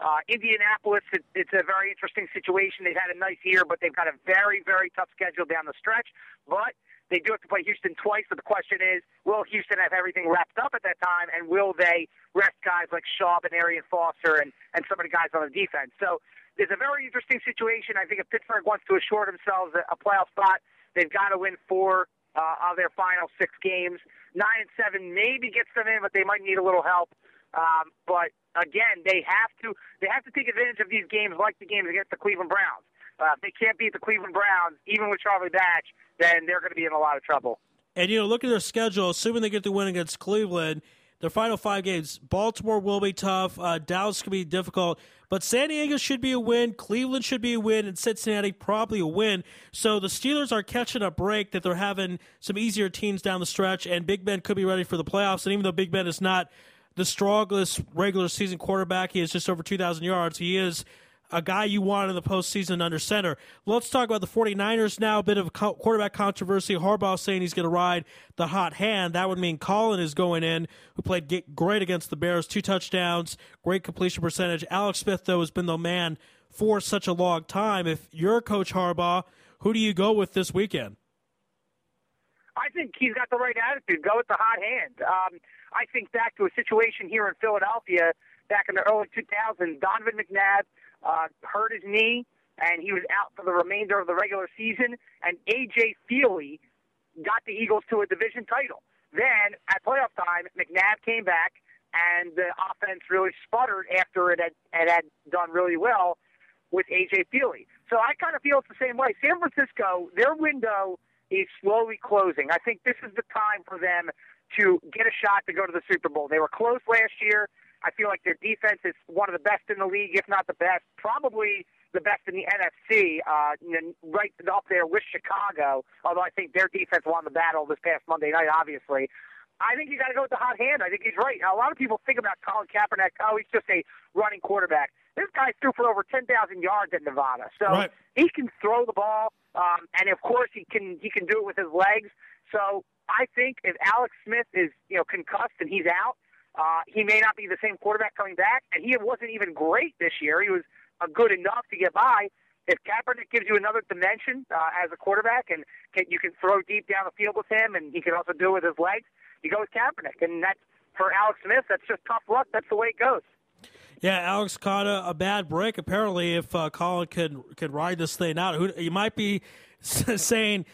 Uh, Indianapolis, it, it's a very interesting situation. They've had a nice year, but they've got a very, very tough schedule down the stretch. But they do have to play Houston twice. So the question is, will Houston have everything wrapped up at that time, and will they rest guys like Schaub and Arian Foster and, and some of the guys on the defense? So there's a very interesting situation. I think if Pittsburgh wants to assure themselves a, a playoff spot, they've got to win four uh, of their final six games. Nine and seven maybe gets them in, but they might need a little help. Um, but again, they have to they have to take advantage of these games like the games against the Cleveland Browns. Uh, if they can't beat the Cleveland Browns, even with Charlie Batch, then they're going to be in a lot of trouble. And, you know, look at their schedule. Assuming they get the win against Cleveland, their final five games, Baltimore will be tough. Uh, Dallas could be difficult. But San Diego should be a win. Cleveland should be a win. And Cincinnati probably a win. So the Steelers are catching a break that they're having some easier teams down the stretch. And Big Ben could be ready for the playoffs. And even though Big Ben is not the strongest regular season quarterback, he has just over 2,000 yards. He is a guy you want in the postseason under center. Let's talk about the 49ers now. A bit of a quarterback controversy. Harbaugh saying he's going to ride the hot hand. That would mean Colin is going in, who played great against the Bears, two touchdowns, great completion percentage. Alex Smith, though, has been the man for such a long time. If you're Coach Harbaugh, who do you go with this weekend? I think he's got the right attitude. Go with the hot hand. Um, I think back to a situation here in Philadelphia back in the early 2000s. Donovan McNabb uh, hurt his knee, and he was out for the remainder of the regular season. And A.J. Feeley got the Eagles to a division title. Then at playoff time, McNabb came back, and the offense really sputtered after it had, it had done really well with A.J. Feeley. So I kind of feel it's the same way. San Francisco, their window is slowly closing. I think this is the time for them to get a shot to go to the Super Bowl. They were close last year. I feel like their defense is one of the best in the league, if not the best, probably the best in the NFC, uh, right up there with Chicago. Although I think their defense won the battle this past Monday night, obviously. I think you got to go with the hot hand. I think he's right. Now, a lot of people think about Colin Kaepernick. Oh, he's just a running quarterback. This guy threw for over 10,000 yards at Nevada, so Right. he can throw the ball, um, and of course he can he can do it with his legs. So I think if Alex Smith is you know concussed and he's out, uh, he may not be the same quarterback coming back, and he wasn't even great this year. He was uh, good enough to get by. If Kaepernick gives you another dimension uh, as a quarterback, and can, you can throw deep down the field with him, and he can also do it with his legs, you go with Kaepernick, and that's for Alex Smith. That's just tough luck. That's the way it goes. Yeah, Alex caught a, a bad break. Apparently, if uh, Colin could could ride this thing out, who you might be saying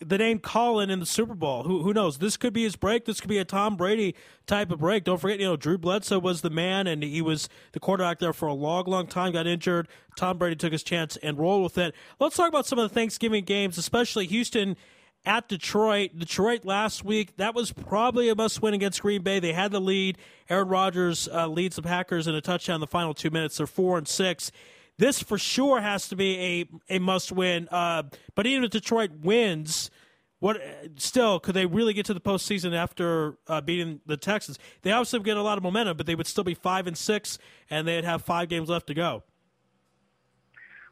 the name Colin in the Super Bowl. Who who knows? This could be his break. This could be a Tom Brady type of break. Don't forget, you know, Drew Bledsoe was the man, and he was the quarterback there for a long, long time. Got injured. Tom Brady took his chance and rolled with it. Let's talk about some of the Thanksgiving games, especially Houston at Detroit. Detroit last week, that was probably a must win against Green Bay. They had the lead. Aaron Rodgers uh, leads the Packers in a touchdown in the final two minutes. They're four and six. This for sure has to be a, a must win. Uh, but even if Detroit wins, what still could they really get to the postseason after uh, beating the Texans? They obviously would get a lot of momentum, but they would still be five and six, and they'd have five games left to go.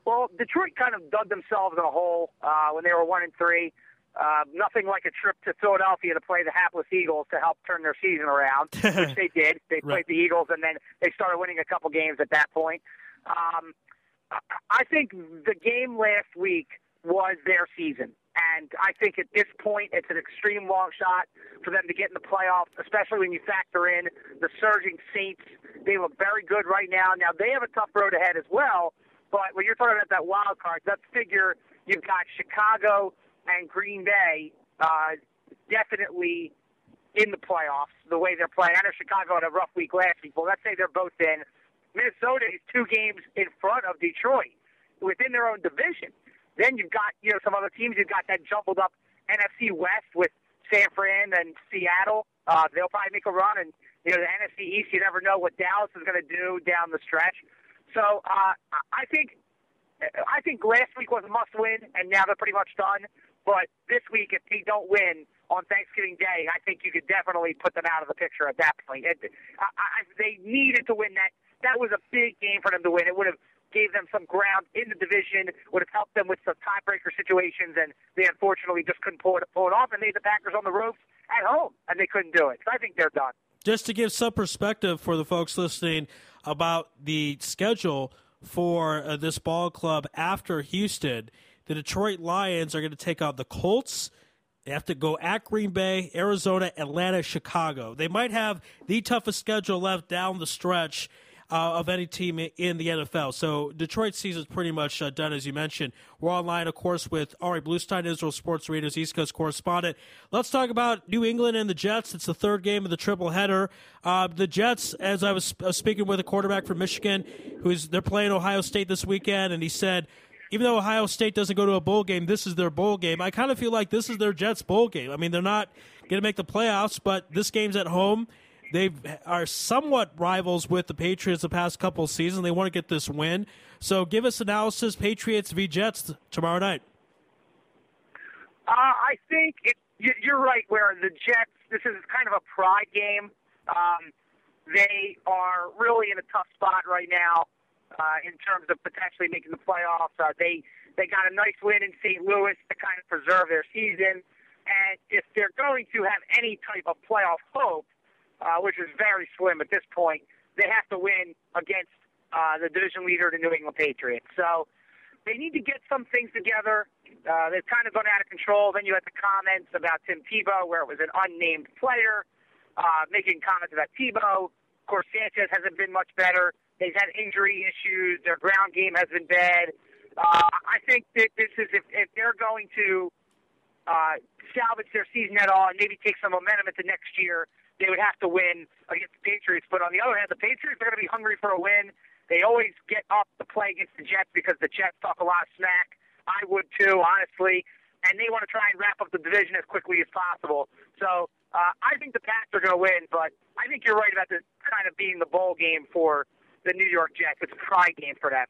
Well, Detroit kind of dug themselves in a hole uh, when they were one and three. Uh, nothing like a trip to Philadelphia to play the hapless Eagles to help turn their season around, which they did. They played Right. the Eagles, and then they started winning a couple games at that point. Um, I- think the game last week was their season. And I think at this point, it's an extreme long shot for them to get in the playoffs, especially when you factor in the surging Saints. They look very good right now. Now, they have a tough road ahead as well, but when you're talking about that wild card, let's figure you've got Chicago and Green Bay uh, definitely in the playoffs the way they're playing. I know Chicago had a rough week last week, but let's say they're both in. Minnesota is two games in front of Detroit within their own division. Then you've got you know some other teams. You've got that jumbled up NFC West with San Fran and Seattle. Uh, they'll probably make a run, and you know the NFC East. You never know what Dallas is going to do down the stretch. So uh, I- think I think last week was a must win, and now they're pretty much done. But this week, if they don't win on Thanksgiving Day, I think you could definitely put them out of the picture at that point. It, I, I, they needed to win that. That was a big game for them to win. It would have gave them some ground in the division, would have helped them with some tiebreaker situations, and they unfortunately just couldn't pull it, pull it off and made the Packers on the ropes at home, and they couldn't do it. So I think they're done. just to give some perspective for the folks listening about the schedule for uh, this ball club after Houston, the Detroit Lions are going to take on the Colts. They have to go at Green Bay, Arizona, Atlanta, Chicago. They might have the toughest schedule left down the stretch uh, of any team in the NFL. So Detroit season's pretty much uh, done, as you mentioned. We're online, of course, with Ari Bluestein, Israel Sports Radio's East Coast correspondent. Let's talk about New England and the Jets. It's the third game of the triple header. Uh, the Jets, as I was uh, speaking with a quarterback from Michigan, who's they're playing Ohio State this weekend, and he said. Even though Ohio State doesn't go to a bowl game, this is their bowl game. I kind of feel like this is their Jets bowl game. I mean, they're not going to make the playoffs, but this game's at home. They are somewhat rivals with the Patriots the past couple seasons. They want to get this win. So give us analysis Patriots v Jets tomorrow night. Uh, I think it, you- you're right. Where the Jets, this is kind of a pride game. Um, they are really in a tough spot right now uh, in terms of potentially making the playoffs. Uh, they they got a nice win in St. Louis to kind of preserve their season, and if they're going to have any type of playoff hope, uh, which is very slim at this point, they have to win against uh, the division leader, the New England Patriots. So they need to get some things together. Uh, they've kind of gone out of control. Then you had the comments about Tim Tebow, where it was an unnamed player uh, making comments about Tebow. Of course, Sanchez hasn't been much better. They've had injury issues. Their ground game has been bad. Uh, I think that this is if, if they're going to uh, salvage their season at all and maybe take some momentum into next year, they would have to win against the Patriots. But on the other hand, the Patriots are going to be hungry for a win. They always get up to play against the Jets because the Jets talk a lot of smack. I would too, honestly. And they want to try and wrap up the division as quickly as possible. So uh, I think the Pats are going to win, but I think you're right about this kind of being the bowl game for the New York Jets. It's a pride game for them.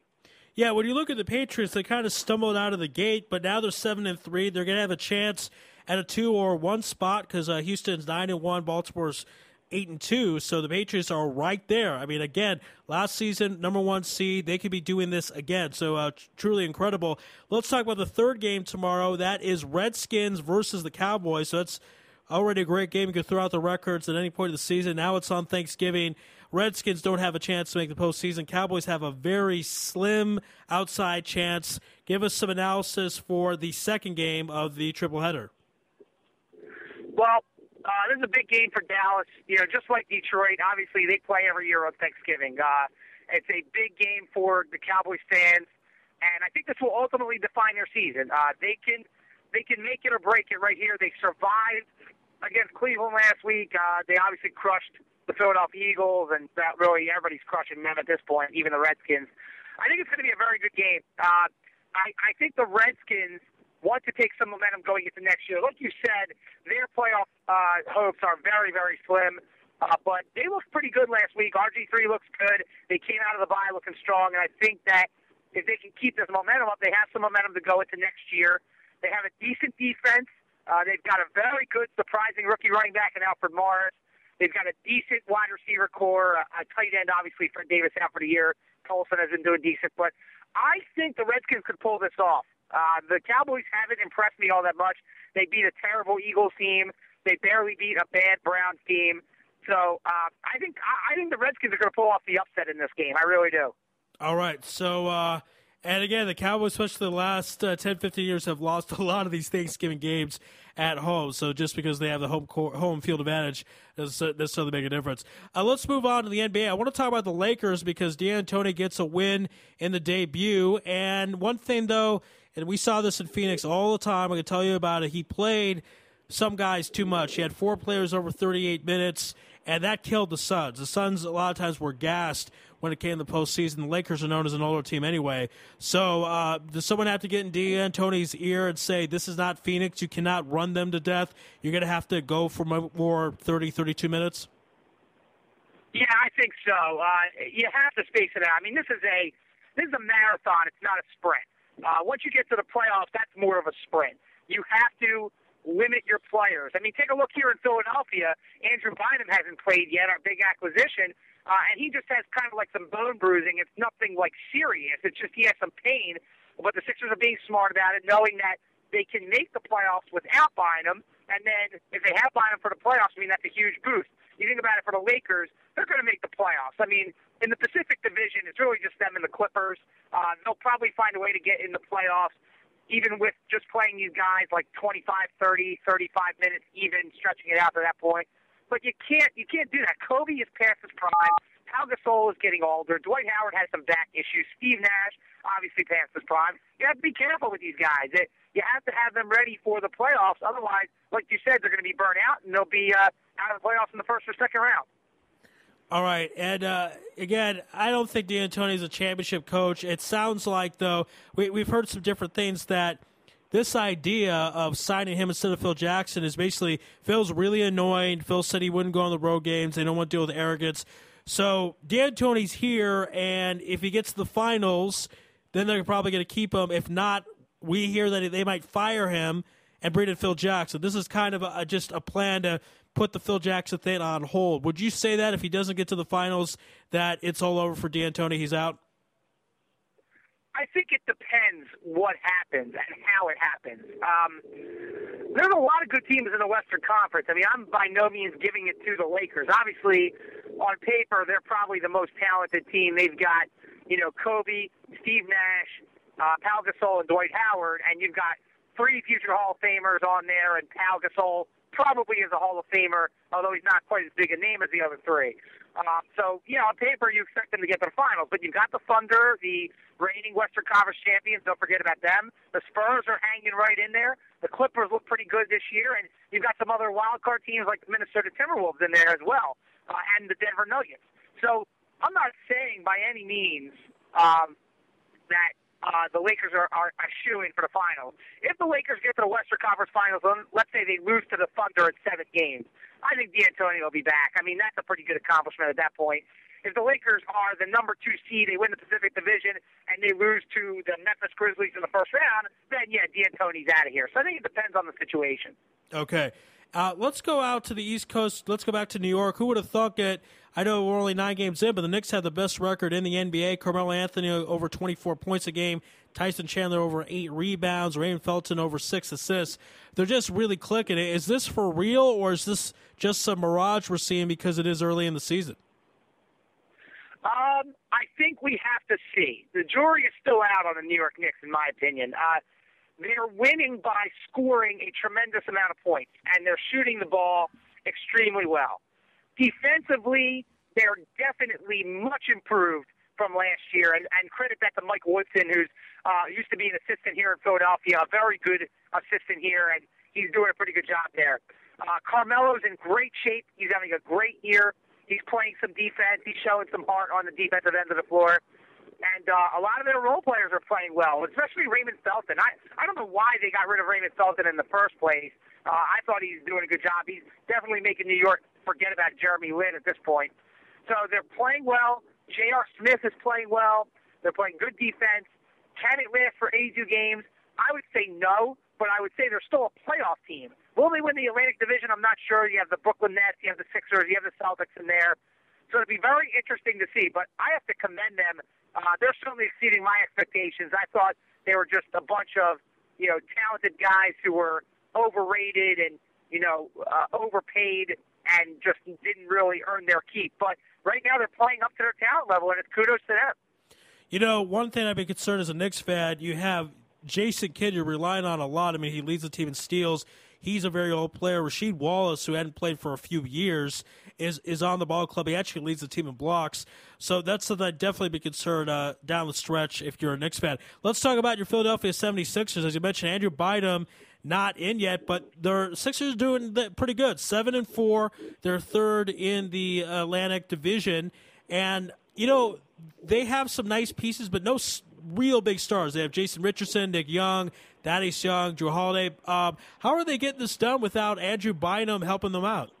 Yeah, when you look at the Patriots, they kind of stumbled out of the gate, but now they're seven and three. They're going to have a chance at a two or one spot because uh, Houston's nine and one, Baltimore's eight and two. So the Patriots are right there. I mean, again, last season number one seed, they could be doing this again. So uh, truly incredible. Let's talk about the third game tomorrow. That is Redskins versus the Cowboys. So that's already a great game. You could throw out the records at any point of the season. Now it's on Thanksgiving. Redskins don't have a chance to make the postseason. Cowboys have a very slim outside chance. Give us some analysis for the second game of the triple header. Well, uh, this is a big game for Dallas. You know, just like Detroit, obviously they play every year on Thanksgiving. Uh, it's a big game for the Cowboys fans, and I think this will ultimately define their season. Uh, they can they can make it or break it right here. They survived against Cleveland last week. Uh, they obviously crushed the Philadelphia Eagles, and that really everybody's crushing them at this point, even the Redskins. I think it's going to be a very good game. Uh, I, I think the Redskins want to take some momentum going into next year. Like you said, their playoff uh, hopes are very, very slim. Uh, but they looked pretty good last week. RG3 looks good. They came out of the bye looking strong, and I think that if they can keep this momentum up, they have some momentum to go into next year. They have a decent defense. Uh, they've got a very good, surprising rookie running back in Alfred Morris. They've got a decent wide receiver core, a, a tight end, obviously, for Davis out for the year. Colson has been doing decent, but I think the Redskins could pull this off. Uh, the Cowboys haven't impressed me all that much. They beat a terrible Eagles team. They barely beat a bad Browns team. So uh, I think I think the Redskins are going to pull off the upset in this game. I really do. All right. So uh, and again, the Cowboys, especially the last uh, 10, 15 years, have lost a lot of these Thanksgiving games at home. So just because they have the home court, home field advantage doesn't necessarily make a difference. Uh, let's move on to the NBA. I want to talk about the Lakers because D'Antoni gets a win in the debut. And one thing, though, and we saw this in Phoenix all the time. I can tell you about it. He played some guys too much. He had four players over 38 minutes, and that killed the Suns. The Suns, a lot of times, were gassed when it came to the postseason. The Lakers are known as an older team anyway. So, uh, does someone have to get in D'Antoni's ear and say, this is not Phoenix? You cannot run them to death. You're going to have to go for more 30, 32 minutes? Yeah, I think so. Uh, you have to space it out. I mean, this is a this is a marathon. It's not a sprint. Uh, once you get to the playoffs, that's more of a sprint. You have to limit your players. I mean, take a look here in Philadelphia. Andrew Bynum hasn't played yet, our big acquisition. Uh, and he just has kind of like some bone bruising. It's nothing like serious. It's just he has some pain. But the Sixers are being smart about it, knowing that they can make the playoffs without Bynum. And then if they have Bynum for the playoffs, I mean, that's a huge boost. You think about it for the Lakers, they're going to make the playoffs. I mean, in the Pacific Division, it's really just them and the Clippers. Uh, they'll probably find a way to get in the playoffs, even with just playing these guys like 25, 30, 35 minutes, even stretching it out to that point. But you can't you can't do that. Kobe is past his prime. Pau Gasol is getting older. Dwight Howard has some back issues. Steve Nash obviously past his prime. You have to be careful with these guys. It, you have to have them ready for the playoffs. Otherwise, like you said, they're going to be burnt out and they'll be uh, out of the playoffs in the first or second round. All right, and uh, again, I don't think D'Antoni is a championship coach. It sounds like, though, we, we've heard some different things that this idea of signing him instead of Phil Jackson is basically Phil's really annoyed. Phil said he wouldn't go on the road games. They don't want to deal with arrogance. So D'Antoni's here, and if he gets to the finals, then they're probably going to keep him. If not, we hear that they might fire him and bring in Phil Jackson. This is kind of a, just a plan to put the Phil Jackson thing on hold. Would you say that if he doesn't get to the finals, that it's all over for D'Antoni? He's out. I think it depends what happens and how it happens. Um, there's a lot of good teams in the Western Conference. I mean, I'm by no means giving it to the Lakers. Obviously, on paper, they're probably the most talented team. They've got, you know, Kobe, Steve Nash, uh, Pau Gasol, and Dwight Howard, and you've got three future Hall of Famers on there, and Pau Gasol probably is a Hall of Famer, although he's not quite as big a name as the other three. Uh, so, you know, on paper, you expect them to get to the finals, but you've got the Thunder, the reigning Western Conference champions. Don't forget about them. The Spurs are hanging right in there. The Clippers look pretty good this year, and you've got some other wild card teams like the Minnesota Timberwolves in there as well, uh, and the Denver Nuggets. So, I'm not saying by any means um, that uh, the Lakers are, are, are shooing for the finals. If the Lakers get to the Western Conference Finals, let's say they lose to the Thunder in seven games, I think D'Antoni will be back. I mean, that's a pretty good accomplishment at that point. If the Lakers are the number two seed, they win the Pacific Division, and they lose to the Memphis Grizzlies in the first round, then yeah, D'Antoni's out of here. So I think it depends on the situation. Okay. Uh, let's go out to the East Coast. Let's go back to New York. Who would have thought that? I know we're only nine games in, but the Knicks have the best record in the NBA. Carmelo Anthony over 24 points a game. Tyson Chandler over eight rebounds. Raymond Felton over six assists. They're just really clicking. Is this for real, or is this just some mirage we're seeing because it is early in the season? Um, I think we have to see. The jury is still out on the New York Knicks, in my opinion. Uh, they're winning by scoring a tremendous amount of points, and they're shooting the ball extremely well. Defensively, they're definitely much improved from last year, and, and credit that to Mike Woodson, who's uh, used to be an assistant here in Philadelphia, a very good assistant here, and he's doing a pretty good job there. Uh, Carmelo's in great shape. He's having a great year. He's playing some defense. He's showing some heart on the defensive end of the floor and uh, a lot of their role players are playing well, especially Raymond Felton. I I don't know why they got rid of Raymond Felton in the first place. Uh, I thought he's doing a good job. He's definitely making New York forget about Jeremy Lin at this point. So they're playing well. J.R. Smith is playing well. They're playing good defense. Can it last for 82 games? I would say no, but I would say they're still a playoff team. Will they win the Atlantic Division? I'm not sure. You have the Brooklyn Nets, you have the Sixers, you have the Celtics in there. So it'd be very interesting to see. But I have to commend them uh, they're certainly exceeding my expectations. I thought they were just a bunch of, you know, talented guys who were overrated and, you know, uh, overpaid and just didn't really earn their keep. But right now they're playing up to their talent level, and it's kudos to them. You know, one thing I'd be concerned as a Knicks fan, you have Jason Kidd you're relying on a lot. I mean, he leads the team in steals. He's a very old player. Rasheed Wallace, who hadn't played for a few years, is is on the ball club. He actually leads the team in blocks. So that's something I'd definitely be concerned uh, down the stretch if you're a Knicks fan. Let's talk about your Philadelphia 76ers. As you mentioned, Andrew Bynum not in yet, but their Sixers doing pretty good. Seven and four. They're third in the Atlantic Division, and you know they have some nice pieces, but no real big stars. They have Jason Richardson, Nick Young, Thaddeus Young, Jrue Holiday. Um, how are they getting this done without Andrew Bynum helping them out?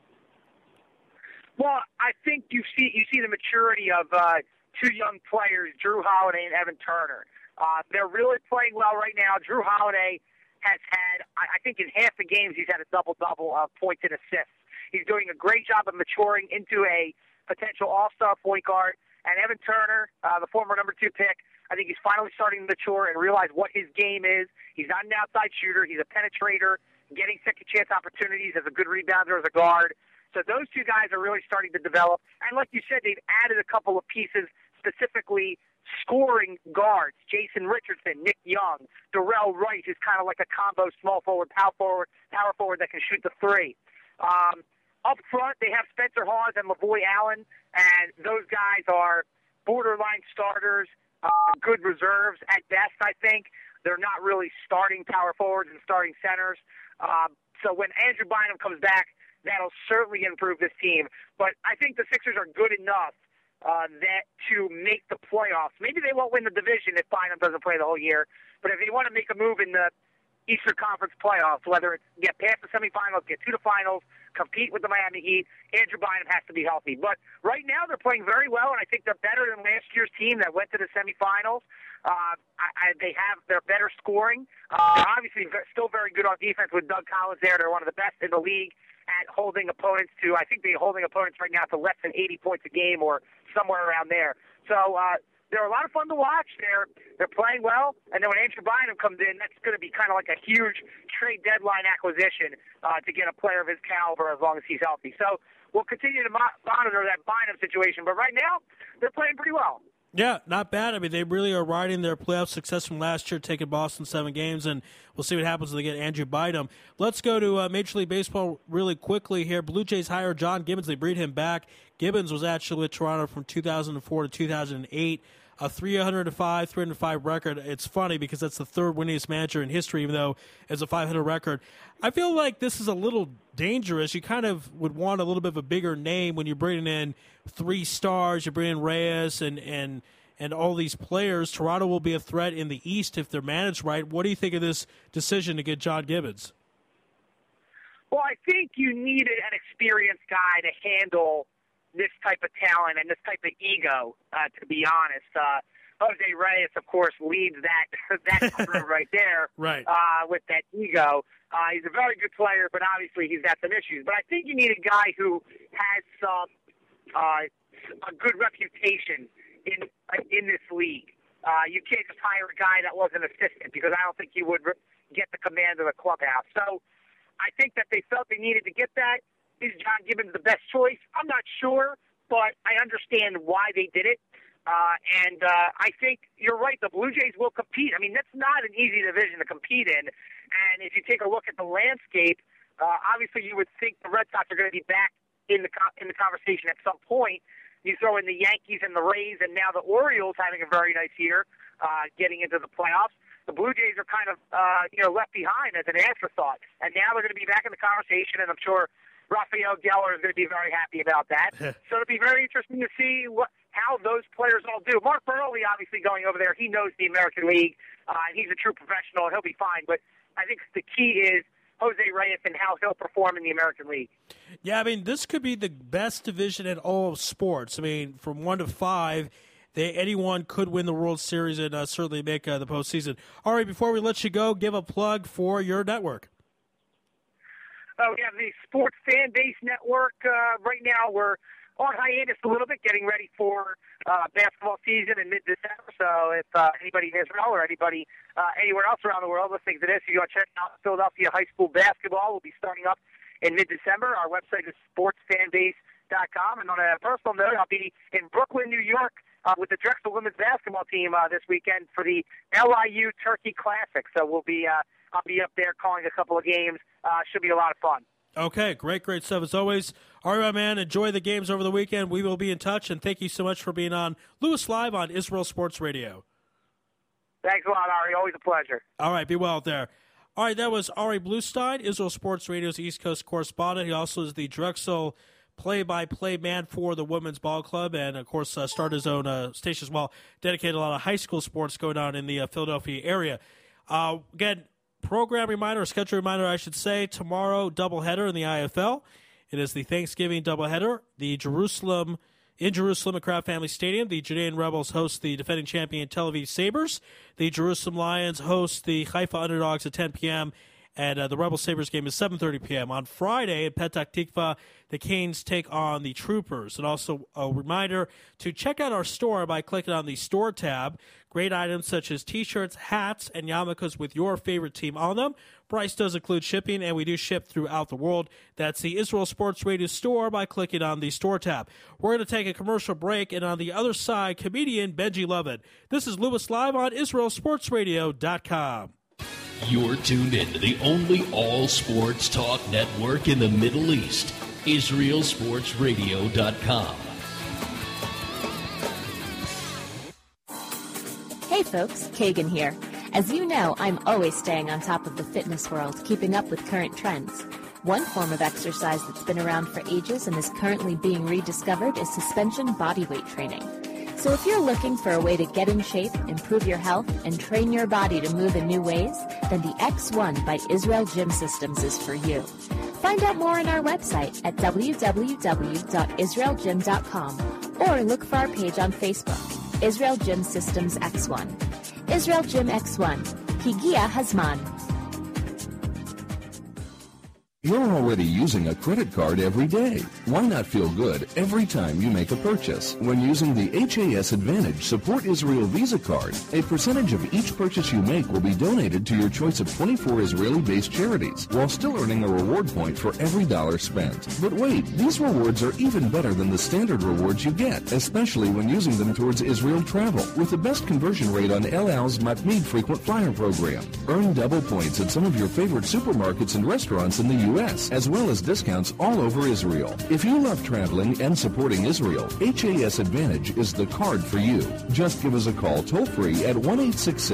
Well, I think you see you see the maturity of uh, two young players, Jrue Holiday and Evan Turner. Uh, they're really playing well right now. Jrue Holiday has had, I think, in half the games he's had a double double of points and assists. He's doing a great job of maturing into a potential All Star point guard. And Evan Turner, uh, the former number two pick, I think he's finally starting to mature and realize what his game is. He's not an outside shooter. He's a penetrator, getting second chance opportunities as a good rebounder as a guard. So those two guys are really starting to develop. And like you said, they've added a couple of pieces specifically scoring guards. Jason Richardson, Nick Young, Dorell Wright is kind of like a combo small forward, power forward, power forward that can shoot the three. Um, up front, they have Spencer Hawes and Lavoy Allen, and those guys are borderline starters, uh, good reserves at best, I think. They're not really starting power forwards and starting centers. Um, so when Andrew Bynum comes back, that'll certainly improve this team. But I think the Sixers are good enough uh, that to make the playoffs. Maybe they won't win the division if Bynum doesn't play the whole year. But if they want to make a move in the Eastern Conference playoffs, whether it's get past the semifinals, get to the finals, compete with the Miami Heat, Andrew Bynum has to be healthy. But right now they're playing very well, and I think they're better than last year's team that went to the semifinals. Uh, I, I, they have they're better scoring. Uh, they're obviously still very good on defense with Doug Collins there. They're one of the best in the league at holding opponents to. I think they're holding opponents right now to less than 80 points a game or somewhere around there. So uh, they're a lot of fun to watch. They're they're playing well, and then when Andrew Bynum comes in, that's going to be kind of like a huge trade deadline acquisition uh, to get a player of his caliber as long as he's healthy. So we'll continue to mo- monitor that Bynum situation, but right now they're playing pretty well. Yeah, not bad. I mean, they really are riding their playoff success from last year, taking Boston seven games, and we'll see what happens when they get Andrew Bynum. Let's go to uh, Major League Baseball really quickly here. Blue Jays hire John Gibbons. They breed him back. Gibbons was actually with Toronto from 2004 to 2008 a 305, 305 record. It's funny because that's the third winningest manager in history, even though it's a 500 record. I feel like this is a little dangerous. You kind of would want a little bit of a bigger name when you're bringing in three stars. You bring in Reyes and and and all these players. Toronto will be a threat in the East if they're managed right. What do you think of this decision to get John Gibbons? Well, I think you needed an experienced guy to handle this type of talent and this type of ego. Uh, to be honest, uh, Jose Reyes, of course, leads that that crew right there. Right. Uh, with that ego, Uh, he's a very good player, but obviously he's got some issues. But I think you need a guy who has some uh, a good reputation in in this league. Uh, you can't just hire a guy that was an assistant because I don't think he would re- get the command of the clubhouse. So I think that they felt they needed to get that. Is John Gibbons the best choice? I'm not sure, but I understand why they did it. Uh, and uh, I think you're right. The Blue Jays will compete. I mean, that's not an easy division to compete in. And if you take a look at the landscape, uh, obviously you would think the Red Sox are going to be back in the co- in the conversation at some point. You throw in the Yankees and the Rays, and now the Orioles having a very nice year, uh, getting into the playoffs. The Blue Jays are kind of uh, you know left behind as an afterthought, and now they're going to be back in the conversation. And I'm sure Rafael Geller is going to be very happy about that. so it'll be very interesting to see what how those players all do. Mark Buehrle, obviously going over there, he knows the American League, uh, and he's a true professional, he'll be fine. But I think the key is Jose Reyes and how he'll perform in the American League. Yeah, I mean, this could be the best division in all of sports. I mean, from one to five, they, anyone could win the World Series and uh, certainly make uh, the postseason. All right, before we let you go, give a plug for your network. Uh, we have the Sports Fan Base Network. Uh, right now, we're on hiatus a little bit, getting ready for uh, basketball season in mid-December. So if uh, anybody in Israel or anybody uh, anywhere else around the world listening to this, you go check out Philadelphia high school basketball. We'll be starting up in mid-December. Our website is sportsfanbase.com. And on a personal note, I'll be in Brooklyn, New York, uh, with the Drexel women's basketball team uh, this weekend for the LIU Turkey Classic. So we'll be uh, I'll be up there calling a couple of games. Uh, should be a lot of fun. Okay, great, great stuff as always. All right, my man, enjoy the games over the weekend. We will be in touch, and thank you so much for being on Louis Live on Israel Sports Radio. Thanks a lot, Ari. Always a pleasure. All right, be well out there. All right, that was Ari Bluestein, Israel Sports Radio's East Coast correspondent. He also is the Drexel play-by-play man for the women's ball club, and of course, uh, started his own uh, station as well. Dedicated a lot of high school sports going on in the uh, Philadelphia area. Uh, again, program reminder, or schedule reminder, I should say. Tomorrow, doubleheader in the IFL. It is the Thanksgiving doubleheader. The Jerusalem in Jerusalem at Kraft Family Stadium. The Judean Rebels host the defending champion Tel Aviv Sabers. The Jerusalem Lions host the Haifa Underdogs at 10 p.m. And uh, the Rebel Sabres game is 7:30 p.m. on Friday at Petah Tikva. The Canes take on the Troopers. And also a reminder to check out our store by clicking on the store tab. Great items such as T-shirts, hats, and yarmulkes with your favorite team on them. Price does include shipping, and we do ship throughout the world. That's the Israel Sports Radio store by clicking on the store tab. We're going to take a commercial break, and on the other side, comedian Benji Lovitt. This is Louis Live on IsraelSportsRadio.com. You're tuned in to the only all sports talk network in the Middle East, IsraelSportsRadio.com. Hey folks, Kagan here. As you know, I'm always staying on top of the fitness world, keeping up with current trends. One form of exercise that's been around for ages and is currently being rediscovered is suspension bodyweight training. So if you're looking for a way to get in shape, improve your health, and train your body to move in new ways, then the X1 by Israel Gym Systems is for you. Find out more on our website at www.israelgym.com or look for our page on Facebook, Israel Gym Systems X1. Israel Gym X1. Higia Hazman. You're already using a credit card every day. Why not feel good every time you make a purchase? When using the HAS Advantage Support Israel Visa card, a percentage of each purchase you make will be donated to your choice of 24 Israeli-based charities, while still earning a reward point for every dollar spent. But wait, these rewards are even better than the standard rewards you get, especially when using them towards Israel travel, with the best conversion rate on El Al's Matmid frequent flyer program. Earn double points at some of your favorite supermarkets and restaurants in the U.S. U.S., as well as discounts all over Israel. If you love traveling and supporting Israel, HAS Advantage is the card for you. Just give us a call toll free at 1 6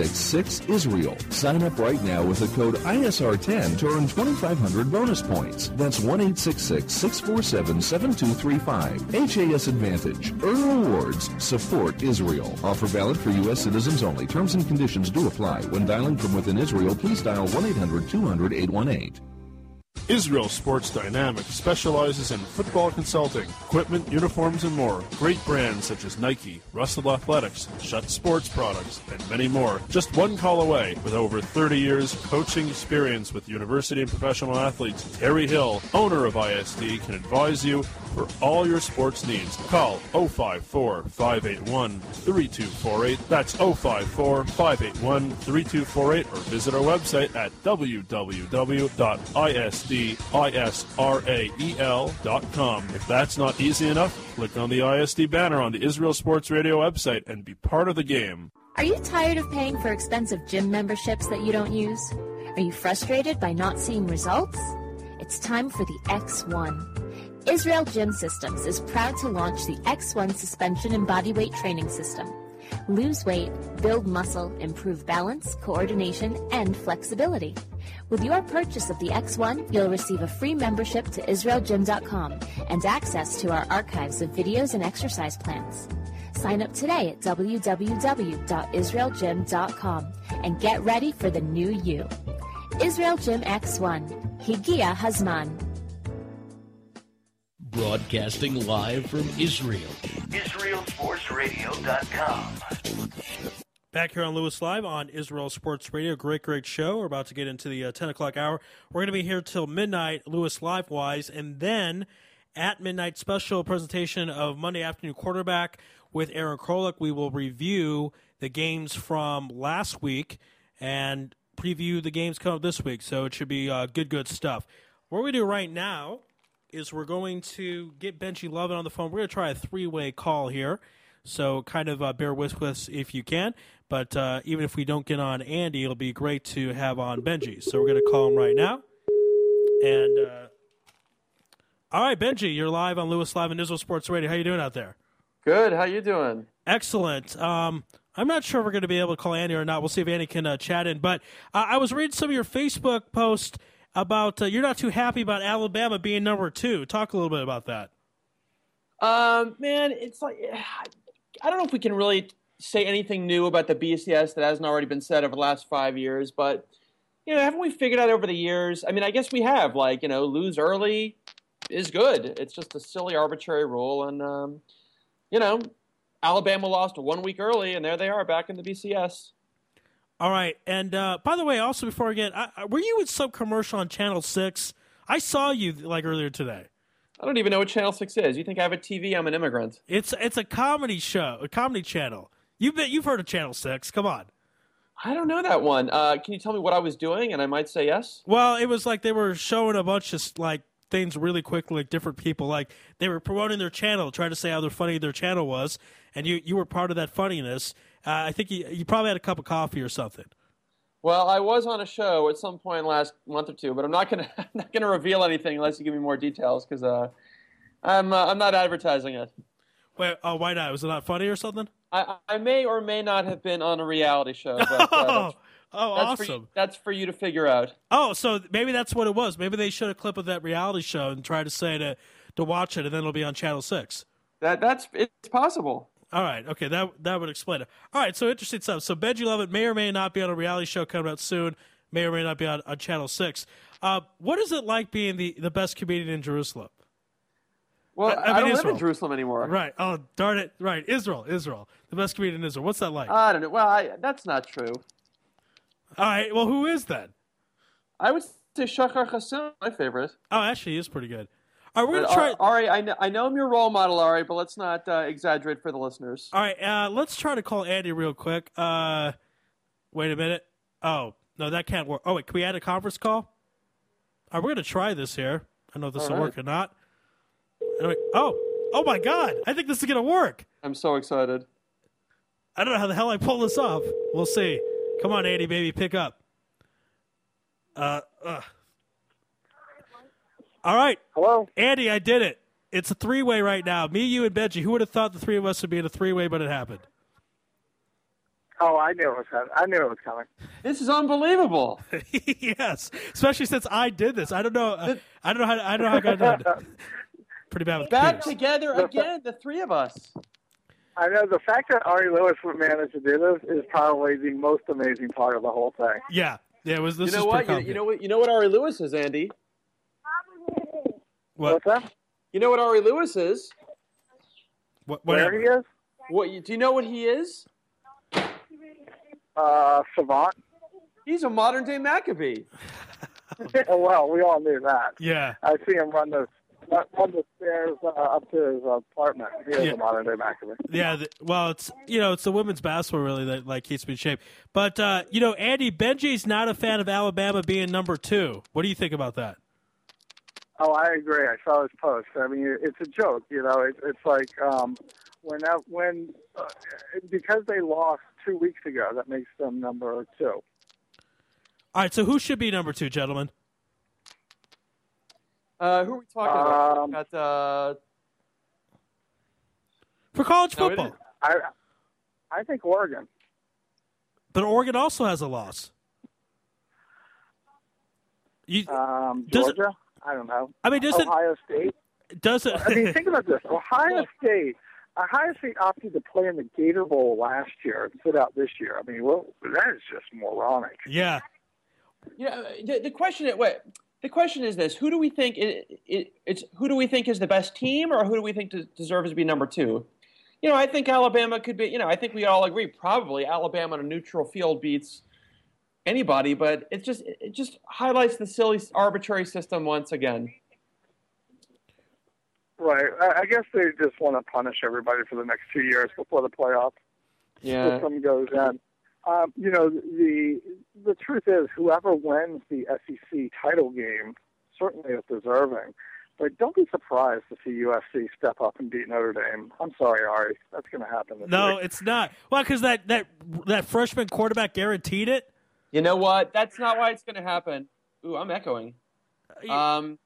Israel. Sign up right now with the code ISR10 to earn 2,500 bonus points. That's 1 647 7235. HAS Advantage. Earn rewards. Support Israel. Offer valid for U.S. citizens only. Terms and conditions do apply. When dialing from within Israel, please dial 1 800 200 818. Israel Sports Dynamics specializes in football consulting, equipment, uniforms, and more. Great brands such as Nike, Russell Athletics, Schutt Sports Products, and many more. Just one call away with over 30 years coaching experience with university and professional athletes. Terry Hill, owner of ISD, can advise you for all your sports needs. Call 054 581 3248. That's 054 581 3248 or visit our website at www.isdisrael.com. If that's not easy enough, click on the ISD banner on the Israel Sports Radio website and be part of the game. Are you tired of paying for expensive gym memberships that you don't use? Are you frustrated by not seeing results? It's time for the X1. Israel Gym Systems is proud to launch the X1 suspension and bodyweight training system. Lose weight, build muscle, improve balance, coordination, and flexibility. With your purchase of the X1, you'll receive a free membership to IsraelGym.com and access to our archives of videos and exercise plans. Sign up today at www.israelgym.com and get ready for the new you. Israel Gym X1. Higia Hazman. Broadcasting live from Israel. IsraelSportsRadio.com. Back here on Louis Live on Israel Sports Radio. Great, great show. We're about to get into the uh, 10 o'clock hour. We're going to be here till midnight, Louis Live wise, and then at midnight, special presentation of Monday afternoon quarterback with Aaron Krolick. We will review the games from last week and preview the games coming up this week. So it should be uh, good, good stuff. What we do right now is we're going to get Benji Lovitt on the phone. We're going to try a three way call here. So kind of uh, bear with us if you can. But uh, even if we don't get on Andy, it'll be great to have on Benji. So we're going to call him right now. And uh, all right, Benji, you're live on Louis Live and Israel Sports Radio. How you doing out there? Good. How you doing? Excellent. Um, I'm not sure we're going to be able to call Andy or not. We'll see if Andy can uh, chat in. But uh, I was reading some of your Facebook posts about uh, you're not too happy about Alabama being number two. Talk a little bit about that. Um, man, it's like I don't know if we can really say anything new about the BCS that hasn't already been said over the last five years, but you know, haven't we figured out over the years? I mean, I guess we have. Like, you know, lose early is good. It's just a silly, arbitrary rule, and um, you know, Alabama lost one week early, and there they are back in the BCS. All right, and uh, by the way, also before I get, I, were you in some commercial on Channel Six? I saw you like earlier today. I don't even know what Channel Six is. You think I have a TV? I'm an immigrant. It's it's a comedy show, a comedy channel. You've been, you've heard of Channel Six? Come on. I don't know that one. Uh, can you tell me what I was doing, and I might say yes. Well, it was like they were showing a bunch of like things really quickly, like different people. Like they were promoting their channel, trying to say how funny their channel was, and you you were part of that funniness. Uh, I think you, you probably had a cup of coffee or something. Well, I was on a show at some point last month or two, but I'm not gonna I'm not gonna reveal anything unless you give me more details because uh, I'm uh, I'm not advertising it. Wait, oh, why not? Was it not funny or something? I, I may or may not have been on a reality show. But, uh, oh, oh, that's awesome! For you, that's for you to figure out. Oh, so maybe that's what it was. Maybe they showed a clip of that reality show and try to say to to watch it, and then it'll be on Channel Six. That that's it's possible. All right, okay, that that would explain it. All right, so interesting stuff. So Benji Lovitt may or may not be on a reality show coming out soon. May or may not be on, on Channel Six. Uh, what is it like being the, the best comedian in Jerusalem? Well, I, I, mean, don't live Israel. in Jerusalem anymore. Right. Oh, darn it. Right. Israel. Israel. The best comedian in Israel. What's that like? I don't know. Well, I, that's not true. All right. Well, who is that? I would say Shachar Hasson, my favorite. Oh, actually, he is pretty good. All right, we're gonna try. Ari, I know, I know I'm your role model, Ari, but let's not uh, exaggerate for the listeners. All right, uh, let's try to call Andy real quick. Uh, wait a minute. Oh no, that can't work. Oh wait, can we add a conference call? All right, we're gonna try this here. I don't know if this All will right. work or not. Anyway, oh, oh my God! I think this is gonna work. I'm so excited. I don't know how the hell I pull this off. We'll see. Come on, Andy, baby, pick up. Uh, uh. All right. Hello. Andy, I did it. It's a three way right now. Me, you, and Benji. Who would have thought the three of us would be in a three way, but it happened. Oh, I knew it was coming. I knew it was coming. This is unbelievable. yes, especially since I did this. I don't know. Uh, I don't know how. I don't know how I got done. Pretty bad with Back computers. together again, the three of us. I know the fact that Ari Louis would manage to do this is probably the most amazing part of the whole thing. Yeah, yeah. It was. This you know what? You, you know what? You know what Ari Louis is, Andy. What's that? You know what Ari Louis is? What, Where he is? What? Do you know what he is? Uh, Savant. He's a modern day Maccabee. oh, well, we all knew that. Yeah. I see him run the run the stairs uh, up to his apartment. He is Yeah. a modern day Maccabee. Yeah, the, well, it's you know it's the women's basketball really that like keeps me in shape. But uh, you know, Andy Benji's not a fan of Alabama being number two. What do you think about that? Oh, I agree. I saw his post. I mean, it's a joke. You know, it, it's like um, when that, when uh, because they lost two weeks ago, that makes them number two. All right, so who should be number two, gentlemen? Uh, who are we talking about? Um, Got uh, For college No, football, is- I I think Oregon. but Oregon also has a loss. You, Um, Does it- Georgia. I don't know. I mean, doesn't- Ohio State? does it? I mean, think about this. Ohio State. Ohio State opted to play in the Gator Bowl last year and sit out this year. I mean, well, that is just moronic. yeah, you know, the, the question. Is, wait, the question is this: Who do we think it, it, it's who do we think is the best team, or who do we think des- deserves to be number two? You know, I think Alabama could be. You know, I think we all agree probably Alabama on a neutral field beats anybody, but it just it just highlights the silly arbitrary system once again. Right. I, I guess they just want to punish everybody for the next two years before the playoff Yeah. system goes in. Um, you know, the the truth is, whoever wins the SEC title game certainly is deserving. But don't be surprised to see USC step up and beat Notre Dame. I'm sorry, Ari, that's going to happen. This no, week. it's not. Well, because that that that freshman quarterback guaranteed it. You know what? That's not why it's going to happen. Ooh, I'm echoing. Um,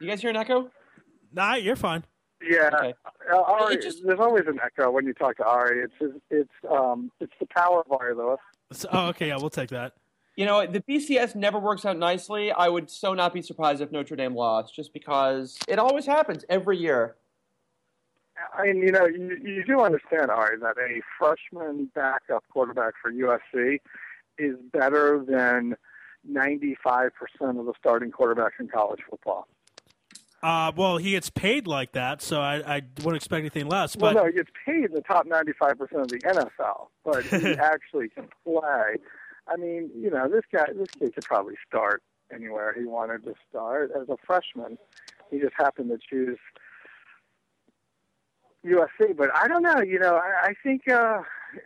you guys hear an echo? Nah, you're fine. Yeah, Okay. uh, Ari, just- there's always an echo when you talk to Ari. It's it's um it's the power of Ari Louis. So, oh, okay, yeah, we'll take that. You know, the BCS never works out nicely. I would so not be surprised if Notre Dame lost, just because it always happens every year. I mean, you know, you, you do understand, Ari, that a freshman backup quarterback for USC is better than 95% of the starting quarterbacks in college football. Uh, well, he gets paid like that, so I, I wouldn't expect anything less. well, no, he gets paid in the top 95% of the NFL, but he actually can play. I mean, you know, this guy, this kid could probably start anywhere he wanted to start as a freshman. He just happened to choose USC, but I don't know. You know, I, I think uh,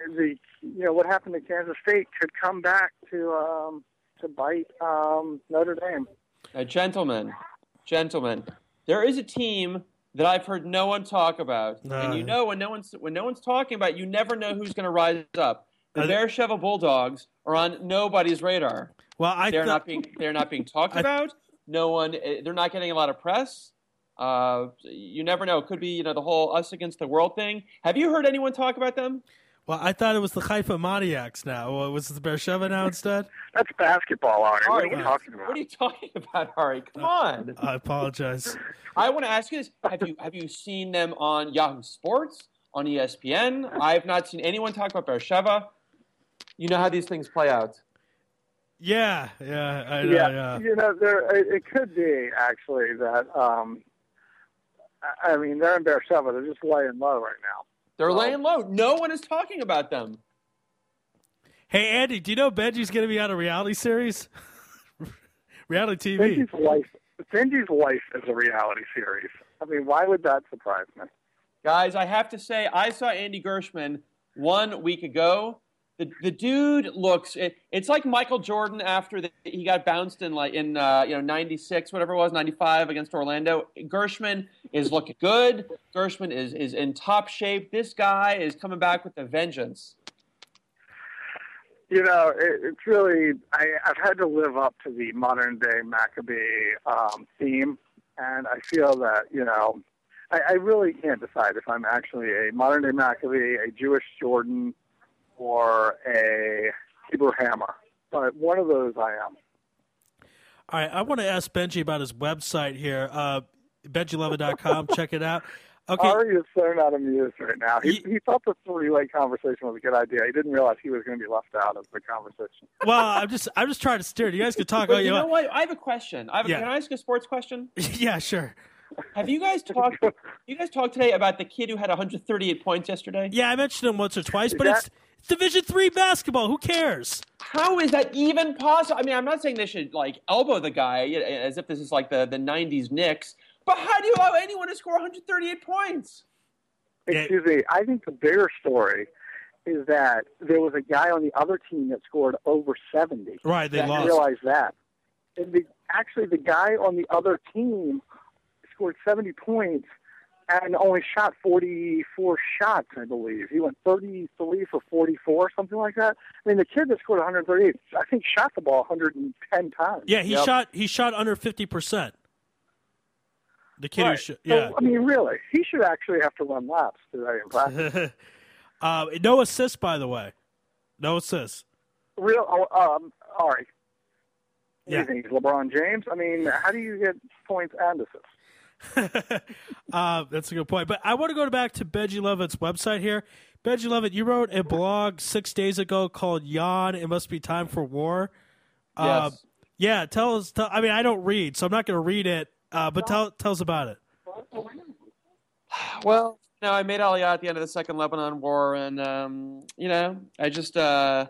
the you know what happened to Kansas State could come back to um, to bite um, Notre Dame. Uh, gentlemen, gentlemen, there is a team that I've heard no one talk about, and you know when no one's when no one's talking about, it, you never know who's going to rise up. The Beersheba Bulldogs are on nobody's radar. well, I they're thought- not being they're not being talked I- about. No one, eh, they're not getting a lot of press. Uh, you never know. It could be you know the whole us against the world thing. Have you heard anyone talk about them? Well, I thought it was the Haifa Maniacs. Now, well, was it the Beersheba now instead? That's basketball, Ari. What are you talking about? What are you talking about, Ari? Come on. I apologize. I want to ask you this: Have you have you seen them on Yahoo Sports, on E ESPN? I've not seen anyone talk about Beersheba. You know how these things play out. Yeah, yeah, I know. yeah, Yeah, you know, there it, it could be actually that. Um, I- I mean, they're in Beersheba. They're just laying low right now. They're laying low. No one is talking about them. Hey, Andy, do you know Benji's going to be on a reality series? reality TV. Benji's life, Benji's life is a reality series. I mean, why would that surprise me? Guys, I have to say, I saw Andy Gershman one week ago. The, the dude looks. It, it's like Michael Jordan after the, he got bounced in like in uh, you know '96, whatever it was, '95 against Orlando. Gershman is looking good. Gershman is is in top shape. This guy is coming back with a vengeance. You know, it, it's really I, I've had to live up to the modern day Maccabee um, theme, and I feel that you know, I, I really can't decide if I'm actually a modern day Maccabee, a Jewish Jordan, or a Hebrew Hammer. But one of those I am. All right, I want to ask Benji about his website here, uh, BenjiLovitt.com. Check it out. Okay. Ari is so not amused right now. He, he thought the three-way conversation was a good idea. He didn't realize he was going to be left out of the conversation. Well, I'm just I'm just trying to steer. it. You guys can talk But all you you know what? I have a question. I have a, Yeah. Can I ask a sports question? yeah, sure. Have you guys talked? you guys talked today about the kid who had 138 points yesterday? Yeah, I mentioned him once or twice, but Is it's, it's Division Three basketball. Who cares? How is that even possible? I mean, I'm not saying they should like elbow the guy as if this is like the the '90s Knicks, but how do you allow anyone to score 138 points? Excuse me. I think the bigger story is that there was a guy on the other team that scored over 70. Right, they I lost. realize that. And the, actually, the guy on the other team scored 70 points and only shot 44 shots, I believe. He went 33 for 44, something like that. I mean, the kid that scored 138, I think, shot the ball 110 times. Yeah, he shot he shot under fifty percent. The kid who Right. shot, So, yeah. I mean, really, he should actually have to run laps today in practice. uh, no assists, by the way. No assists. Real, oh, um, Ari. What Yeah. do you think? LeBron James? I mean, how do you get points and assists? Uh, that's a good point. But I want to go back to Benji Lovitt's website here. Benji Lovitt, you wrote a blog six days ago called "Yawn." It must be time for war. Uh, Yes. yeah, tell us. Tell, I mean, I don't read, so I'm not going to read it. Uh, but tell tell us about it. Well, no, I made Aliyah at the end of the Second Lebanon War, and um, you know, I just uh,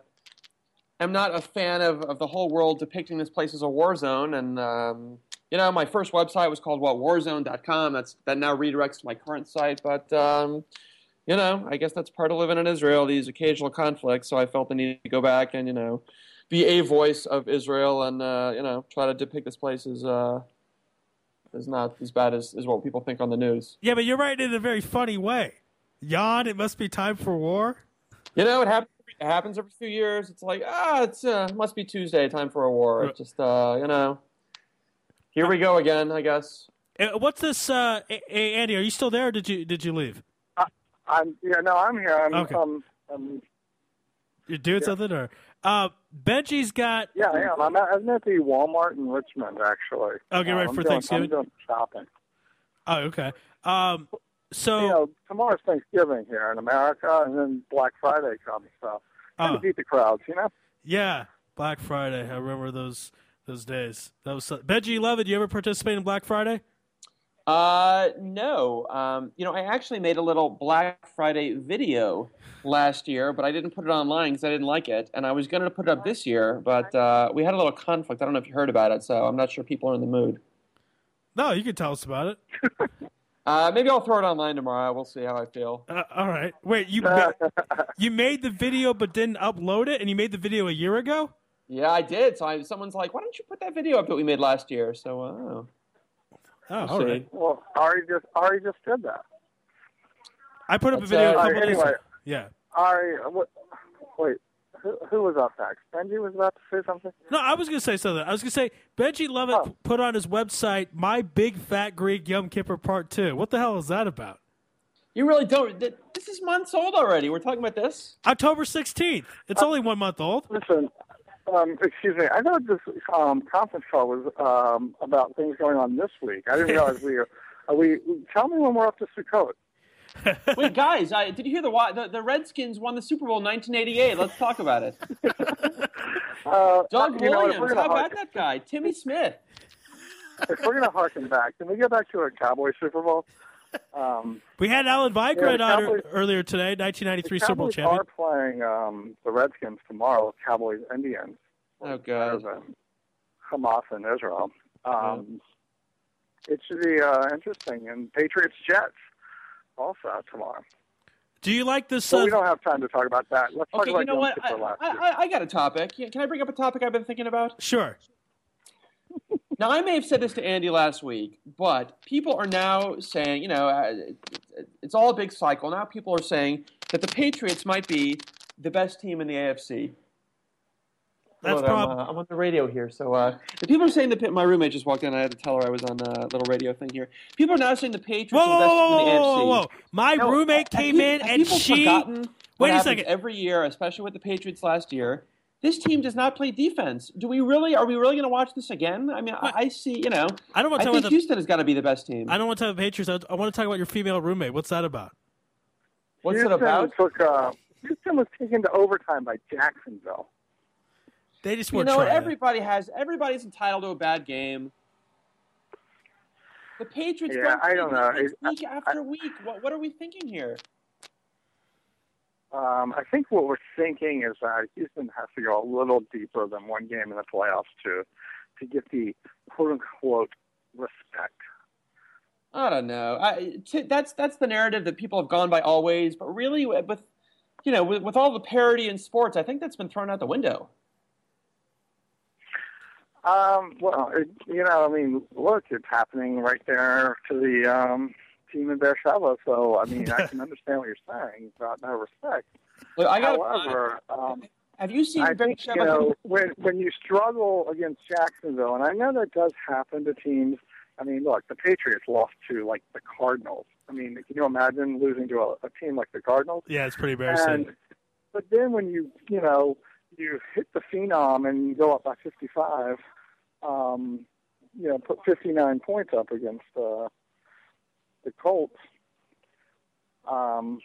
am not a fan of, of the whole world depicting this place as a war zone. And um, you know, my first website was called what warzone.com. That's that now redirects to my current site, but. Um, you know, I guess that's part of living in Israel, these occasional conflicts. So I felt the need to go back and, you know, be a voice of Israel and, uh, you know, try to depict this place as, uh, as not as bad as, as what people think on the news. Yeah, but you're writing it in a very funny way. Yawn. It must be time for war. You know, it happens. It happens every few years. It's like, ah, it's uh, must be Tuesday, time for a war. It's just, uh, you know, here we go again. I guess. Uh, What's this? Uh, A- A- Andy, are you still there? Or did you did you leave? I'm yeah, no, I'm here. I'm Okay. um, um You're doing something, or uh, Benji's got. yeah, I am. I'm at, I'm at the Walmart in Richmond actually. Okay, get Uh, ready I'm for doing, Thanksgiving? I'm doing shopping. Oh, okay. Um, so You know, tomorrow's Thanksgiving here in America, and then Black Friday comes. So Oh. to beat the crowds, you know. yeah, Black Friday. I remember those those days. That was so- Benji Lovitt. You ever participate in Black Friday? Uh, no. Um, you know, I actually made a little Black Friday video last year, but I didn't put it online because I didn't like it, and I was going to put it up this year, but uh, we had a little conflict. I don't know if you heard about it, so I'm not sure people are in the mood. No, you can tell us about it. Uh, maybe I'll throw it online tomorrow. We'll see how I feel. Uh, all right. Wait, you ma- you made the video but didn't upload it, and you made the video a year ago. Yeah, I did. So I, someone's like, "Why don't you put that video up that we made last year?" So, uh, Oh, We'll all see. right. Well, Ari just Ari just did that. I put up a video. uh, a couple Alright, days anyway. ago. Yeah. Ari, what, wait, who, who was up next? Benji was about to say something. No, I was going to say something. I was going to say Benji Lovitt Oh. put on his website "My Big Fat Greek Yum Kipper Part 2. What the hell is that about? you really don't. This is months old already. We're talking about this. October sixteenth. It's only one month old. Listen, um, excuse me. I thought this um, conference call was um, about things going on this week. I didn't realize we are. Are we? Tell me when we're up to Sukkot. Wait, guys, I, did you hear the, the the Redskins won the Super Bowl in 1988? Let's talk about it. Uh, Doug you know, Williams, we're how about that guy? Timmy Smith. if we're going to harken back, can we get back to a Cowboy Super Bowl? Um, We had Alan Yeah, on Cowboys- earlier today, 1993 Super Bowl Cowboys champion. are playing um, the Redskins tomorrow. Cowboys Indians. Oh Better God. Hamas and Israel. Um, It should be uh, interesting. And Patriots Jets also tomorrow. Do you like this? So Uh, we don't have time to talk about that. Let's talk Okay, about you know what? I, I. I, I got a topic. Can I bring up a topic I've been thinking about? sure. Now, I may have said this to Andy last week, but people are now saying, you know, uh, it's all a big cycle. Now people are saying that the Patriots might be the best team in the AFC. That's Hold prob- I'm, uh, I'm on the radio here, so uh, the people are saying that my roommate just walked in. I had to tell her I was on a little radio thing here. People are now saying the Patriots Whoa, are the best whoa, team in the whoa, AFC. whoa, whoa! My No, roommate came in and she. Wait a second. Every year, especially with the Patriots last year, this team does not play defense. Do we really? Are we really going to watch this again? I mean, I, I see. You know, I don't want to I talk think about the- Houston has got to be the best team. I don't want to talk about Patriots. I, I want to talk about your female roommate. What's that about? What's Houston it about? Took, uh, Houston was taken to overtime by Jacksonville. They just You weren't know, trying. everybody has. Everybody's entitled to a bad game. The Patriots Yeah, don't I don't know. defense It- week after week. What, what are we thinking here? Um, I think what we're thinking is that Houston has to go a little deeper than one game in the playoffs to to get the quote unquote respect. I don't know. I, t- that's that's the narrative that people have gone by always. But really, with you know, with, with all the parity in sports, I think that's been thrown out the window. Um, well, it, you know, I mean, look, it's happening right there to the um, team in Beersheba. So, I mean, I can understand what you're saying about no respect. Look, I got. However, um, have you seen I think Beersheba? you know when when you struggle against Jacksonville, and I know that does happen to teams. I mean, look, the Patriots lost to like the Cardinals. I mean, can you imagine losing to a, a team like the Cardinals? Yeah, it's pretty embarrassing. And but then when you you know you hit the phenom and you go up by 55, um, you know, put 59 points up against uh, the Colts. Um,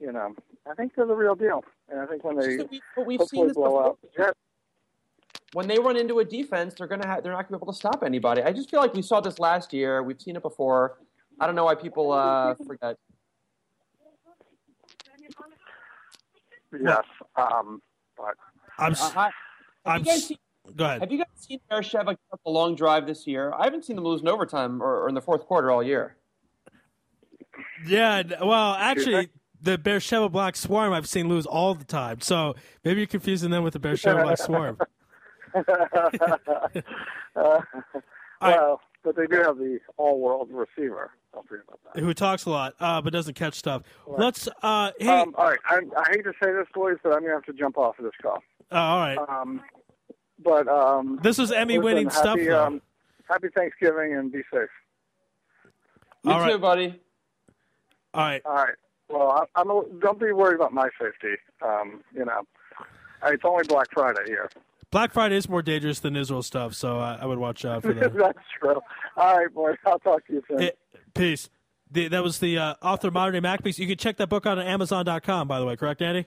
you know, I think they're the real deal, and I think when they But we've hopefully seen blow before. out the Jets, When they run into a defense, they're gonna ha- they're not gonna be able to stop anybody. I just feel like we saw this last year. We've seen it before. I don't know why people uh, forget. yes. Um, but I'm. Uh, I- I'm you guys s- seen, Go ahead. have you guys seen Beersheba get up a long drive this year? I haven't seen them lose in overtime or, or in the fourth quarter all year. Yeah, well, actually, the Beersheba Black Swarm I've seen lose all the time. So maybe you're confusing them with the Beersheba Black Swarm. uh, well, but they do have the all-world receiver. Don't forget about that. Who talks a lot, uh, but doesn't catch stuff. Let's. Uh, hey, Um, all right, I, I hate to say this, boys, but I'm gonna have to jump off of this call. uh, all right. Um, but um, This is Emmy-winning stuff, happy. Um, happy Thanksgiving and be safe. You All right. too, buddy. All right. All right. Well, I, I'm. A, don't be worried about my safety. Um, you know, it's only Black Friday here. Black Friday is more dangerous than Israel stuff, so I, I would watch out for that. That's true. All right, boys. I'll talk to you soon. Eh, peace. The, that was the uh, author of Modern Day Masterpiece. You can check that book out on Amazon.com, by the way. Correct, Andy?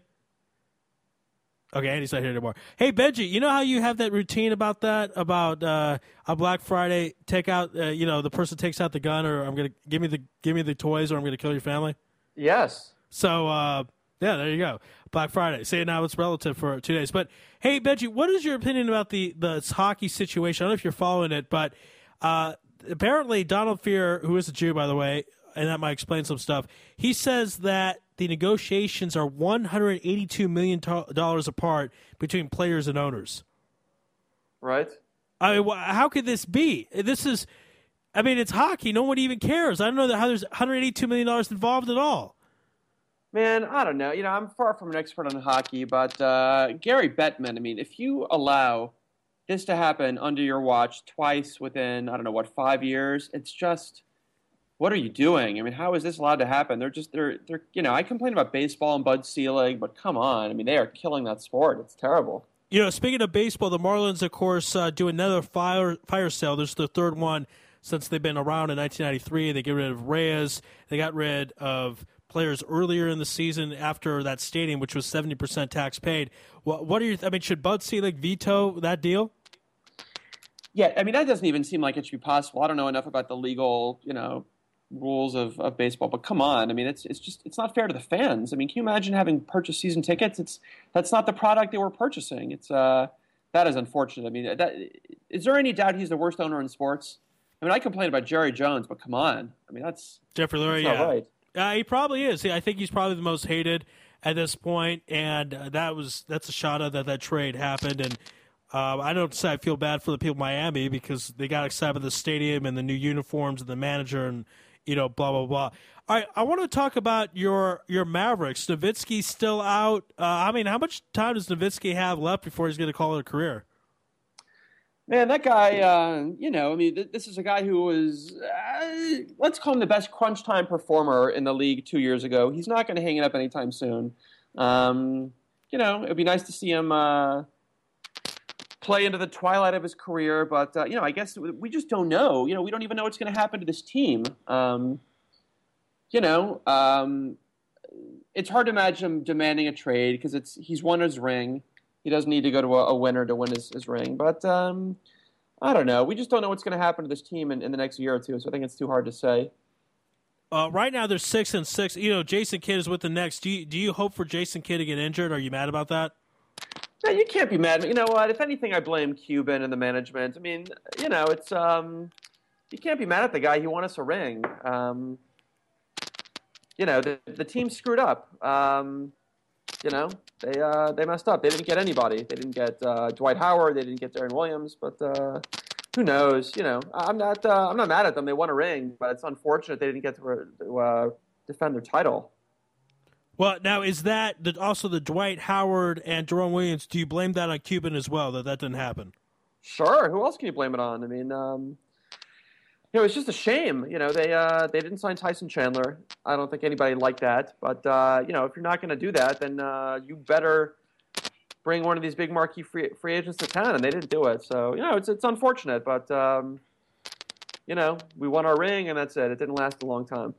Okay, Andy's not here anymore. Hey, Benji, you know how you have that routine about that about uh, on Black Friday? Take out, uh, you know, the person takes out the gun, or I'm gonna give me the give me the toys, or I'm gonna kill your family. Yes. So uh, yeah, there you go. Black Friday. Say now. It's relative for two days. But hey, Benji, what is your opinion about the the hockey situation? I don't know if you're following it, but uh, apparently Donald Fehr, who is a Jew, by the way, and that might explain some stuff. He says that the negotiations are 182 million dollars apart between players and owners. Right. I mean, how could this be? This is, I mean, it's hockey. No one even cares. I don't know how there's 182 million dollars involved at all. Man, I don't know. You know, I'm far from an expert on hockey, but uh, Gary Bettman. I mean, if you allow this to happen under your watch twice within I don't know what five years, it's just what are you doing? I mean, how is this allowed to happen? They're just they're they're you know I complain about baseball and Bud Selig, but come on, I mean they are killing that sport. It's terrible. You know, speaking of baseball, the Marlins, of course, uh, do another fire fire sale. This is the third one since they've been around in 1993. They get rid of Reyes. They got rid of players earlier in the season after that stadium, which was 70% tax paid. What, what are you? I mean, should Bud Selig veto that deal? Yeah, I mean that doesn't even seem like it should be possible. I don't know enough about the legal, you know, rules of, of baseball, but come on. I mean, it's it's just it's not fair to the fans. I mean, can you imagine having purchased season tickets? It's that's not the product they were purchasing. It's uh that is unfortunate. I mean, that is there any doubt he's the worst owner in sports? I mean, I complain about Jerry Jones, but come on. I mean, that's Jeffrey Lurie, yeah. right. Uh, he probably is. I think he's probably the most hated at this point, and uh, that was that's a shot at that that trade happened. And uh, I don't say I feel bad for the people of Miami because they got excited about the stadium and the new uniforms and the manager and you know blah blah blah. Right, I want to talk about your your Mavericks. Nowitzki's still out. Uh, I mean, how much time does Nowitzki have left before he's going to call it a career? Man, that guy, uh, you know, I mean, th- this is a guy who was, uh, let's call him the best crunch time performer in the league two years ago. He's not going to hang it up anytime soon. Um, you know, it'd be nice to see him uh, play into the twilight of his career. But uh, you know, I guess we just don't know. You know, we don't even know what's going to happen to this team. Um, you know, um, it's hard to imagine him demanding a trade because it's he's won his ring. He doesn't need to go to a, a winner to win his, his ring. But um, I don't know. We just don't know what's going to happen to this team in, in the Knicks year or two. So I think it's too hard to say. Uh, right now, they're six and six. You know, Jason Kidd is with the next. Do you, do you hope for Jason Kidd to get injured? Are you mad about that? No, you can't be mad. You know what? If anything, I blame Cuban and the management. I mean, you know, it's um, you can't be mad at the guy. He won us a ring. Um, you know, the the team screwed up. Um, you know, they uh, they messed up. They didn't get anybody. They didn't get uh, Dwight Howard. They didn't get Deron Williams. But uh, who knows? You know, I'm not uh, I'm not mad at them. They won a ring, but it's unfortunate they didn't get to, to uh, defend their title. Well, now is that the, also the Dwight Howard and Deron Williams? Do you blame that on Cuban as well that that didn't happen? Sure. Who else can you blame it on? I mean, um, you know, it's just a shame. You know, they uh, they didn't sign Tyson Chandler. I don't think anybody liked that. But uh, you know, if you're not going to do that, then uh, you better bring one of these big marquee free, free agents to town, and they didn't do it. So you know, it's it's unfortunate, but um, you know, we won our ring, and that's it. It didn't last a long time.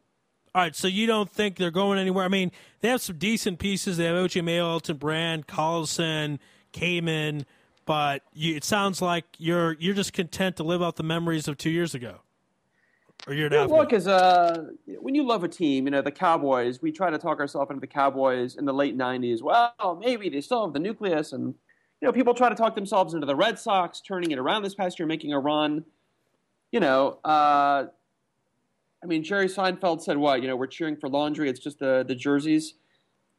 All right, so you don't think they're going anywhere? I mean, they have some decent pieces. They have OJ Mayo, Elton Brand, Collison, Kaman, but you, it sounds like you're you're just content to live out the memories of two years ago. Or you're yeah, look, as uh, when you love a team, you know the Cowboys. We try to talk ourselves into the Cowboys in the late '90s. Well, maybe they still have the nucleus, and you know people try to talk themselves into the Red Sox, turning it around this past year, making a run. You know, uh, I mean, Jerry Seinfeld said, "What? You know, we're cheering for laundry. It's just the the jerseys."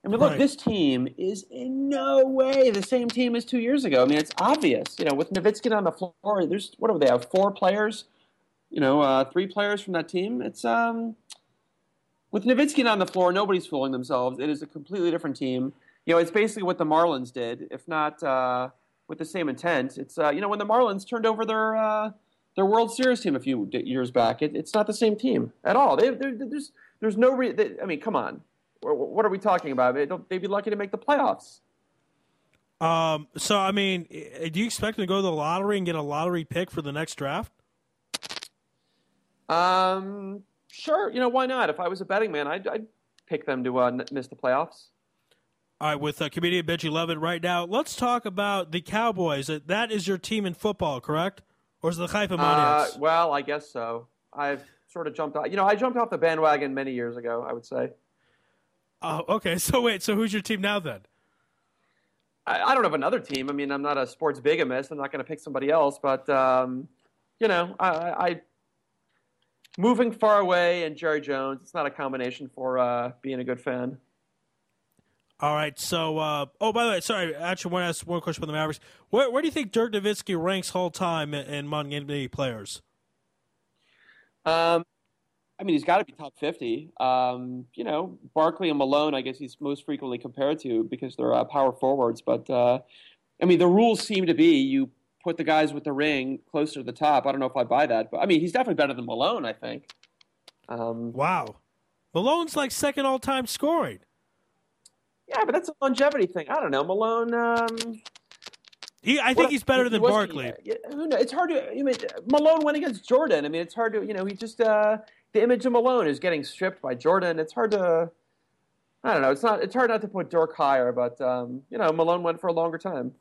I mean, look, Right. this team is in no way the same team as two years ago. I mean, it's obvious. You know, with Nowitzki on the floor, there's what do they have? Four players. You know, uh, three players from that team. It's um, with Nowitzki on the floor, nobody's fooling themselves. It is a completely different team. You know, it's basically what the Marlins did, if not uh, with the same intent. It's uh, you know when the Marlins turned over their uh, their World Series team a few years back. It, it's not the same team at all. They, there's there's no re- they, I mean, come on. What are we talking about? They don't, they'd be lucky to make the playoffs. Um, so I mean, do you expect them to go to the lottery and get a lottery pick for the next draft? Um, sure. You know why not? If I was a betting man, I'd, I'd pick them to uh, miss the playoffs. All right, with uh, comedian Benji Lovitt right now, let's talk about the Cowboys. Uh, That is your team in football, correct? Or is it the Haifa Uh, Maniacs? well, I guess so. I've sort of jumped off. You know, I jumped off the bandwagon many years ago. I would say. Oh, okay. So wait, so who's your team now then? I, I don't have another team. I mean, I'm not a sports bigamist. I'm not going to pick somebody else. But um, you know, I, I, I moving far away and Jerry Jones. It's not a combination for uh, being a good fan. All right. So, uh, oh, by the way, sorry. Actually, want to ask one question about the Mavericks. Where, where do you think Dirk Nowitzki ranks all time in, in among NBA players? Um, I mean, he's got to be top 50. Um, you know, Barkley and Malone, I guess he's most frequently compared to because they're uh, power forwards. But, uh, I mean, the rules seem to be you put the guys with the ring closer to the top. I don't know if I buy that. But, I mean, he's definitely better than Malone, I think. Um, wow. Malone's like second all time scoring. Yeah, but that's a longevity thing. I don't know. Malone. Um, he, I think he's better he than wasn't- Barkley. yeah, who knows? It's hard to. I mean, Malone went against Jordan. I mean, it's hard to. You know, he just uh, the image of Malone is getting stripped by Jordan. It's hard to. I don't know. It's not. It's hard not to put Dirk higher, but um, you know, Malone went for a longer time.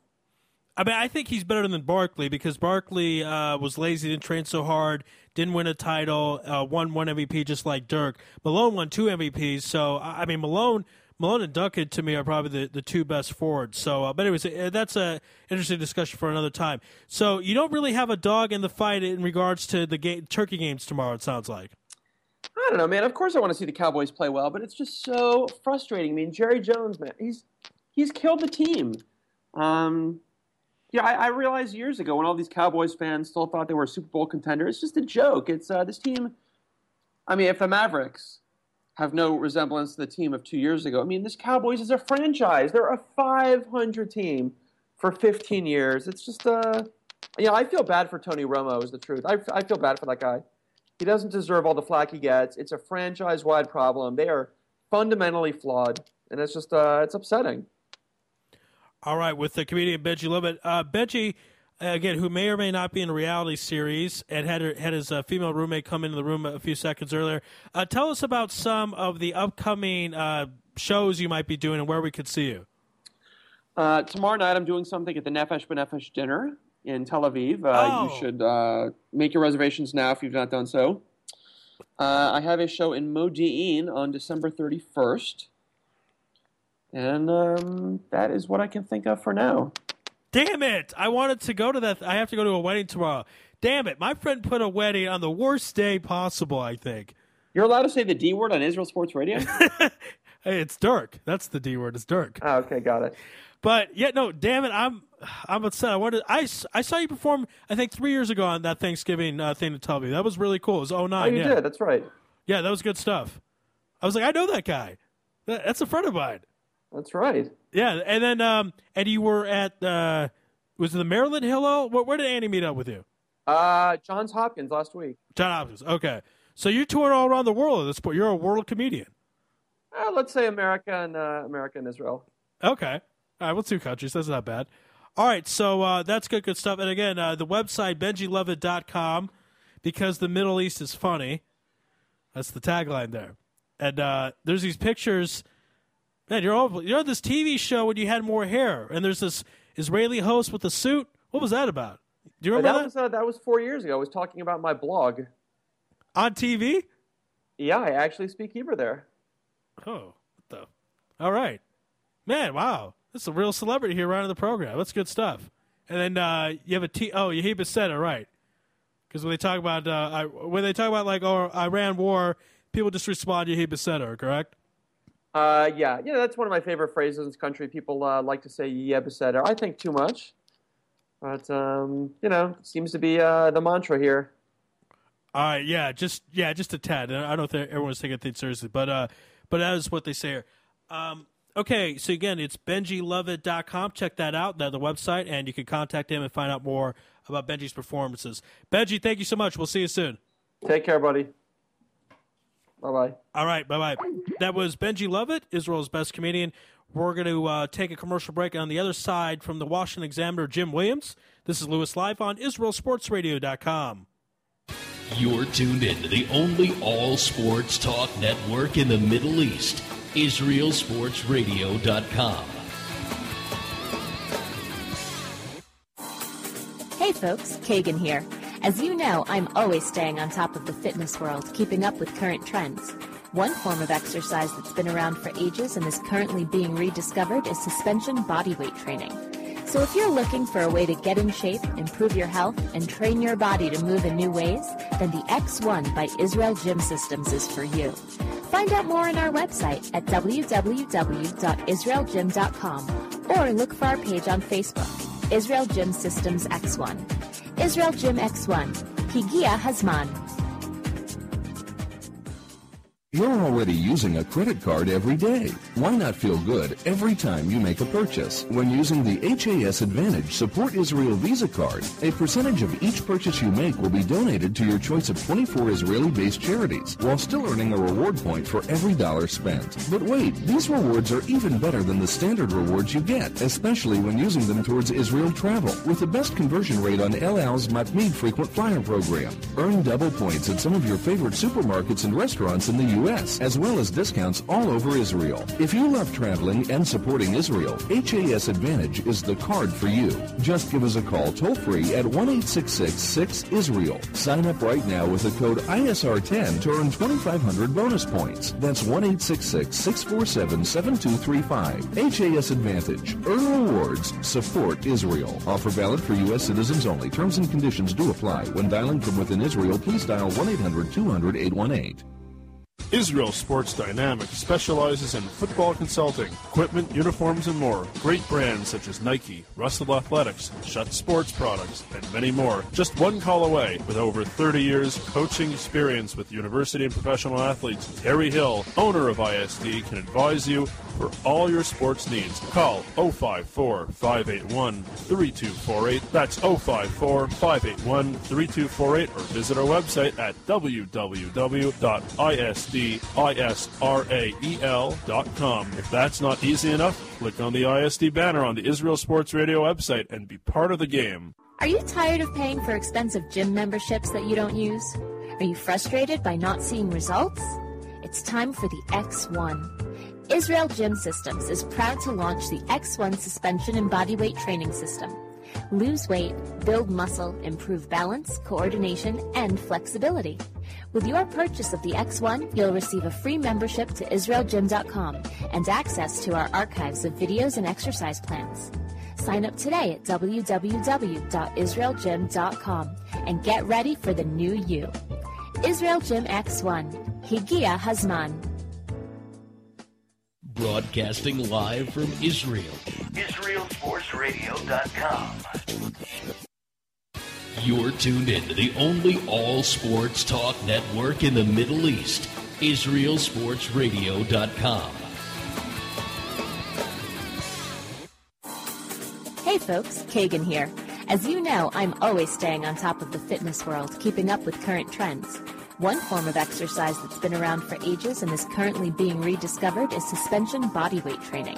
I mean, I think he's better than Barkley because Barkley uh, was lazy, didn't train so hard, didn't win a title, uh, won one MVP just like Dirk. Malone won two MVPs. So I mean, Malone, Malone and Duncan to me are probably the, the two best forwards. So, uh, but anyways, uh, that's a interesting discussion for another time. So you don't really have a dog in the fight in regards to the game, Turkey games tomorrow. It sounds like. I don't know, man. Of course, I want to see the Cowboys play well, but it's just so frustrating. I mean, Jerry Jones, man, he's he's killed the team. Um, yeah, I, I realized years ago when all these Cowboys fans still thought they were a Super Bowl contender. It's just a joke. It's uh, this team. I mean, if the Mavericks have no resemblance to the team of two years ago, I mean, this Cowboys is a franchise. They're a 500 team for 15 years. It's just uh, you know, I feel bad for Tony Romo. Is the truth. I, I feel bad for that guy. He doesn't deserve all the flack he gets. It's a franchise-wide problem. They are fundamentally flawed, and it's just uh, it's upsetting. All right, with the comedian Benji Lovitt. Uh, Benji, again, who may or may not be in a reality series, and had her, had his uh, female roommate come into the room a few seconds earlier. Uh, tell us about some of the upcoming uh, shows you might be doing and where we could see you. Uh, tomorrow night, I'm doing something at the Nefesh B'Nefesh dinner in Tel Aviv. Uh, Oh. You should uh, make your reservations now if you've not done so. Uh, I have a show in Modi'in on December 31st. And um, that is what I can think of for now. Damn it! I wanted to go to that. I have to go to a wedding tomorrow. Damn it! My friend put a wedding on the worst day possible. I think. You're allowed to say the D word on Israel Sports Radio? Hey, it's Dirk. That's the D word. It's Dirk. oh, okay, got it. But yeah, no, damn it, I'm I'm upset. I wanted I, I saw you perform I think three years ago on that Thanksgiving uh, thing to tell me that was really cool. It was 09. Oh, you yeah. did. That's right. Yeah, that was good stuff. I was like, I know that guy. That, that's a friend of mine. That's right. Yeah, and then um and you were at uh was it the Maryland Hello? Where, where did Andy meet up with you? Uh, Johns Hopkins last week. John Hopkins. Okay, so you're touring all around the world at this point. You're a world comedian. Uh, let's say America and uh, America and Israel. Okay. All right, well, two countries. That's not bad. All right, so uh, that's good, good stuff. And again, uh, the website, BenjiLovitt.com, because the Middle East is funny. That's the tagline there. And uh, there's these pictures. Man, you're all, you're on this TV show when you had more hair, and there's this Israeli host with a suit. What was that about? Do you remember that that? was uh, that was four years ago. I was talking about my blog on TV. Yeah, I actually speak Hebrew there. Oh, what the? All right, man. Wow, this is a real celebrity here running the program. That's good stuff. And then uh, you have a T. Oh, Yehib Beseda, right? Because when they talk about uh, I, when they talk about like oh Iran war, people just respond Yehib Beseda, correct? Uh, yeah, yeah, that's one of my favorite phrases in this country. People uh, like to say "yeah, beseder." I think too much, but um, you know, seems to be uh, the mantra here. All right, yeah, just yeah, just a tad. I don't think everyone's taking things seriously, but uh, but that is what they say here. Um, okay, so again, it's BenjiLovitt.com. Check that out, the, the website, and you can contact him and find out more about Benji's performances. Benji, thank you so much. We'll see you soon. Take care, buddy. Bye bye. All right, bye bye. That was Benji Lovitt, Israel's best comedian. We're going to uh, take a commercial break. On the other side, from the Washington Examiner, Jim Williams. This is Louis Live on IsraelSportsRadio.com. You're tuned in to the only all sports talk network in the Middle East, IsraelSportsRadio.com. Hey folks, Kagan here. As you know, I'm always staying on top of the fitness world, keeping up with current trends. One form of exercise that's been around for ages and is currently being rediscovered is suspension bodyweight training. So if you're looking for a way to get in shape, improve your health, and train your body to move in new ways, then the X1 by Israel Gym Systems is for you. Find out more on our website at www.israelgym.com or look for our page on Facebook, Israel Gym Systems X1. Israel Gym X1. Higia Hazman. You're already using a credit card every day. Why not feel good every time you make a purchase? When using the HAS Advantage Support Israel Visa card, a percentage of each purchase you make will be donated to your choice of 24 Israeli-based charities, while still earning a reward point for every dollar spent. But wait, these rewards are even better than the standard rewards you get, especially when using them towards Israel travel, with the best conversion rate on El Al's Matmid frequent flyer program. Earn double points at some of your favorite supermarkets and restaurants in the U.S., as well as discounts all over Israel. If you love traveling and supporting Israel, HAS Advantage is the card for you. Just give us a call toll free at 1 6 Israel. Sign up right now with the code ISR10 to earn 2,500 bonus points. That's 1 647 7235. HAS Advantage. Earn rewards. Support Israel. Offer valid for U.S. citizens only. Terms and conditions do apply. When dialing from within Israel, please dial 1 800 200 818. Israel Sports Dynamics specializes in football consulting, equipment, uniforms, and more. Great brands such as Nike, Russell Athletics, Schutt Sports Products, and many more. Just one call away. With over 30 years coaching experience with university and professional athletes, Terry Hill, owner of ISD, can advise you for all your sports needs. Call 054 581 3248. That's 054 581 3248 or visit our website at www.isd I-S-D-I-S-R-A-E-L dot com. If that's not easy enough, click on the ISD banner on the Israel Sports Radio website and be part of the game. Are you tired of paying for expensive gym memberships that you don't use? Are you frustrated by not seeing results? It's time for the X1. Israel Gym Systems is proud to launch the X1 suspension and bodyweight training system. Lose weight, build muscle, improve balance, coordination, and flexibility. With your purchase of the X1, you'll receive a free membership to IsraelGym.com and access to our archives of videos and exercise plans. Sign up today at www.israelgym.com and get ready for the new you. Israel Gym X1. Higia Hazman. Broadcasting live from Israel. IsraelSportsRadio.com. You're tuned in to the only all sports talk network in the Middle East, IsraelSportsRadio.com. Hey folks, Kagan here. As you know, I'm always staying on top of the fitness world, keeping up with current trends. One form of exercise that's been around for ages and is currently being rediscovered is suspension bodyweight training.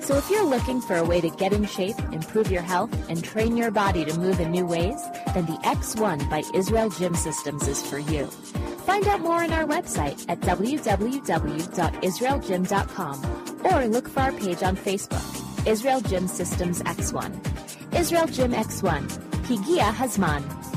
So if you're looking for a way to get in shape, improve your health, and train your body to move in new ways, then the X1 by Israel Gym Systems is for you. Find out more on our website at www.israelgym.com or look for our page on Facebook, Israel Gym Systems X1. Israel Gym X1. Higia Hazman.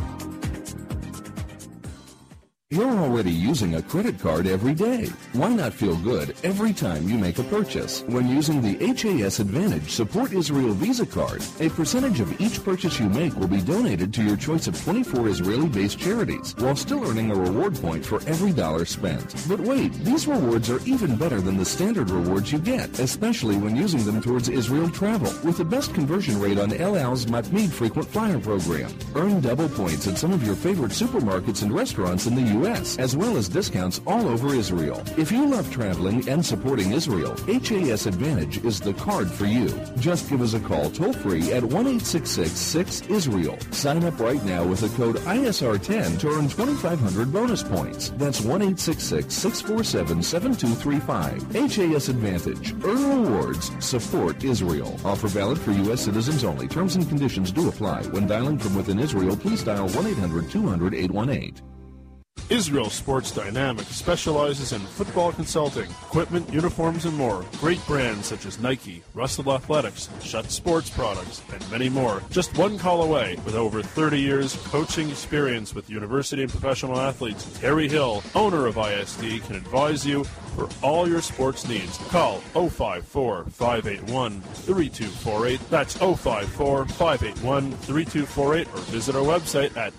You're already using a credit card every day. Why not feel good every time you make a purchase? When using the HAS Advantage Support Israel Visa card, a percentage of each purchase you make will be donated to your choice of 24 Israeli-based charities, while still earning a reward point for every dollar spent. But wait, these rewards are even better than the standard rewards you get, especially when using them towards Israel travel, with the best conversion rate on El Al's Matmid frequent flyer program. Earn double points at some of your favorite supermarkets and restaurants in the U.S. U.S., as well as discounts all over Israel. If you love traveling and supporting Israel, HAS Advantage is the card for you. Just give us a call toll free at 1-866-6-ISRAEL. Sign up right now with the code ISR10 to earn 2,500 bonus points. That's 1-866-647-7235. HAS Advantage. Earn rewards. Support Israel. Offer valid for U.S. citizens only. Terms and conditions do apply. When dialing from within Israel, please dial 1-800-200-818. Israel Sports Dynamics specializes in football consulting, equipment, uniforms, and more. Great brands such as Nike, Russell Athletics, Schutt Sports Products, and many more. Just one call away. With over 30 years coaching experience with university and professional athletes, Terry Hill, owner of ISD, can advise you for all your sports needs. Call 054 581 3248. That's 054 581 3248 or visit our website at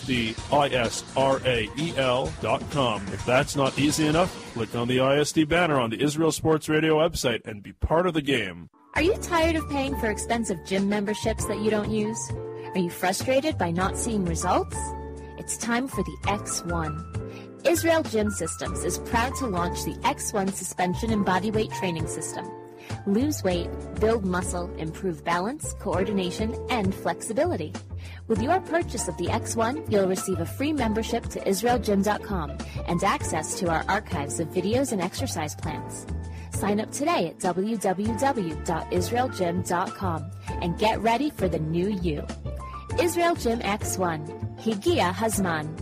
www.isdisrael.com. If that's not easy enough, click on the ISD banner on the Israel Sports Radio website and be part of the game. Are you tired of paying for expensive gym memberships that you don't use? Are you frustrated by not seeing results? It's time for the X1. Israel Gym Systems is proud to launch the X1 suspension and bodyweight training system. Lose weight, build muscle, improve balance, coordination, and flexibility. With your purchase of the X1, you'll receive a free membership to IsraelGym.com and access to our archives of videos and exercise plans. Sign up today at www.israelgym.com and get ready for the new you. Israel Gym X1. Higia Hazman.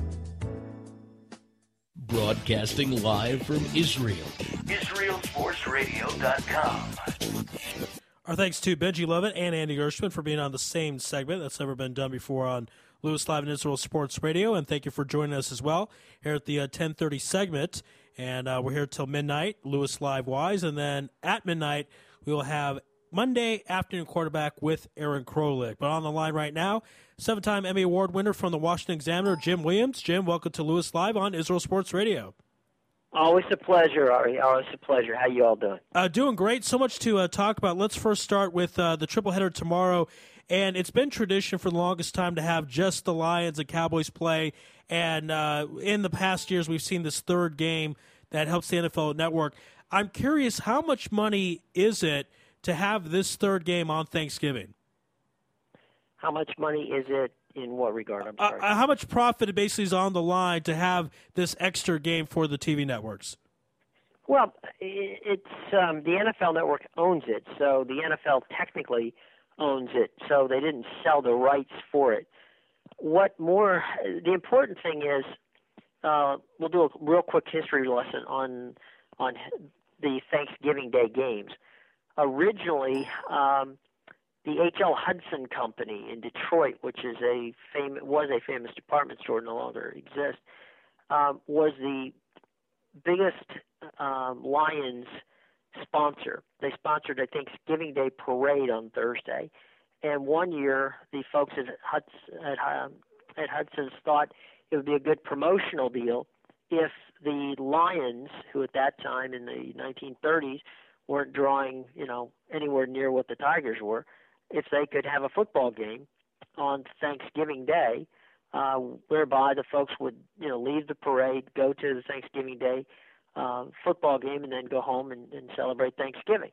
Broadcasting live from Israel. IsraelSportsRadio.com. Our thanks to Benji Lovitt and Andy Gershman for being on the same segment. That's never been done before on Louis Live and Israel Sports Radio. And thank you for joining us as well here at the uh, 1030 segment. And uh, we're here till midnight, Louis Live Wise. And then at midnight, we will have Monday afternoon quarterback with Aaron Krolik. But on the line right now, seven time Emmy Award winner from the Washington Examiner, Jim Williams. Jim, welcome to Louis Live on Israel Sports Radio. Always a pleasure, Ari. Always a pleasure. How you all doing? Uh, doing great. So much to uh, talk about. Let's first start with uh, the triple header tomorrow. And it's been tradition for the longest time to have just the Lions and Cowboys play. And uh, in the past years, we've seen this third game that helps the NFL Network. I'm curious, how much money is it to have this third game on Thanksgiving? How much money is it? In what regard? I'm Uh, sorry. uh, how much profit basically is on the line to have this extra game for the TV networks? Well, it's um, the NFL Network owns it, so the NFL technically owns it. So they didn't sell the rights for it. What more? The important thing is, uh, we'll do a real quick history lesson on on the Thanksgiving Day games. Originally, um, the H.L. Hudson Company in Detroit, which is a famous was a famous department store, no longer exists, um, was the biggest um, Lions sponsor. They sponsored a Thanksgiving Day parade on Thursday, and one year the folks at at, um, at Hudson's thought it would be a good promotional deal if the Lions, who at that time in the 1930s weren't drawing, you know, anywhere near what the Tigers were, if they could have a football game on Thanksgiving Day, uh, whereby the folks would, you know, leave the parade, go to the Thanksgiving Day uh, football game, and then go home and, and celebrate Thanksgiving.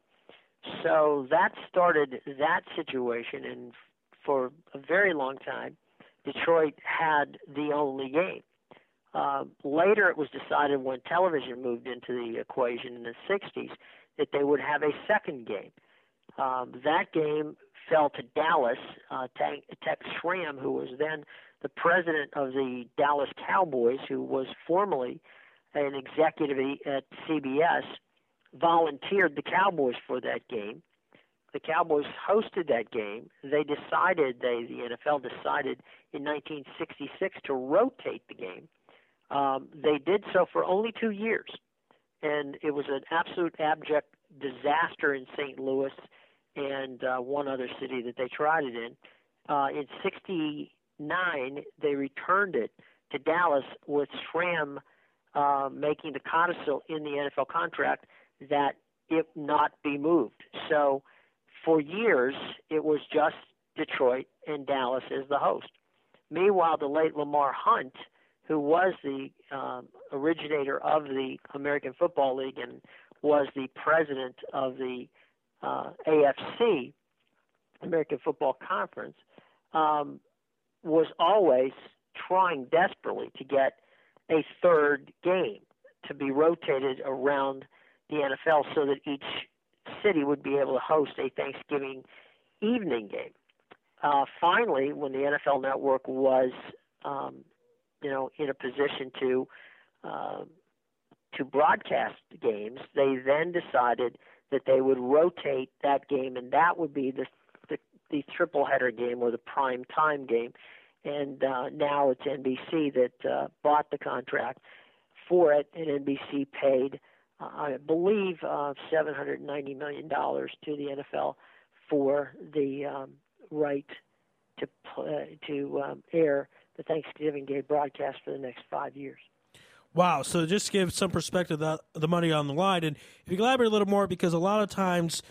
So that started that situation, and for a very long time, Detroit had the only game. Uh, later, it was decided when television moved into the equation in the 60s that they would have a second game. Um, that game fell to Dallas. Uh, Tex Schramm, who was then the president of the Dallas Cowboys, who was formerly an executive at CBS, volunteered the Cowboys for that game. The Cowboys hosted that game. They decided, they the NFL decided in 1966 to rotate the game. Um, they did so for only two years, and it was an absolute abject disaster in St. Louis and uh, one other city that they tried it in. Uh, in '69, they returned it to Dallas with Schramm uh, making the codicil in the NFL contract that it not be moved. So for years, it was just Detroit and Dallas as the host. Meanwhile, the late Lamar Hunt, who was the um, originator of the American Football League and was the president of the uh, AFC, American Football Conference, um, was always trying desperately to get a third game to be rotated around the NFL so that each city would be able to host a Thanksgiving evening game. Uh, finally, when the NFL Network was, um, you know, in a position to uh, to broadcast the games, they then decided that they would rotate that game, and that would be the the, the triple header game or the prime time game. And uh, now it's NBC that uh, bought the contract for it, and NBC paid, uh, I believe, uh, seven hundred ninety million dollars to the NFL for the um, right to play, to um, air the Thanksgiving Day broadcast for the next five years. Wow. So just to give some perspective, the, the money on the line. And if you elaborate a little more, because a lot of times,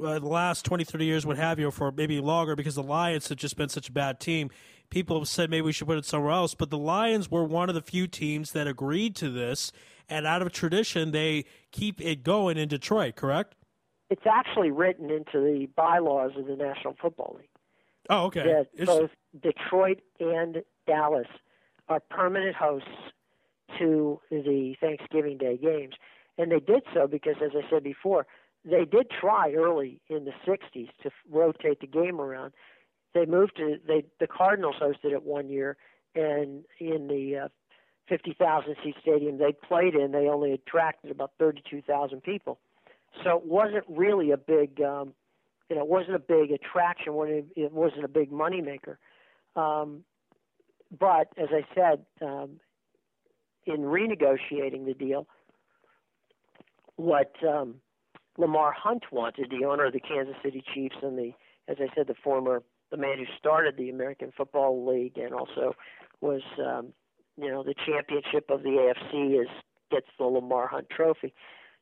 uh, the last 20, 30 years, what have you, for maybe longer, because the Lions have just been such a bad team, people have said maybe we should put it somewhere else. But the Lions were one of the few teams that agreed to this. And out of tradition, they keep it going in Detroit, correct? It's actually written into the bylaws of the National Football League. Oh, okay. that It's- both Detroit and Dallas are permanent hosts to the Thanksgiving Day games. And they did so because, as I said before, they did try early in the 60s to rotate the game around. They moved to, they the Cardinals hosted it one year, and in the uh, 50,000 seat stadium they played in, they only attracted about 32,000 people. So it wasn't really a big um, you know, it wasn't a big attraction. It wasn't a big moneymaker. Um, but as I said, um, in renegotiating the deal, what um, Lamar Hunt wanted, the owner of the Kansas City Chiefs and the, as I said, the former, the man who started the American Football League and also was, um, you know, the championship of the AFC is gets the Lamar Hunt Trophy.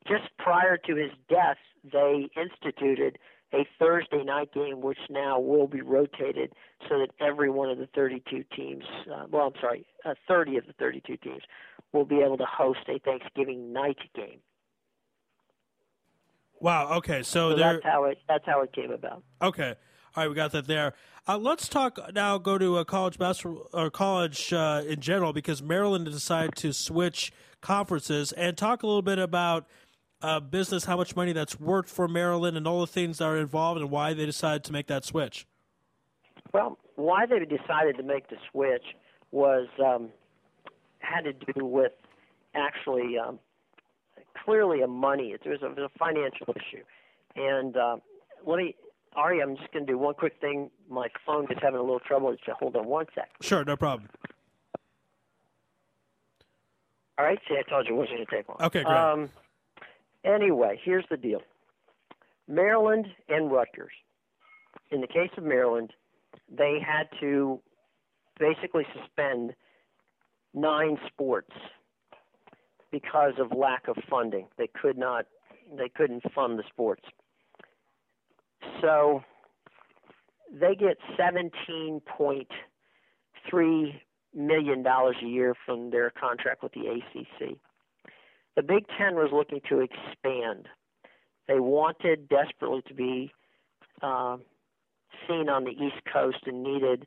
Just prior to his death, they instituted a Thursday night game, which now will be rotated so that every one of the 32 teams, uh, well, I'm sorry, uh, 30 of the 32 teams will be able to host a Thanksgiving night game. Wow. Okay. So, So that's how it that's how it came about. Okay. All right, we got that there. Uh, let's talk now. Go to a college basketball or college uh, in general because Maryland decided to switch conferences and talk a little bit about uh, business, how much money that's worked for Maryland, and all the things that are involved, and why they decided to make that switch. Well, why they decided to make the switch was um, had to do with actually um, clearly a money. It was a, it was a financial issue, and uh, let me. Ari, I'm just going to do one quick thing. My phone is having a little trouble. Just hold on one sec. Sure, no problem. All right. See, I told you it wasn't going to take long. Okay, great. Um, anyway, here's the deal. Maryland and Rutgers. In the case of Maryland, they had to basically suspend nine sports because of lack of funding. They could not they couldn't fund the sports. So they get seventeen point three million dollars a year from their contract with the ACC. The Big Ten was looking to expand. They wanted desperately to be uh, seen on the East Coast and needed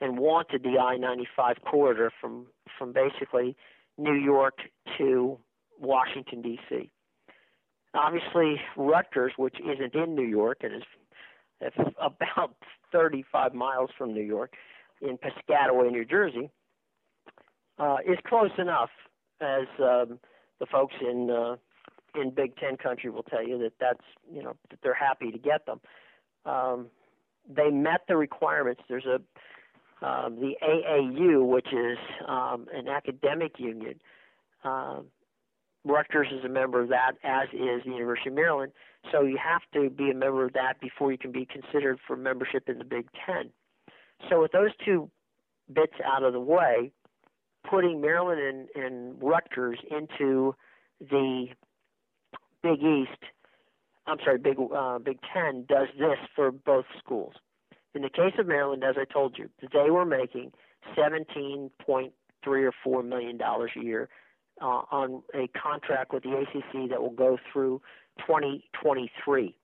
and wanted the I-95 corridor from from basically New York to Washington D.C. Obviously, Rutgers, which isn't in New York and is it's about 35 miles from New York, in Piscataway, New Jersey, uh, is close enough as um, the folks in uh, in Big Ten country will tell you that that's you know that they're happy to get them. Um, they met the requirements. There's a um, the AAU, which is um, an academic union. Uh, Rutgers is a member of that, as is the University of Maryland. So you have to be a member of that before you can be considered for membership in the Big Ten. So with those two bits out of the way, putting Maryland and, and Rutgers into the Big East, I'm sorry, Big uh, Big Ten does this for both schools. In the case of Maryland, as I told you, they were making 17.3 or 4 million dollars a year uh, on a contract with the ACC that will go through 2023.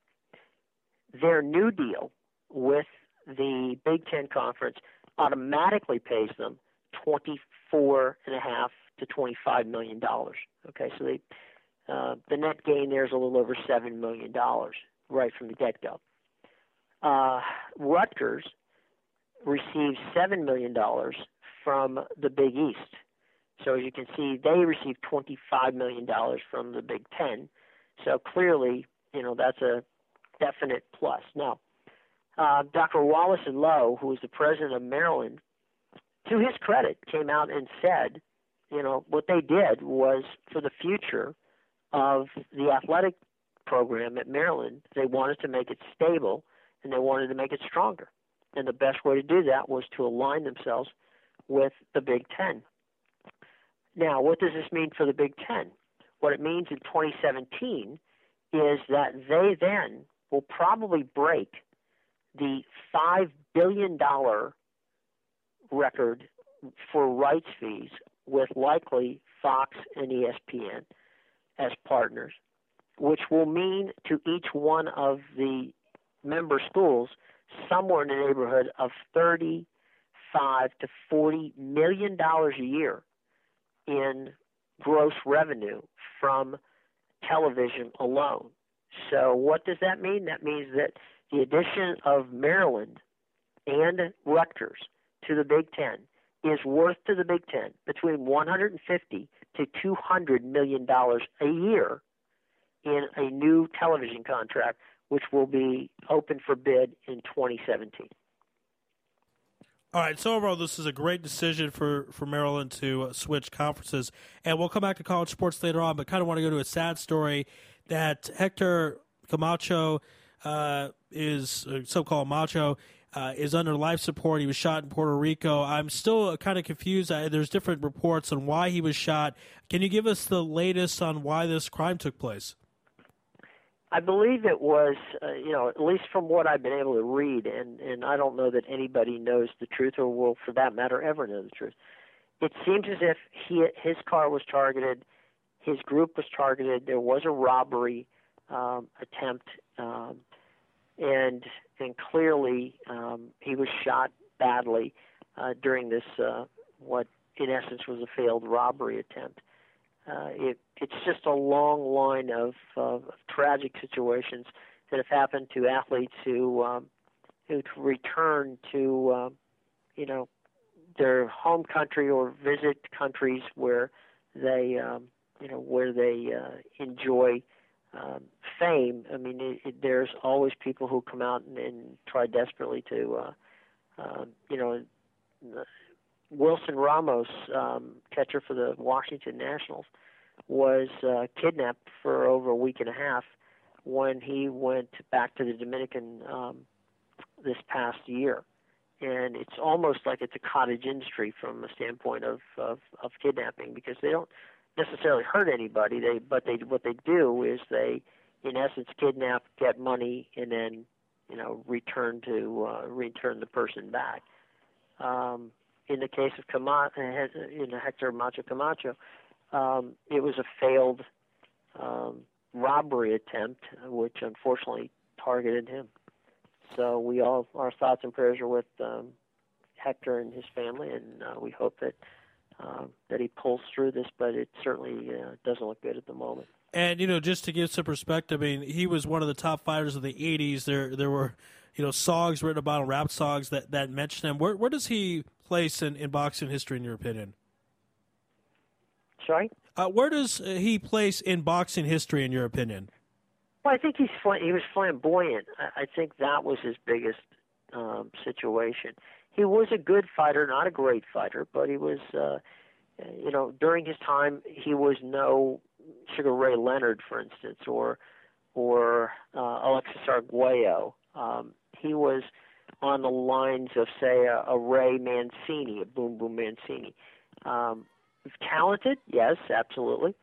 Their new deal with the Big Ten Conference automatically pays them 24 and a half to 25 million dollars. Okay, so they uh, the net gain there is a little over seven million dollars right from the get-go. Uh, Rutgers received seven million dollars from the Big East. So as you can see, they received $25 million from the Big Ten. So clearly, you know, that's a definite plus. Now, uh, Dr. Wallace D. Loh, who is the president of Maryland, to his credit, came out and said, you know, what they did was for the future of the athletic program at Maryland, they wanted to make it stable and they wanted to make it stronger. And the best way to do that was to align themselves with the Big Ten. Now, what does this mean for the Big Ten? What it means in 2017 is that they then will probably break the $5 billion record for rights fees with likely Fox and ESPN as partners, which will mean to each one of the member schools somewhere in the neighborhood of 35 to 40 million dollars a year in gross revenue from television alone. So, what does that mean? That means that the addition of Maryland and Rutgers to the Big Ten is worth to the Big Ten between 150 to 200 million dollars a year in a new television contract, which will be open for bid in 2017. All right, so overall, this is a great decision for, for Maryland to uh, switch conferences. And we'll come back to college sports later on, but kind of want to go to a sad story that Hector Camacho uh, is, uh, so called Macho, uh, is under life support. He was shot in Puerto Rico. I'm still kind of confused. there's different reports on why he was shot. Can you give us the latest on why this crime took place? I believe it was, uh, you know, at least from what I've been able to read, and and I don't know that anybody knows the truth, or will, for that matter, ever know the truth. It seems as if he his car was targeted, his group was targeted. There was a robbery um, attempt, um, and and clearly um, he was shot badly uh, during this uh, what in essence was a failed robbery attempt. Uh, it, it's just a long line of, of tragic situations that have happened to athletes who um, who return to uh, you know their home country or visit countries where they um, you know where they uh, enjoy um, fame. I mean, it, it, there's always people who come out and, and try desperately to uh, uh, you know. Wilson Ramos, um, catcher for the Washington Nationals, was uh, kidnapped for over a week and a half when he went back to the Dominican um, this past year. And it's almost like it's a cottage industry from a standpoint of, of, of kidnapping because they don't necessarily hurt anybody. They but they what they do is they, in essence, kidnap, get money, and then you know return to uh, return the person back. Um, in the case of Camacho, you know Hector Macho Camacho, um, it was a failed um, robbery attempt, which unfortunately targeted him. So we all our thoughts and prayers are with um, Hector and his family, and uh, we hope that uh, that he pulls through this. But it certainly uh, doesn't look good at the moment. And you know, just to give some perspective, I mean, he was one of the top fighters of the '80s. There, there were you know songs written about him, rap songs that that mention him. Where where does he place in, in boxing history, in your opinion? Sorry. Uh, where does he place in boxing history, in your opinion? Well, I think he's he was flamboyant. I, I think that was his biggest um, situation. He was a good fighter, not a great fighter, but he was, uh, you know, during his time, he was no Sugar Ray Leonard, for instance, or or uh, Alexis Arguello. Um, he was on the lines of, say, a, a Ray Mancini, a Boom Boom Mancini. Um, talented, yes, absolutely,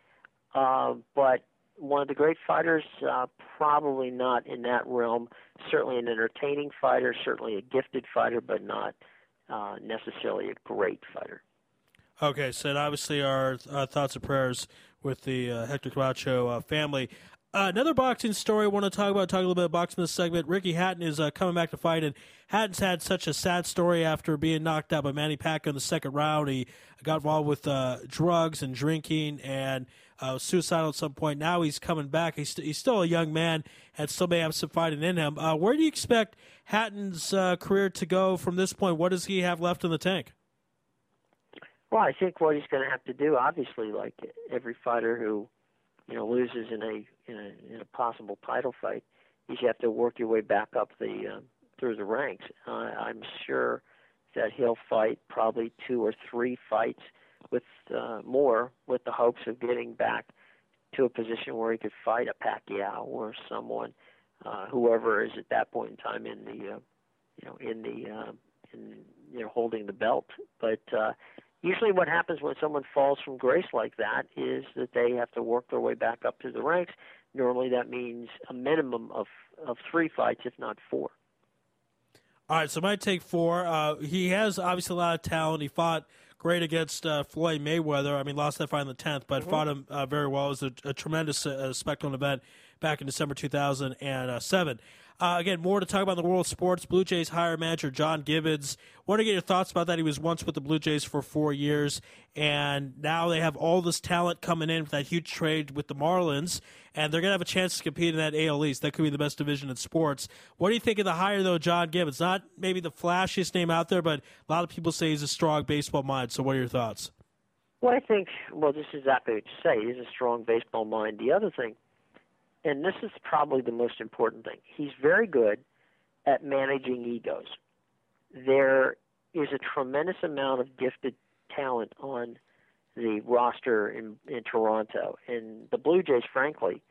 uh, but one of the great fighters, uh, probably not in that realm. Certainly an entertaining fighter, certainly a gifted fighter, but not uh, necessarily a great fighter. Okay, so obviously our uh, thoughts and prayers with the uh, Hector Camacho uh, family. Uh, another boxing story I want to talk about, talk a little bit about boxing this segment. Ricky Hatton is uh, coming back to fight, and Hatton's had such a sad story after being knocked out by Manny Pacquiao in the second round. He got involved with drugs and drinking and uh, suicidal at some point. Now he's coming back. He's, st- he's still a young man and still may have some fighting in him. Uh, where do you expect Hatton's uh, career to go from this point? What does he have left in the tank? Well, I think what he's going to have to do, obviously, like every fighter who you know loses in a in a, in a possible title fight, is you have to work your way back up the uh, through the ranks. Uh, I'm sure that he'll fight probably two or three fights with uh, more with the hopes of getting back to a position where he could fight a Pacquiao or someone, uh, whoever is at that point in time in the, uh, you know, in the, uh, in you know, holding the belt. But uh, usually what happens when someone falls from grace like that is that they have to work their way back up to the ranks. Normally that means a minimum of of three fights, if not four. All right, so might take four. Uh, he has obviously a lot of talent. He fought great against uh, Floyd Mayweather. I mean, lost that fight in the tenth, but mm-hmm. fought him uh, very well. It was a, a tremendous uh, spectacle event back in December two thousand and seven. Uh, again, more to talk about in the world of sports. Blue Jays hire manager John Gibbons. Want to get your thoughts about that? He was once with the Blue Jays for four years, and now they have all this talent coming in with that huge trade with the Marlins, and they're going to have a chance to compete in that AL East. That could be the best division in sports. What do you think of the hire, though, John Gibbons? Not maybe the flashiest name out there, but a lot of people say he's a strong baseball mind. So, what are your thoughts? Well, I think, well, this is exactly what you say. He's a strong baseball mind. The other thing and this is probably the most important thing. He's very good at managing egos. There is a tremendous amount of gifted talent on the roster in, in Toronto, and the Blue Jays, frankly,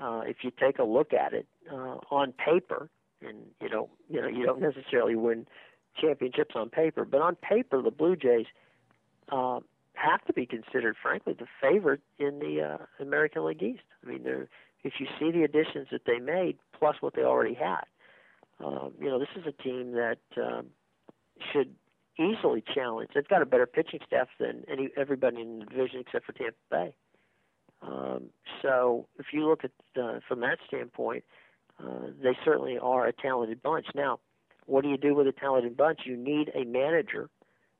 uh, if you take a look at it uh, on paper, and you know, you know, you don't necessarily win championships on paper, but on paper, the Blue Jays uh, have to be considered, frankly, the favorite in the uh, American League East. I mean, they're if you see the additions that they made plus what they already had, um, you know, this is a team that um, should easily challenge. They've got a better pitching staff than any everybody in the division except for Tampa Bay. Um, so if you look at uh, from that standpoint, uh, they certainly are a talented bunch. Now, what do you do with a talented bunch? You need a manager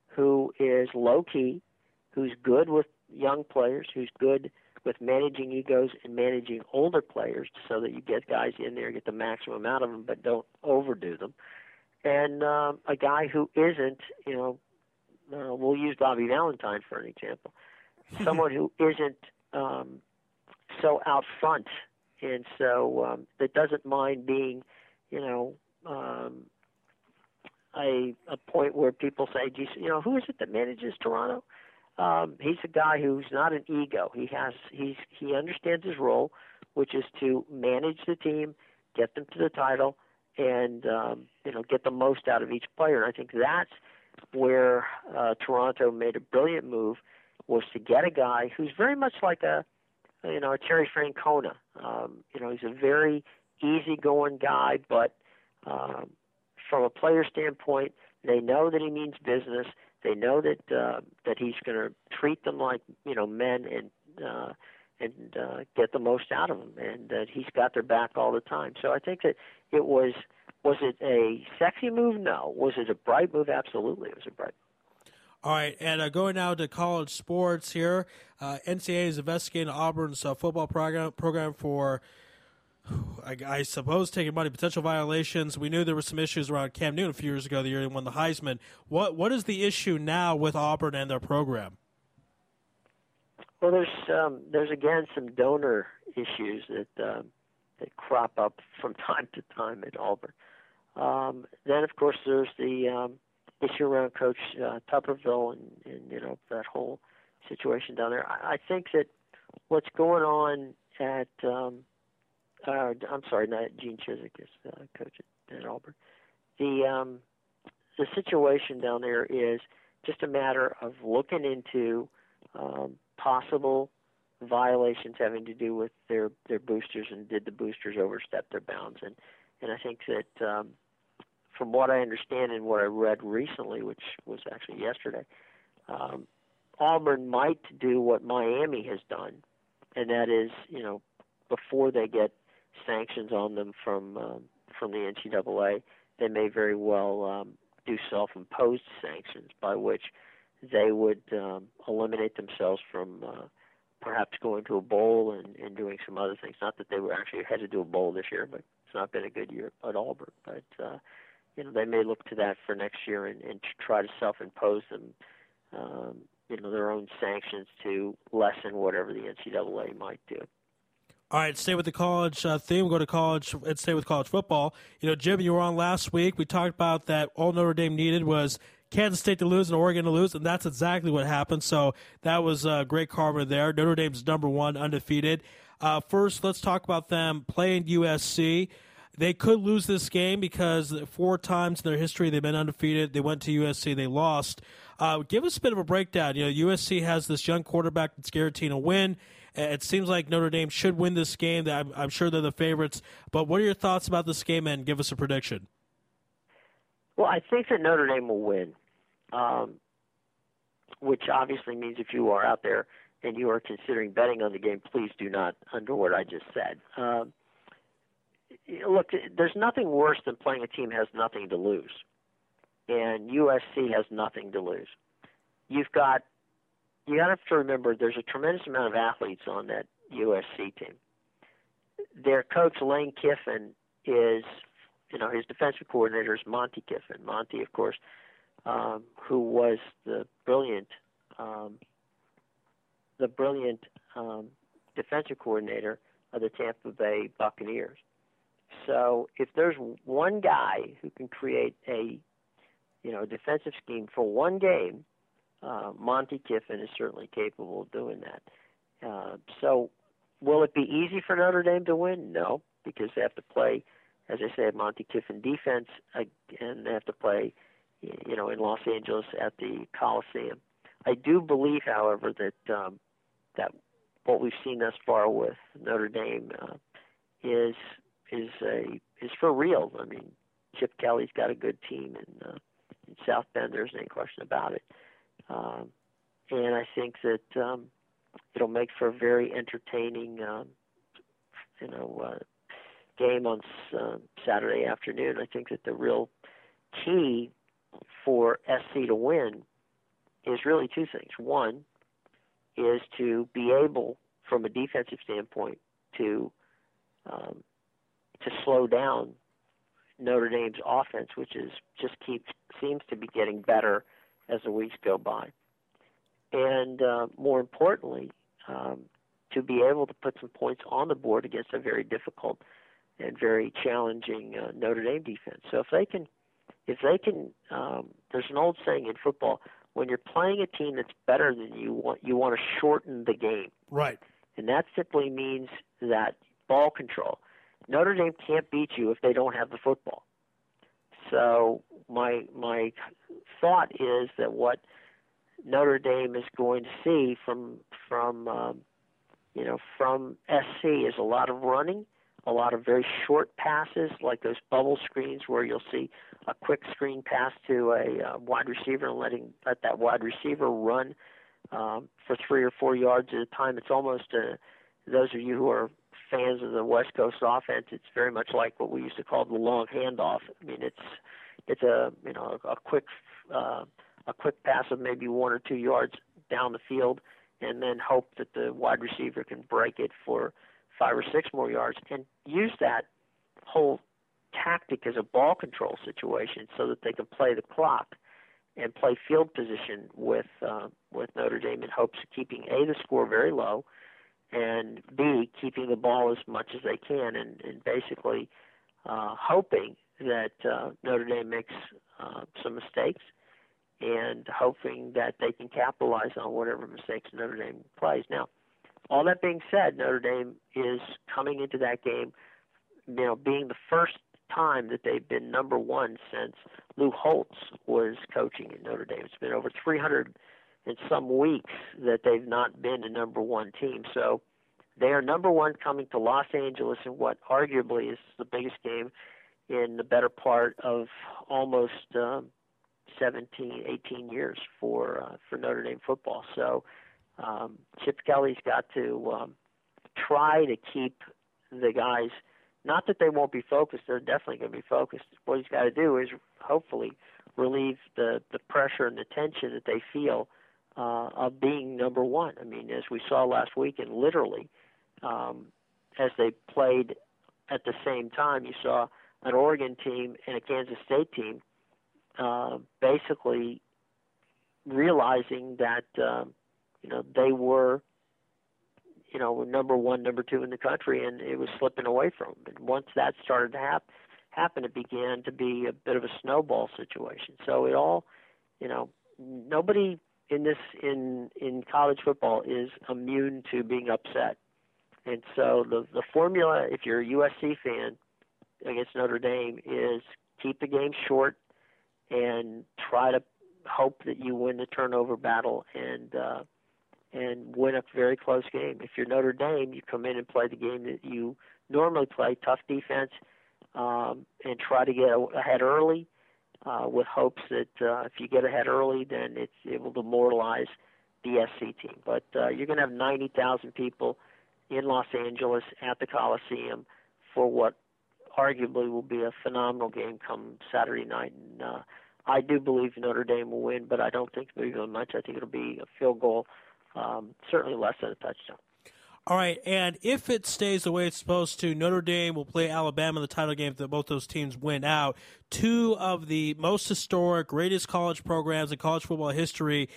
who is low key, who's good with young players, who's good with managing egos and managing older players so that you get guys in there, get the maximum out of them, but don't overdo them. And uh, a guy who isn't, you know, uh, we'll use Bobby Valentine for an example. Someone who isn't um, so out front and so um, that doesn't mind being, you know, um, a a point where people say, Geez, you know, who is it that manages Toronto? Um, he's a guy who's not an ego. He has he's he understands his role, which is to manage the team, get them to the title, and um, you know get the most out of each player. And I think that's where uh, Toronto made a brilliant move was to get a guy who's very much like a you know a Terry Francona. Um, you know he's a very easygoing guy, but um, from a player standpoint, they know that he means business. They know that uh, that he's going to treat them like you know men and uh, and uh, get the most out of them, and that he's got their back all the time. So I think that it was was it a sexy move? No. Was it a bright move? Absolutely, it was a bright. All right, and uh, going now to college sports here. Uh, NCAA is investigating Auburn's uh, football program program for I, I, suppose taking money, potential violations. We knew there were some issues around Cam Newton a few years ago, the year he won the Heisman. What what is the issue now with Auburn and their program? Well, there's um, there's again some donor issues that uh, that crop up from time to time at Auburn. Um, then, of course, there's the um, issue around Coach uh, Tuberville and, and you know that whole situation down there. I, I think that what's going on at um, uh, I'm sorry, not Gene Chizik is uh, coach at, at Auburn. The um, the situation down there is just a matter of looking into um, possible violations having to do with their their boosters and did the boosters overstep their bounds and and I think that um, from what I understand and what I read recently, which was actually yesterday, um, Auburn might do what Miami has done, and that is you know before they get sanctions on them from um, from the NCAA, they may very well um, do self-imposed sanctions by which they would um, eliminate themselves from uh, perhaps going to a bowl and, and doing some other things. Not that they were actually headed to do a bowl this year, but it's not been a good year at Auburn. But uh, you know they may look to that for next year and, and try to self-impose them. Um, you know their own sanctions to lessen whatever the NCAA might do. All right, stay with the college uh, theme. Go to college and stay with college football. You know, Jim, you were on last week. We talked about that all Notre Dame needed was Kansas State to lose and Oregon to lose, and that's exactly what happened. So that was a great karma there. Notre Dame's number one, undefeated. Uh, first, let's talk about them playing USC. They could lose this game because four times in their history they've been undefeated. They went to USC, they lost. Uh, give us a bit of a breakdown. You know, USC has this young quarterback that's guaranteeing a win. It seems like Notre Dame should win this game. I'm, I'm sure they're the favorites. But what are your thoughts about this game and give us a prediction? Well, I think that Notre Dame will win, um, which obviously means if you are out there and you are considering betting on the game, please do not under what I just said. Um, look, there's nothing worse than playing a team has nothing to lose, and USC has nothing to lose. You've got you got to have to remember there's a tremendous amount of athletes on that USC team. Their coach Lane Kiffin is, you know, his defensive coordinator is Monte Kiffin. Monte, of course, um, who was the brilliant, um, the brilliant um, defensive coordinator of the Tampa Bay Buccaneers. So if there's one guy who can create a, you know, defensive scheme for one game uh, Monte Kiffin is certainly capable of doing that. Uh, so, will it be easy for Notre Dame to win? No, because they have to play, as I said, Monte Kiffin defense, and they have to play, you know, in Los Angeles at the Coliseum. I do believe, however, that um, that what we've seen thus far with Notre Dame uh, is is a is for real. I mean, Chip Kelly's got a good team in, uh, in South Bend. There's no question about it. Um, and I think that um, it'll make for a very entertaining, um, you know, uh, game on uh, Saturday afternoon. I think that the real key for SC to win is really two things. One is to be able, from a defensive standpoint, to um, to slow down Notre Dame's offense, which is just keeps seems to be getting better as the weeks go by, and uh, more importantly, um, to be able to put some points on the board against a very difficult and very challenging uh, Notre Dame defense. So if they can, if they can, um, there's an old saying in football: when you're playing a team that's better than you, want you want to shorten the game. Right. And that simply means that ball control. Notre Dame can't beat you if they don't have the football. So my my thought is that what Notre Dame is going to see from from um, you know from SC is a lot of running, a lot of very short passes like those bubble screens where you'll see a quick screen pass to a uh, wide receiver and letting let that wide receiver run um, for three or four yards at a time. It's almost a, those of you who are fans of the West Coast offense, it's very much like what we used to call the long handoff. I mean, it's it's a you know a, a quick uh, a quick pass of maybe one or two yards down the field, and then hope that the wide receiver can break it for five or six more yards, and use that whole tactic as a ball control situation so that they can play the clock and play field position with uh, with Notre Dame in hopes of keeping a the score very low and B, keeping the ball as much as they can, and, and basically uh, hoping that uh, Notre Dame makes uh, some mistakes and hoping that they can capitalize on whatever mistakes Notre Dame plays. Now, all that being said, Notre Dame is coming into that game, you know, being the first time that they've been number one since Lou Holtz was coaching at Notre Dame. It's been over 300 in some weeks that they've not been a number one team. So they are number one coming to Los Angeles in what arguably is the biggest game in the better part of almost um, 17, 18 years for uh, for Notre Dame football. So um, Chip Kelly's got to um, try to keep the guys. Not that they won't be focused; they're definitely going to be focused. What he's got to do is hopefully relieve the the pressure and the tension that they feel uh, of being number one. I mean, as we saw last week, and literally, um, as they played at the same time, you saw an Oregon team and a Kansas State team uh, basically realizing that um, you know they were you know number one, number two in the country, and it was slipping away from them. And once that started to hap- happen, it began to be a bit of a snowball situation. So it all, you know, nobody in this in in college football is immune to being upset. And so the the formula, if you're a USC fan against Notre Dame, is keep the game short and try to hope that you win the turnover battle and uh, and win a very close game. If you're Notre Dame, you come in and play the game that you normally play, tough defense, um, and try to get ahead early uh, with hopes that uh, if you get ahead early, then it's, it will demoralize the SC team. But uh, you're going to have 90,000 people in Los Angeles at the Coliseum for what arguably will be a phenomenal game come Saturday night. And uh, I do believe Notre Dame will win, but I don't think it'll be much. I think it'll be a field goal, um, certainly less than a touchdown. All right, and if it stays the way it's supposed to, Notre Dame will play Alabama in the title game if both those teams win out. Two of the most historic, greatest college programs in college football history.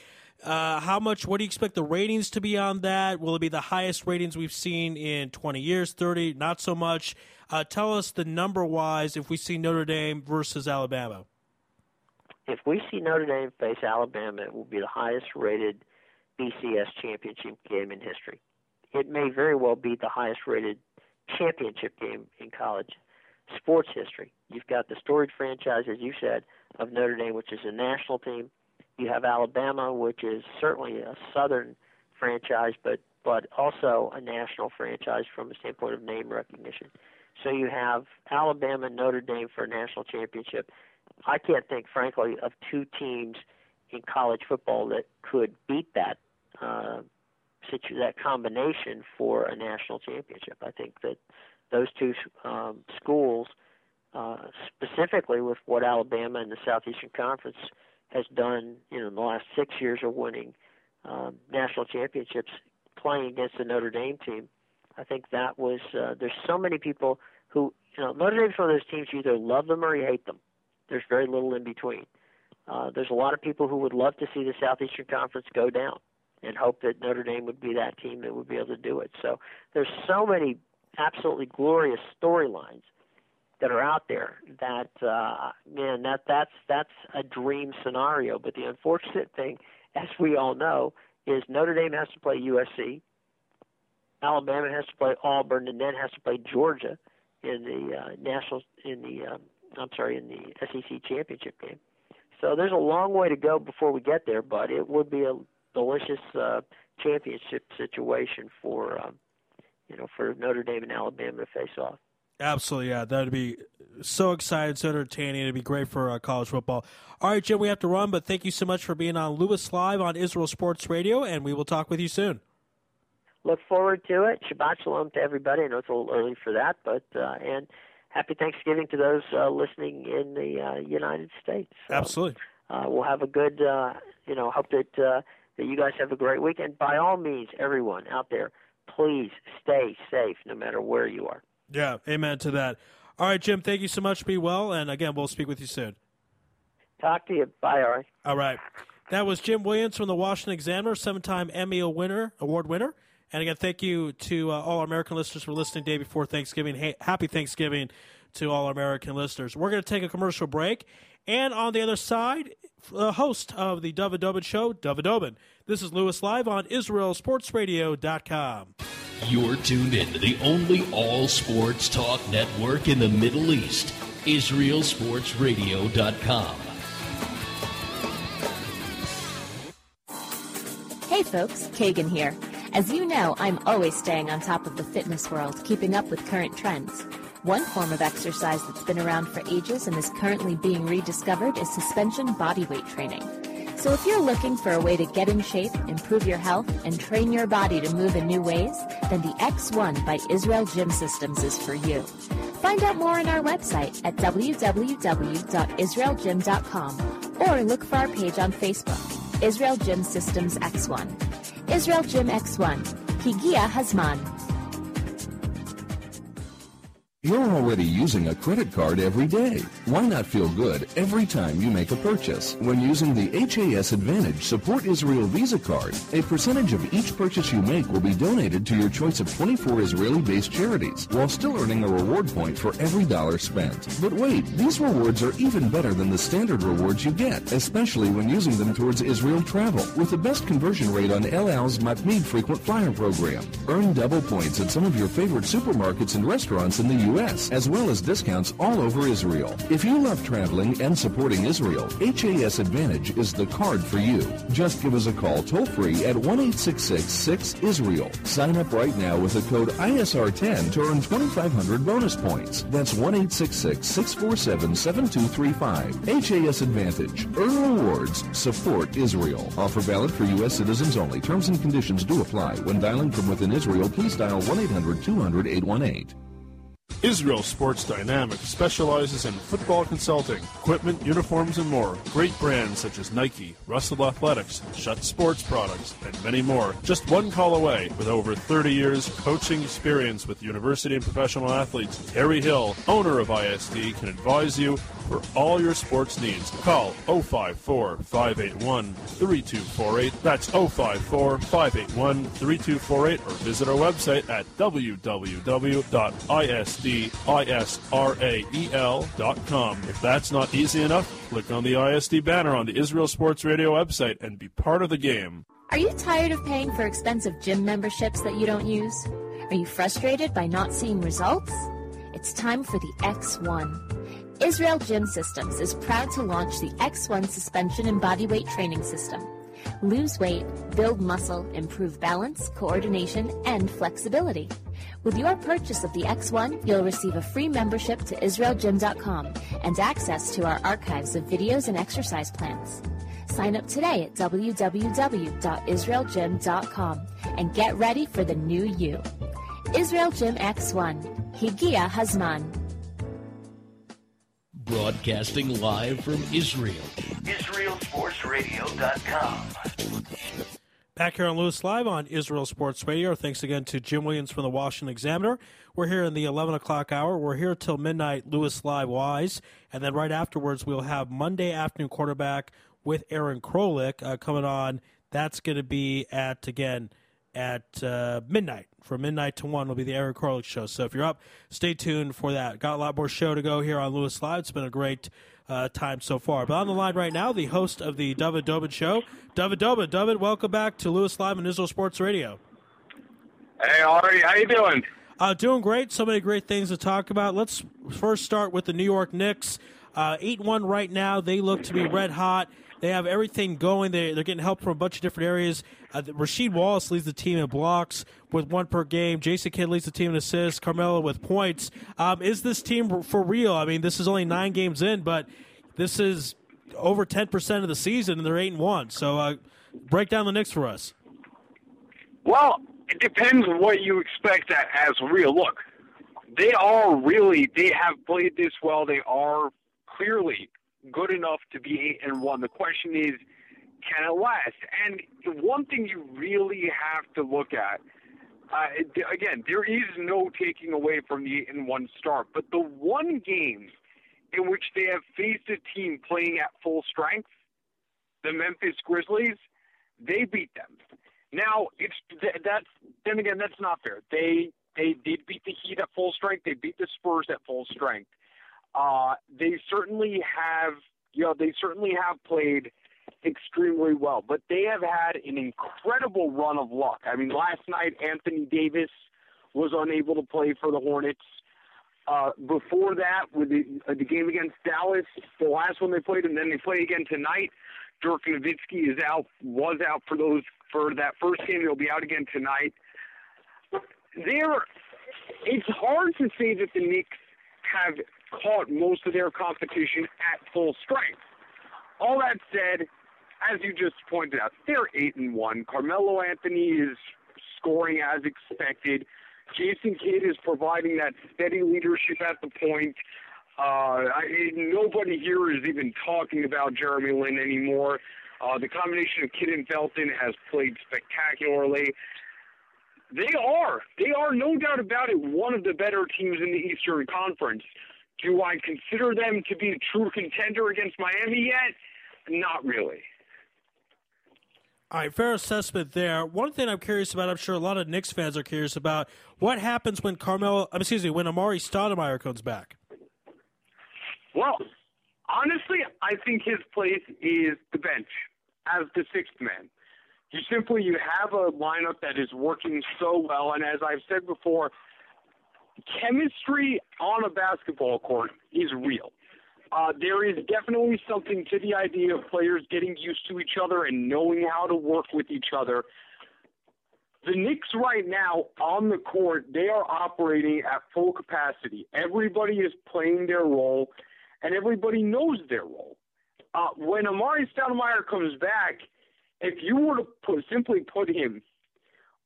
Uh, how much? What do you expect the ratings to be on that? Will it be the highest ratings we've seen in 20 years, 30? Not so much. Uh, tell us the number wise if we see Notre Dame versus Alabama. If we see Notre Dame face Alabama, it will be the highest rated BCS championship game in history it may very well be the highest rated championship game in college sports history. You've got the storied franchise, as you said, of Notre Dame, which is a national team. You have Alabama, which is certainly a southern franchise, but but also a national franchise from a standpoint of name recognition. So you have Alabama, and Notre Dame for a national championship. I can't think, frankly, of two teams in college football that could beat that uh, situ- that combination for a national championship. I think that those two um, schools, uh, specifically with what Alabama and the Southeastern Conference has done, you know, in the last six years of winning um, national championships, playing against the Notre Dame team. I think that was. Uh, there's so many people who, you know, Notre Dame's one of those teams you either love them or you hate them. There's very little in between. Uh, there's a lot of people who would love to see the Southeastern Conference go down and hope that Notre Dame would be that team that would be able to do it. So there's so many absolutely glorious storylines that are out there that uh man that that's that's a dream scenario but the unfortunate thing as we all know is Notre Dame has to play USC Alabama has to play Auburn and then has to play Georgia in the uh, national in the um, I'm sorry in the SEC championship game. So there's a long way to go before we get there, but it would be a delicious uh, championship situation for um, you know for Notre Dame and Alabama to face off. Absolutely, yeah. That'd be so exciting, so entertaining. It'd be great for uh, college football. All right, Jim, we have to run, but thank you so much for being on Louis Live on Israel Sports Radio, and we will talk with you soon. Look forward to it. Shabbat shalom to everybody. I know it's a little early for that, but uh, and happy Thanksgiving to those uh, listening in the uh, United States. So, Absolutely. Uh, we'll have a good, uh, you know, hope that uh, that you guys have a great weekend. By all means, everyone out there, please stay safe no matter where you are. Yeah, amen to that. All right, Jim, thank you so much. Be well, and again, we'll speak with you soon. Talk to you. Bye, Ari. All right. That was Jim Williams from the Washington Examiner, seven-time Emmy winner, award winner. And again, thank you to uh, all our American listeners for listening day before Thanksgiving. Hey, happy Thanksgiving to all our American listeners. We're going to take a commercial break. And on the other side, the host of the Dova Dobin Show, Dova Dobin. This is Louis Live on IsraelSportsRadio.com. You're tuned in to the only all sports talk network in the Middle East, IsraelSportsRadio.com. Hey folks, Kagan here. As you know, I'm always staying on top of the fitness world, keeping up with current trends. One form of exercise that's been around for ages and is currently being rediscovered is suspension bodyweight training. So if you're looking for a way to get in shape, improve your health, and train your body to move in new ways, then the X1 by Israel Gym Systems is for you. Find out more on our website at www.israelgym.com or look for our page on Facebook, Israel Gym Systems X1. Israel Gym X1. Higia Hazman. You're already using a credit card every day. Why not feel good every time you make a purchase? When using the HAS Advantage Support Israel Visa card, a percentage of each purchase you make will be donated to your choice of 24 Israeli-based charities, while still earning a reward point for every dollar spent. But wait, these rewards are even better than the standard rewards you get, especially when using them towards Israel travel, with the best conversion rate on El Al's Matmid frequent flyer program. Earn double points at some of your favorite supermarkets and restaurants in the U.S. U.S., as well as discounts all over Israel. If you love traveling and supporting Israel, HAS Advantage is the card for you. Just give us a call toll free at 1 6 Israel. Sign up right now with the code ISR10 to earn 2,500 bonus points. That's 1 647 7235. HAS Advantage. Earn rewards. Support Israel. Offer valid for U.S. citizens only. Terms and conditions do apply. When dialing from within Israel, please dial 1 800 200 818. Israel Sports Dynamic specializes in football consulting, equipment, uniforms, and more. Great brands such as Nike, Russell Athletics, Schutt Sports Products, and many more. Just one call away. With over 30 years coaching experience with university and professional athletes, Harry Hill, owner of ISD, can advise you for all your sports needs. Call 054 581 3248. That's 054 581 3248 or visit our website at www.isdisrael.com. If that's not easy enough, click on the ISD banner on the Israel Sports Radio website and be part of the game. Are you tired of paying for expensive gym memberships that you don't use? Are you frustrated by not seeing results? It's time for the X1. Israel Gym Systems is proud to launch the X1 suspension and bodyweight training system. Lose weight, build muscle, improve balance, coordination, and flexibility. With your purchase of the X1, you'll receive a free membership to IsraelGym.com and access to our archives of videos and exercise plans. Sign up today at www.israelgym.com and get ready for the new you. Israel Gym X1. Higia Hazman. Broadcasting live from Israel. IsraelSportsRadio.com. Back here on Louis Live on Israel Sports Radio. Thanks again to Jim Williams from the Washington Examiner. We're here in the 11 o'clock hour. We're here till midnight, Louis Live Wise. And then right afterwards, we'll have Monday afternoon quarterback with Aaron Krolik uh, coming on. That's going to be at, again, at uh, midnight. From midnight to 1 will be the Aaron Krolik show. So if you're up, stay tuned for that. Got a lot more show to go here on Louis Live. It's been a great uh, time so far. But on the line right now, the host of the David Dobin Show, David Dobin. David, welcome back to Louis Live and Israel Sports Radio. Hey, Ari, how you doing? Uh, doing great. So many great things to talk about. Let's first start with the New York Knicks. Uh, eight one right now. They look to be red hot. They have everything going. They, they're getting help from a bunch of different areas. Uh, Rasheed Wallace leads the team in blocks with one per game. Jason Kidd leads the team in assists. Carmelo with points. Um, is this team for real? I mean, this is only nine games in, but this is over ten percent of the season, and they're eight and one. So, uh, break down the Knicks for us. Well, it depends what you expect as real. Look, they are really they have played this well. They are clearly good enough to be eight and one. The question is, can it last? And the one thing you really have to look at. Uh, again, there is no taking away from the eight and one start, but the one game in which they have faced a team playing at full strength, the Memphis Grizzlies, they beat them. Now, it's that's then again that's not fair. They they did beat the Heat at full strength. They beat the Spurs at full strength. Uh, they certainly have, you know, they certainly have played extremely well, but they have had an incredible run of luck. I mean, last night Anthony Davis was unable to play for the Hornets. Uh, before that, with the, uh, the game against Dallas, the last one they played, and then they play again tonight. Dirk Nowitzki is out, was out for those for that first game. He'll be out again tonight. There, it's hard to say that the Knicks have caught most of their competition at full strength. All that said, as you just pointed out, they're eight and one. Carmelo Anthony is scoring as expected. Jason Kidd is providing that steady leadership at the point. Uh, I, nobody here is even talking about Jeremy Lin anymore. Uh, the combination of Kidd and Felton has played spectacularly. They are, they are no doubt about it, one of the better teams in the Eastern Conference. Do I consider them to be a true contender against Miami yet? Not really. All right, fair assessment there. One thing I'm curious about, I'm sure a lot of Knicks fans are curious about, what happens when Carmelo, excuse me, when Amar'e Stoudemire comes back? Well, honestly, I think his place is the bench as the sixth man. You simply you have a lineup that is working so well, and as I've said before, chemistry on a basketball court is real. Uh, there is definitely something to the idea of players getting used to each other and knowing how to work with each other. The Knicks right now on the court, they are operating at full capacity. Everybody is playing their role, and everybody knows their role. Uh, when Amar'e Stoudemire comes back, if you were to put, simply put him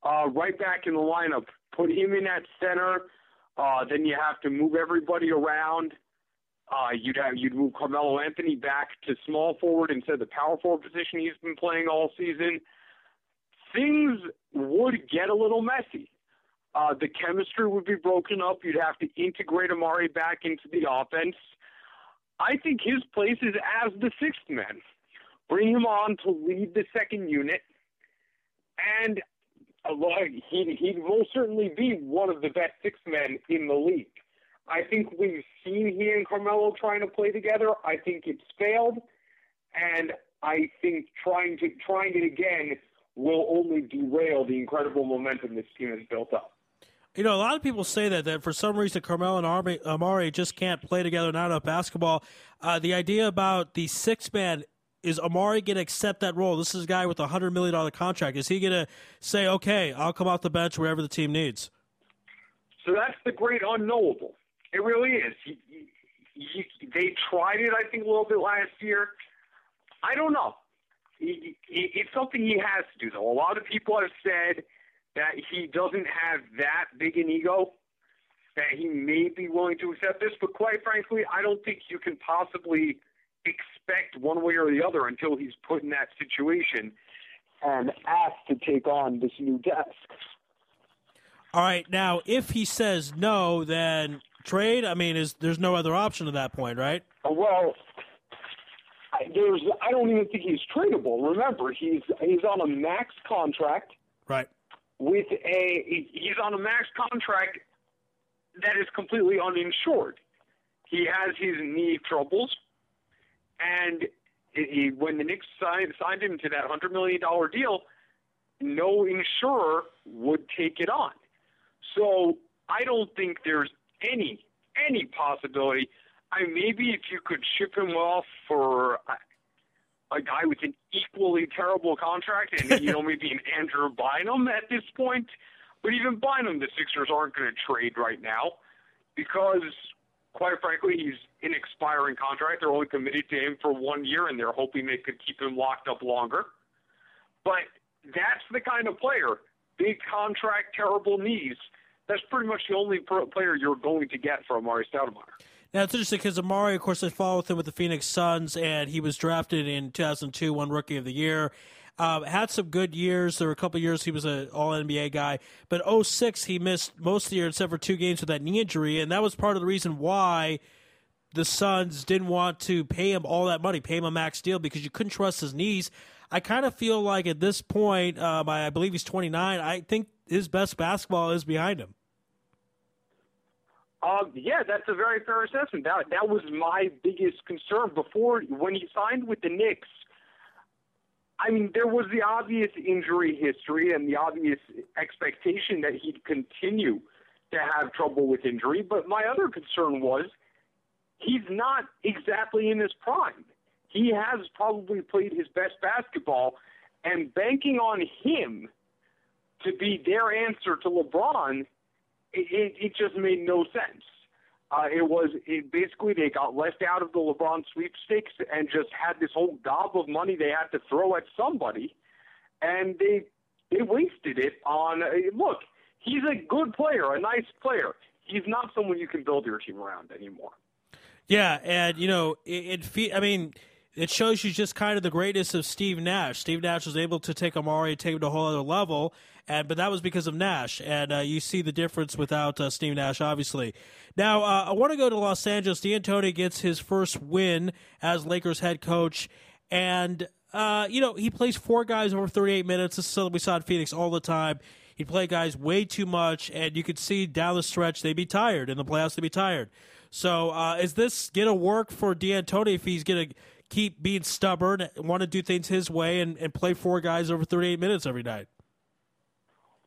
uh, right back in the lineup, put him in at center, uh, then you have to move everybody around. Uh, you'd have you'd move Carmelo Anthony back to small forward instead of the power forward position he's been playing all season. Things would get a little messy. Uh, the chemistry would be broken up. You'd have to integrate Amar'e back into the offense. I think his place is as the sixth man. Bring him on to lead the second unit, and he most certainly be one of the best six men in the league. I think we've seen he and Carmelo trying to play together. I think it's failed, and I think trying to trying it again will only derail the incredible momentum this team has built up. You know, a lot of people say that that for some reason Carmelo and Amar'e just can't play together, not enough basketball. Uh, the idea about the six man is Amar'e going to accept that role? This is a guy with a hundred million dollar contract. Is he going to say, "Okay, I'll come off the bench wherever the team needs"? So that's the great unknowable. It really is. He, he, they tried it, I think, a little bit last year. I don't know. It's something he has to do, though. A lot of people have said that he doesn't have that big an ego. that he may be willing to accept this, but quite frankly, I don't think you can possibly expect one way or the other until he's put in that situation and asked to take on this new desk. All right, now if he says no, then trade. I mean, is there's no other option at that point, right? Uh, Well, I, there's I don't even think he's tradable. Remember, he's he's on a max contract. Right. With a he's on a max contract that is completely uninsured. He has his knee troubles, and he, when the Knicks signed signed him to that hundred million dollar deal, no insurer would take it on. So I don't think there's any any possibility. I maybe if you could ship him off for a, a guy with an equally terrible contract, and you know maybe an Andrew Bynum at this point. But even Bynum, the Sixers aren't going to trade right now because, quite frankly, he's an expiring contract. They're only committed to him for one year, and they're hoping they could keep him locked up longer. But that's the kind of player, big contract, terrible knees. That's pretty much the only player you're going to get from Amar'e Stoudemire. Now it's interesting because Amar'e, of course, I followed him with the Phoenix Suns, and he was drafted in 2002, won Rookie of the Year. Um, had some good years. There were a couple years he was an All NBA guy, but 06 he missed most of the year except for two games with that knee injury, and that was part of the reason why the Suns didn't want to pay him all that money, pay him a max deal because you couldn't trust his knees. I kind of feel like at this point, um, I, I believe he's 29. I think his best basketball is behind him. Um, yeah, that's a very fair assessment. That that was my biggest concern before when he signed with the Knicks. I mean, there was the obvious injury history and the obvious expectation that he'd continue to have trouble with injury. But my other concern was he's not exactly in his prime. He has probably played his best basketball, and banking on him to be their answer to LeBron, it, it, it just made no sense. Uh, it was it basically they got left out of the LeBron sweepstakes and just had this whole gob of money they had to throw at somebody, and they they wasted it on. Uh, look, he's a good player, a nice player. He's not someone you can build your team around anymore. Yeah, and you know, it, it I mean, it shows you just kind of the greatness of Steve Nash. Steve Nash was able to take Amar'e take him to a whole other level, and but that was because of Nash. And uh, you see the difference without uh, Steve Nash, obviously. Now, uh, I want to go to Los Angeles. D'Antoni gets his first win as Lakers head coach, and uh, you know he plays four guys over 38 minutes. This is something we saw in Phoenix all the time. He'd play guys way too much, and you could see down the stretch they'd be tired in the playoffs. They'd be tired. So, uh, is this gonna work for D'Antoni if he's gonna keep being stubborn, want to do things his way, and, and play four guys over 38 minutes every night?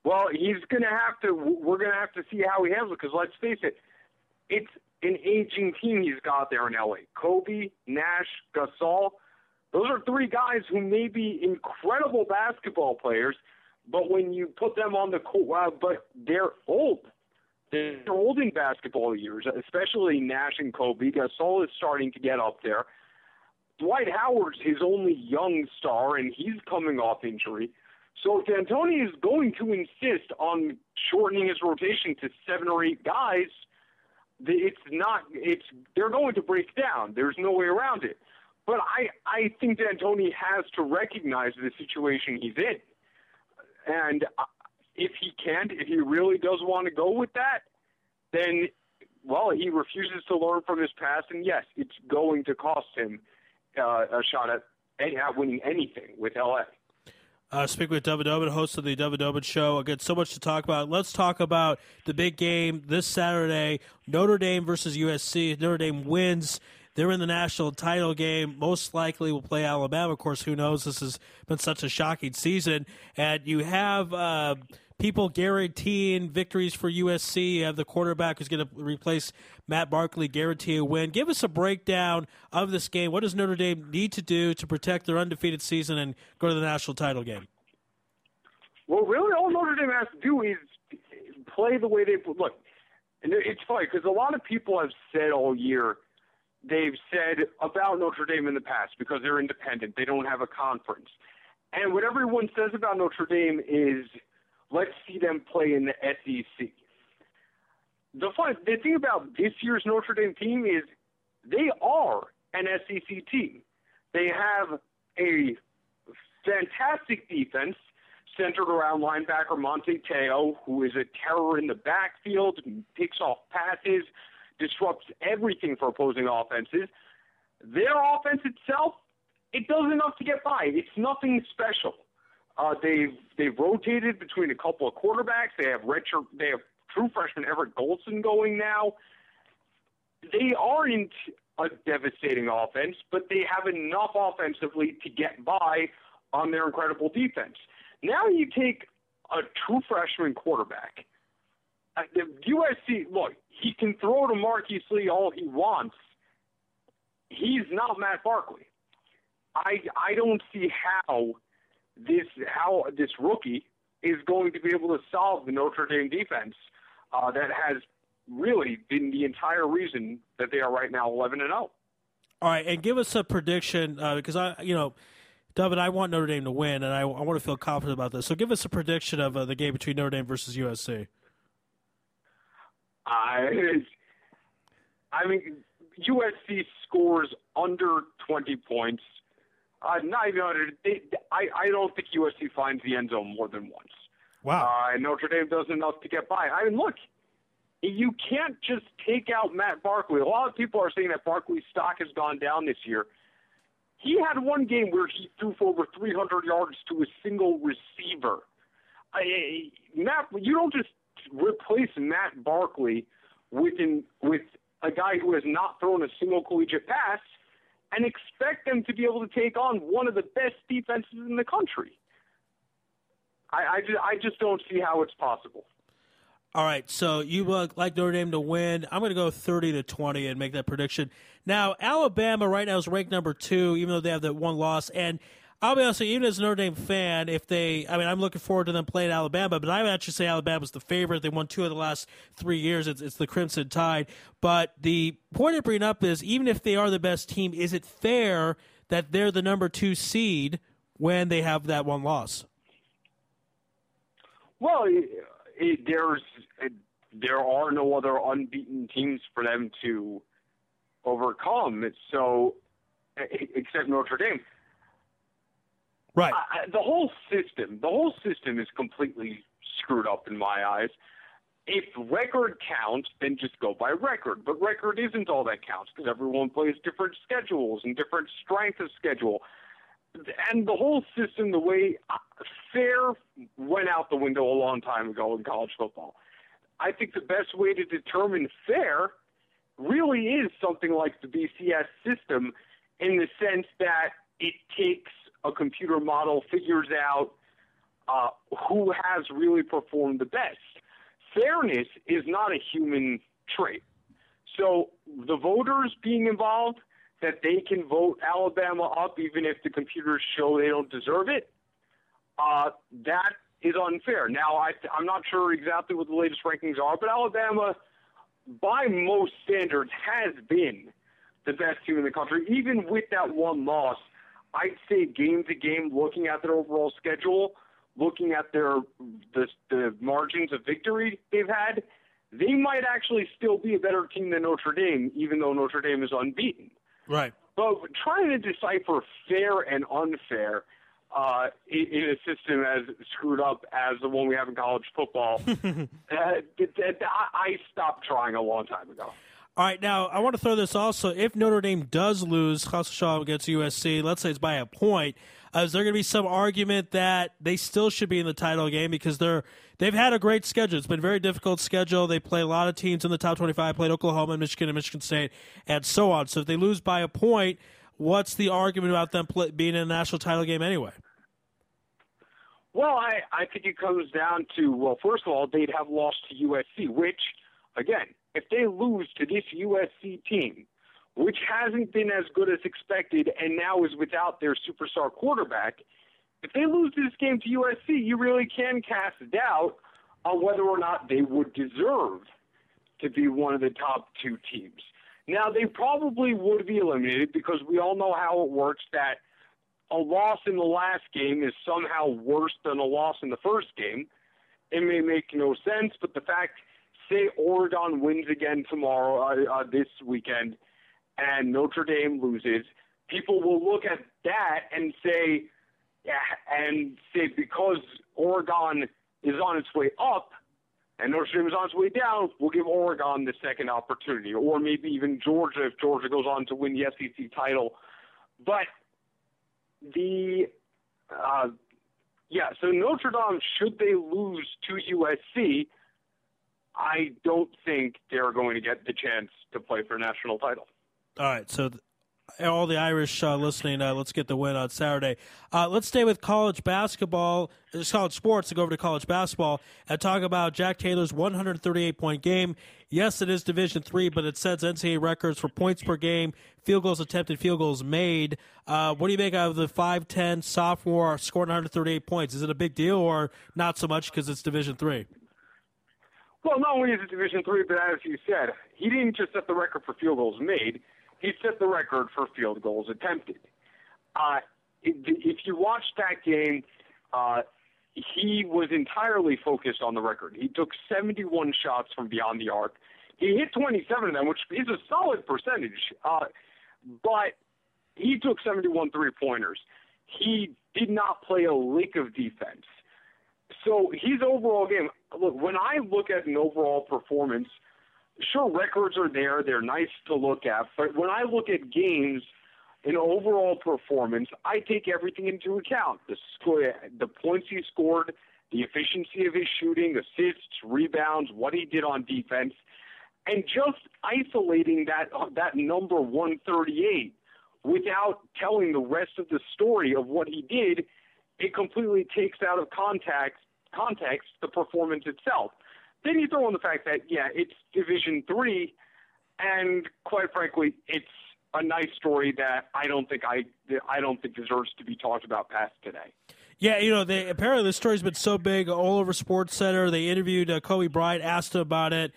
Well, he's going to have to. We're going to have to see how he handles it because let's face it, it's an aging team he's got there in LA. Kobe, Nash, Gasol. Those are three guys who may be incredible basketball players, but when you put them on the court, uh, but they're old. They're old in basketball years, especially Nash and Kobe. Gasol is starting to get up there. Dwight Howard's his only young star, and he's coming off injury. So if D'Antoni is going to insist on shortening his rotation to seven or eight guys, it's not. It's they're going to break down. There's no way around it. But I I think D'Antoni has to recognize the situation he's in, and uh, if he can't, if he really does want to go with that, then well, he refuses to learn from his past, and yes, it's going to cost him uh, a shot at at winning anything with LA. Uh, speak with David Dobin, host of the David Dobin Show. Again, so much to talk about. Let's talk about the big game this Saturday: Notre Dame versus USC. Notre Dame wins. They're in the national title game. Most likely will play Alabama. Of course, who knows? This has been such a shocking season. And you have uh, people guaranteeing victories for USC. Have the quarterback who's going to replace Matt Barkley, guarantee a win. Give us a breakdown of this game. What does Notre Dame need to do to protect their undefeated season and go to the national title game? Well, really, all Notre Dame has to do is play the way they look. And it's funny because a lot of people have said all year they've said about Notre Dame in the past because they're independent, they don't have a conference, and what everyone says about Notre Dame is let's see them play in the SEC. the fun the thing about this year's Notre Dame team is they are an SEC team. They have a fantastic defense centered around linebacker Manti Te'o, who is a terror in the backfield, picks off passes, disrupts everything for opposing offenses. Their offense itself, it does enough to get by. It's nothing special. Uh, they've they've rotated between a couple of quarterbacks. They have redshirt, they have true freshman Everett Golson going now. They aren't a devastating offense, but they have enough offensively to get by on their incredible defense. Now you take a true freshman quarterback. Uh, the USC, look, he can throw to Marquise Lee all he wants. He's not Matt Barkley. I I don't see how this how this rookie is going to be able to solve the Notre Dame defense uh, that has really been the entire reason that they are right now 11 and 0. All right, and give us a prediction uh, because I, you know, David, I want Notre Dame to win, and I, I want to feel confident about this. So, give us a prediction of uh, the game between Notre Dame versus USC. I, I mean, USC scores under 20 points. Uh, not even under. They, I, I don't think USC finds the end zone more than once. Wow. Uh, and Notre Dame does enough to get by. I mean, look, you can't just take out Matt Barkley. A lot of people are saying that Barkley's stock has gone down this year. He had one game where he threw for over 300 yards to a single receiver. I, Matt, you don't just replace Matt Barkley with an, with a guy who has not thrown a single collegiate pass and expect them to be able to take on one of the best defenses in the country. I, I, just, I just don't see how it's possible. All right, so you uh, like Notre Dame to win. I'm going to go 30 to 20 and make that prediction. Now, Alabama right now is ranked number two, even though they have that one loss. And I'll be honest you, even as a Notre Dame fan, if they, I mean, I'm looking forward to them playing Alabama, but I would actually say Alabama's the favorite. They won two of the last three years. It's, it's the Crimson Tide. But the point of bringing up is even if they are the best team, is it fair that they're the number two seed when they have that one loss? Well, it, there's it, there are no other unbeaten teams for them to overcome. So, except Notre Dame. Right. I, the whole system, the whole system is completely screwed up in my eyes. If record counts, then just go by record. But record isn't all that counts because everyone plays different schedules and different strength of schedule and the whole system, the way uh, fair went out the window a long time ago in college football. I think the best way to determine fair really is something like the BCS system in the sense that it takes a computer model, figures out uh, who has really performed the best. Fairness is not a human trait. So the voters being involved – that they can vote Alabama up even if the computers show they don't deserve it, uh, that is unfair. Now, I, I'm not sure exactly what the latest rankings are, but Alabama, by most standards, has been the best team in the country. Even with that one loss, I'd say game to game, looking at their overall schedule, looking at their the, the margins of victory they've had, they might actually still be a better team than Notre Dame, even though Notre Dame is unbeaten. Right. But trying to decipher fair and unfair uh, in, in a system as screwed up as the one we have in college football, uh, I stopped trying a long time ago. All right, now I want to throw this also. If Notre Dame does lose Shaw against USC, let's say it's by a point, uh, is there going to be some argument that they still should be in the title game because they're they've had a great schedule. It's been a very difficult schedule. They play a lot of teams in the top twenty-five. Played Oklahoma, and Michigan, and Michigan State, and so on. So if they lose by a point, what's the argument about them play, being in a national title game anyway? Well, I, I think it comes down to well, first of all, they'd have lost to USC, which, again, if they lose to this USC team, which hasn't been as good as expected and now is without their superstar quarterback, if they lose this game to USC, you really can cast doubt on whether or not they would deserve to be one of the top two teams. Now, they probably would be eliminated because we all know how it works that a loss in the last game is somehow worse than a loss in the first game. It may make no sense, but the fact say Oregon wins again tomorrow, uh, uh, this weekend, and Notre Dame loses, people will look at that and say, yeah, and say because Oregon is on its way up and Notre Dame is on its way down, we'll give Oregon the second opportunity, or maybe even Georgia if Georgia goes on to win the SEC title. But the uh, yeah, so Notre Dame, should they lose to USC, I don't think they're going to get the chance to play for a national title. All right, so th- all the Irish uh, listening, uh, let's get the win on Saturday. Uh, let's stay with college basketball, it's college sports, and go over to college basketball and talk about Jack Taylor's 138 point game. Yes, it is Division three, but it sets NCAA records for points per game, field goals attempted, field goals made. Uh, what do you make out of the 5'10 sophomore scoring 138 points? Is it a big deal or not so much because it's Division three? Well, not only is it Division three, but as you said, he didn't just set the record for field goals made; he set the record for field goals attempted. Uh, if you watch that game, uh, he was entirely focused on the record. He took 71 shots from beyond the arc. He hit 27 of them, which is a solid percentage. Uh, but he took 71 three pointers. He did not play a lick of defense. So his overall game, look, when I look at an overall performance, sure, records are there. They're nice to look at. But when I look at games, an overall performance, I take everything into account the score, the points he scored, the efficiency of his shooting, assists, rebounds, what he did on defense, and just isolating that uh, that number 138 without telling the rest of the story of what he did, it completely takes out of context context the performance itself. Then you throw in the fact that yeah, it's Division Three, and quite frankly, it's a nice story that I don't think I I don't think deserves to be talked about past today. Yeah, you know, they apparently the story's been so big all over Sports Center. They interviewed uh, Kobe Bryant, asked him about it,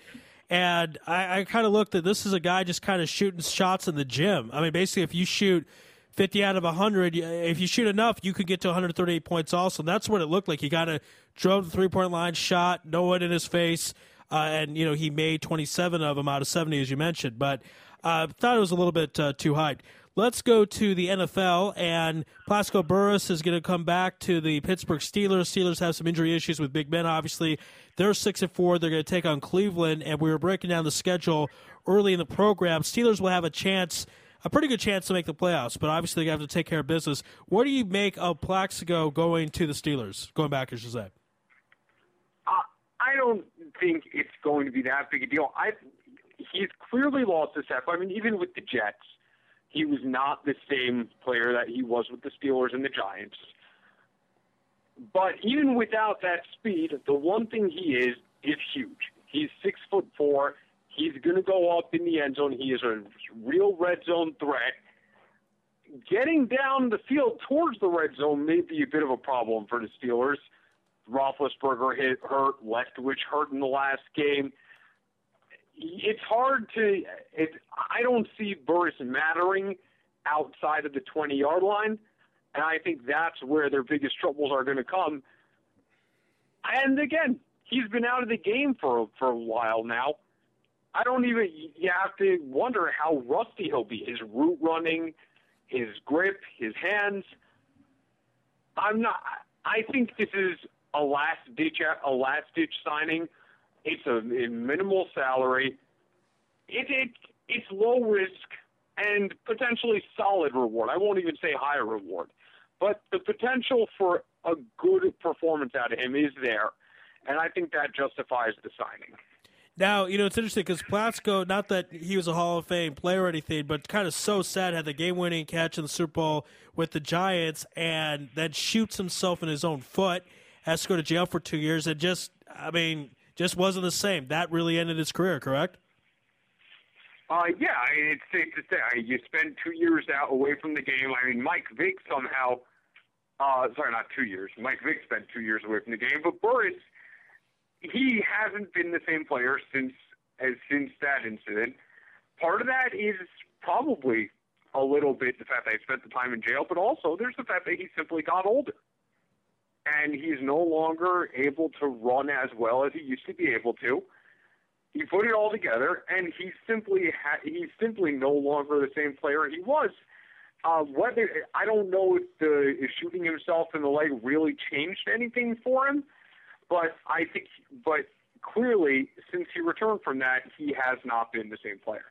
and I, I kind of looked at this is a guy just kind of shooting shots in the gym. I mean, basically, if you shoot 50 out of 100, if you shoot enough, you could get to 138 points also. And that's what it looked like. He kind of drove the three point line, shot, no one in his face, uh, and, you know, he made 27 of them out of 70, as you mentioned. But I uh, thought it was a little bit uh, too high. Let's go to the NFL, and Plaxico Burress is going to come back to the Pittsburgh Steelers. Steelers have some injury issues with Big Ben, obviously. They're six and four. They're going to take on Cleveland, and we were breaking down the schedule early in the program. Steelers will have a chance, a pretty good chance to make the playoffs, but obviously they have to take care of business. What do you make of Plaxico going to the Steelers? Going back, I should say. Uh, I don't think it's going to be that big a deal. I he's clearly lost a step. I mean, even with the Jets he was not the same player that he was with the Steelers and the Giants. But even without that speed, the one thing he is is huge. He's six foot four. He's going to go up in the end zone. He is a real red zone threat. Getting down the field towards the red zone may be a bit of a problem for the Steelers. Roethlisberger hit hurt, Leftwich hurt in the last game it's hard to. It, I don't see Burress mattering outside of the 20 yard line, and I think that's where their biggest troubles are going to come. And again, he's been out of the game for for a while now. I don't even. You have to wonder how rusty he'll be. His route running, his grip, his hands. I'm not. I think this is a last ditch a last ditch signing it's a, a minimal salary. It, it it's low risk and potentially solid reward. I won't even say high reward, but the potential for a good performance out of him is there, and I think that justifies the signing. Now, you know, it's interesting because Plaxico, not that he was a Hall of Fame player or anything, but kind of so sad, had the game winning catch in the Super Bowl with the Giants and then shoots himself in his own foot, has to go to jail for two years, and just, I mean, just wasn't the same. That really ended his career, correct? Uh, yeah, it's safe to say. I mean, you spend two years out away from the game. I mean, Mike Vick somehow, uh, sorry, not two years. Mike Vick spent two years away from the game, but Burress, he hasn't been the same player since as since that incident. Part of that is probably a little bit the fact that he spent the time in jail, but also there's the fact that he simply got older and he's no longer able to run as well as he used to be able to. he put it all together, and he simply ha- he's simply no longer the same player he was. Uh, whether I don't know if the if shooting himself in the leg really changed anything for him, but I think, but clearly since he returned from that, he has not been the same player.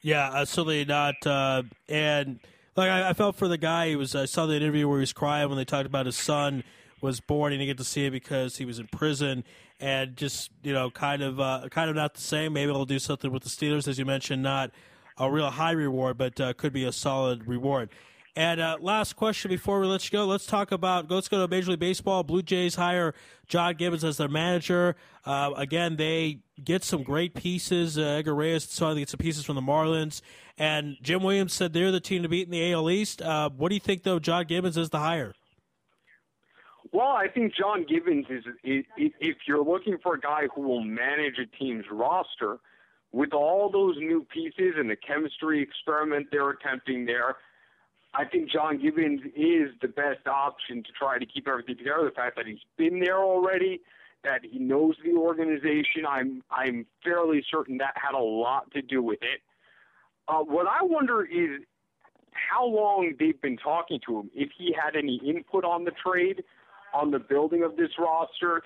Yeah, certainly not. Uh, and like I, I, felt for the guy. He was. I saw the interview where he was crying when they talked about his son was born. He didn't get to see it because he was in prison, and just you know, kind of, uh, kind of not the same. Maybe they'll do something with the Steelers, as you mentioned. Not a real high reward, but uh, could be a solid reward. And uh, last question before we let you go, let's talk about let's go to Major League Baseball. Blue Jays hire John Gibbons as their manager. Uh, again, they get some great pieces. Uh, Edgar Reyes saw they get some pieces from the Marlins, and Jim Williams said they're the team to beat in the AL East. Uh, what do you think, though? John Gibbons is the hire. Well, I think John Gibbons is, if you're looking for a guy who will manage a team's roster with all those new pieces and the chemistry experiment they're attempting there I think John Gibbons is the best option to try to keep everything together. The fact that he's been there already, that he knows the organization, I'm I'm fairly certain that had a lot to do with it. Uh, what I wonder is how long they've been talking to him. If he had any input on the trade, on the building of this roster,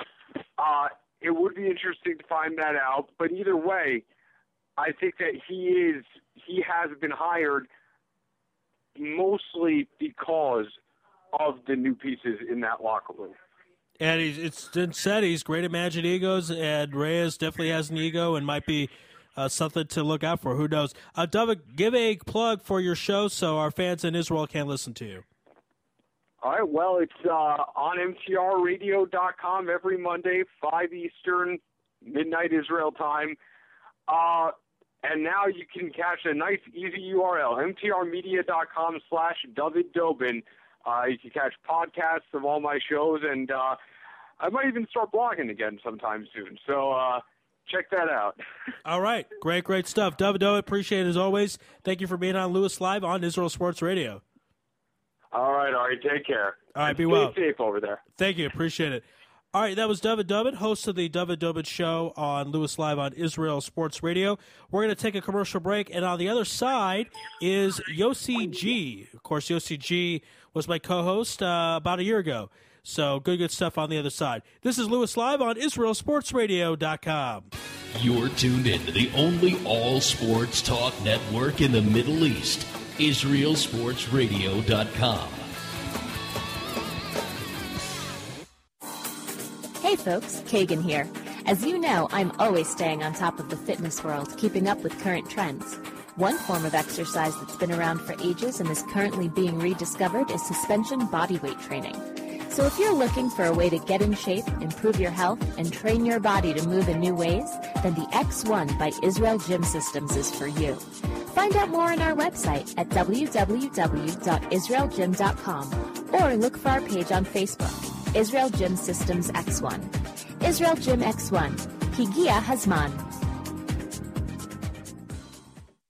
uh, it would be interesting to find that out. But either way, I think that he is he has been hired mostly because of the new pieces in that locker room. And he's, it's been said he's great at managing egos, and Reyes definitely has an ego and might be uh, something to look out for. Who knows? Uh, David, give a plug for your show so our fans in Israel can listen to you. All right. Well, it's uh, on MTRRadio.com every Monday, 5 Eastern, midnight Israel time. Uh, and now you can catch a nice, easy URL, mtrmedia.com slash David Dobin. Uh, you can catch podcasts of all my shows, and uh, I might even start blogging again sometime soon. So uh, check that out. all right. Great, great stuff. David Dobin, appreciate it as always. Thank you for being on Louis Live on Israel Sports Radio. All right, all right. Take care. All right, and be stay well. safe over there. Thank you. Appreciate it. All right, that was David Dobin, host of the David Dobin Show on Louis Live on Israel Sports Radio. We're going to take a commercial break, and on the other side is Yossi G. Of course, Yossi G was my co-host uh, about a year ago. So good, good stuff on the other side. This is Louis Live on IsraelSportsRadio.com. You're tuned in to the only all sports talk network in the Middle East, IsraelSportsRadio.com. Hey folks, Kagan here. As you know, I'm always staying on top of the fitness world, keeping up with current trends. One form of exercise that's been around for ages and is currently being rediscovered is suspension bodyweight training. So if you're looking for a way to get in shape, improve your health, and train your body to move in new ways, then the X1 by Israel Gym Systems is for you. Find out more on our website at www.israelgym.com or look for our page on Facebook. Israel Gym Systems X1. Israel Gym X1. Higia Hazman.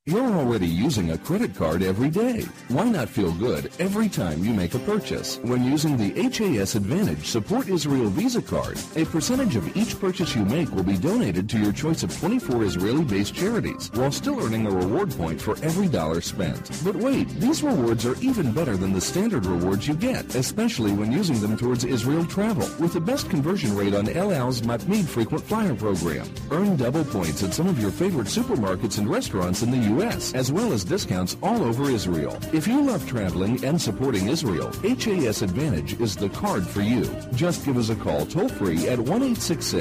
You're already using a credit card every day. Why not feel good every time you make a purchase? When using the HAS Advantage Support Israel Visa card, a percentage of each purchase you make will be donated to your choice of 24 Israeli-based charities, while still earning a reward point for every dollar spent. But wait, these rewards are even better than the standard rewards you get, especially when using them towards Israel travel, with the best conversion rate on El Al's Matmid frequent flyer program. Earn double points at some of your favorite supermarkets and restaurants in the U.S., as well as discounts all over Israel. If you love traveling and supporting Israel, HAS Advantage is the card for you. Just give us a call toll free at 1 6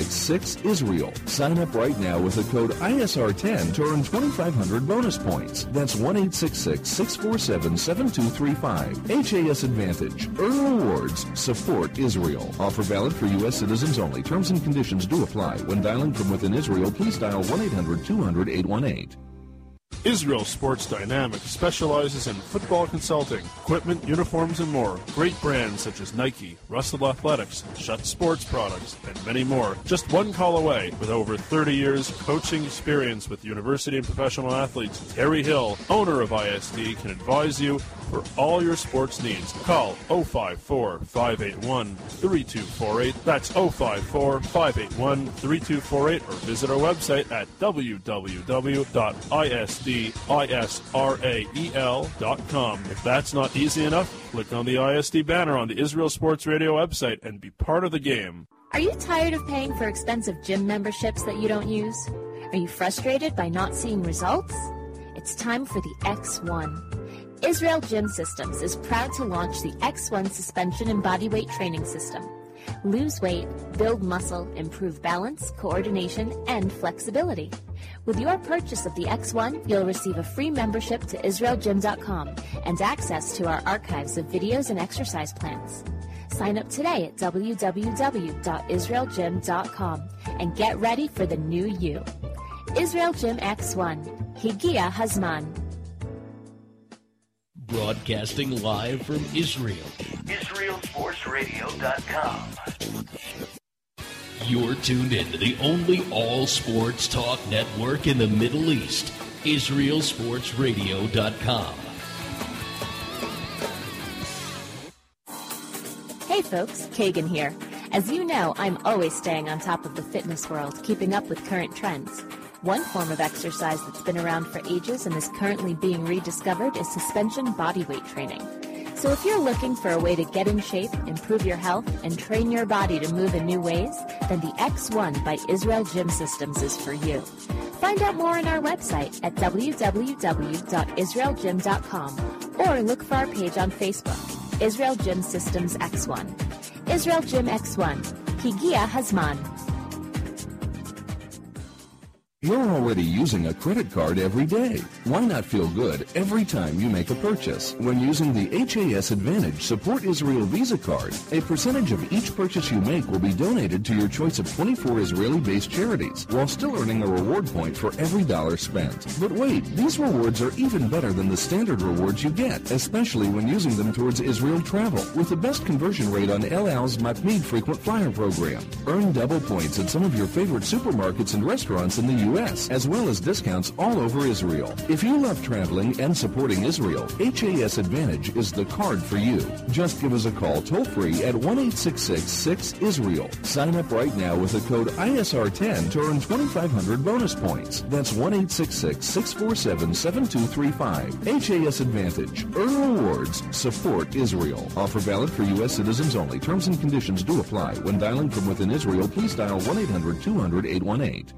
Israel. Sign up right now with the code ISR10 to earn 2,500 bonus points. That's 1 647 7235. HAS Advantage. Earn rewards. Support Israel. Offer valid for U.S. citizens only. Terms and conditions do apply. When dialing from within Israel, please dial 1 800 200 818. Israel Sports Dynamics specializes in football consulting, equipment, uniforms, and more. Great brands such as Nike, Russell Athletics, Schutt Sports Products, and many more. Just one call away. With over 30 years coaching experience with university and professional athletes, Terry Hill, owner of ISD, can advise you for all your sports needs. Call 054 581 3248. That's 054 581 3248 or visit our website at www.isdisrael.com. If that's not easy enough, click on the ISD banner on the Israel Sports Radio website and be part of the game. Are you tired of paying for expensive gym memberships that you don't use? Are you frustrated by not seeing results? It's time for the X1. Israel Gym Systems is proud to launch the X1 suspension and bodyweight training system. Lose weight, build muscle, improve balance, coordination, and flexibility. With your purchase of the X1, you'll receive a free membership to IsraelGym.com and access to our archives of videos and exercise plans. Sign up today at www.israelgym.com and get ready for the new you. Israel Gym X1. Higia Hazman. Broadcasting live from Israel. IsraelSportsRadio.com. You're tuned in to the only all sports talk network in the Middle East, IsraelSportsRadio.com. Hey folks, Kagan here. As you know, I'm always staying on top of the fitness world, keeping up with current trends. One form of exercise that's been around for ages and is currently being rediscovered is suspension bodyweight training. So if you're looking for a way to get in shape, improve your health, and train your body to move in new ways, then the X1 by Israel Gym Systems is for you. Find out more on our website at www.israelgym.com or look for our page on Facebook, Israel Gym Systems X1. Israel Gym X1. Higia Hazman. You're already using a credit card every day. Why not feel good every time you make a purchase? When using the HAS Advantage Support Israel Visa card, a percentage of each purchase you make will be donated to your choice of 24 Israeli-based charities, while still earning a reward point for every dollar spent. But wait, these rewards are even better than the standard rewards you get, especially when using them towards Israel travel, with the best conversion rate on El Al's Matmid frequent flyer program. Earn double points at some of your favorite supermarkets and restaurants in the U.S. U.S., as well as discounts all over Israel. If you love traveling and supporting Israel, HAS Advantage is the card for you. Just give us a call toll free at 1-866-6-ISRAEL. Sign up right now with the code ISR10 to earn 2,500 bonus points. That's 1-866-647-7235. HAS Advantage. Earn rewards. Support Israel. Offer valid for U.S. citizens only. Terms and conditions do apply. When dialing from within Israel, please dial 1-800-200-818.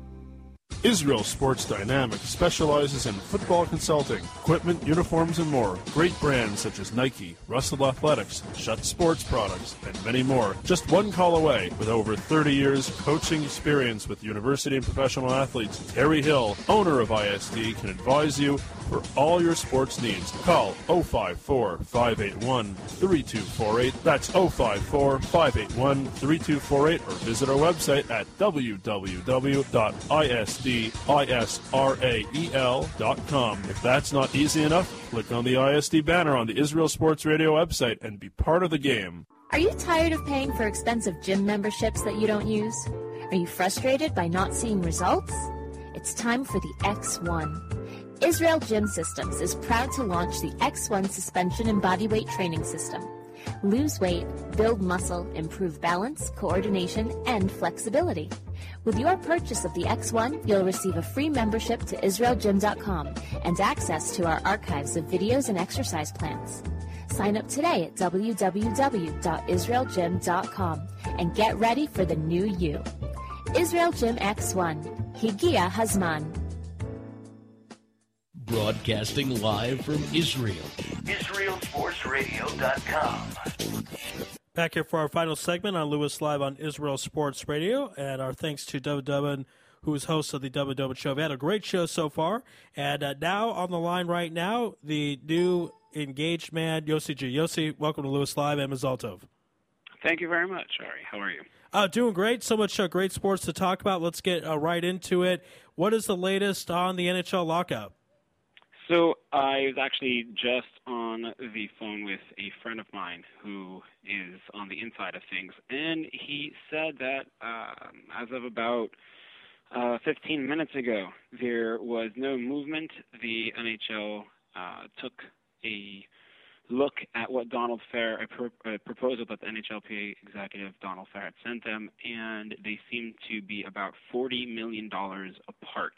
Israel Sports Dynamics specializes in football consulting, equipment, uniforms, and more. Great brands such as Nike, Russell Athletics, Schutt Sports Products, and many more. Just one call away. With over 30 years coaching experience with university and professional athletes, Terry Hill, owner of ISD, can advise you for all your sports needs. Call 054 581 3248. That's 054 581 3248 or visit our website at www.isdisrael.com. If that's not easy enough, click on the ISD banner on the Israel Sports Radio website and be part of the game. Are you tired of paying for expensive gym memberships that you don't use? Are you frustrated by not seeing results? It's time for the X1. Israel Gym Systems is proud to launch the X1 suspension and bodyweight training system. Lose weight, build muscle, improve balance, coordination, and flexibility. With your purchase of the X1, you'll receive a free membership to IsraelGym.com and access to our archives of videos and exercise plans. Sign up today at www.israelgym.com and get ready for the new you. Israel Gym X1. Higia Hazman. Broadcasting live from Israel. IsraelSportsRadio.com. Back here for our final segment on Louis Live on Israel Sports Radio, and our thanks to David Dubbin, who is host of the David Dubbin Show. We had a great show so far, and uh, now on the line right now, the new engaged man, Yossi G. Yossi, welcome to Louis Live and Mazaltov. Thank you very much, Ari. How are you? Uh, doing great. So much uh, great sports to talk about. Let's get uh, right into it. What is the latest on the NHL lockout? So I was actually just on the phone with a friend of mine who is on the inside of things, and he said that um, as of about uh, 15 minutes ago, there was no movement. The NHL uh, took a look at what Donald Fehr, a, pro- a proposal that the NHLPA executive Donald Fehr had sent them, and they seem to be about $40 million apart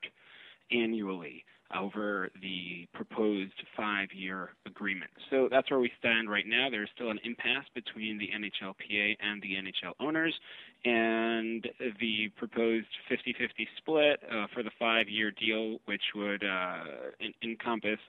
annually over the proposed five year agreement. So that's where we stand right now. There's still an impasse between the NHLPA and the NHL owners, and the proposed 50 50 split uh, for the five year deal, which would uh, en- encompass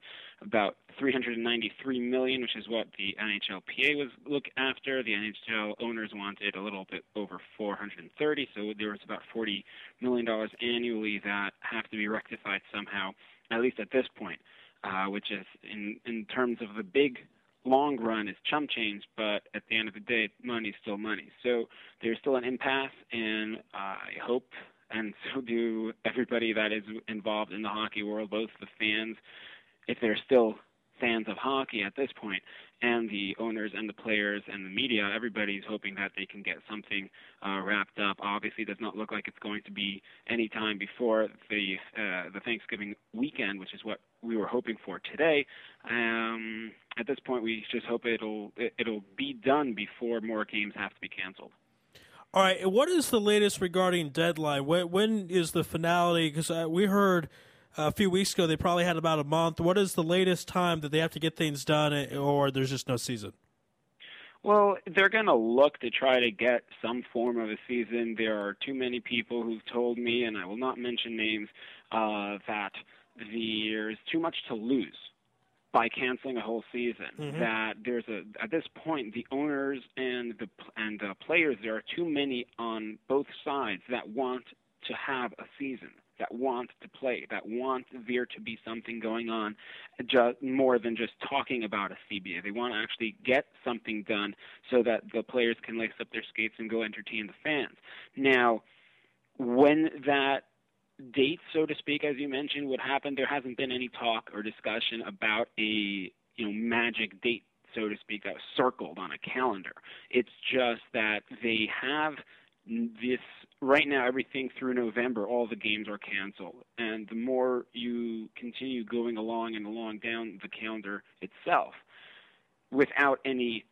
about 393 million, which is what the NHLPA was look after. The NHL owners wanted a little bit over 430, so there was about 40 million dollars annually that have to be rectified somehow at least at this point, uh, which is in in terms of the big long run is chump change, but at the end of the day, money is still money. So there's still an impasse, and I hope, and so do everybody that is involved in the hockey world, both the fans, if they're still fans of hockey at this point, and the owners and the players and the media, everybody's hoping that they can get something uh, wrapped up. Obviously, it does not look like it's going to be any time before the uh, the Thanksgiving weekend, which is what we were hoping for today. Um, at this point, we just hope it'll it'll be done before more games have to be canceled. All right, what is the latest regarding deadline? When, when is the finality? Because uh, we heard a few weeks ago they probably had about a month. What is the latest time that they have to get things done, or there's just no season? Well, they're going to look to try to get some form of a season. There are too many people who've told me, and I will not mention names, uh, that there's too much to lose by canceling a whole season. Mhm. That there's a at this point the owners and the and the players there are too many on both sides that want to have a season, that want to play, that want there to be something going on, just more than just talking about a CBA. They want to actually get something done so that the players can lace up their skates and go entertain the fans. Now, when that date, so to speak, as you mentioned, would happen, there hasn't been any talk or discussion about a you know magic date, so to speak, that was circled on a calendar. It's just that they have this right now. Everything through November, all the games are canceled, and the more you continue going along and along down the calendar itself, without any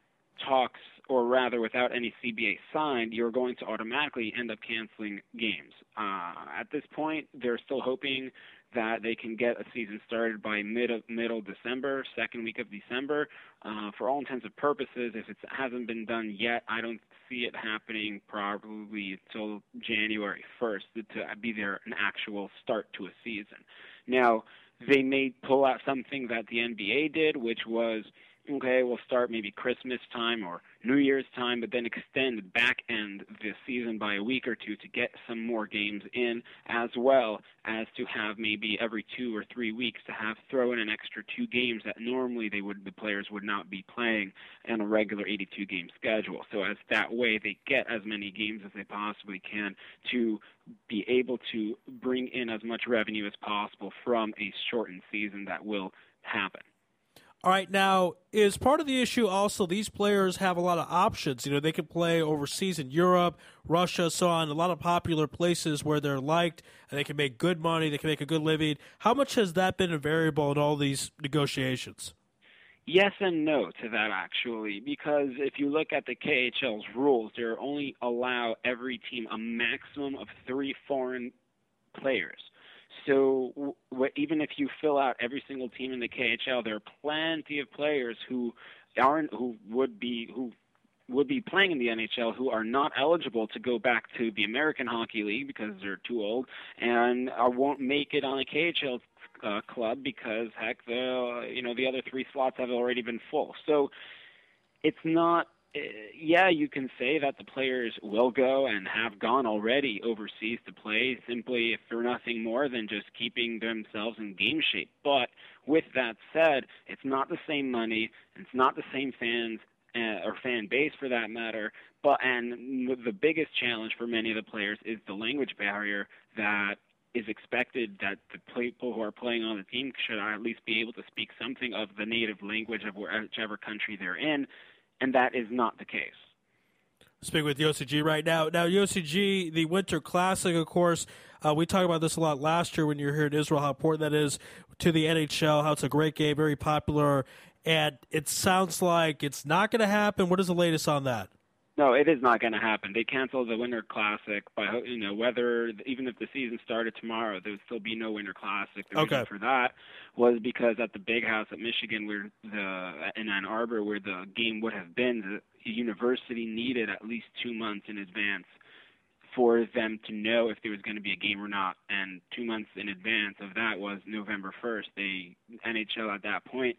talks, or rather without any CBA signed, you're going to automatically end up canceling games. Uh, at this point, they're still hoping that they can get a season started by mid of middle December, second week of December. Uh, for all intents and purposes, if it hasn't been done yet, I don't see it happening probably until January 1st to be there an actual start to a season. Now, they may pull out something that the NBA did, which was okay, we'll start maybe Christmas time or New Year's time, but then extend back end the season by a week or two to get some more games in, as well as to have maybe every two or three weeks to have throw in an extra two games that normally they would the players would not be playing in a regular 82 game schedule. So as that way they get as many games as they possibly can to be able to bring in as much revenue as possible from a shortened season that will happen. All right, now is part of the issue also these players have a lot of options. You know, they can play overseas in Europe, Russia, so on, a lot of popular places where they're liked and they can make good money, they can make a good living. How much has that been a variable in all these negotiations? Yes and no to that actually, because if you look at the KHL's rules, they only allow every team a maximum of three foreign players. So w- even if you fill out every single team in the KHL, there are plenty of players who aren't who would be who would be playing in the NHL who are not eligible to go back to the American Hockey League because they're too old and uh, won't make it on a KHL uh, club because heck the you know the other three slots have already been full. So it's not yeah, you can say that the players will go and have gone already overseas to play simply if for nothing more than just keeping themselves in game shape. But with that said, it's not the same money, it's not the same fans uh, or fan base for that matter. But and the biggest challenge for many of the players is the language barrier that is expected that the people who are playing on the team should at least be able to speak something of the native language of whichever country they're in and that is not the case. Speaking with Yossi G right now. Now, Yossi G, the Winter Classic, of course, uh, we talked about this a lot last year when you were here in Israel, how important that is. to the NHL. How it's a great game, very popular, and it sounds like it's not going to happen. What is the latest on that? No, it is not going to happen. They canceled the Winter Classic by you know whether even if the season started tomorrow, there would still be no Winter Classic. The Okay. reason for that was because at the Big House at Michigan, where the in Ann Arbor, where the game would have been, the university needed at least two months in advance for them to know if there was going to be a game or not. And two months in advance of that was November 1st. They NHL at that point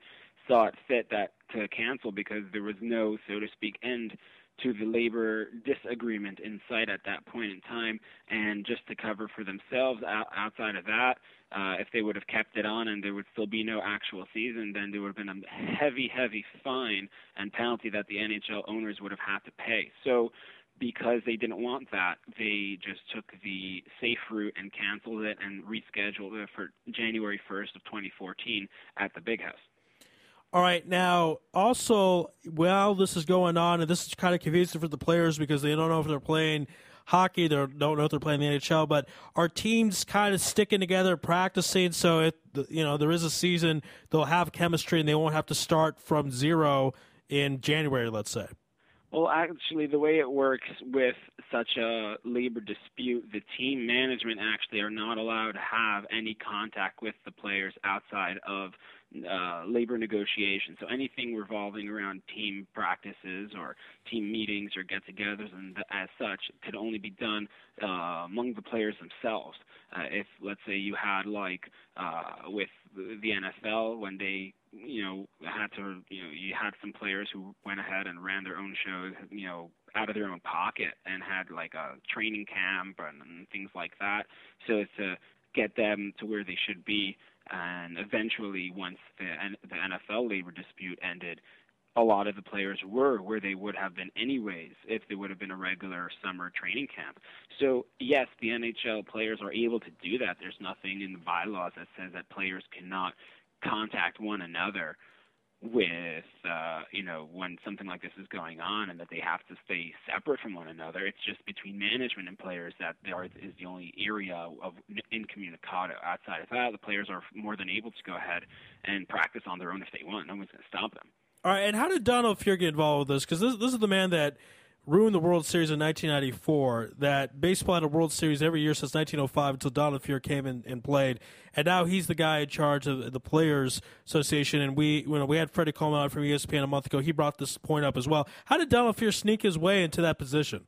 saw it fit that to cancel because there was no, so to speak, end to the labor disagreement in sight at that point in time, and just to cover for themselves out, outside of that, uh, if they would have kept it on and there would still be no actual season, then there would have been a heavy, heavy fine and penalty that the NHL owners would have had to pay. So, because they didn't want that, they just took the safe route and canceled it and rescheduled it for January 1st of 2014 at the Big House. All right, now also while this is going on, and this is kind of confusing for the players because they don't know if they're playing hockey, they don't know if they're playing the NHL. But our teams kind of sticking together, practicing? So if you know there is a season, they'll have chemistry and they won't have to start from zero in January, let's say. Well, actually, the way it works with such a labor dispute, the team management actually are not allowed to have any contact with the players outside of uh, labor negotiations. So anything revolving around team practices or team meetings or get-togethers, and th- as such, could only be done uh, among the players themselves. Uh, if, let's say, you had like uh, with the NFL when they you know had to you know you had some players who went ahead and ran their own shows you know out of their own pocket and had like a training camp and, and things like that so as to get them to where they should be and eventually once the the NFL labor dispute ended a lot of the players were where they would have been anyways if there would have been a regular summer training camp. So yes, the NHL players are able to do that. There's nothing in the bylaws that says that players cannot contact one another with uh you know when something like this is going on and that they have to stay separate from one another it's just between management and players that there is the only area of incommunicado outside of that the players are more than able to go ahead and practice on their own if they want no one's going to stop them All right, and how did Donald Fehr get involved with this? Because this, this is the man that ruined the World Series in 1994. That baseball had a World Series every year since 1905 until Donald Fehr came in and played, and now he's the guy in charge of the Players Association. And we, when we had Freddie Coleman on from ESPN a month ago, he brought this point up as well. How did Donald Fehr sneak his way into that position?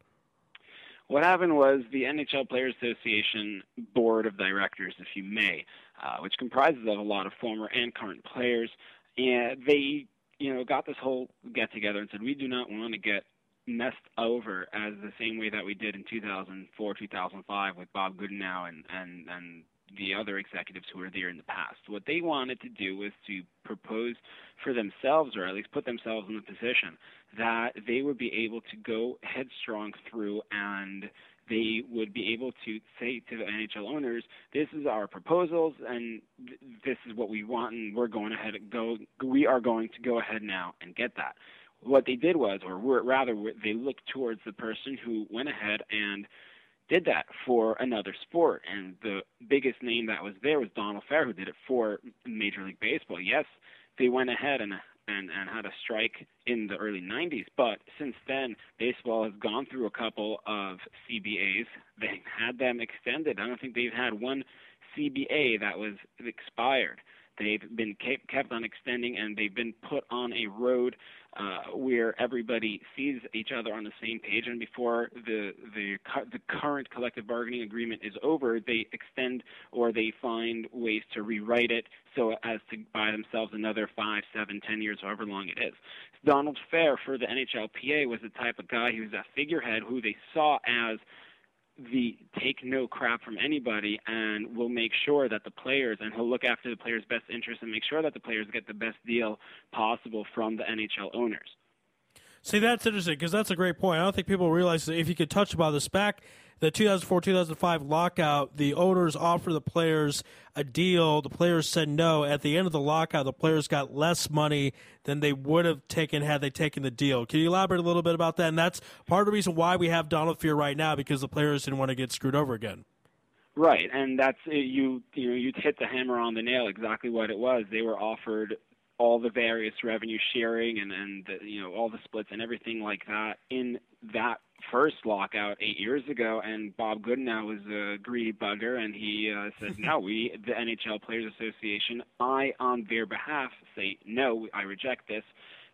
What happened was the NHL Players Association board of directors, if you may, uh, which comprises of a lot of former and current players, and they, you know, got this whole get together and said we do not want to get messed over as the same way that we did in 2004, 2005 with Bob Goodenow and and and the other executives who were there in the past. What they wanted to do was to propose for themselves, or at least put themselves in the position that they would be able to go headstrong through and they would be able to say to the NHL owners, "This is our proposals, and th- this is what we want, and we're going ahead go. We are going to go ahead now and get that." What they did was, or were, rather, they looked towards the person who went ahead and did that for another sport. And the biggest name that was there was Donald Fehr, who did it for Major League Baseball. Yes, they went ahead and and, and had a strike in the early 90s, but since then, baseball has gone through a couple of CBAs. They had them extended. I don't think they've had one CBA that was expired. They've been kept on extending, and they've been put on a road uh, where everybody sees each other on the same page. And before the the the current collective bargaining agreement is over, they extend or they find ways to rewrite it so as to buy themselves another five, seven, ten years, however long it is. Donald Fehr for the NHLPA was the type of guy who was a figurehead who they saw as the take no crap from anybody and will make sure that the players and he'll look after the players' best interests and make sure that the players get the best deal possible from the NHL owners. See, that's interesting because that's a great point. I don't think people realize that if you could touch about this back the 2004-2005 lockout, the owners offered the players a deal. The players said no. At the end of the lockout, the players got less money than they would have taken had they taken the deal. Can you elaborate a little bit about that? And that's part of the reason why we have Donald Fehr right now because the players didn't want to get screwed over again. Right, and that's you. You know, you hit the hammer on the nail. Exactly what it was. They were offered all the various revenue sharing and and the, you know all the splits and everything like that in that first lockout eight years ago. And Bob Goodenow was a greedy bugger, and he uh, said, "No, we, the NHL Players Association, I on their behalf say no, I reject this."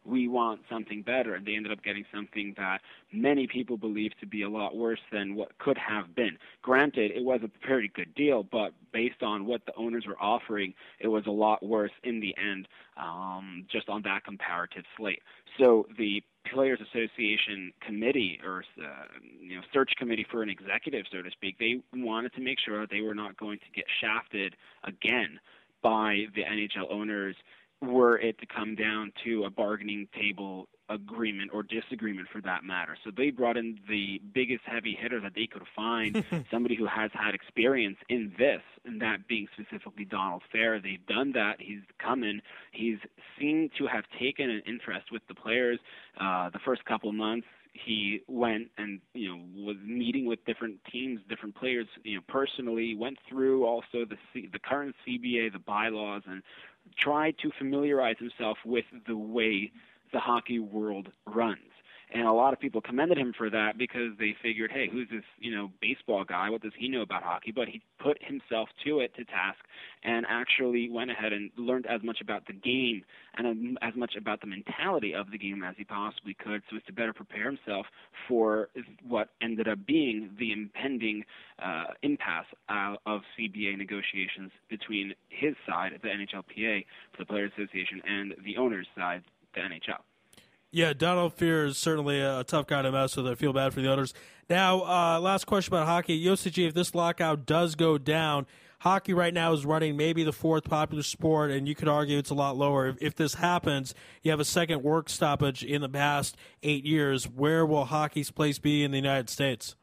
we want something better. And they ended up getting something that many people believe to be a lot worse than what could have been. Granted, it was a pretty good deal, but based on what the owners were offering, it was a lot worse in the end, um, just on that comparative slate. So the Players Association committee or uh, you know search committee for an executive, so to speak, they wanted to make sure that they were not going to get shafted again by the NHL owners were it to come down to a bargaining table agreement or disagreement for that matter. So they brought in the biggest heavy hitter that they could find, somebody who has had experience in this, and that being specifically Donald Fehr. They've done that. He's come in. He's seemed to have taken an interest with the players uh, the first couple of months he went and you know was meeting with different teams, different players, you know, personally. Went through also the C- the current CBA, the bylaws, and tried to familiarize himself with the way the hockey world runs. And a lot of people commended him for that because they figured, hey, who's this, you know, baseball guy? What does he know about hockey? But he put himself to it to task and actually went ahead and learned as much about the game and as much about the mentality of the game as he possibly could so as to better prepare himself for what ended up being the impending uh, impasse uh, of CBA negotiations between his side, the NHLPA, the Players Association, and the owner's side, the NHL. Yeah, Donald Fehr is certainly a, tough guy to mess with. I feel bad for the others. Now, uh, last question about hockey. Yossi if this lockout does go down, hockey right now is running maybe the fourth popular sport, and you could argue it's a lot lower. If, if this happens, you have a second work stoppage in the past eight years. Where will hockey's place be in the United States?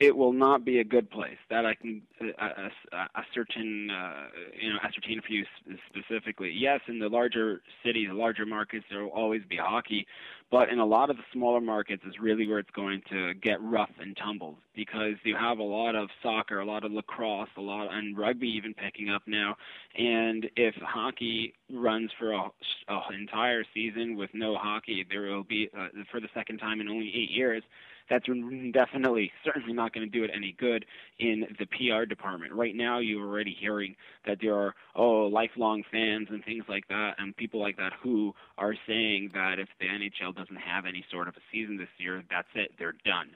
It will not be a good place. That I can uh, ascertain, uh, you know, ascertain for you specifically. Yes, in the larger cities, the larger markets, there will always be hockey, but in a lot of the smaller markets is really where it's going to get rough and tumbled because you have a lot of soccer, a lot of lacrosse, a lot and rugby even picking up now. And if hockey runs for a, a entire season with no hockey, there will be uh, for the second time in only eight years that's definitely, certainly not going to do it any good in the PR department. Right now, you're already hearing that there are, oh, lifelong fans and things like that, and people like that who are saying that if the NHL doesn't have any sort of a season this year, that's it, they're done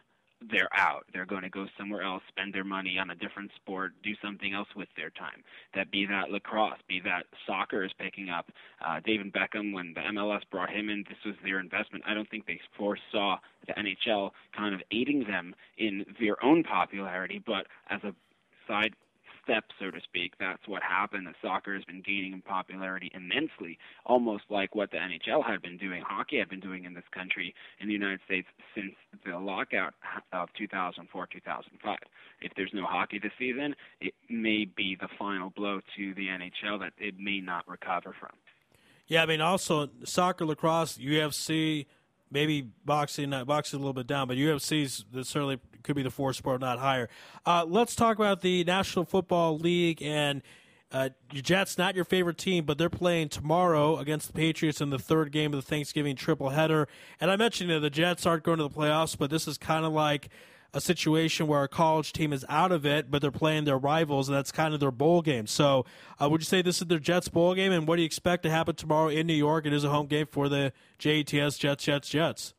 they're out. They're going to go somewhere else, spend their money on a different sport, do something else with their time. That be that lacrosse, be that soccer is picking up. Uh, David Beckham, when the MLS brought him in, this was their investment. I don't think they foresaw the NHL kind of aiding them in their own popularity, but as a side step, so to speak. That's what happened. The soccer has been gaining in popularity immensely, almost like what the NHL had been doing, hockey had been doing in this country, in the United States, since the lockout of 2004 2005. If there's no hockey this season, it may be the final blow to the NHL that it may not recover from. Yeah, I mean, also soccer, lacrosse, UFC, maybe boxing. Uh, boxing a little bit down, but UFC's certainly could be the fourth sport, not higher. Uh, let's talk about the National Football League and. Uh, your Jets, not your favorite team, but they're playing tomorrow against the Patriots in the third game of the Thanksgiving triple header. And I mentioned that the Jets aren't going to the playoffs, but this is kind of like a situation where a college team is out of it, but they're playing their rivals, and that's kind of their bowl game. So, uh, would you say this is their Jets bowl game? And what do you expect to happen tomorrow in New York? It is a home game for the JETS Jets, Jets, Jets.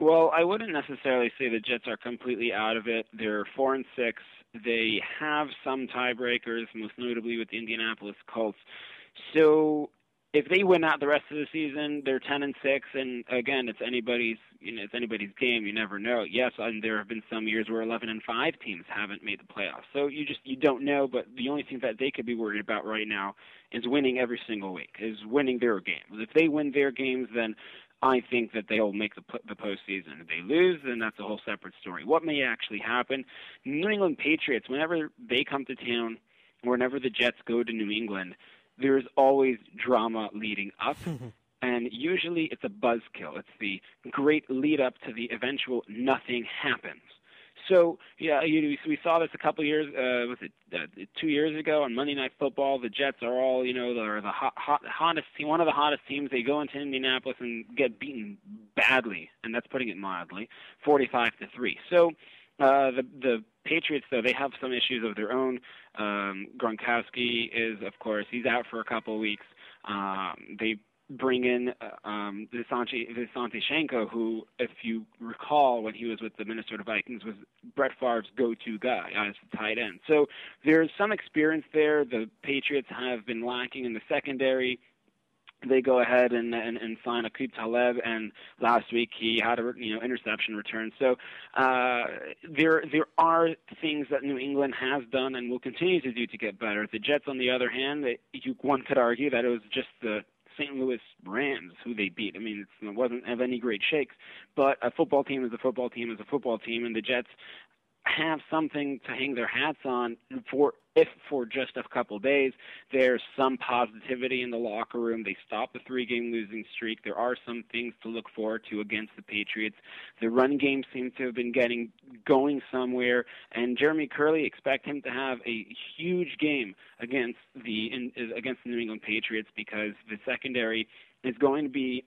Well, I wouldn't necessarily say the Jets are completely out of it. They're four and six. They have some tiebreakers, most notably with the Indianapolis Colts. So if they win out the rest of the season, they're ten and six, and again, it's anybody's you know it's anybody's game. You never know. Yes, and there have been some years where eleven and five teams haven't made the playoffs, so you just you don't know. But the only thing that they could be worried about right now is winning every single week, is winning their games. If they win their games, then I think that they'll make the the postseason. If they lose, then that's a whole separate story. What may actually happen? New England Patriots, whenever they come to town, whenever the Jets go to New England there's always drama leading up. and usually it's a buzzkill. It's the great lead up to the eventual nothing happens. So yeah, you, we saw this a couple years. Uh, was it uh, two years ago on Monday Night Football? The Jets are all you know they're the hot, hot, hottest team, one of the hottest teams. They go into Indianapolis and get beaten badly, and that's putting it mildly, forty-five to three. So. Uh, the the Patriots, though, they have some issues of their own. Um, Gronkowski is, of course, he's out for a couple of weeks. Um, they bring in uh, um, Visanthe Shiancoe, who, if you recall, when he was with the Minnesota Vikings, was Brett Favre's go-to guy as the tight end. So there's some experience there. The Patriots have been lacking in the secondary they go ahead and, and, and sign Aqib Talib, and last week he had a you know interception return. So uh, there there are things that New England has done and will continue to do to get better. The Jets, on the other hand, they, you, one could argue that it was just the St. Louis Rams who they beat. I mean, it wasn't of any great shakes, but a football team is a football team is a football team, and the Jets have something to hang their hats on for if for just a couple days there's some positivity in the locker room they stop the three game losing streak. There are some things to look forward to against the patriots. The run game seems to have been getting going somewhere and jeremy kerley expect him to have a huge game against the in, against the new england patriots because the secondary is going to be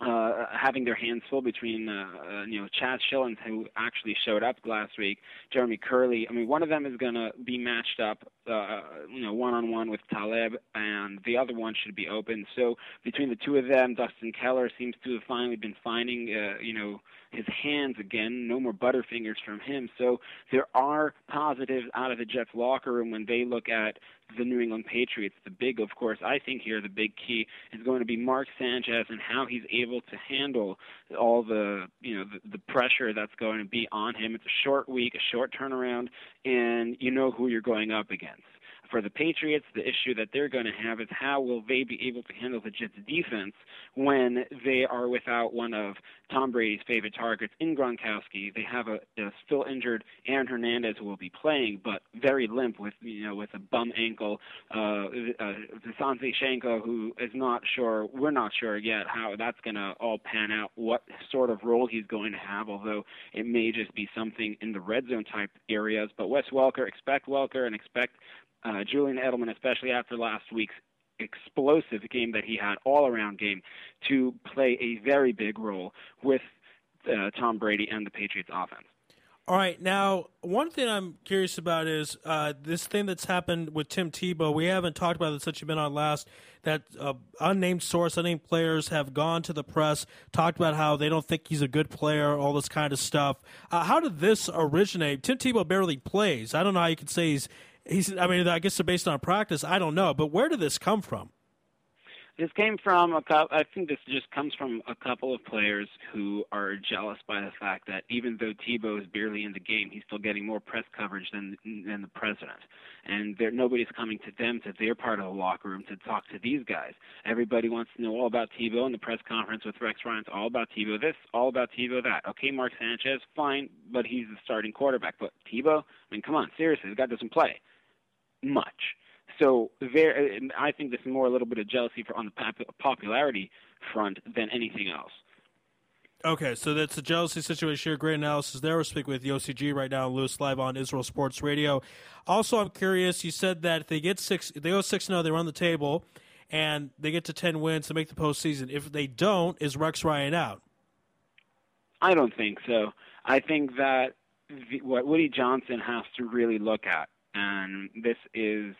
uh, having their hands full between uh, uh, you know Chaz Schilens, who actually showed up last week, Jeremy Kerley. I mean, one of them is going to be matched up, uh, you know, one on one with Talib, and the other one should be open. So between the two of them, Dustin Keller seems to have finally been finding, uh, you know, his hands again. No more butterfingers from him. So there are positives out of the Jets locker room when they look at the New England Patriots. The big, of course, I think here the big key is going to be Mark Sanchez and how he's able to handle all the you know the, the pressure that's going to be on him. It's a short week, a short turnaround, and you know who you're going up against for the Patriots, the issue that they're going to have is how will they be able to handle the Jets' defense when they are without one of Tom Brady's favorite targets in Gronkowski. They have a, a still injured Aaron Hernandez who will be playing, but very limp with you know with a bum ankle. Uh, uh, Shiancoe, who is not sure, we're not sure yet how that's going to all pan out, what sort of role he's going to have. Although it may just be something in the red zone type areas. But Wes Welker, expect Welker and expect uh, Julian Edelman, especially after last week's explosive game that he had, all around game, to play a very big role with uh, Tom Brady and the Patriots offense. All right, now one thing I'm curious about is uh, this thing that's happened with Tim Tebow. We haven't talked about it since you've been on last. That uh, unnamed source, unnamed players have gone to the press, talked about how they don't think he's a good player, all this kind of stuff. Uh, how did this originate? Tim Tebow barely plays. I don't know how you could say he's he's. I mean, I guess based on practice. I don't know, but where did this come from? This came from a couple. I think this just comes from a couple of players who are jealous by the fact that even though Tebow is barely in the game, he's still getting more press coverage than than the president, and there nobody's coming to them to their part of the locker room to talk to these guys. Everybody wants to know all about Tebow in the press conference with Rex Ryan's all about Tebow this, all about Tebow that. Okay, Mark Sanchez, fine, but he's the starting quarterback. But Tebow, I mean, come on, seriously, the guy doesn't play much. So there, I think this is more a little bit of jealousy for on the popularity front than anything else. Okay, so that's a jealousy situation here. Great analysis there. We're speaking with Yossi G right now, Louis live on Israel Sports Radio. Also, I'm curious. You said that if they get six, they go six zero, oh, they run the table, and they get to ten wins to make the postseason. If they don't, is Rex Ryan out? I don't think so. I think that the, what Woody Johnson has to really look at, and this is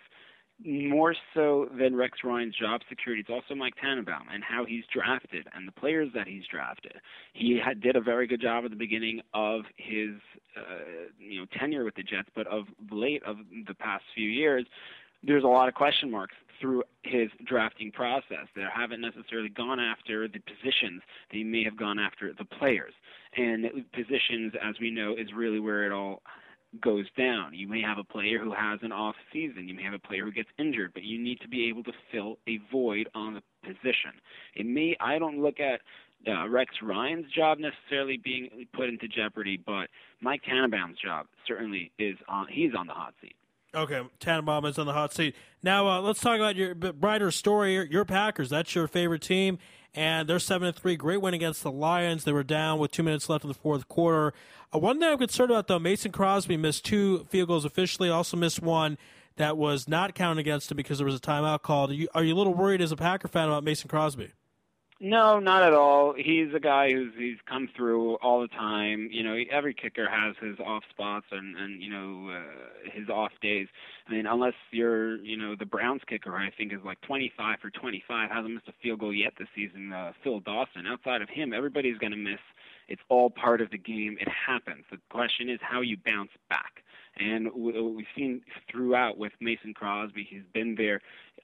more so than Rex Ryan's job security, it's also Mike Tannenbaum and how he's drafted and the players that he's drafted. He had, did a very good job at the beginning of his uh, you know tenure with the Jets, but of late of the past few years, there's a lot of question marks through his drafting process. They haven't necessarily gone after the positions. They may have gone after the players. And positions, as we know, is really where it all goes down. You may have a player who has an off season. You may have a player who gets injured, but you need to be able to fill a void on the position. It may I don't look at uh, Rex Ryan's job necessarily being put into jeopardy, but Mike Tannenbaum's job certainly is on. He's on the hot seat. Okay, Tannenbaum is on the hot seat. Now uh, let's talk about your brighter story. Your Packers. That's your favorite team, and they're seven and three. Great win against the Lions. They were down with two minutes left in the fourth quarter. Uh, one thing I'm concerned about though, Mason Crosby missed two field goals officially, also missed one that was not counted against him because there was a timeout called. Are you, are you a little worried as a Packer fan about Mason Crosby? No, not at all. He's a guy who's he's come through all the time. You know, every kicker has his off spots and and you know uh, his off days. I mean, unless you're you know the Browns kicker, I think is like 25 for 25, hasn't missed a field goal yet this season. Uh, Phil Dawson. Outside of him, everybody's going to miss. It's all part of the game. It happens. The question is how you bounce back. And what we've seen throughout with Mason Crosby, he's been there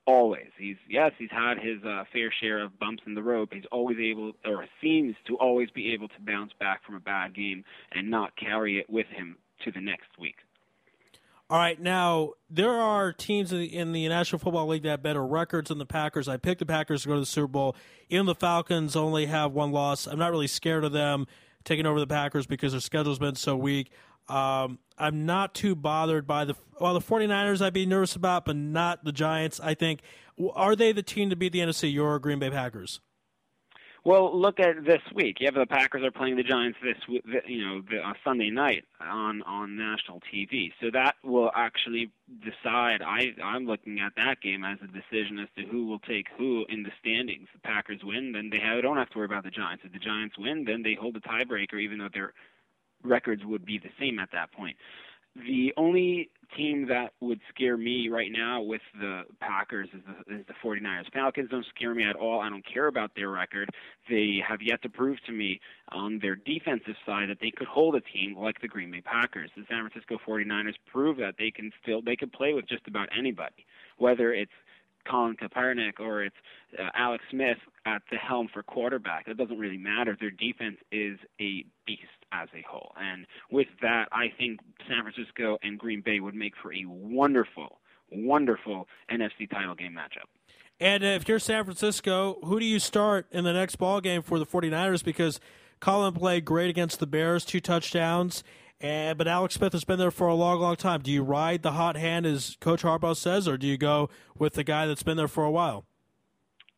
always. He's yes, he's had his uh, fair share of bumps in the road. But he's always able, or seems to always be able to bounce back from a bad game and not carry it with him to the next week. All right, now there are teams in the, in the, National Football League that have better records than the Packers. I picked the Packers to go to the Super Bowl. Even the Falcons only have one loss. I'm not really scared of them taking over the Packers because their schedule's been so weak. Um, I'm not too bothered by the well the 49ers I'd be nervous about, but not the Giants. I think are they the team to beat the NFC? Your Green Bay Packers. Well, look at this week. You have the Packers are playing the Giants this you know Sunday night on on national TV. So that will actually decide. I I'm looking at that game as a decision as to who will take who in the standings. The Packers win, then they have, don't have to worry about the Giants. If the Giants win, then they hold the tiebreaker, even though they're records would be the same at that point. The only team that would scare me right now with the Packers is the, is the 49ers. Falcons don't scare me at all. I don't care about their record. They have yet to prove to me on their defensive side that they could hold a team like the Green Bay Packers. The San Francisco 49ers prove that they can still they can play with just about anybody, whether it's Colin Kaepernick or it's uh, Alex Smith at the helm for quarterback. It doesn't really matter. Their defense is a beast as a whole. And with that, I think San Francisco and Green Bay would make for a wonderful, wonderful NFC title game matchup. And if you're San Francisco, who do you start in the next ball game for the 49ers? Because Colin played great against the Bears, two touchdowns. And, but Alex Smith has been there for a long, long time. Do you ride the hot hand, as Coach Harbaugh says, or do you go with the guy that's been there for a while?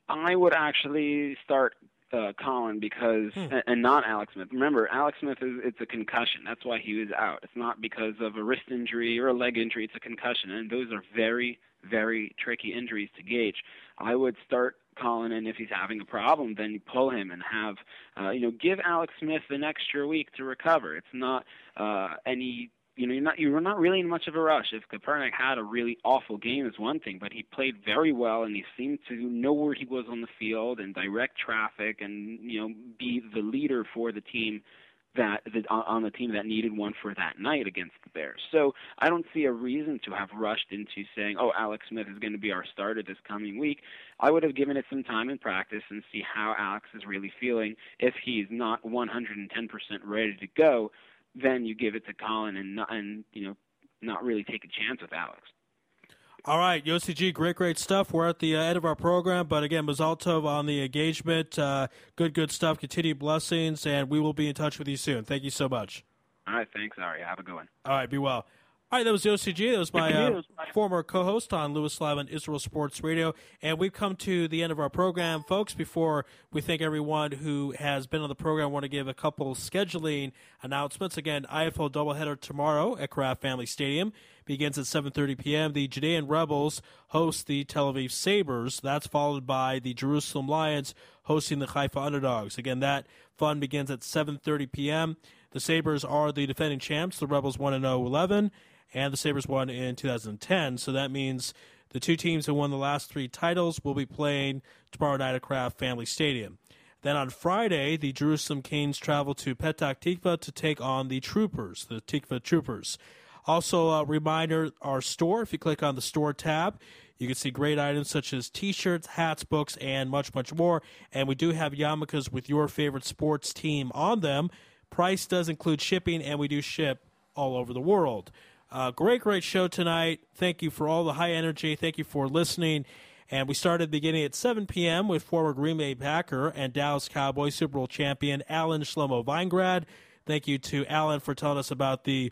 I would actually start uh, Colin because hmm. and, and not Alex Smith. Remember, Alex Smith is it's a concussion. That's why he was out. It's not because of a wrist injury or a leg injury. It's a concussion, and those are very very tricky injuries to gauge. I would start Colin, and if he's having a problem, then you pull him and have uh, you know give Alex Smith an extra week to recover. It's not uh, any you know, you're not you're not really in much of a rush. If Kaepernick had a really awful game, is one thing, but he played very well and he seemed to know where he was on the field and direct traffic and you know be the leader for the team that the, on the team that needed one for that night against the Bears. So I don't see a reason to have rushed into saying, "Oh, Alex Smith is going to be our starter this coming week." I would have given it some time in practice and see how Alex is really feeling. If he's not 110% ready to go, then you give it to Colin and not, and you know not really take a chance with Alex. All right, Yossi G, great, great stuff. We're at the uh, end of our program, but again, Mazaltov on the engagement. Uh, good, good stuff. Continued blessings, and we will be in touch with you soon. Thank you so much. All right, thanks, Ari. Have a good one. All right, be well. All right, that was the OCG. That was my uh, former co-host on Louis Live on Israel Sports Radio, and we've come to the end of our program, folks. Before we thank everyone who has been on the program, I want to give a couple scheduling announcements. Again, IFL doubleheader tomorrow at Kraft Family Stadium begins at 7:30 p.m. The Judean Rebels host the Tel Aviv Sabers. That's followed by the Jerusalem Lions hosting the Haifa Underdogs. Again, that fun begins at 7:30 p.m. The Sabers are the defending champs. The Rebels 1 0 11 and the Sabres won in 2010. So that means the two teams who won the last three titles will be playing tomorrow night at Kraft Family Stadium. Then on Friday, the Jerusalem Canes travel to Petah Tikva to take on the Troopers, the Tikva Troopers. Also, a reminder our store, if you click on the store tab, you can see great items such as t shirts, hats, books, and much, much more. And we do have yarmulkes with your favorite sports team on them. Price does include shipping, and we do ship all over the world. Uh, great, great show tonight. Thank you for all the high energy. Thank you for listening. And we started beginning at 7 p.m. with former Green Bay Packer and Dallas Cowboy Super Bowl champion Alan Shlomo Veingrad. Thank you to Alan for telling us about the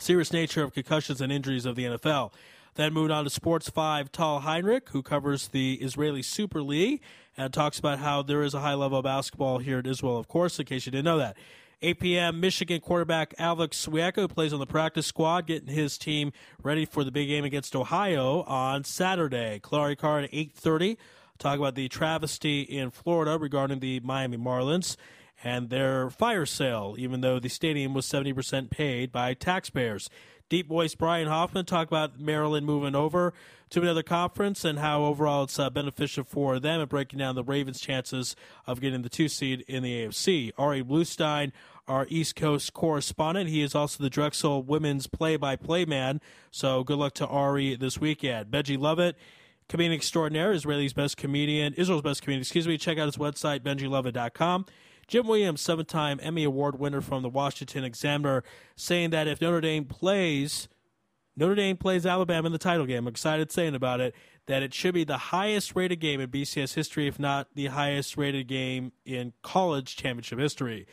serious nature of concussions and injuries of the NFL. Then moved on to Sports 5, Tal Heinrich, who covers the Israeli Super League and talks about how there is a high level of basketball here in Israel, of course, in case you didn't know that. 8 p.m. Michigan quarterback Alex Swieca, who plays on the practice squad, getting his team ready for the big game against Ohio on Saturday. Clary Card at 8:30. Talk about the travesty in Florida regarding the Miami Marlins and their fire sale, even though the stadium was 70% paid by taxpayers. Deep voice Brian Hoffman talk about Maryland moving over to another conference and how overall it's uh, beneficial for them and breaking down the Ravens' chances of getting the two seed in the AFC. Ari Bluestein, our East Coast correspondent, he is also the Drexel women's play-by-play man. So good luck to Ari this weekend. Benji Lovitt comedian extraordinaire, Israel's best comedian, Israel's best comedian, excuse me. Check out his website, benjilovitt.com. Jim Williams, seven time Emmy Award winner from the Washington Examiner, saying that if Notre Dame plays Notre Dame plays Alabama in the title game, I'm excited saying about it, that it should be the highest rated game in BCS history, if not the highest rated game in college championship history.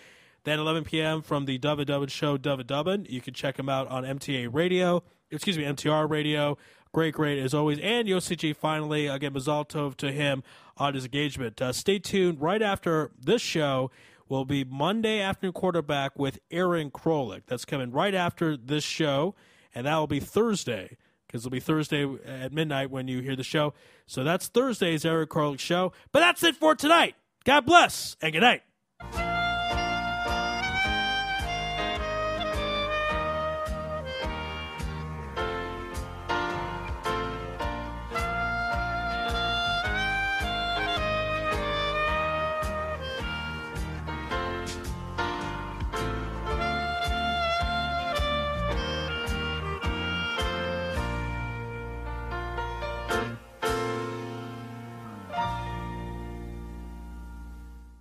Then 11 p.m. from the Dova Dubbin show, Dova Dubbin. You can check him out on MTA Radio, excuse me, MTR Radio. Great, great as always. And Yossi finally, again, Mazal Tov to him on his engagement. Uh, stay tuned. Right after this show will be Monday afternoon quarterback with Aaron Krolik. That's coming right after this show, and that will be Thursday because it'll be Thursday at midnight when you hear the show. So that's Thursday's Aaron Krolik show. But that's it for tonight. God bless and good night.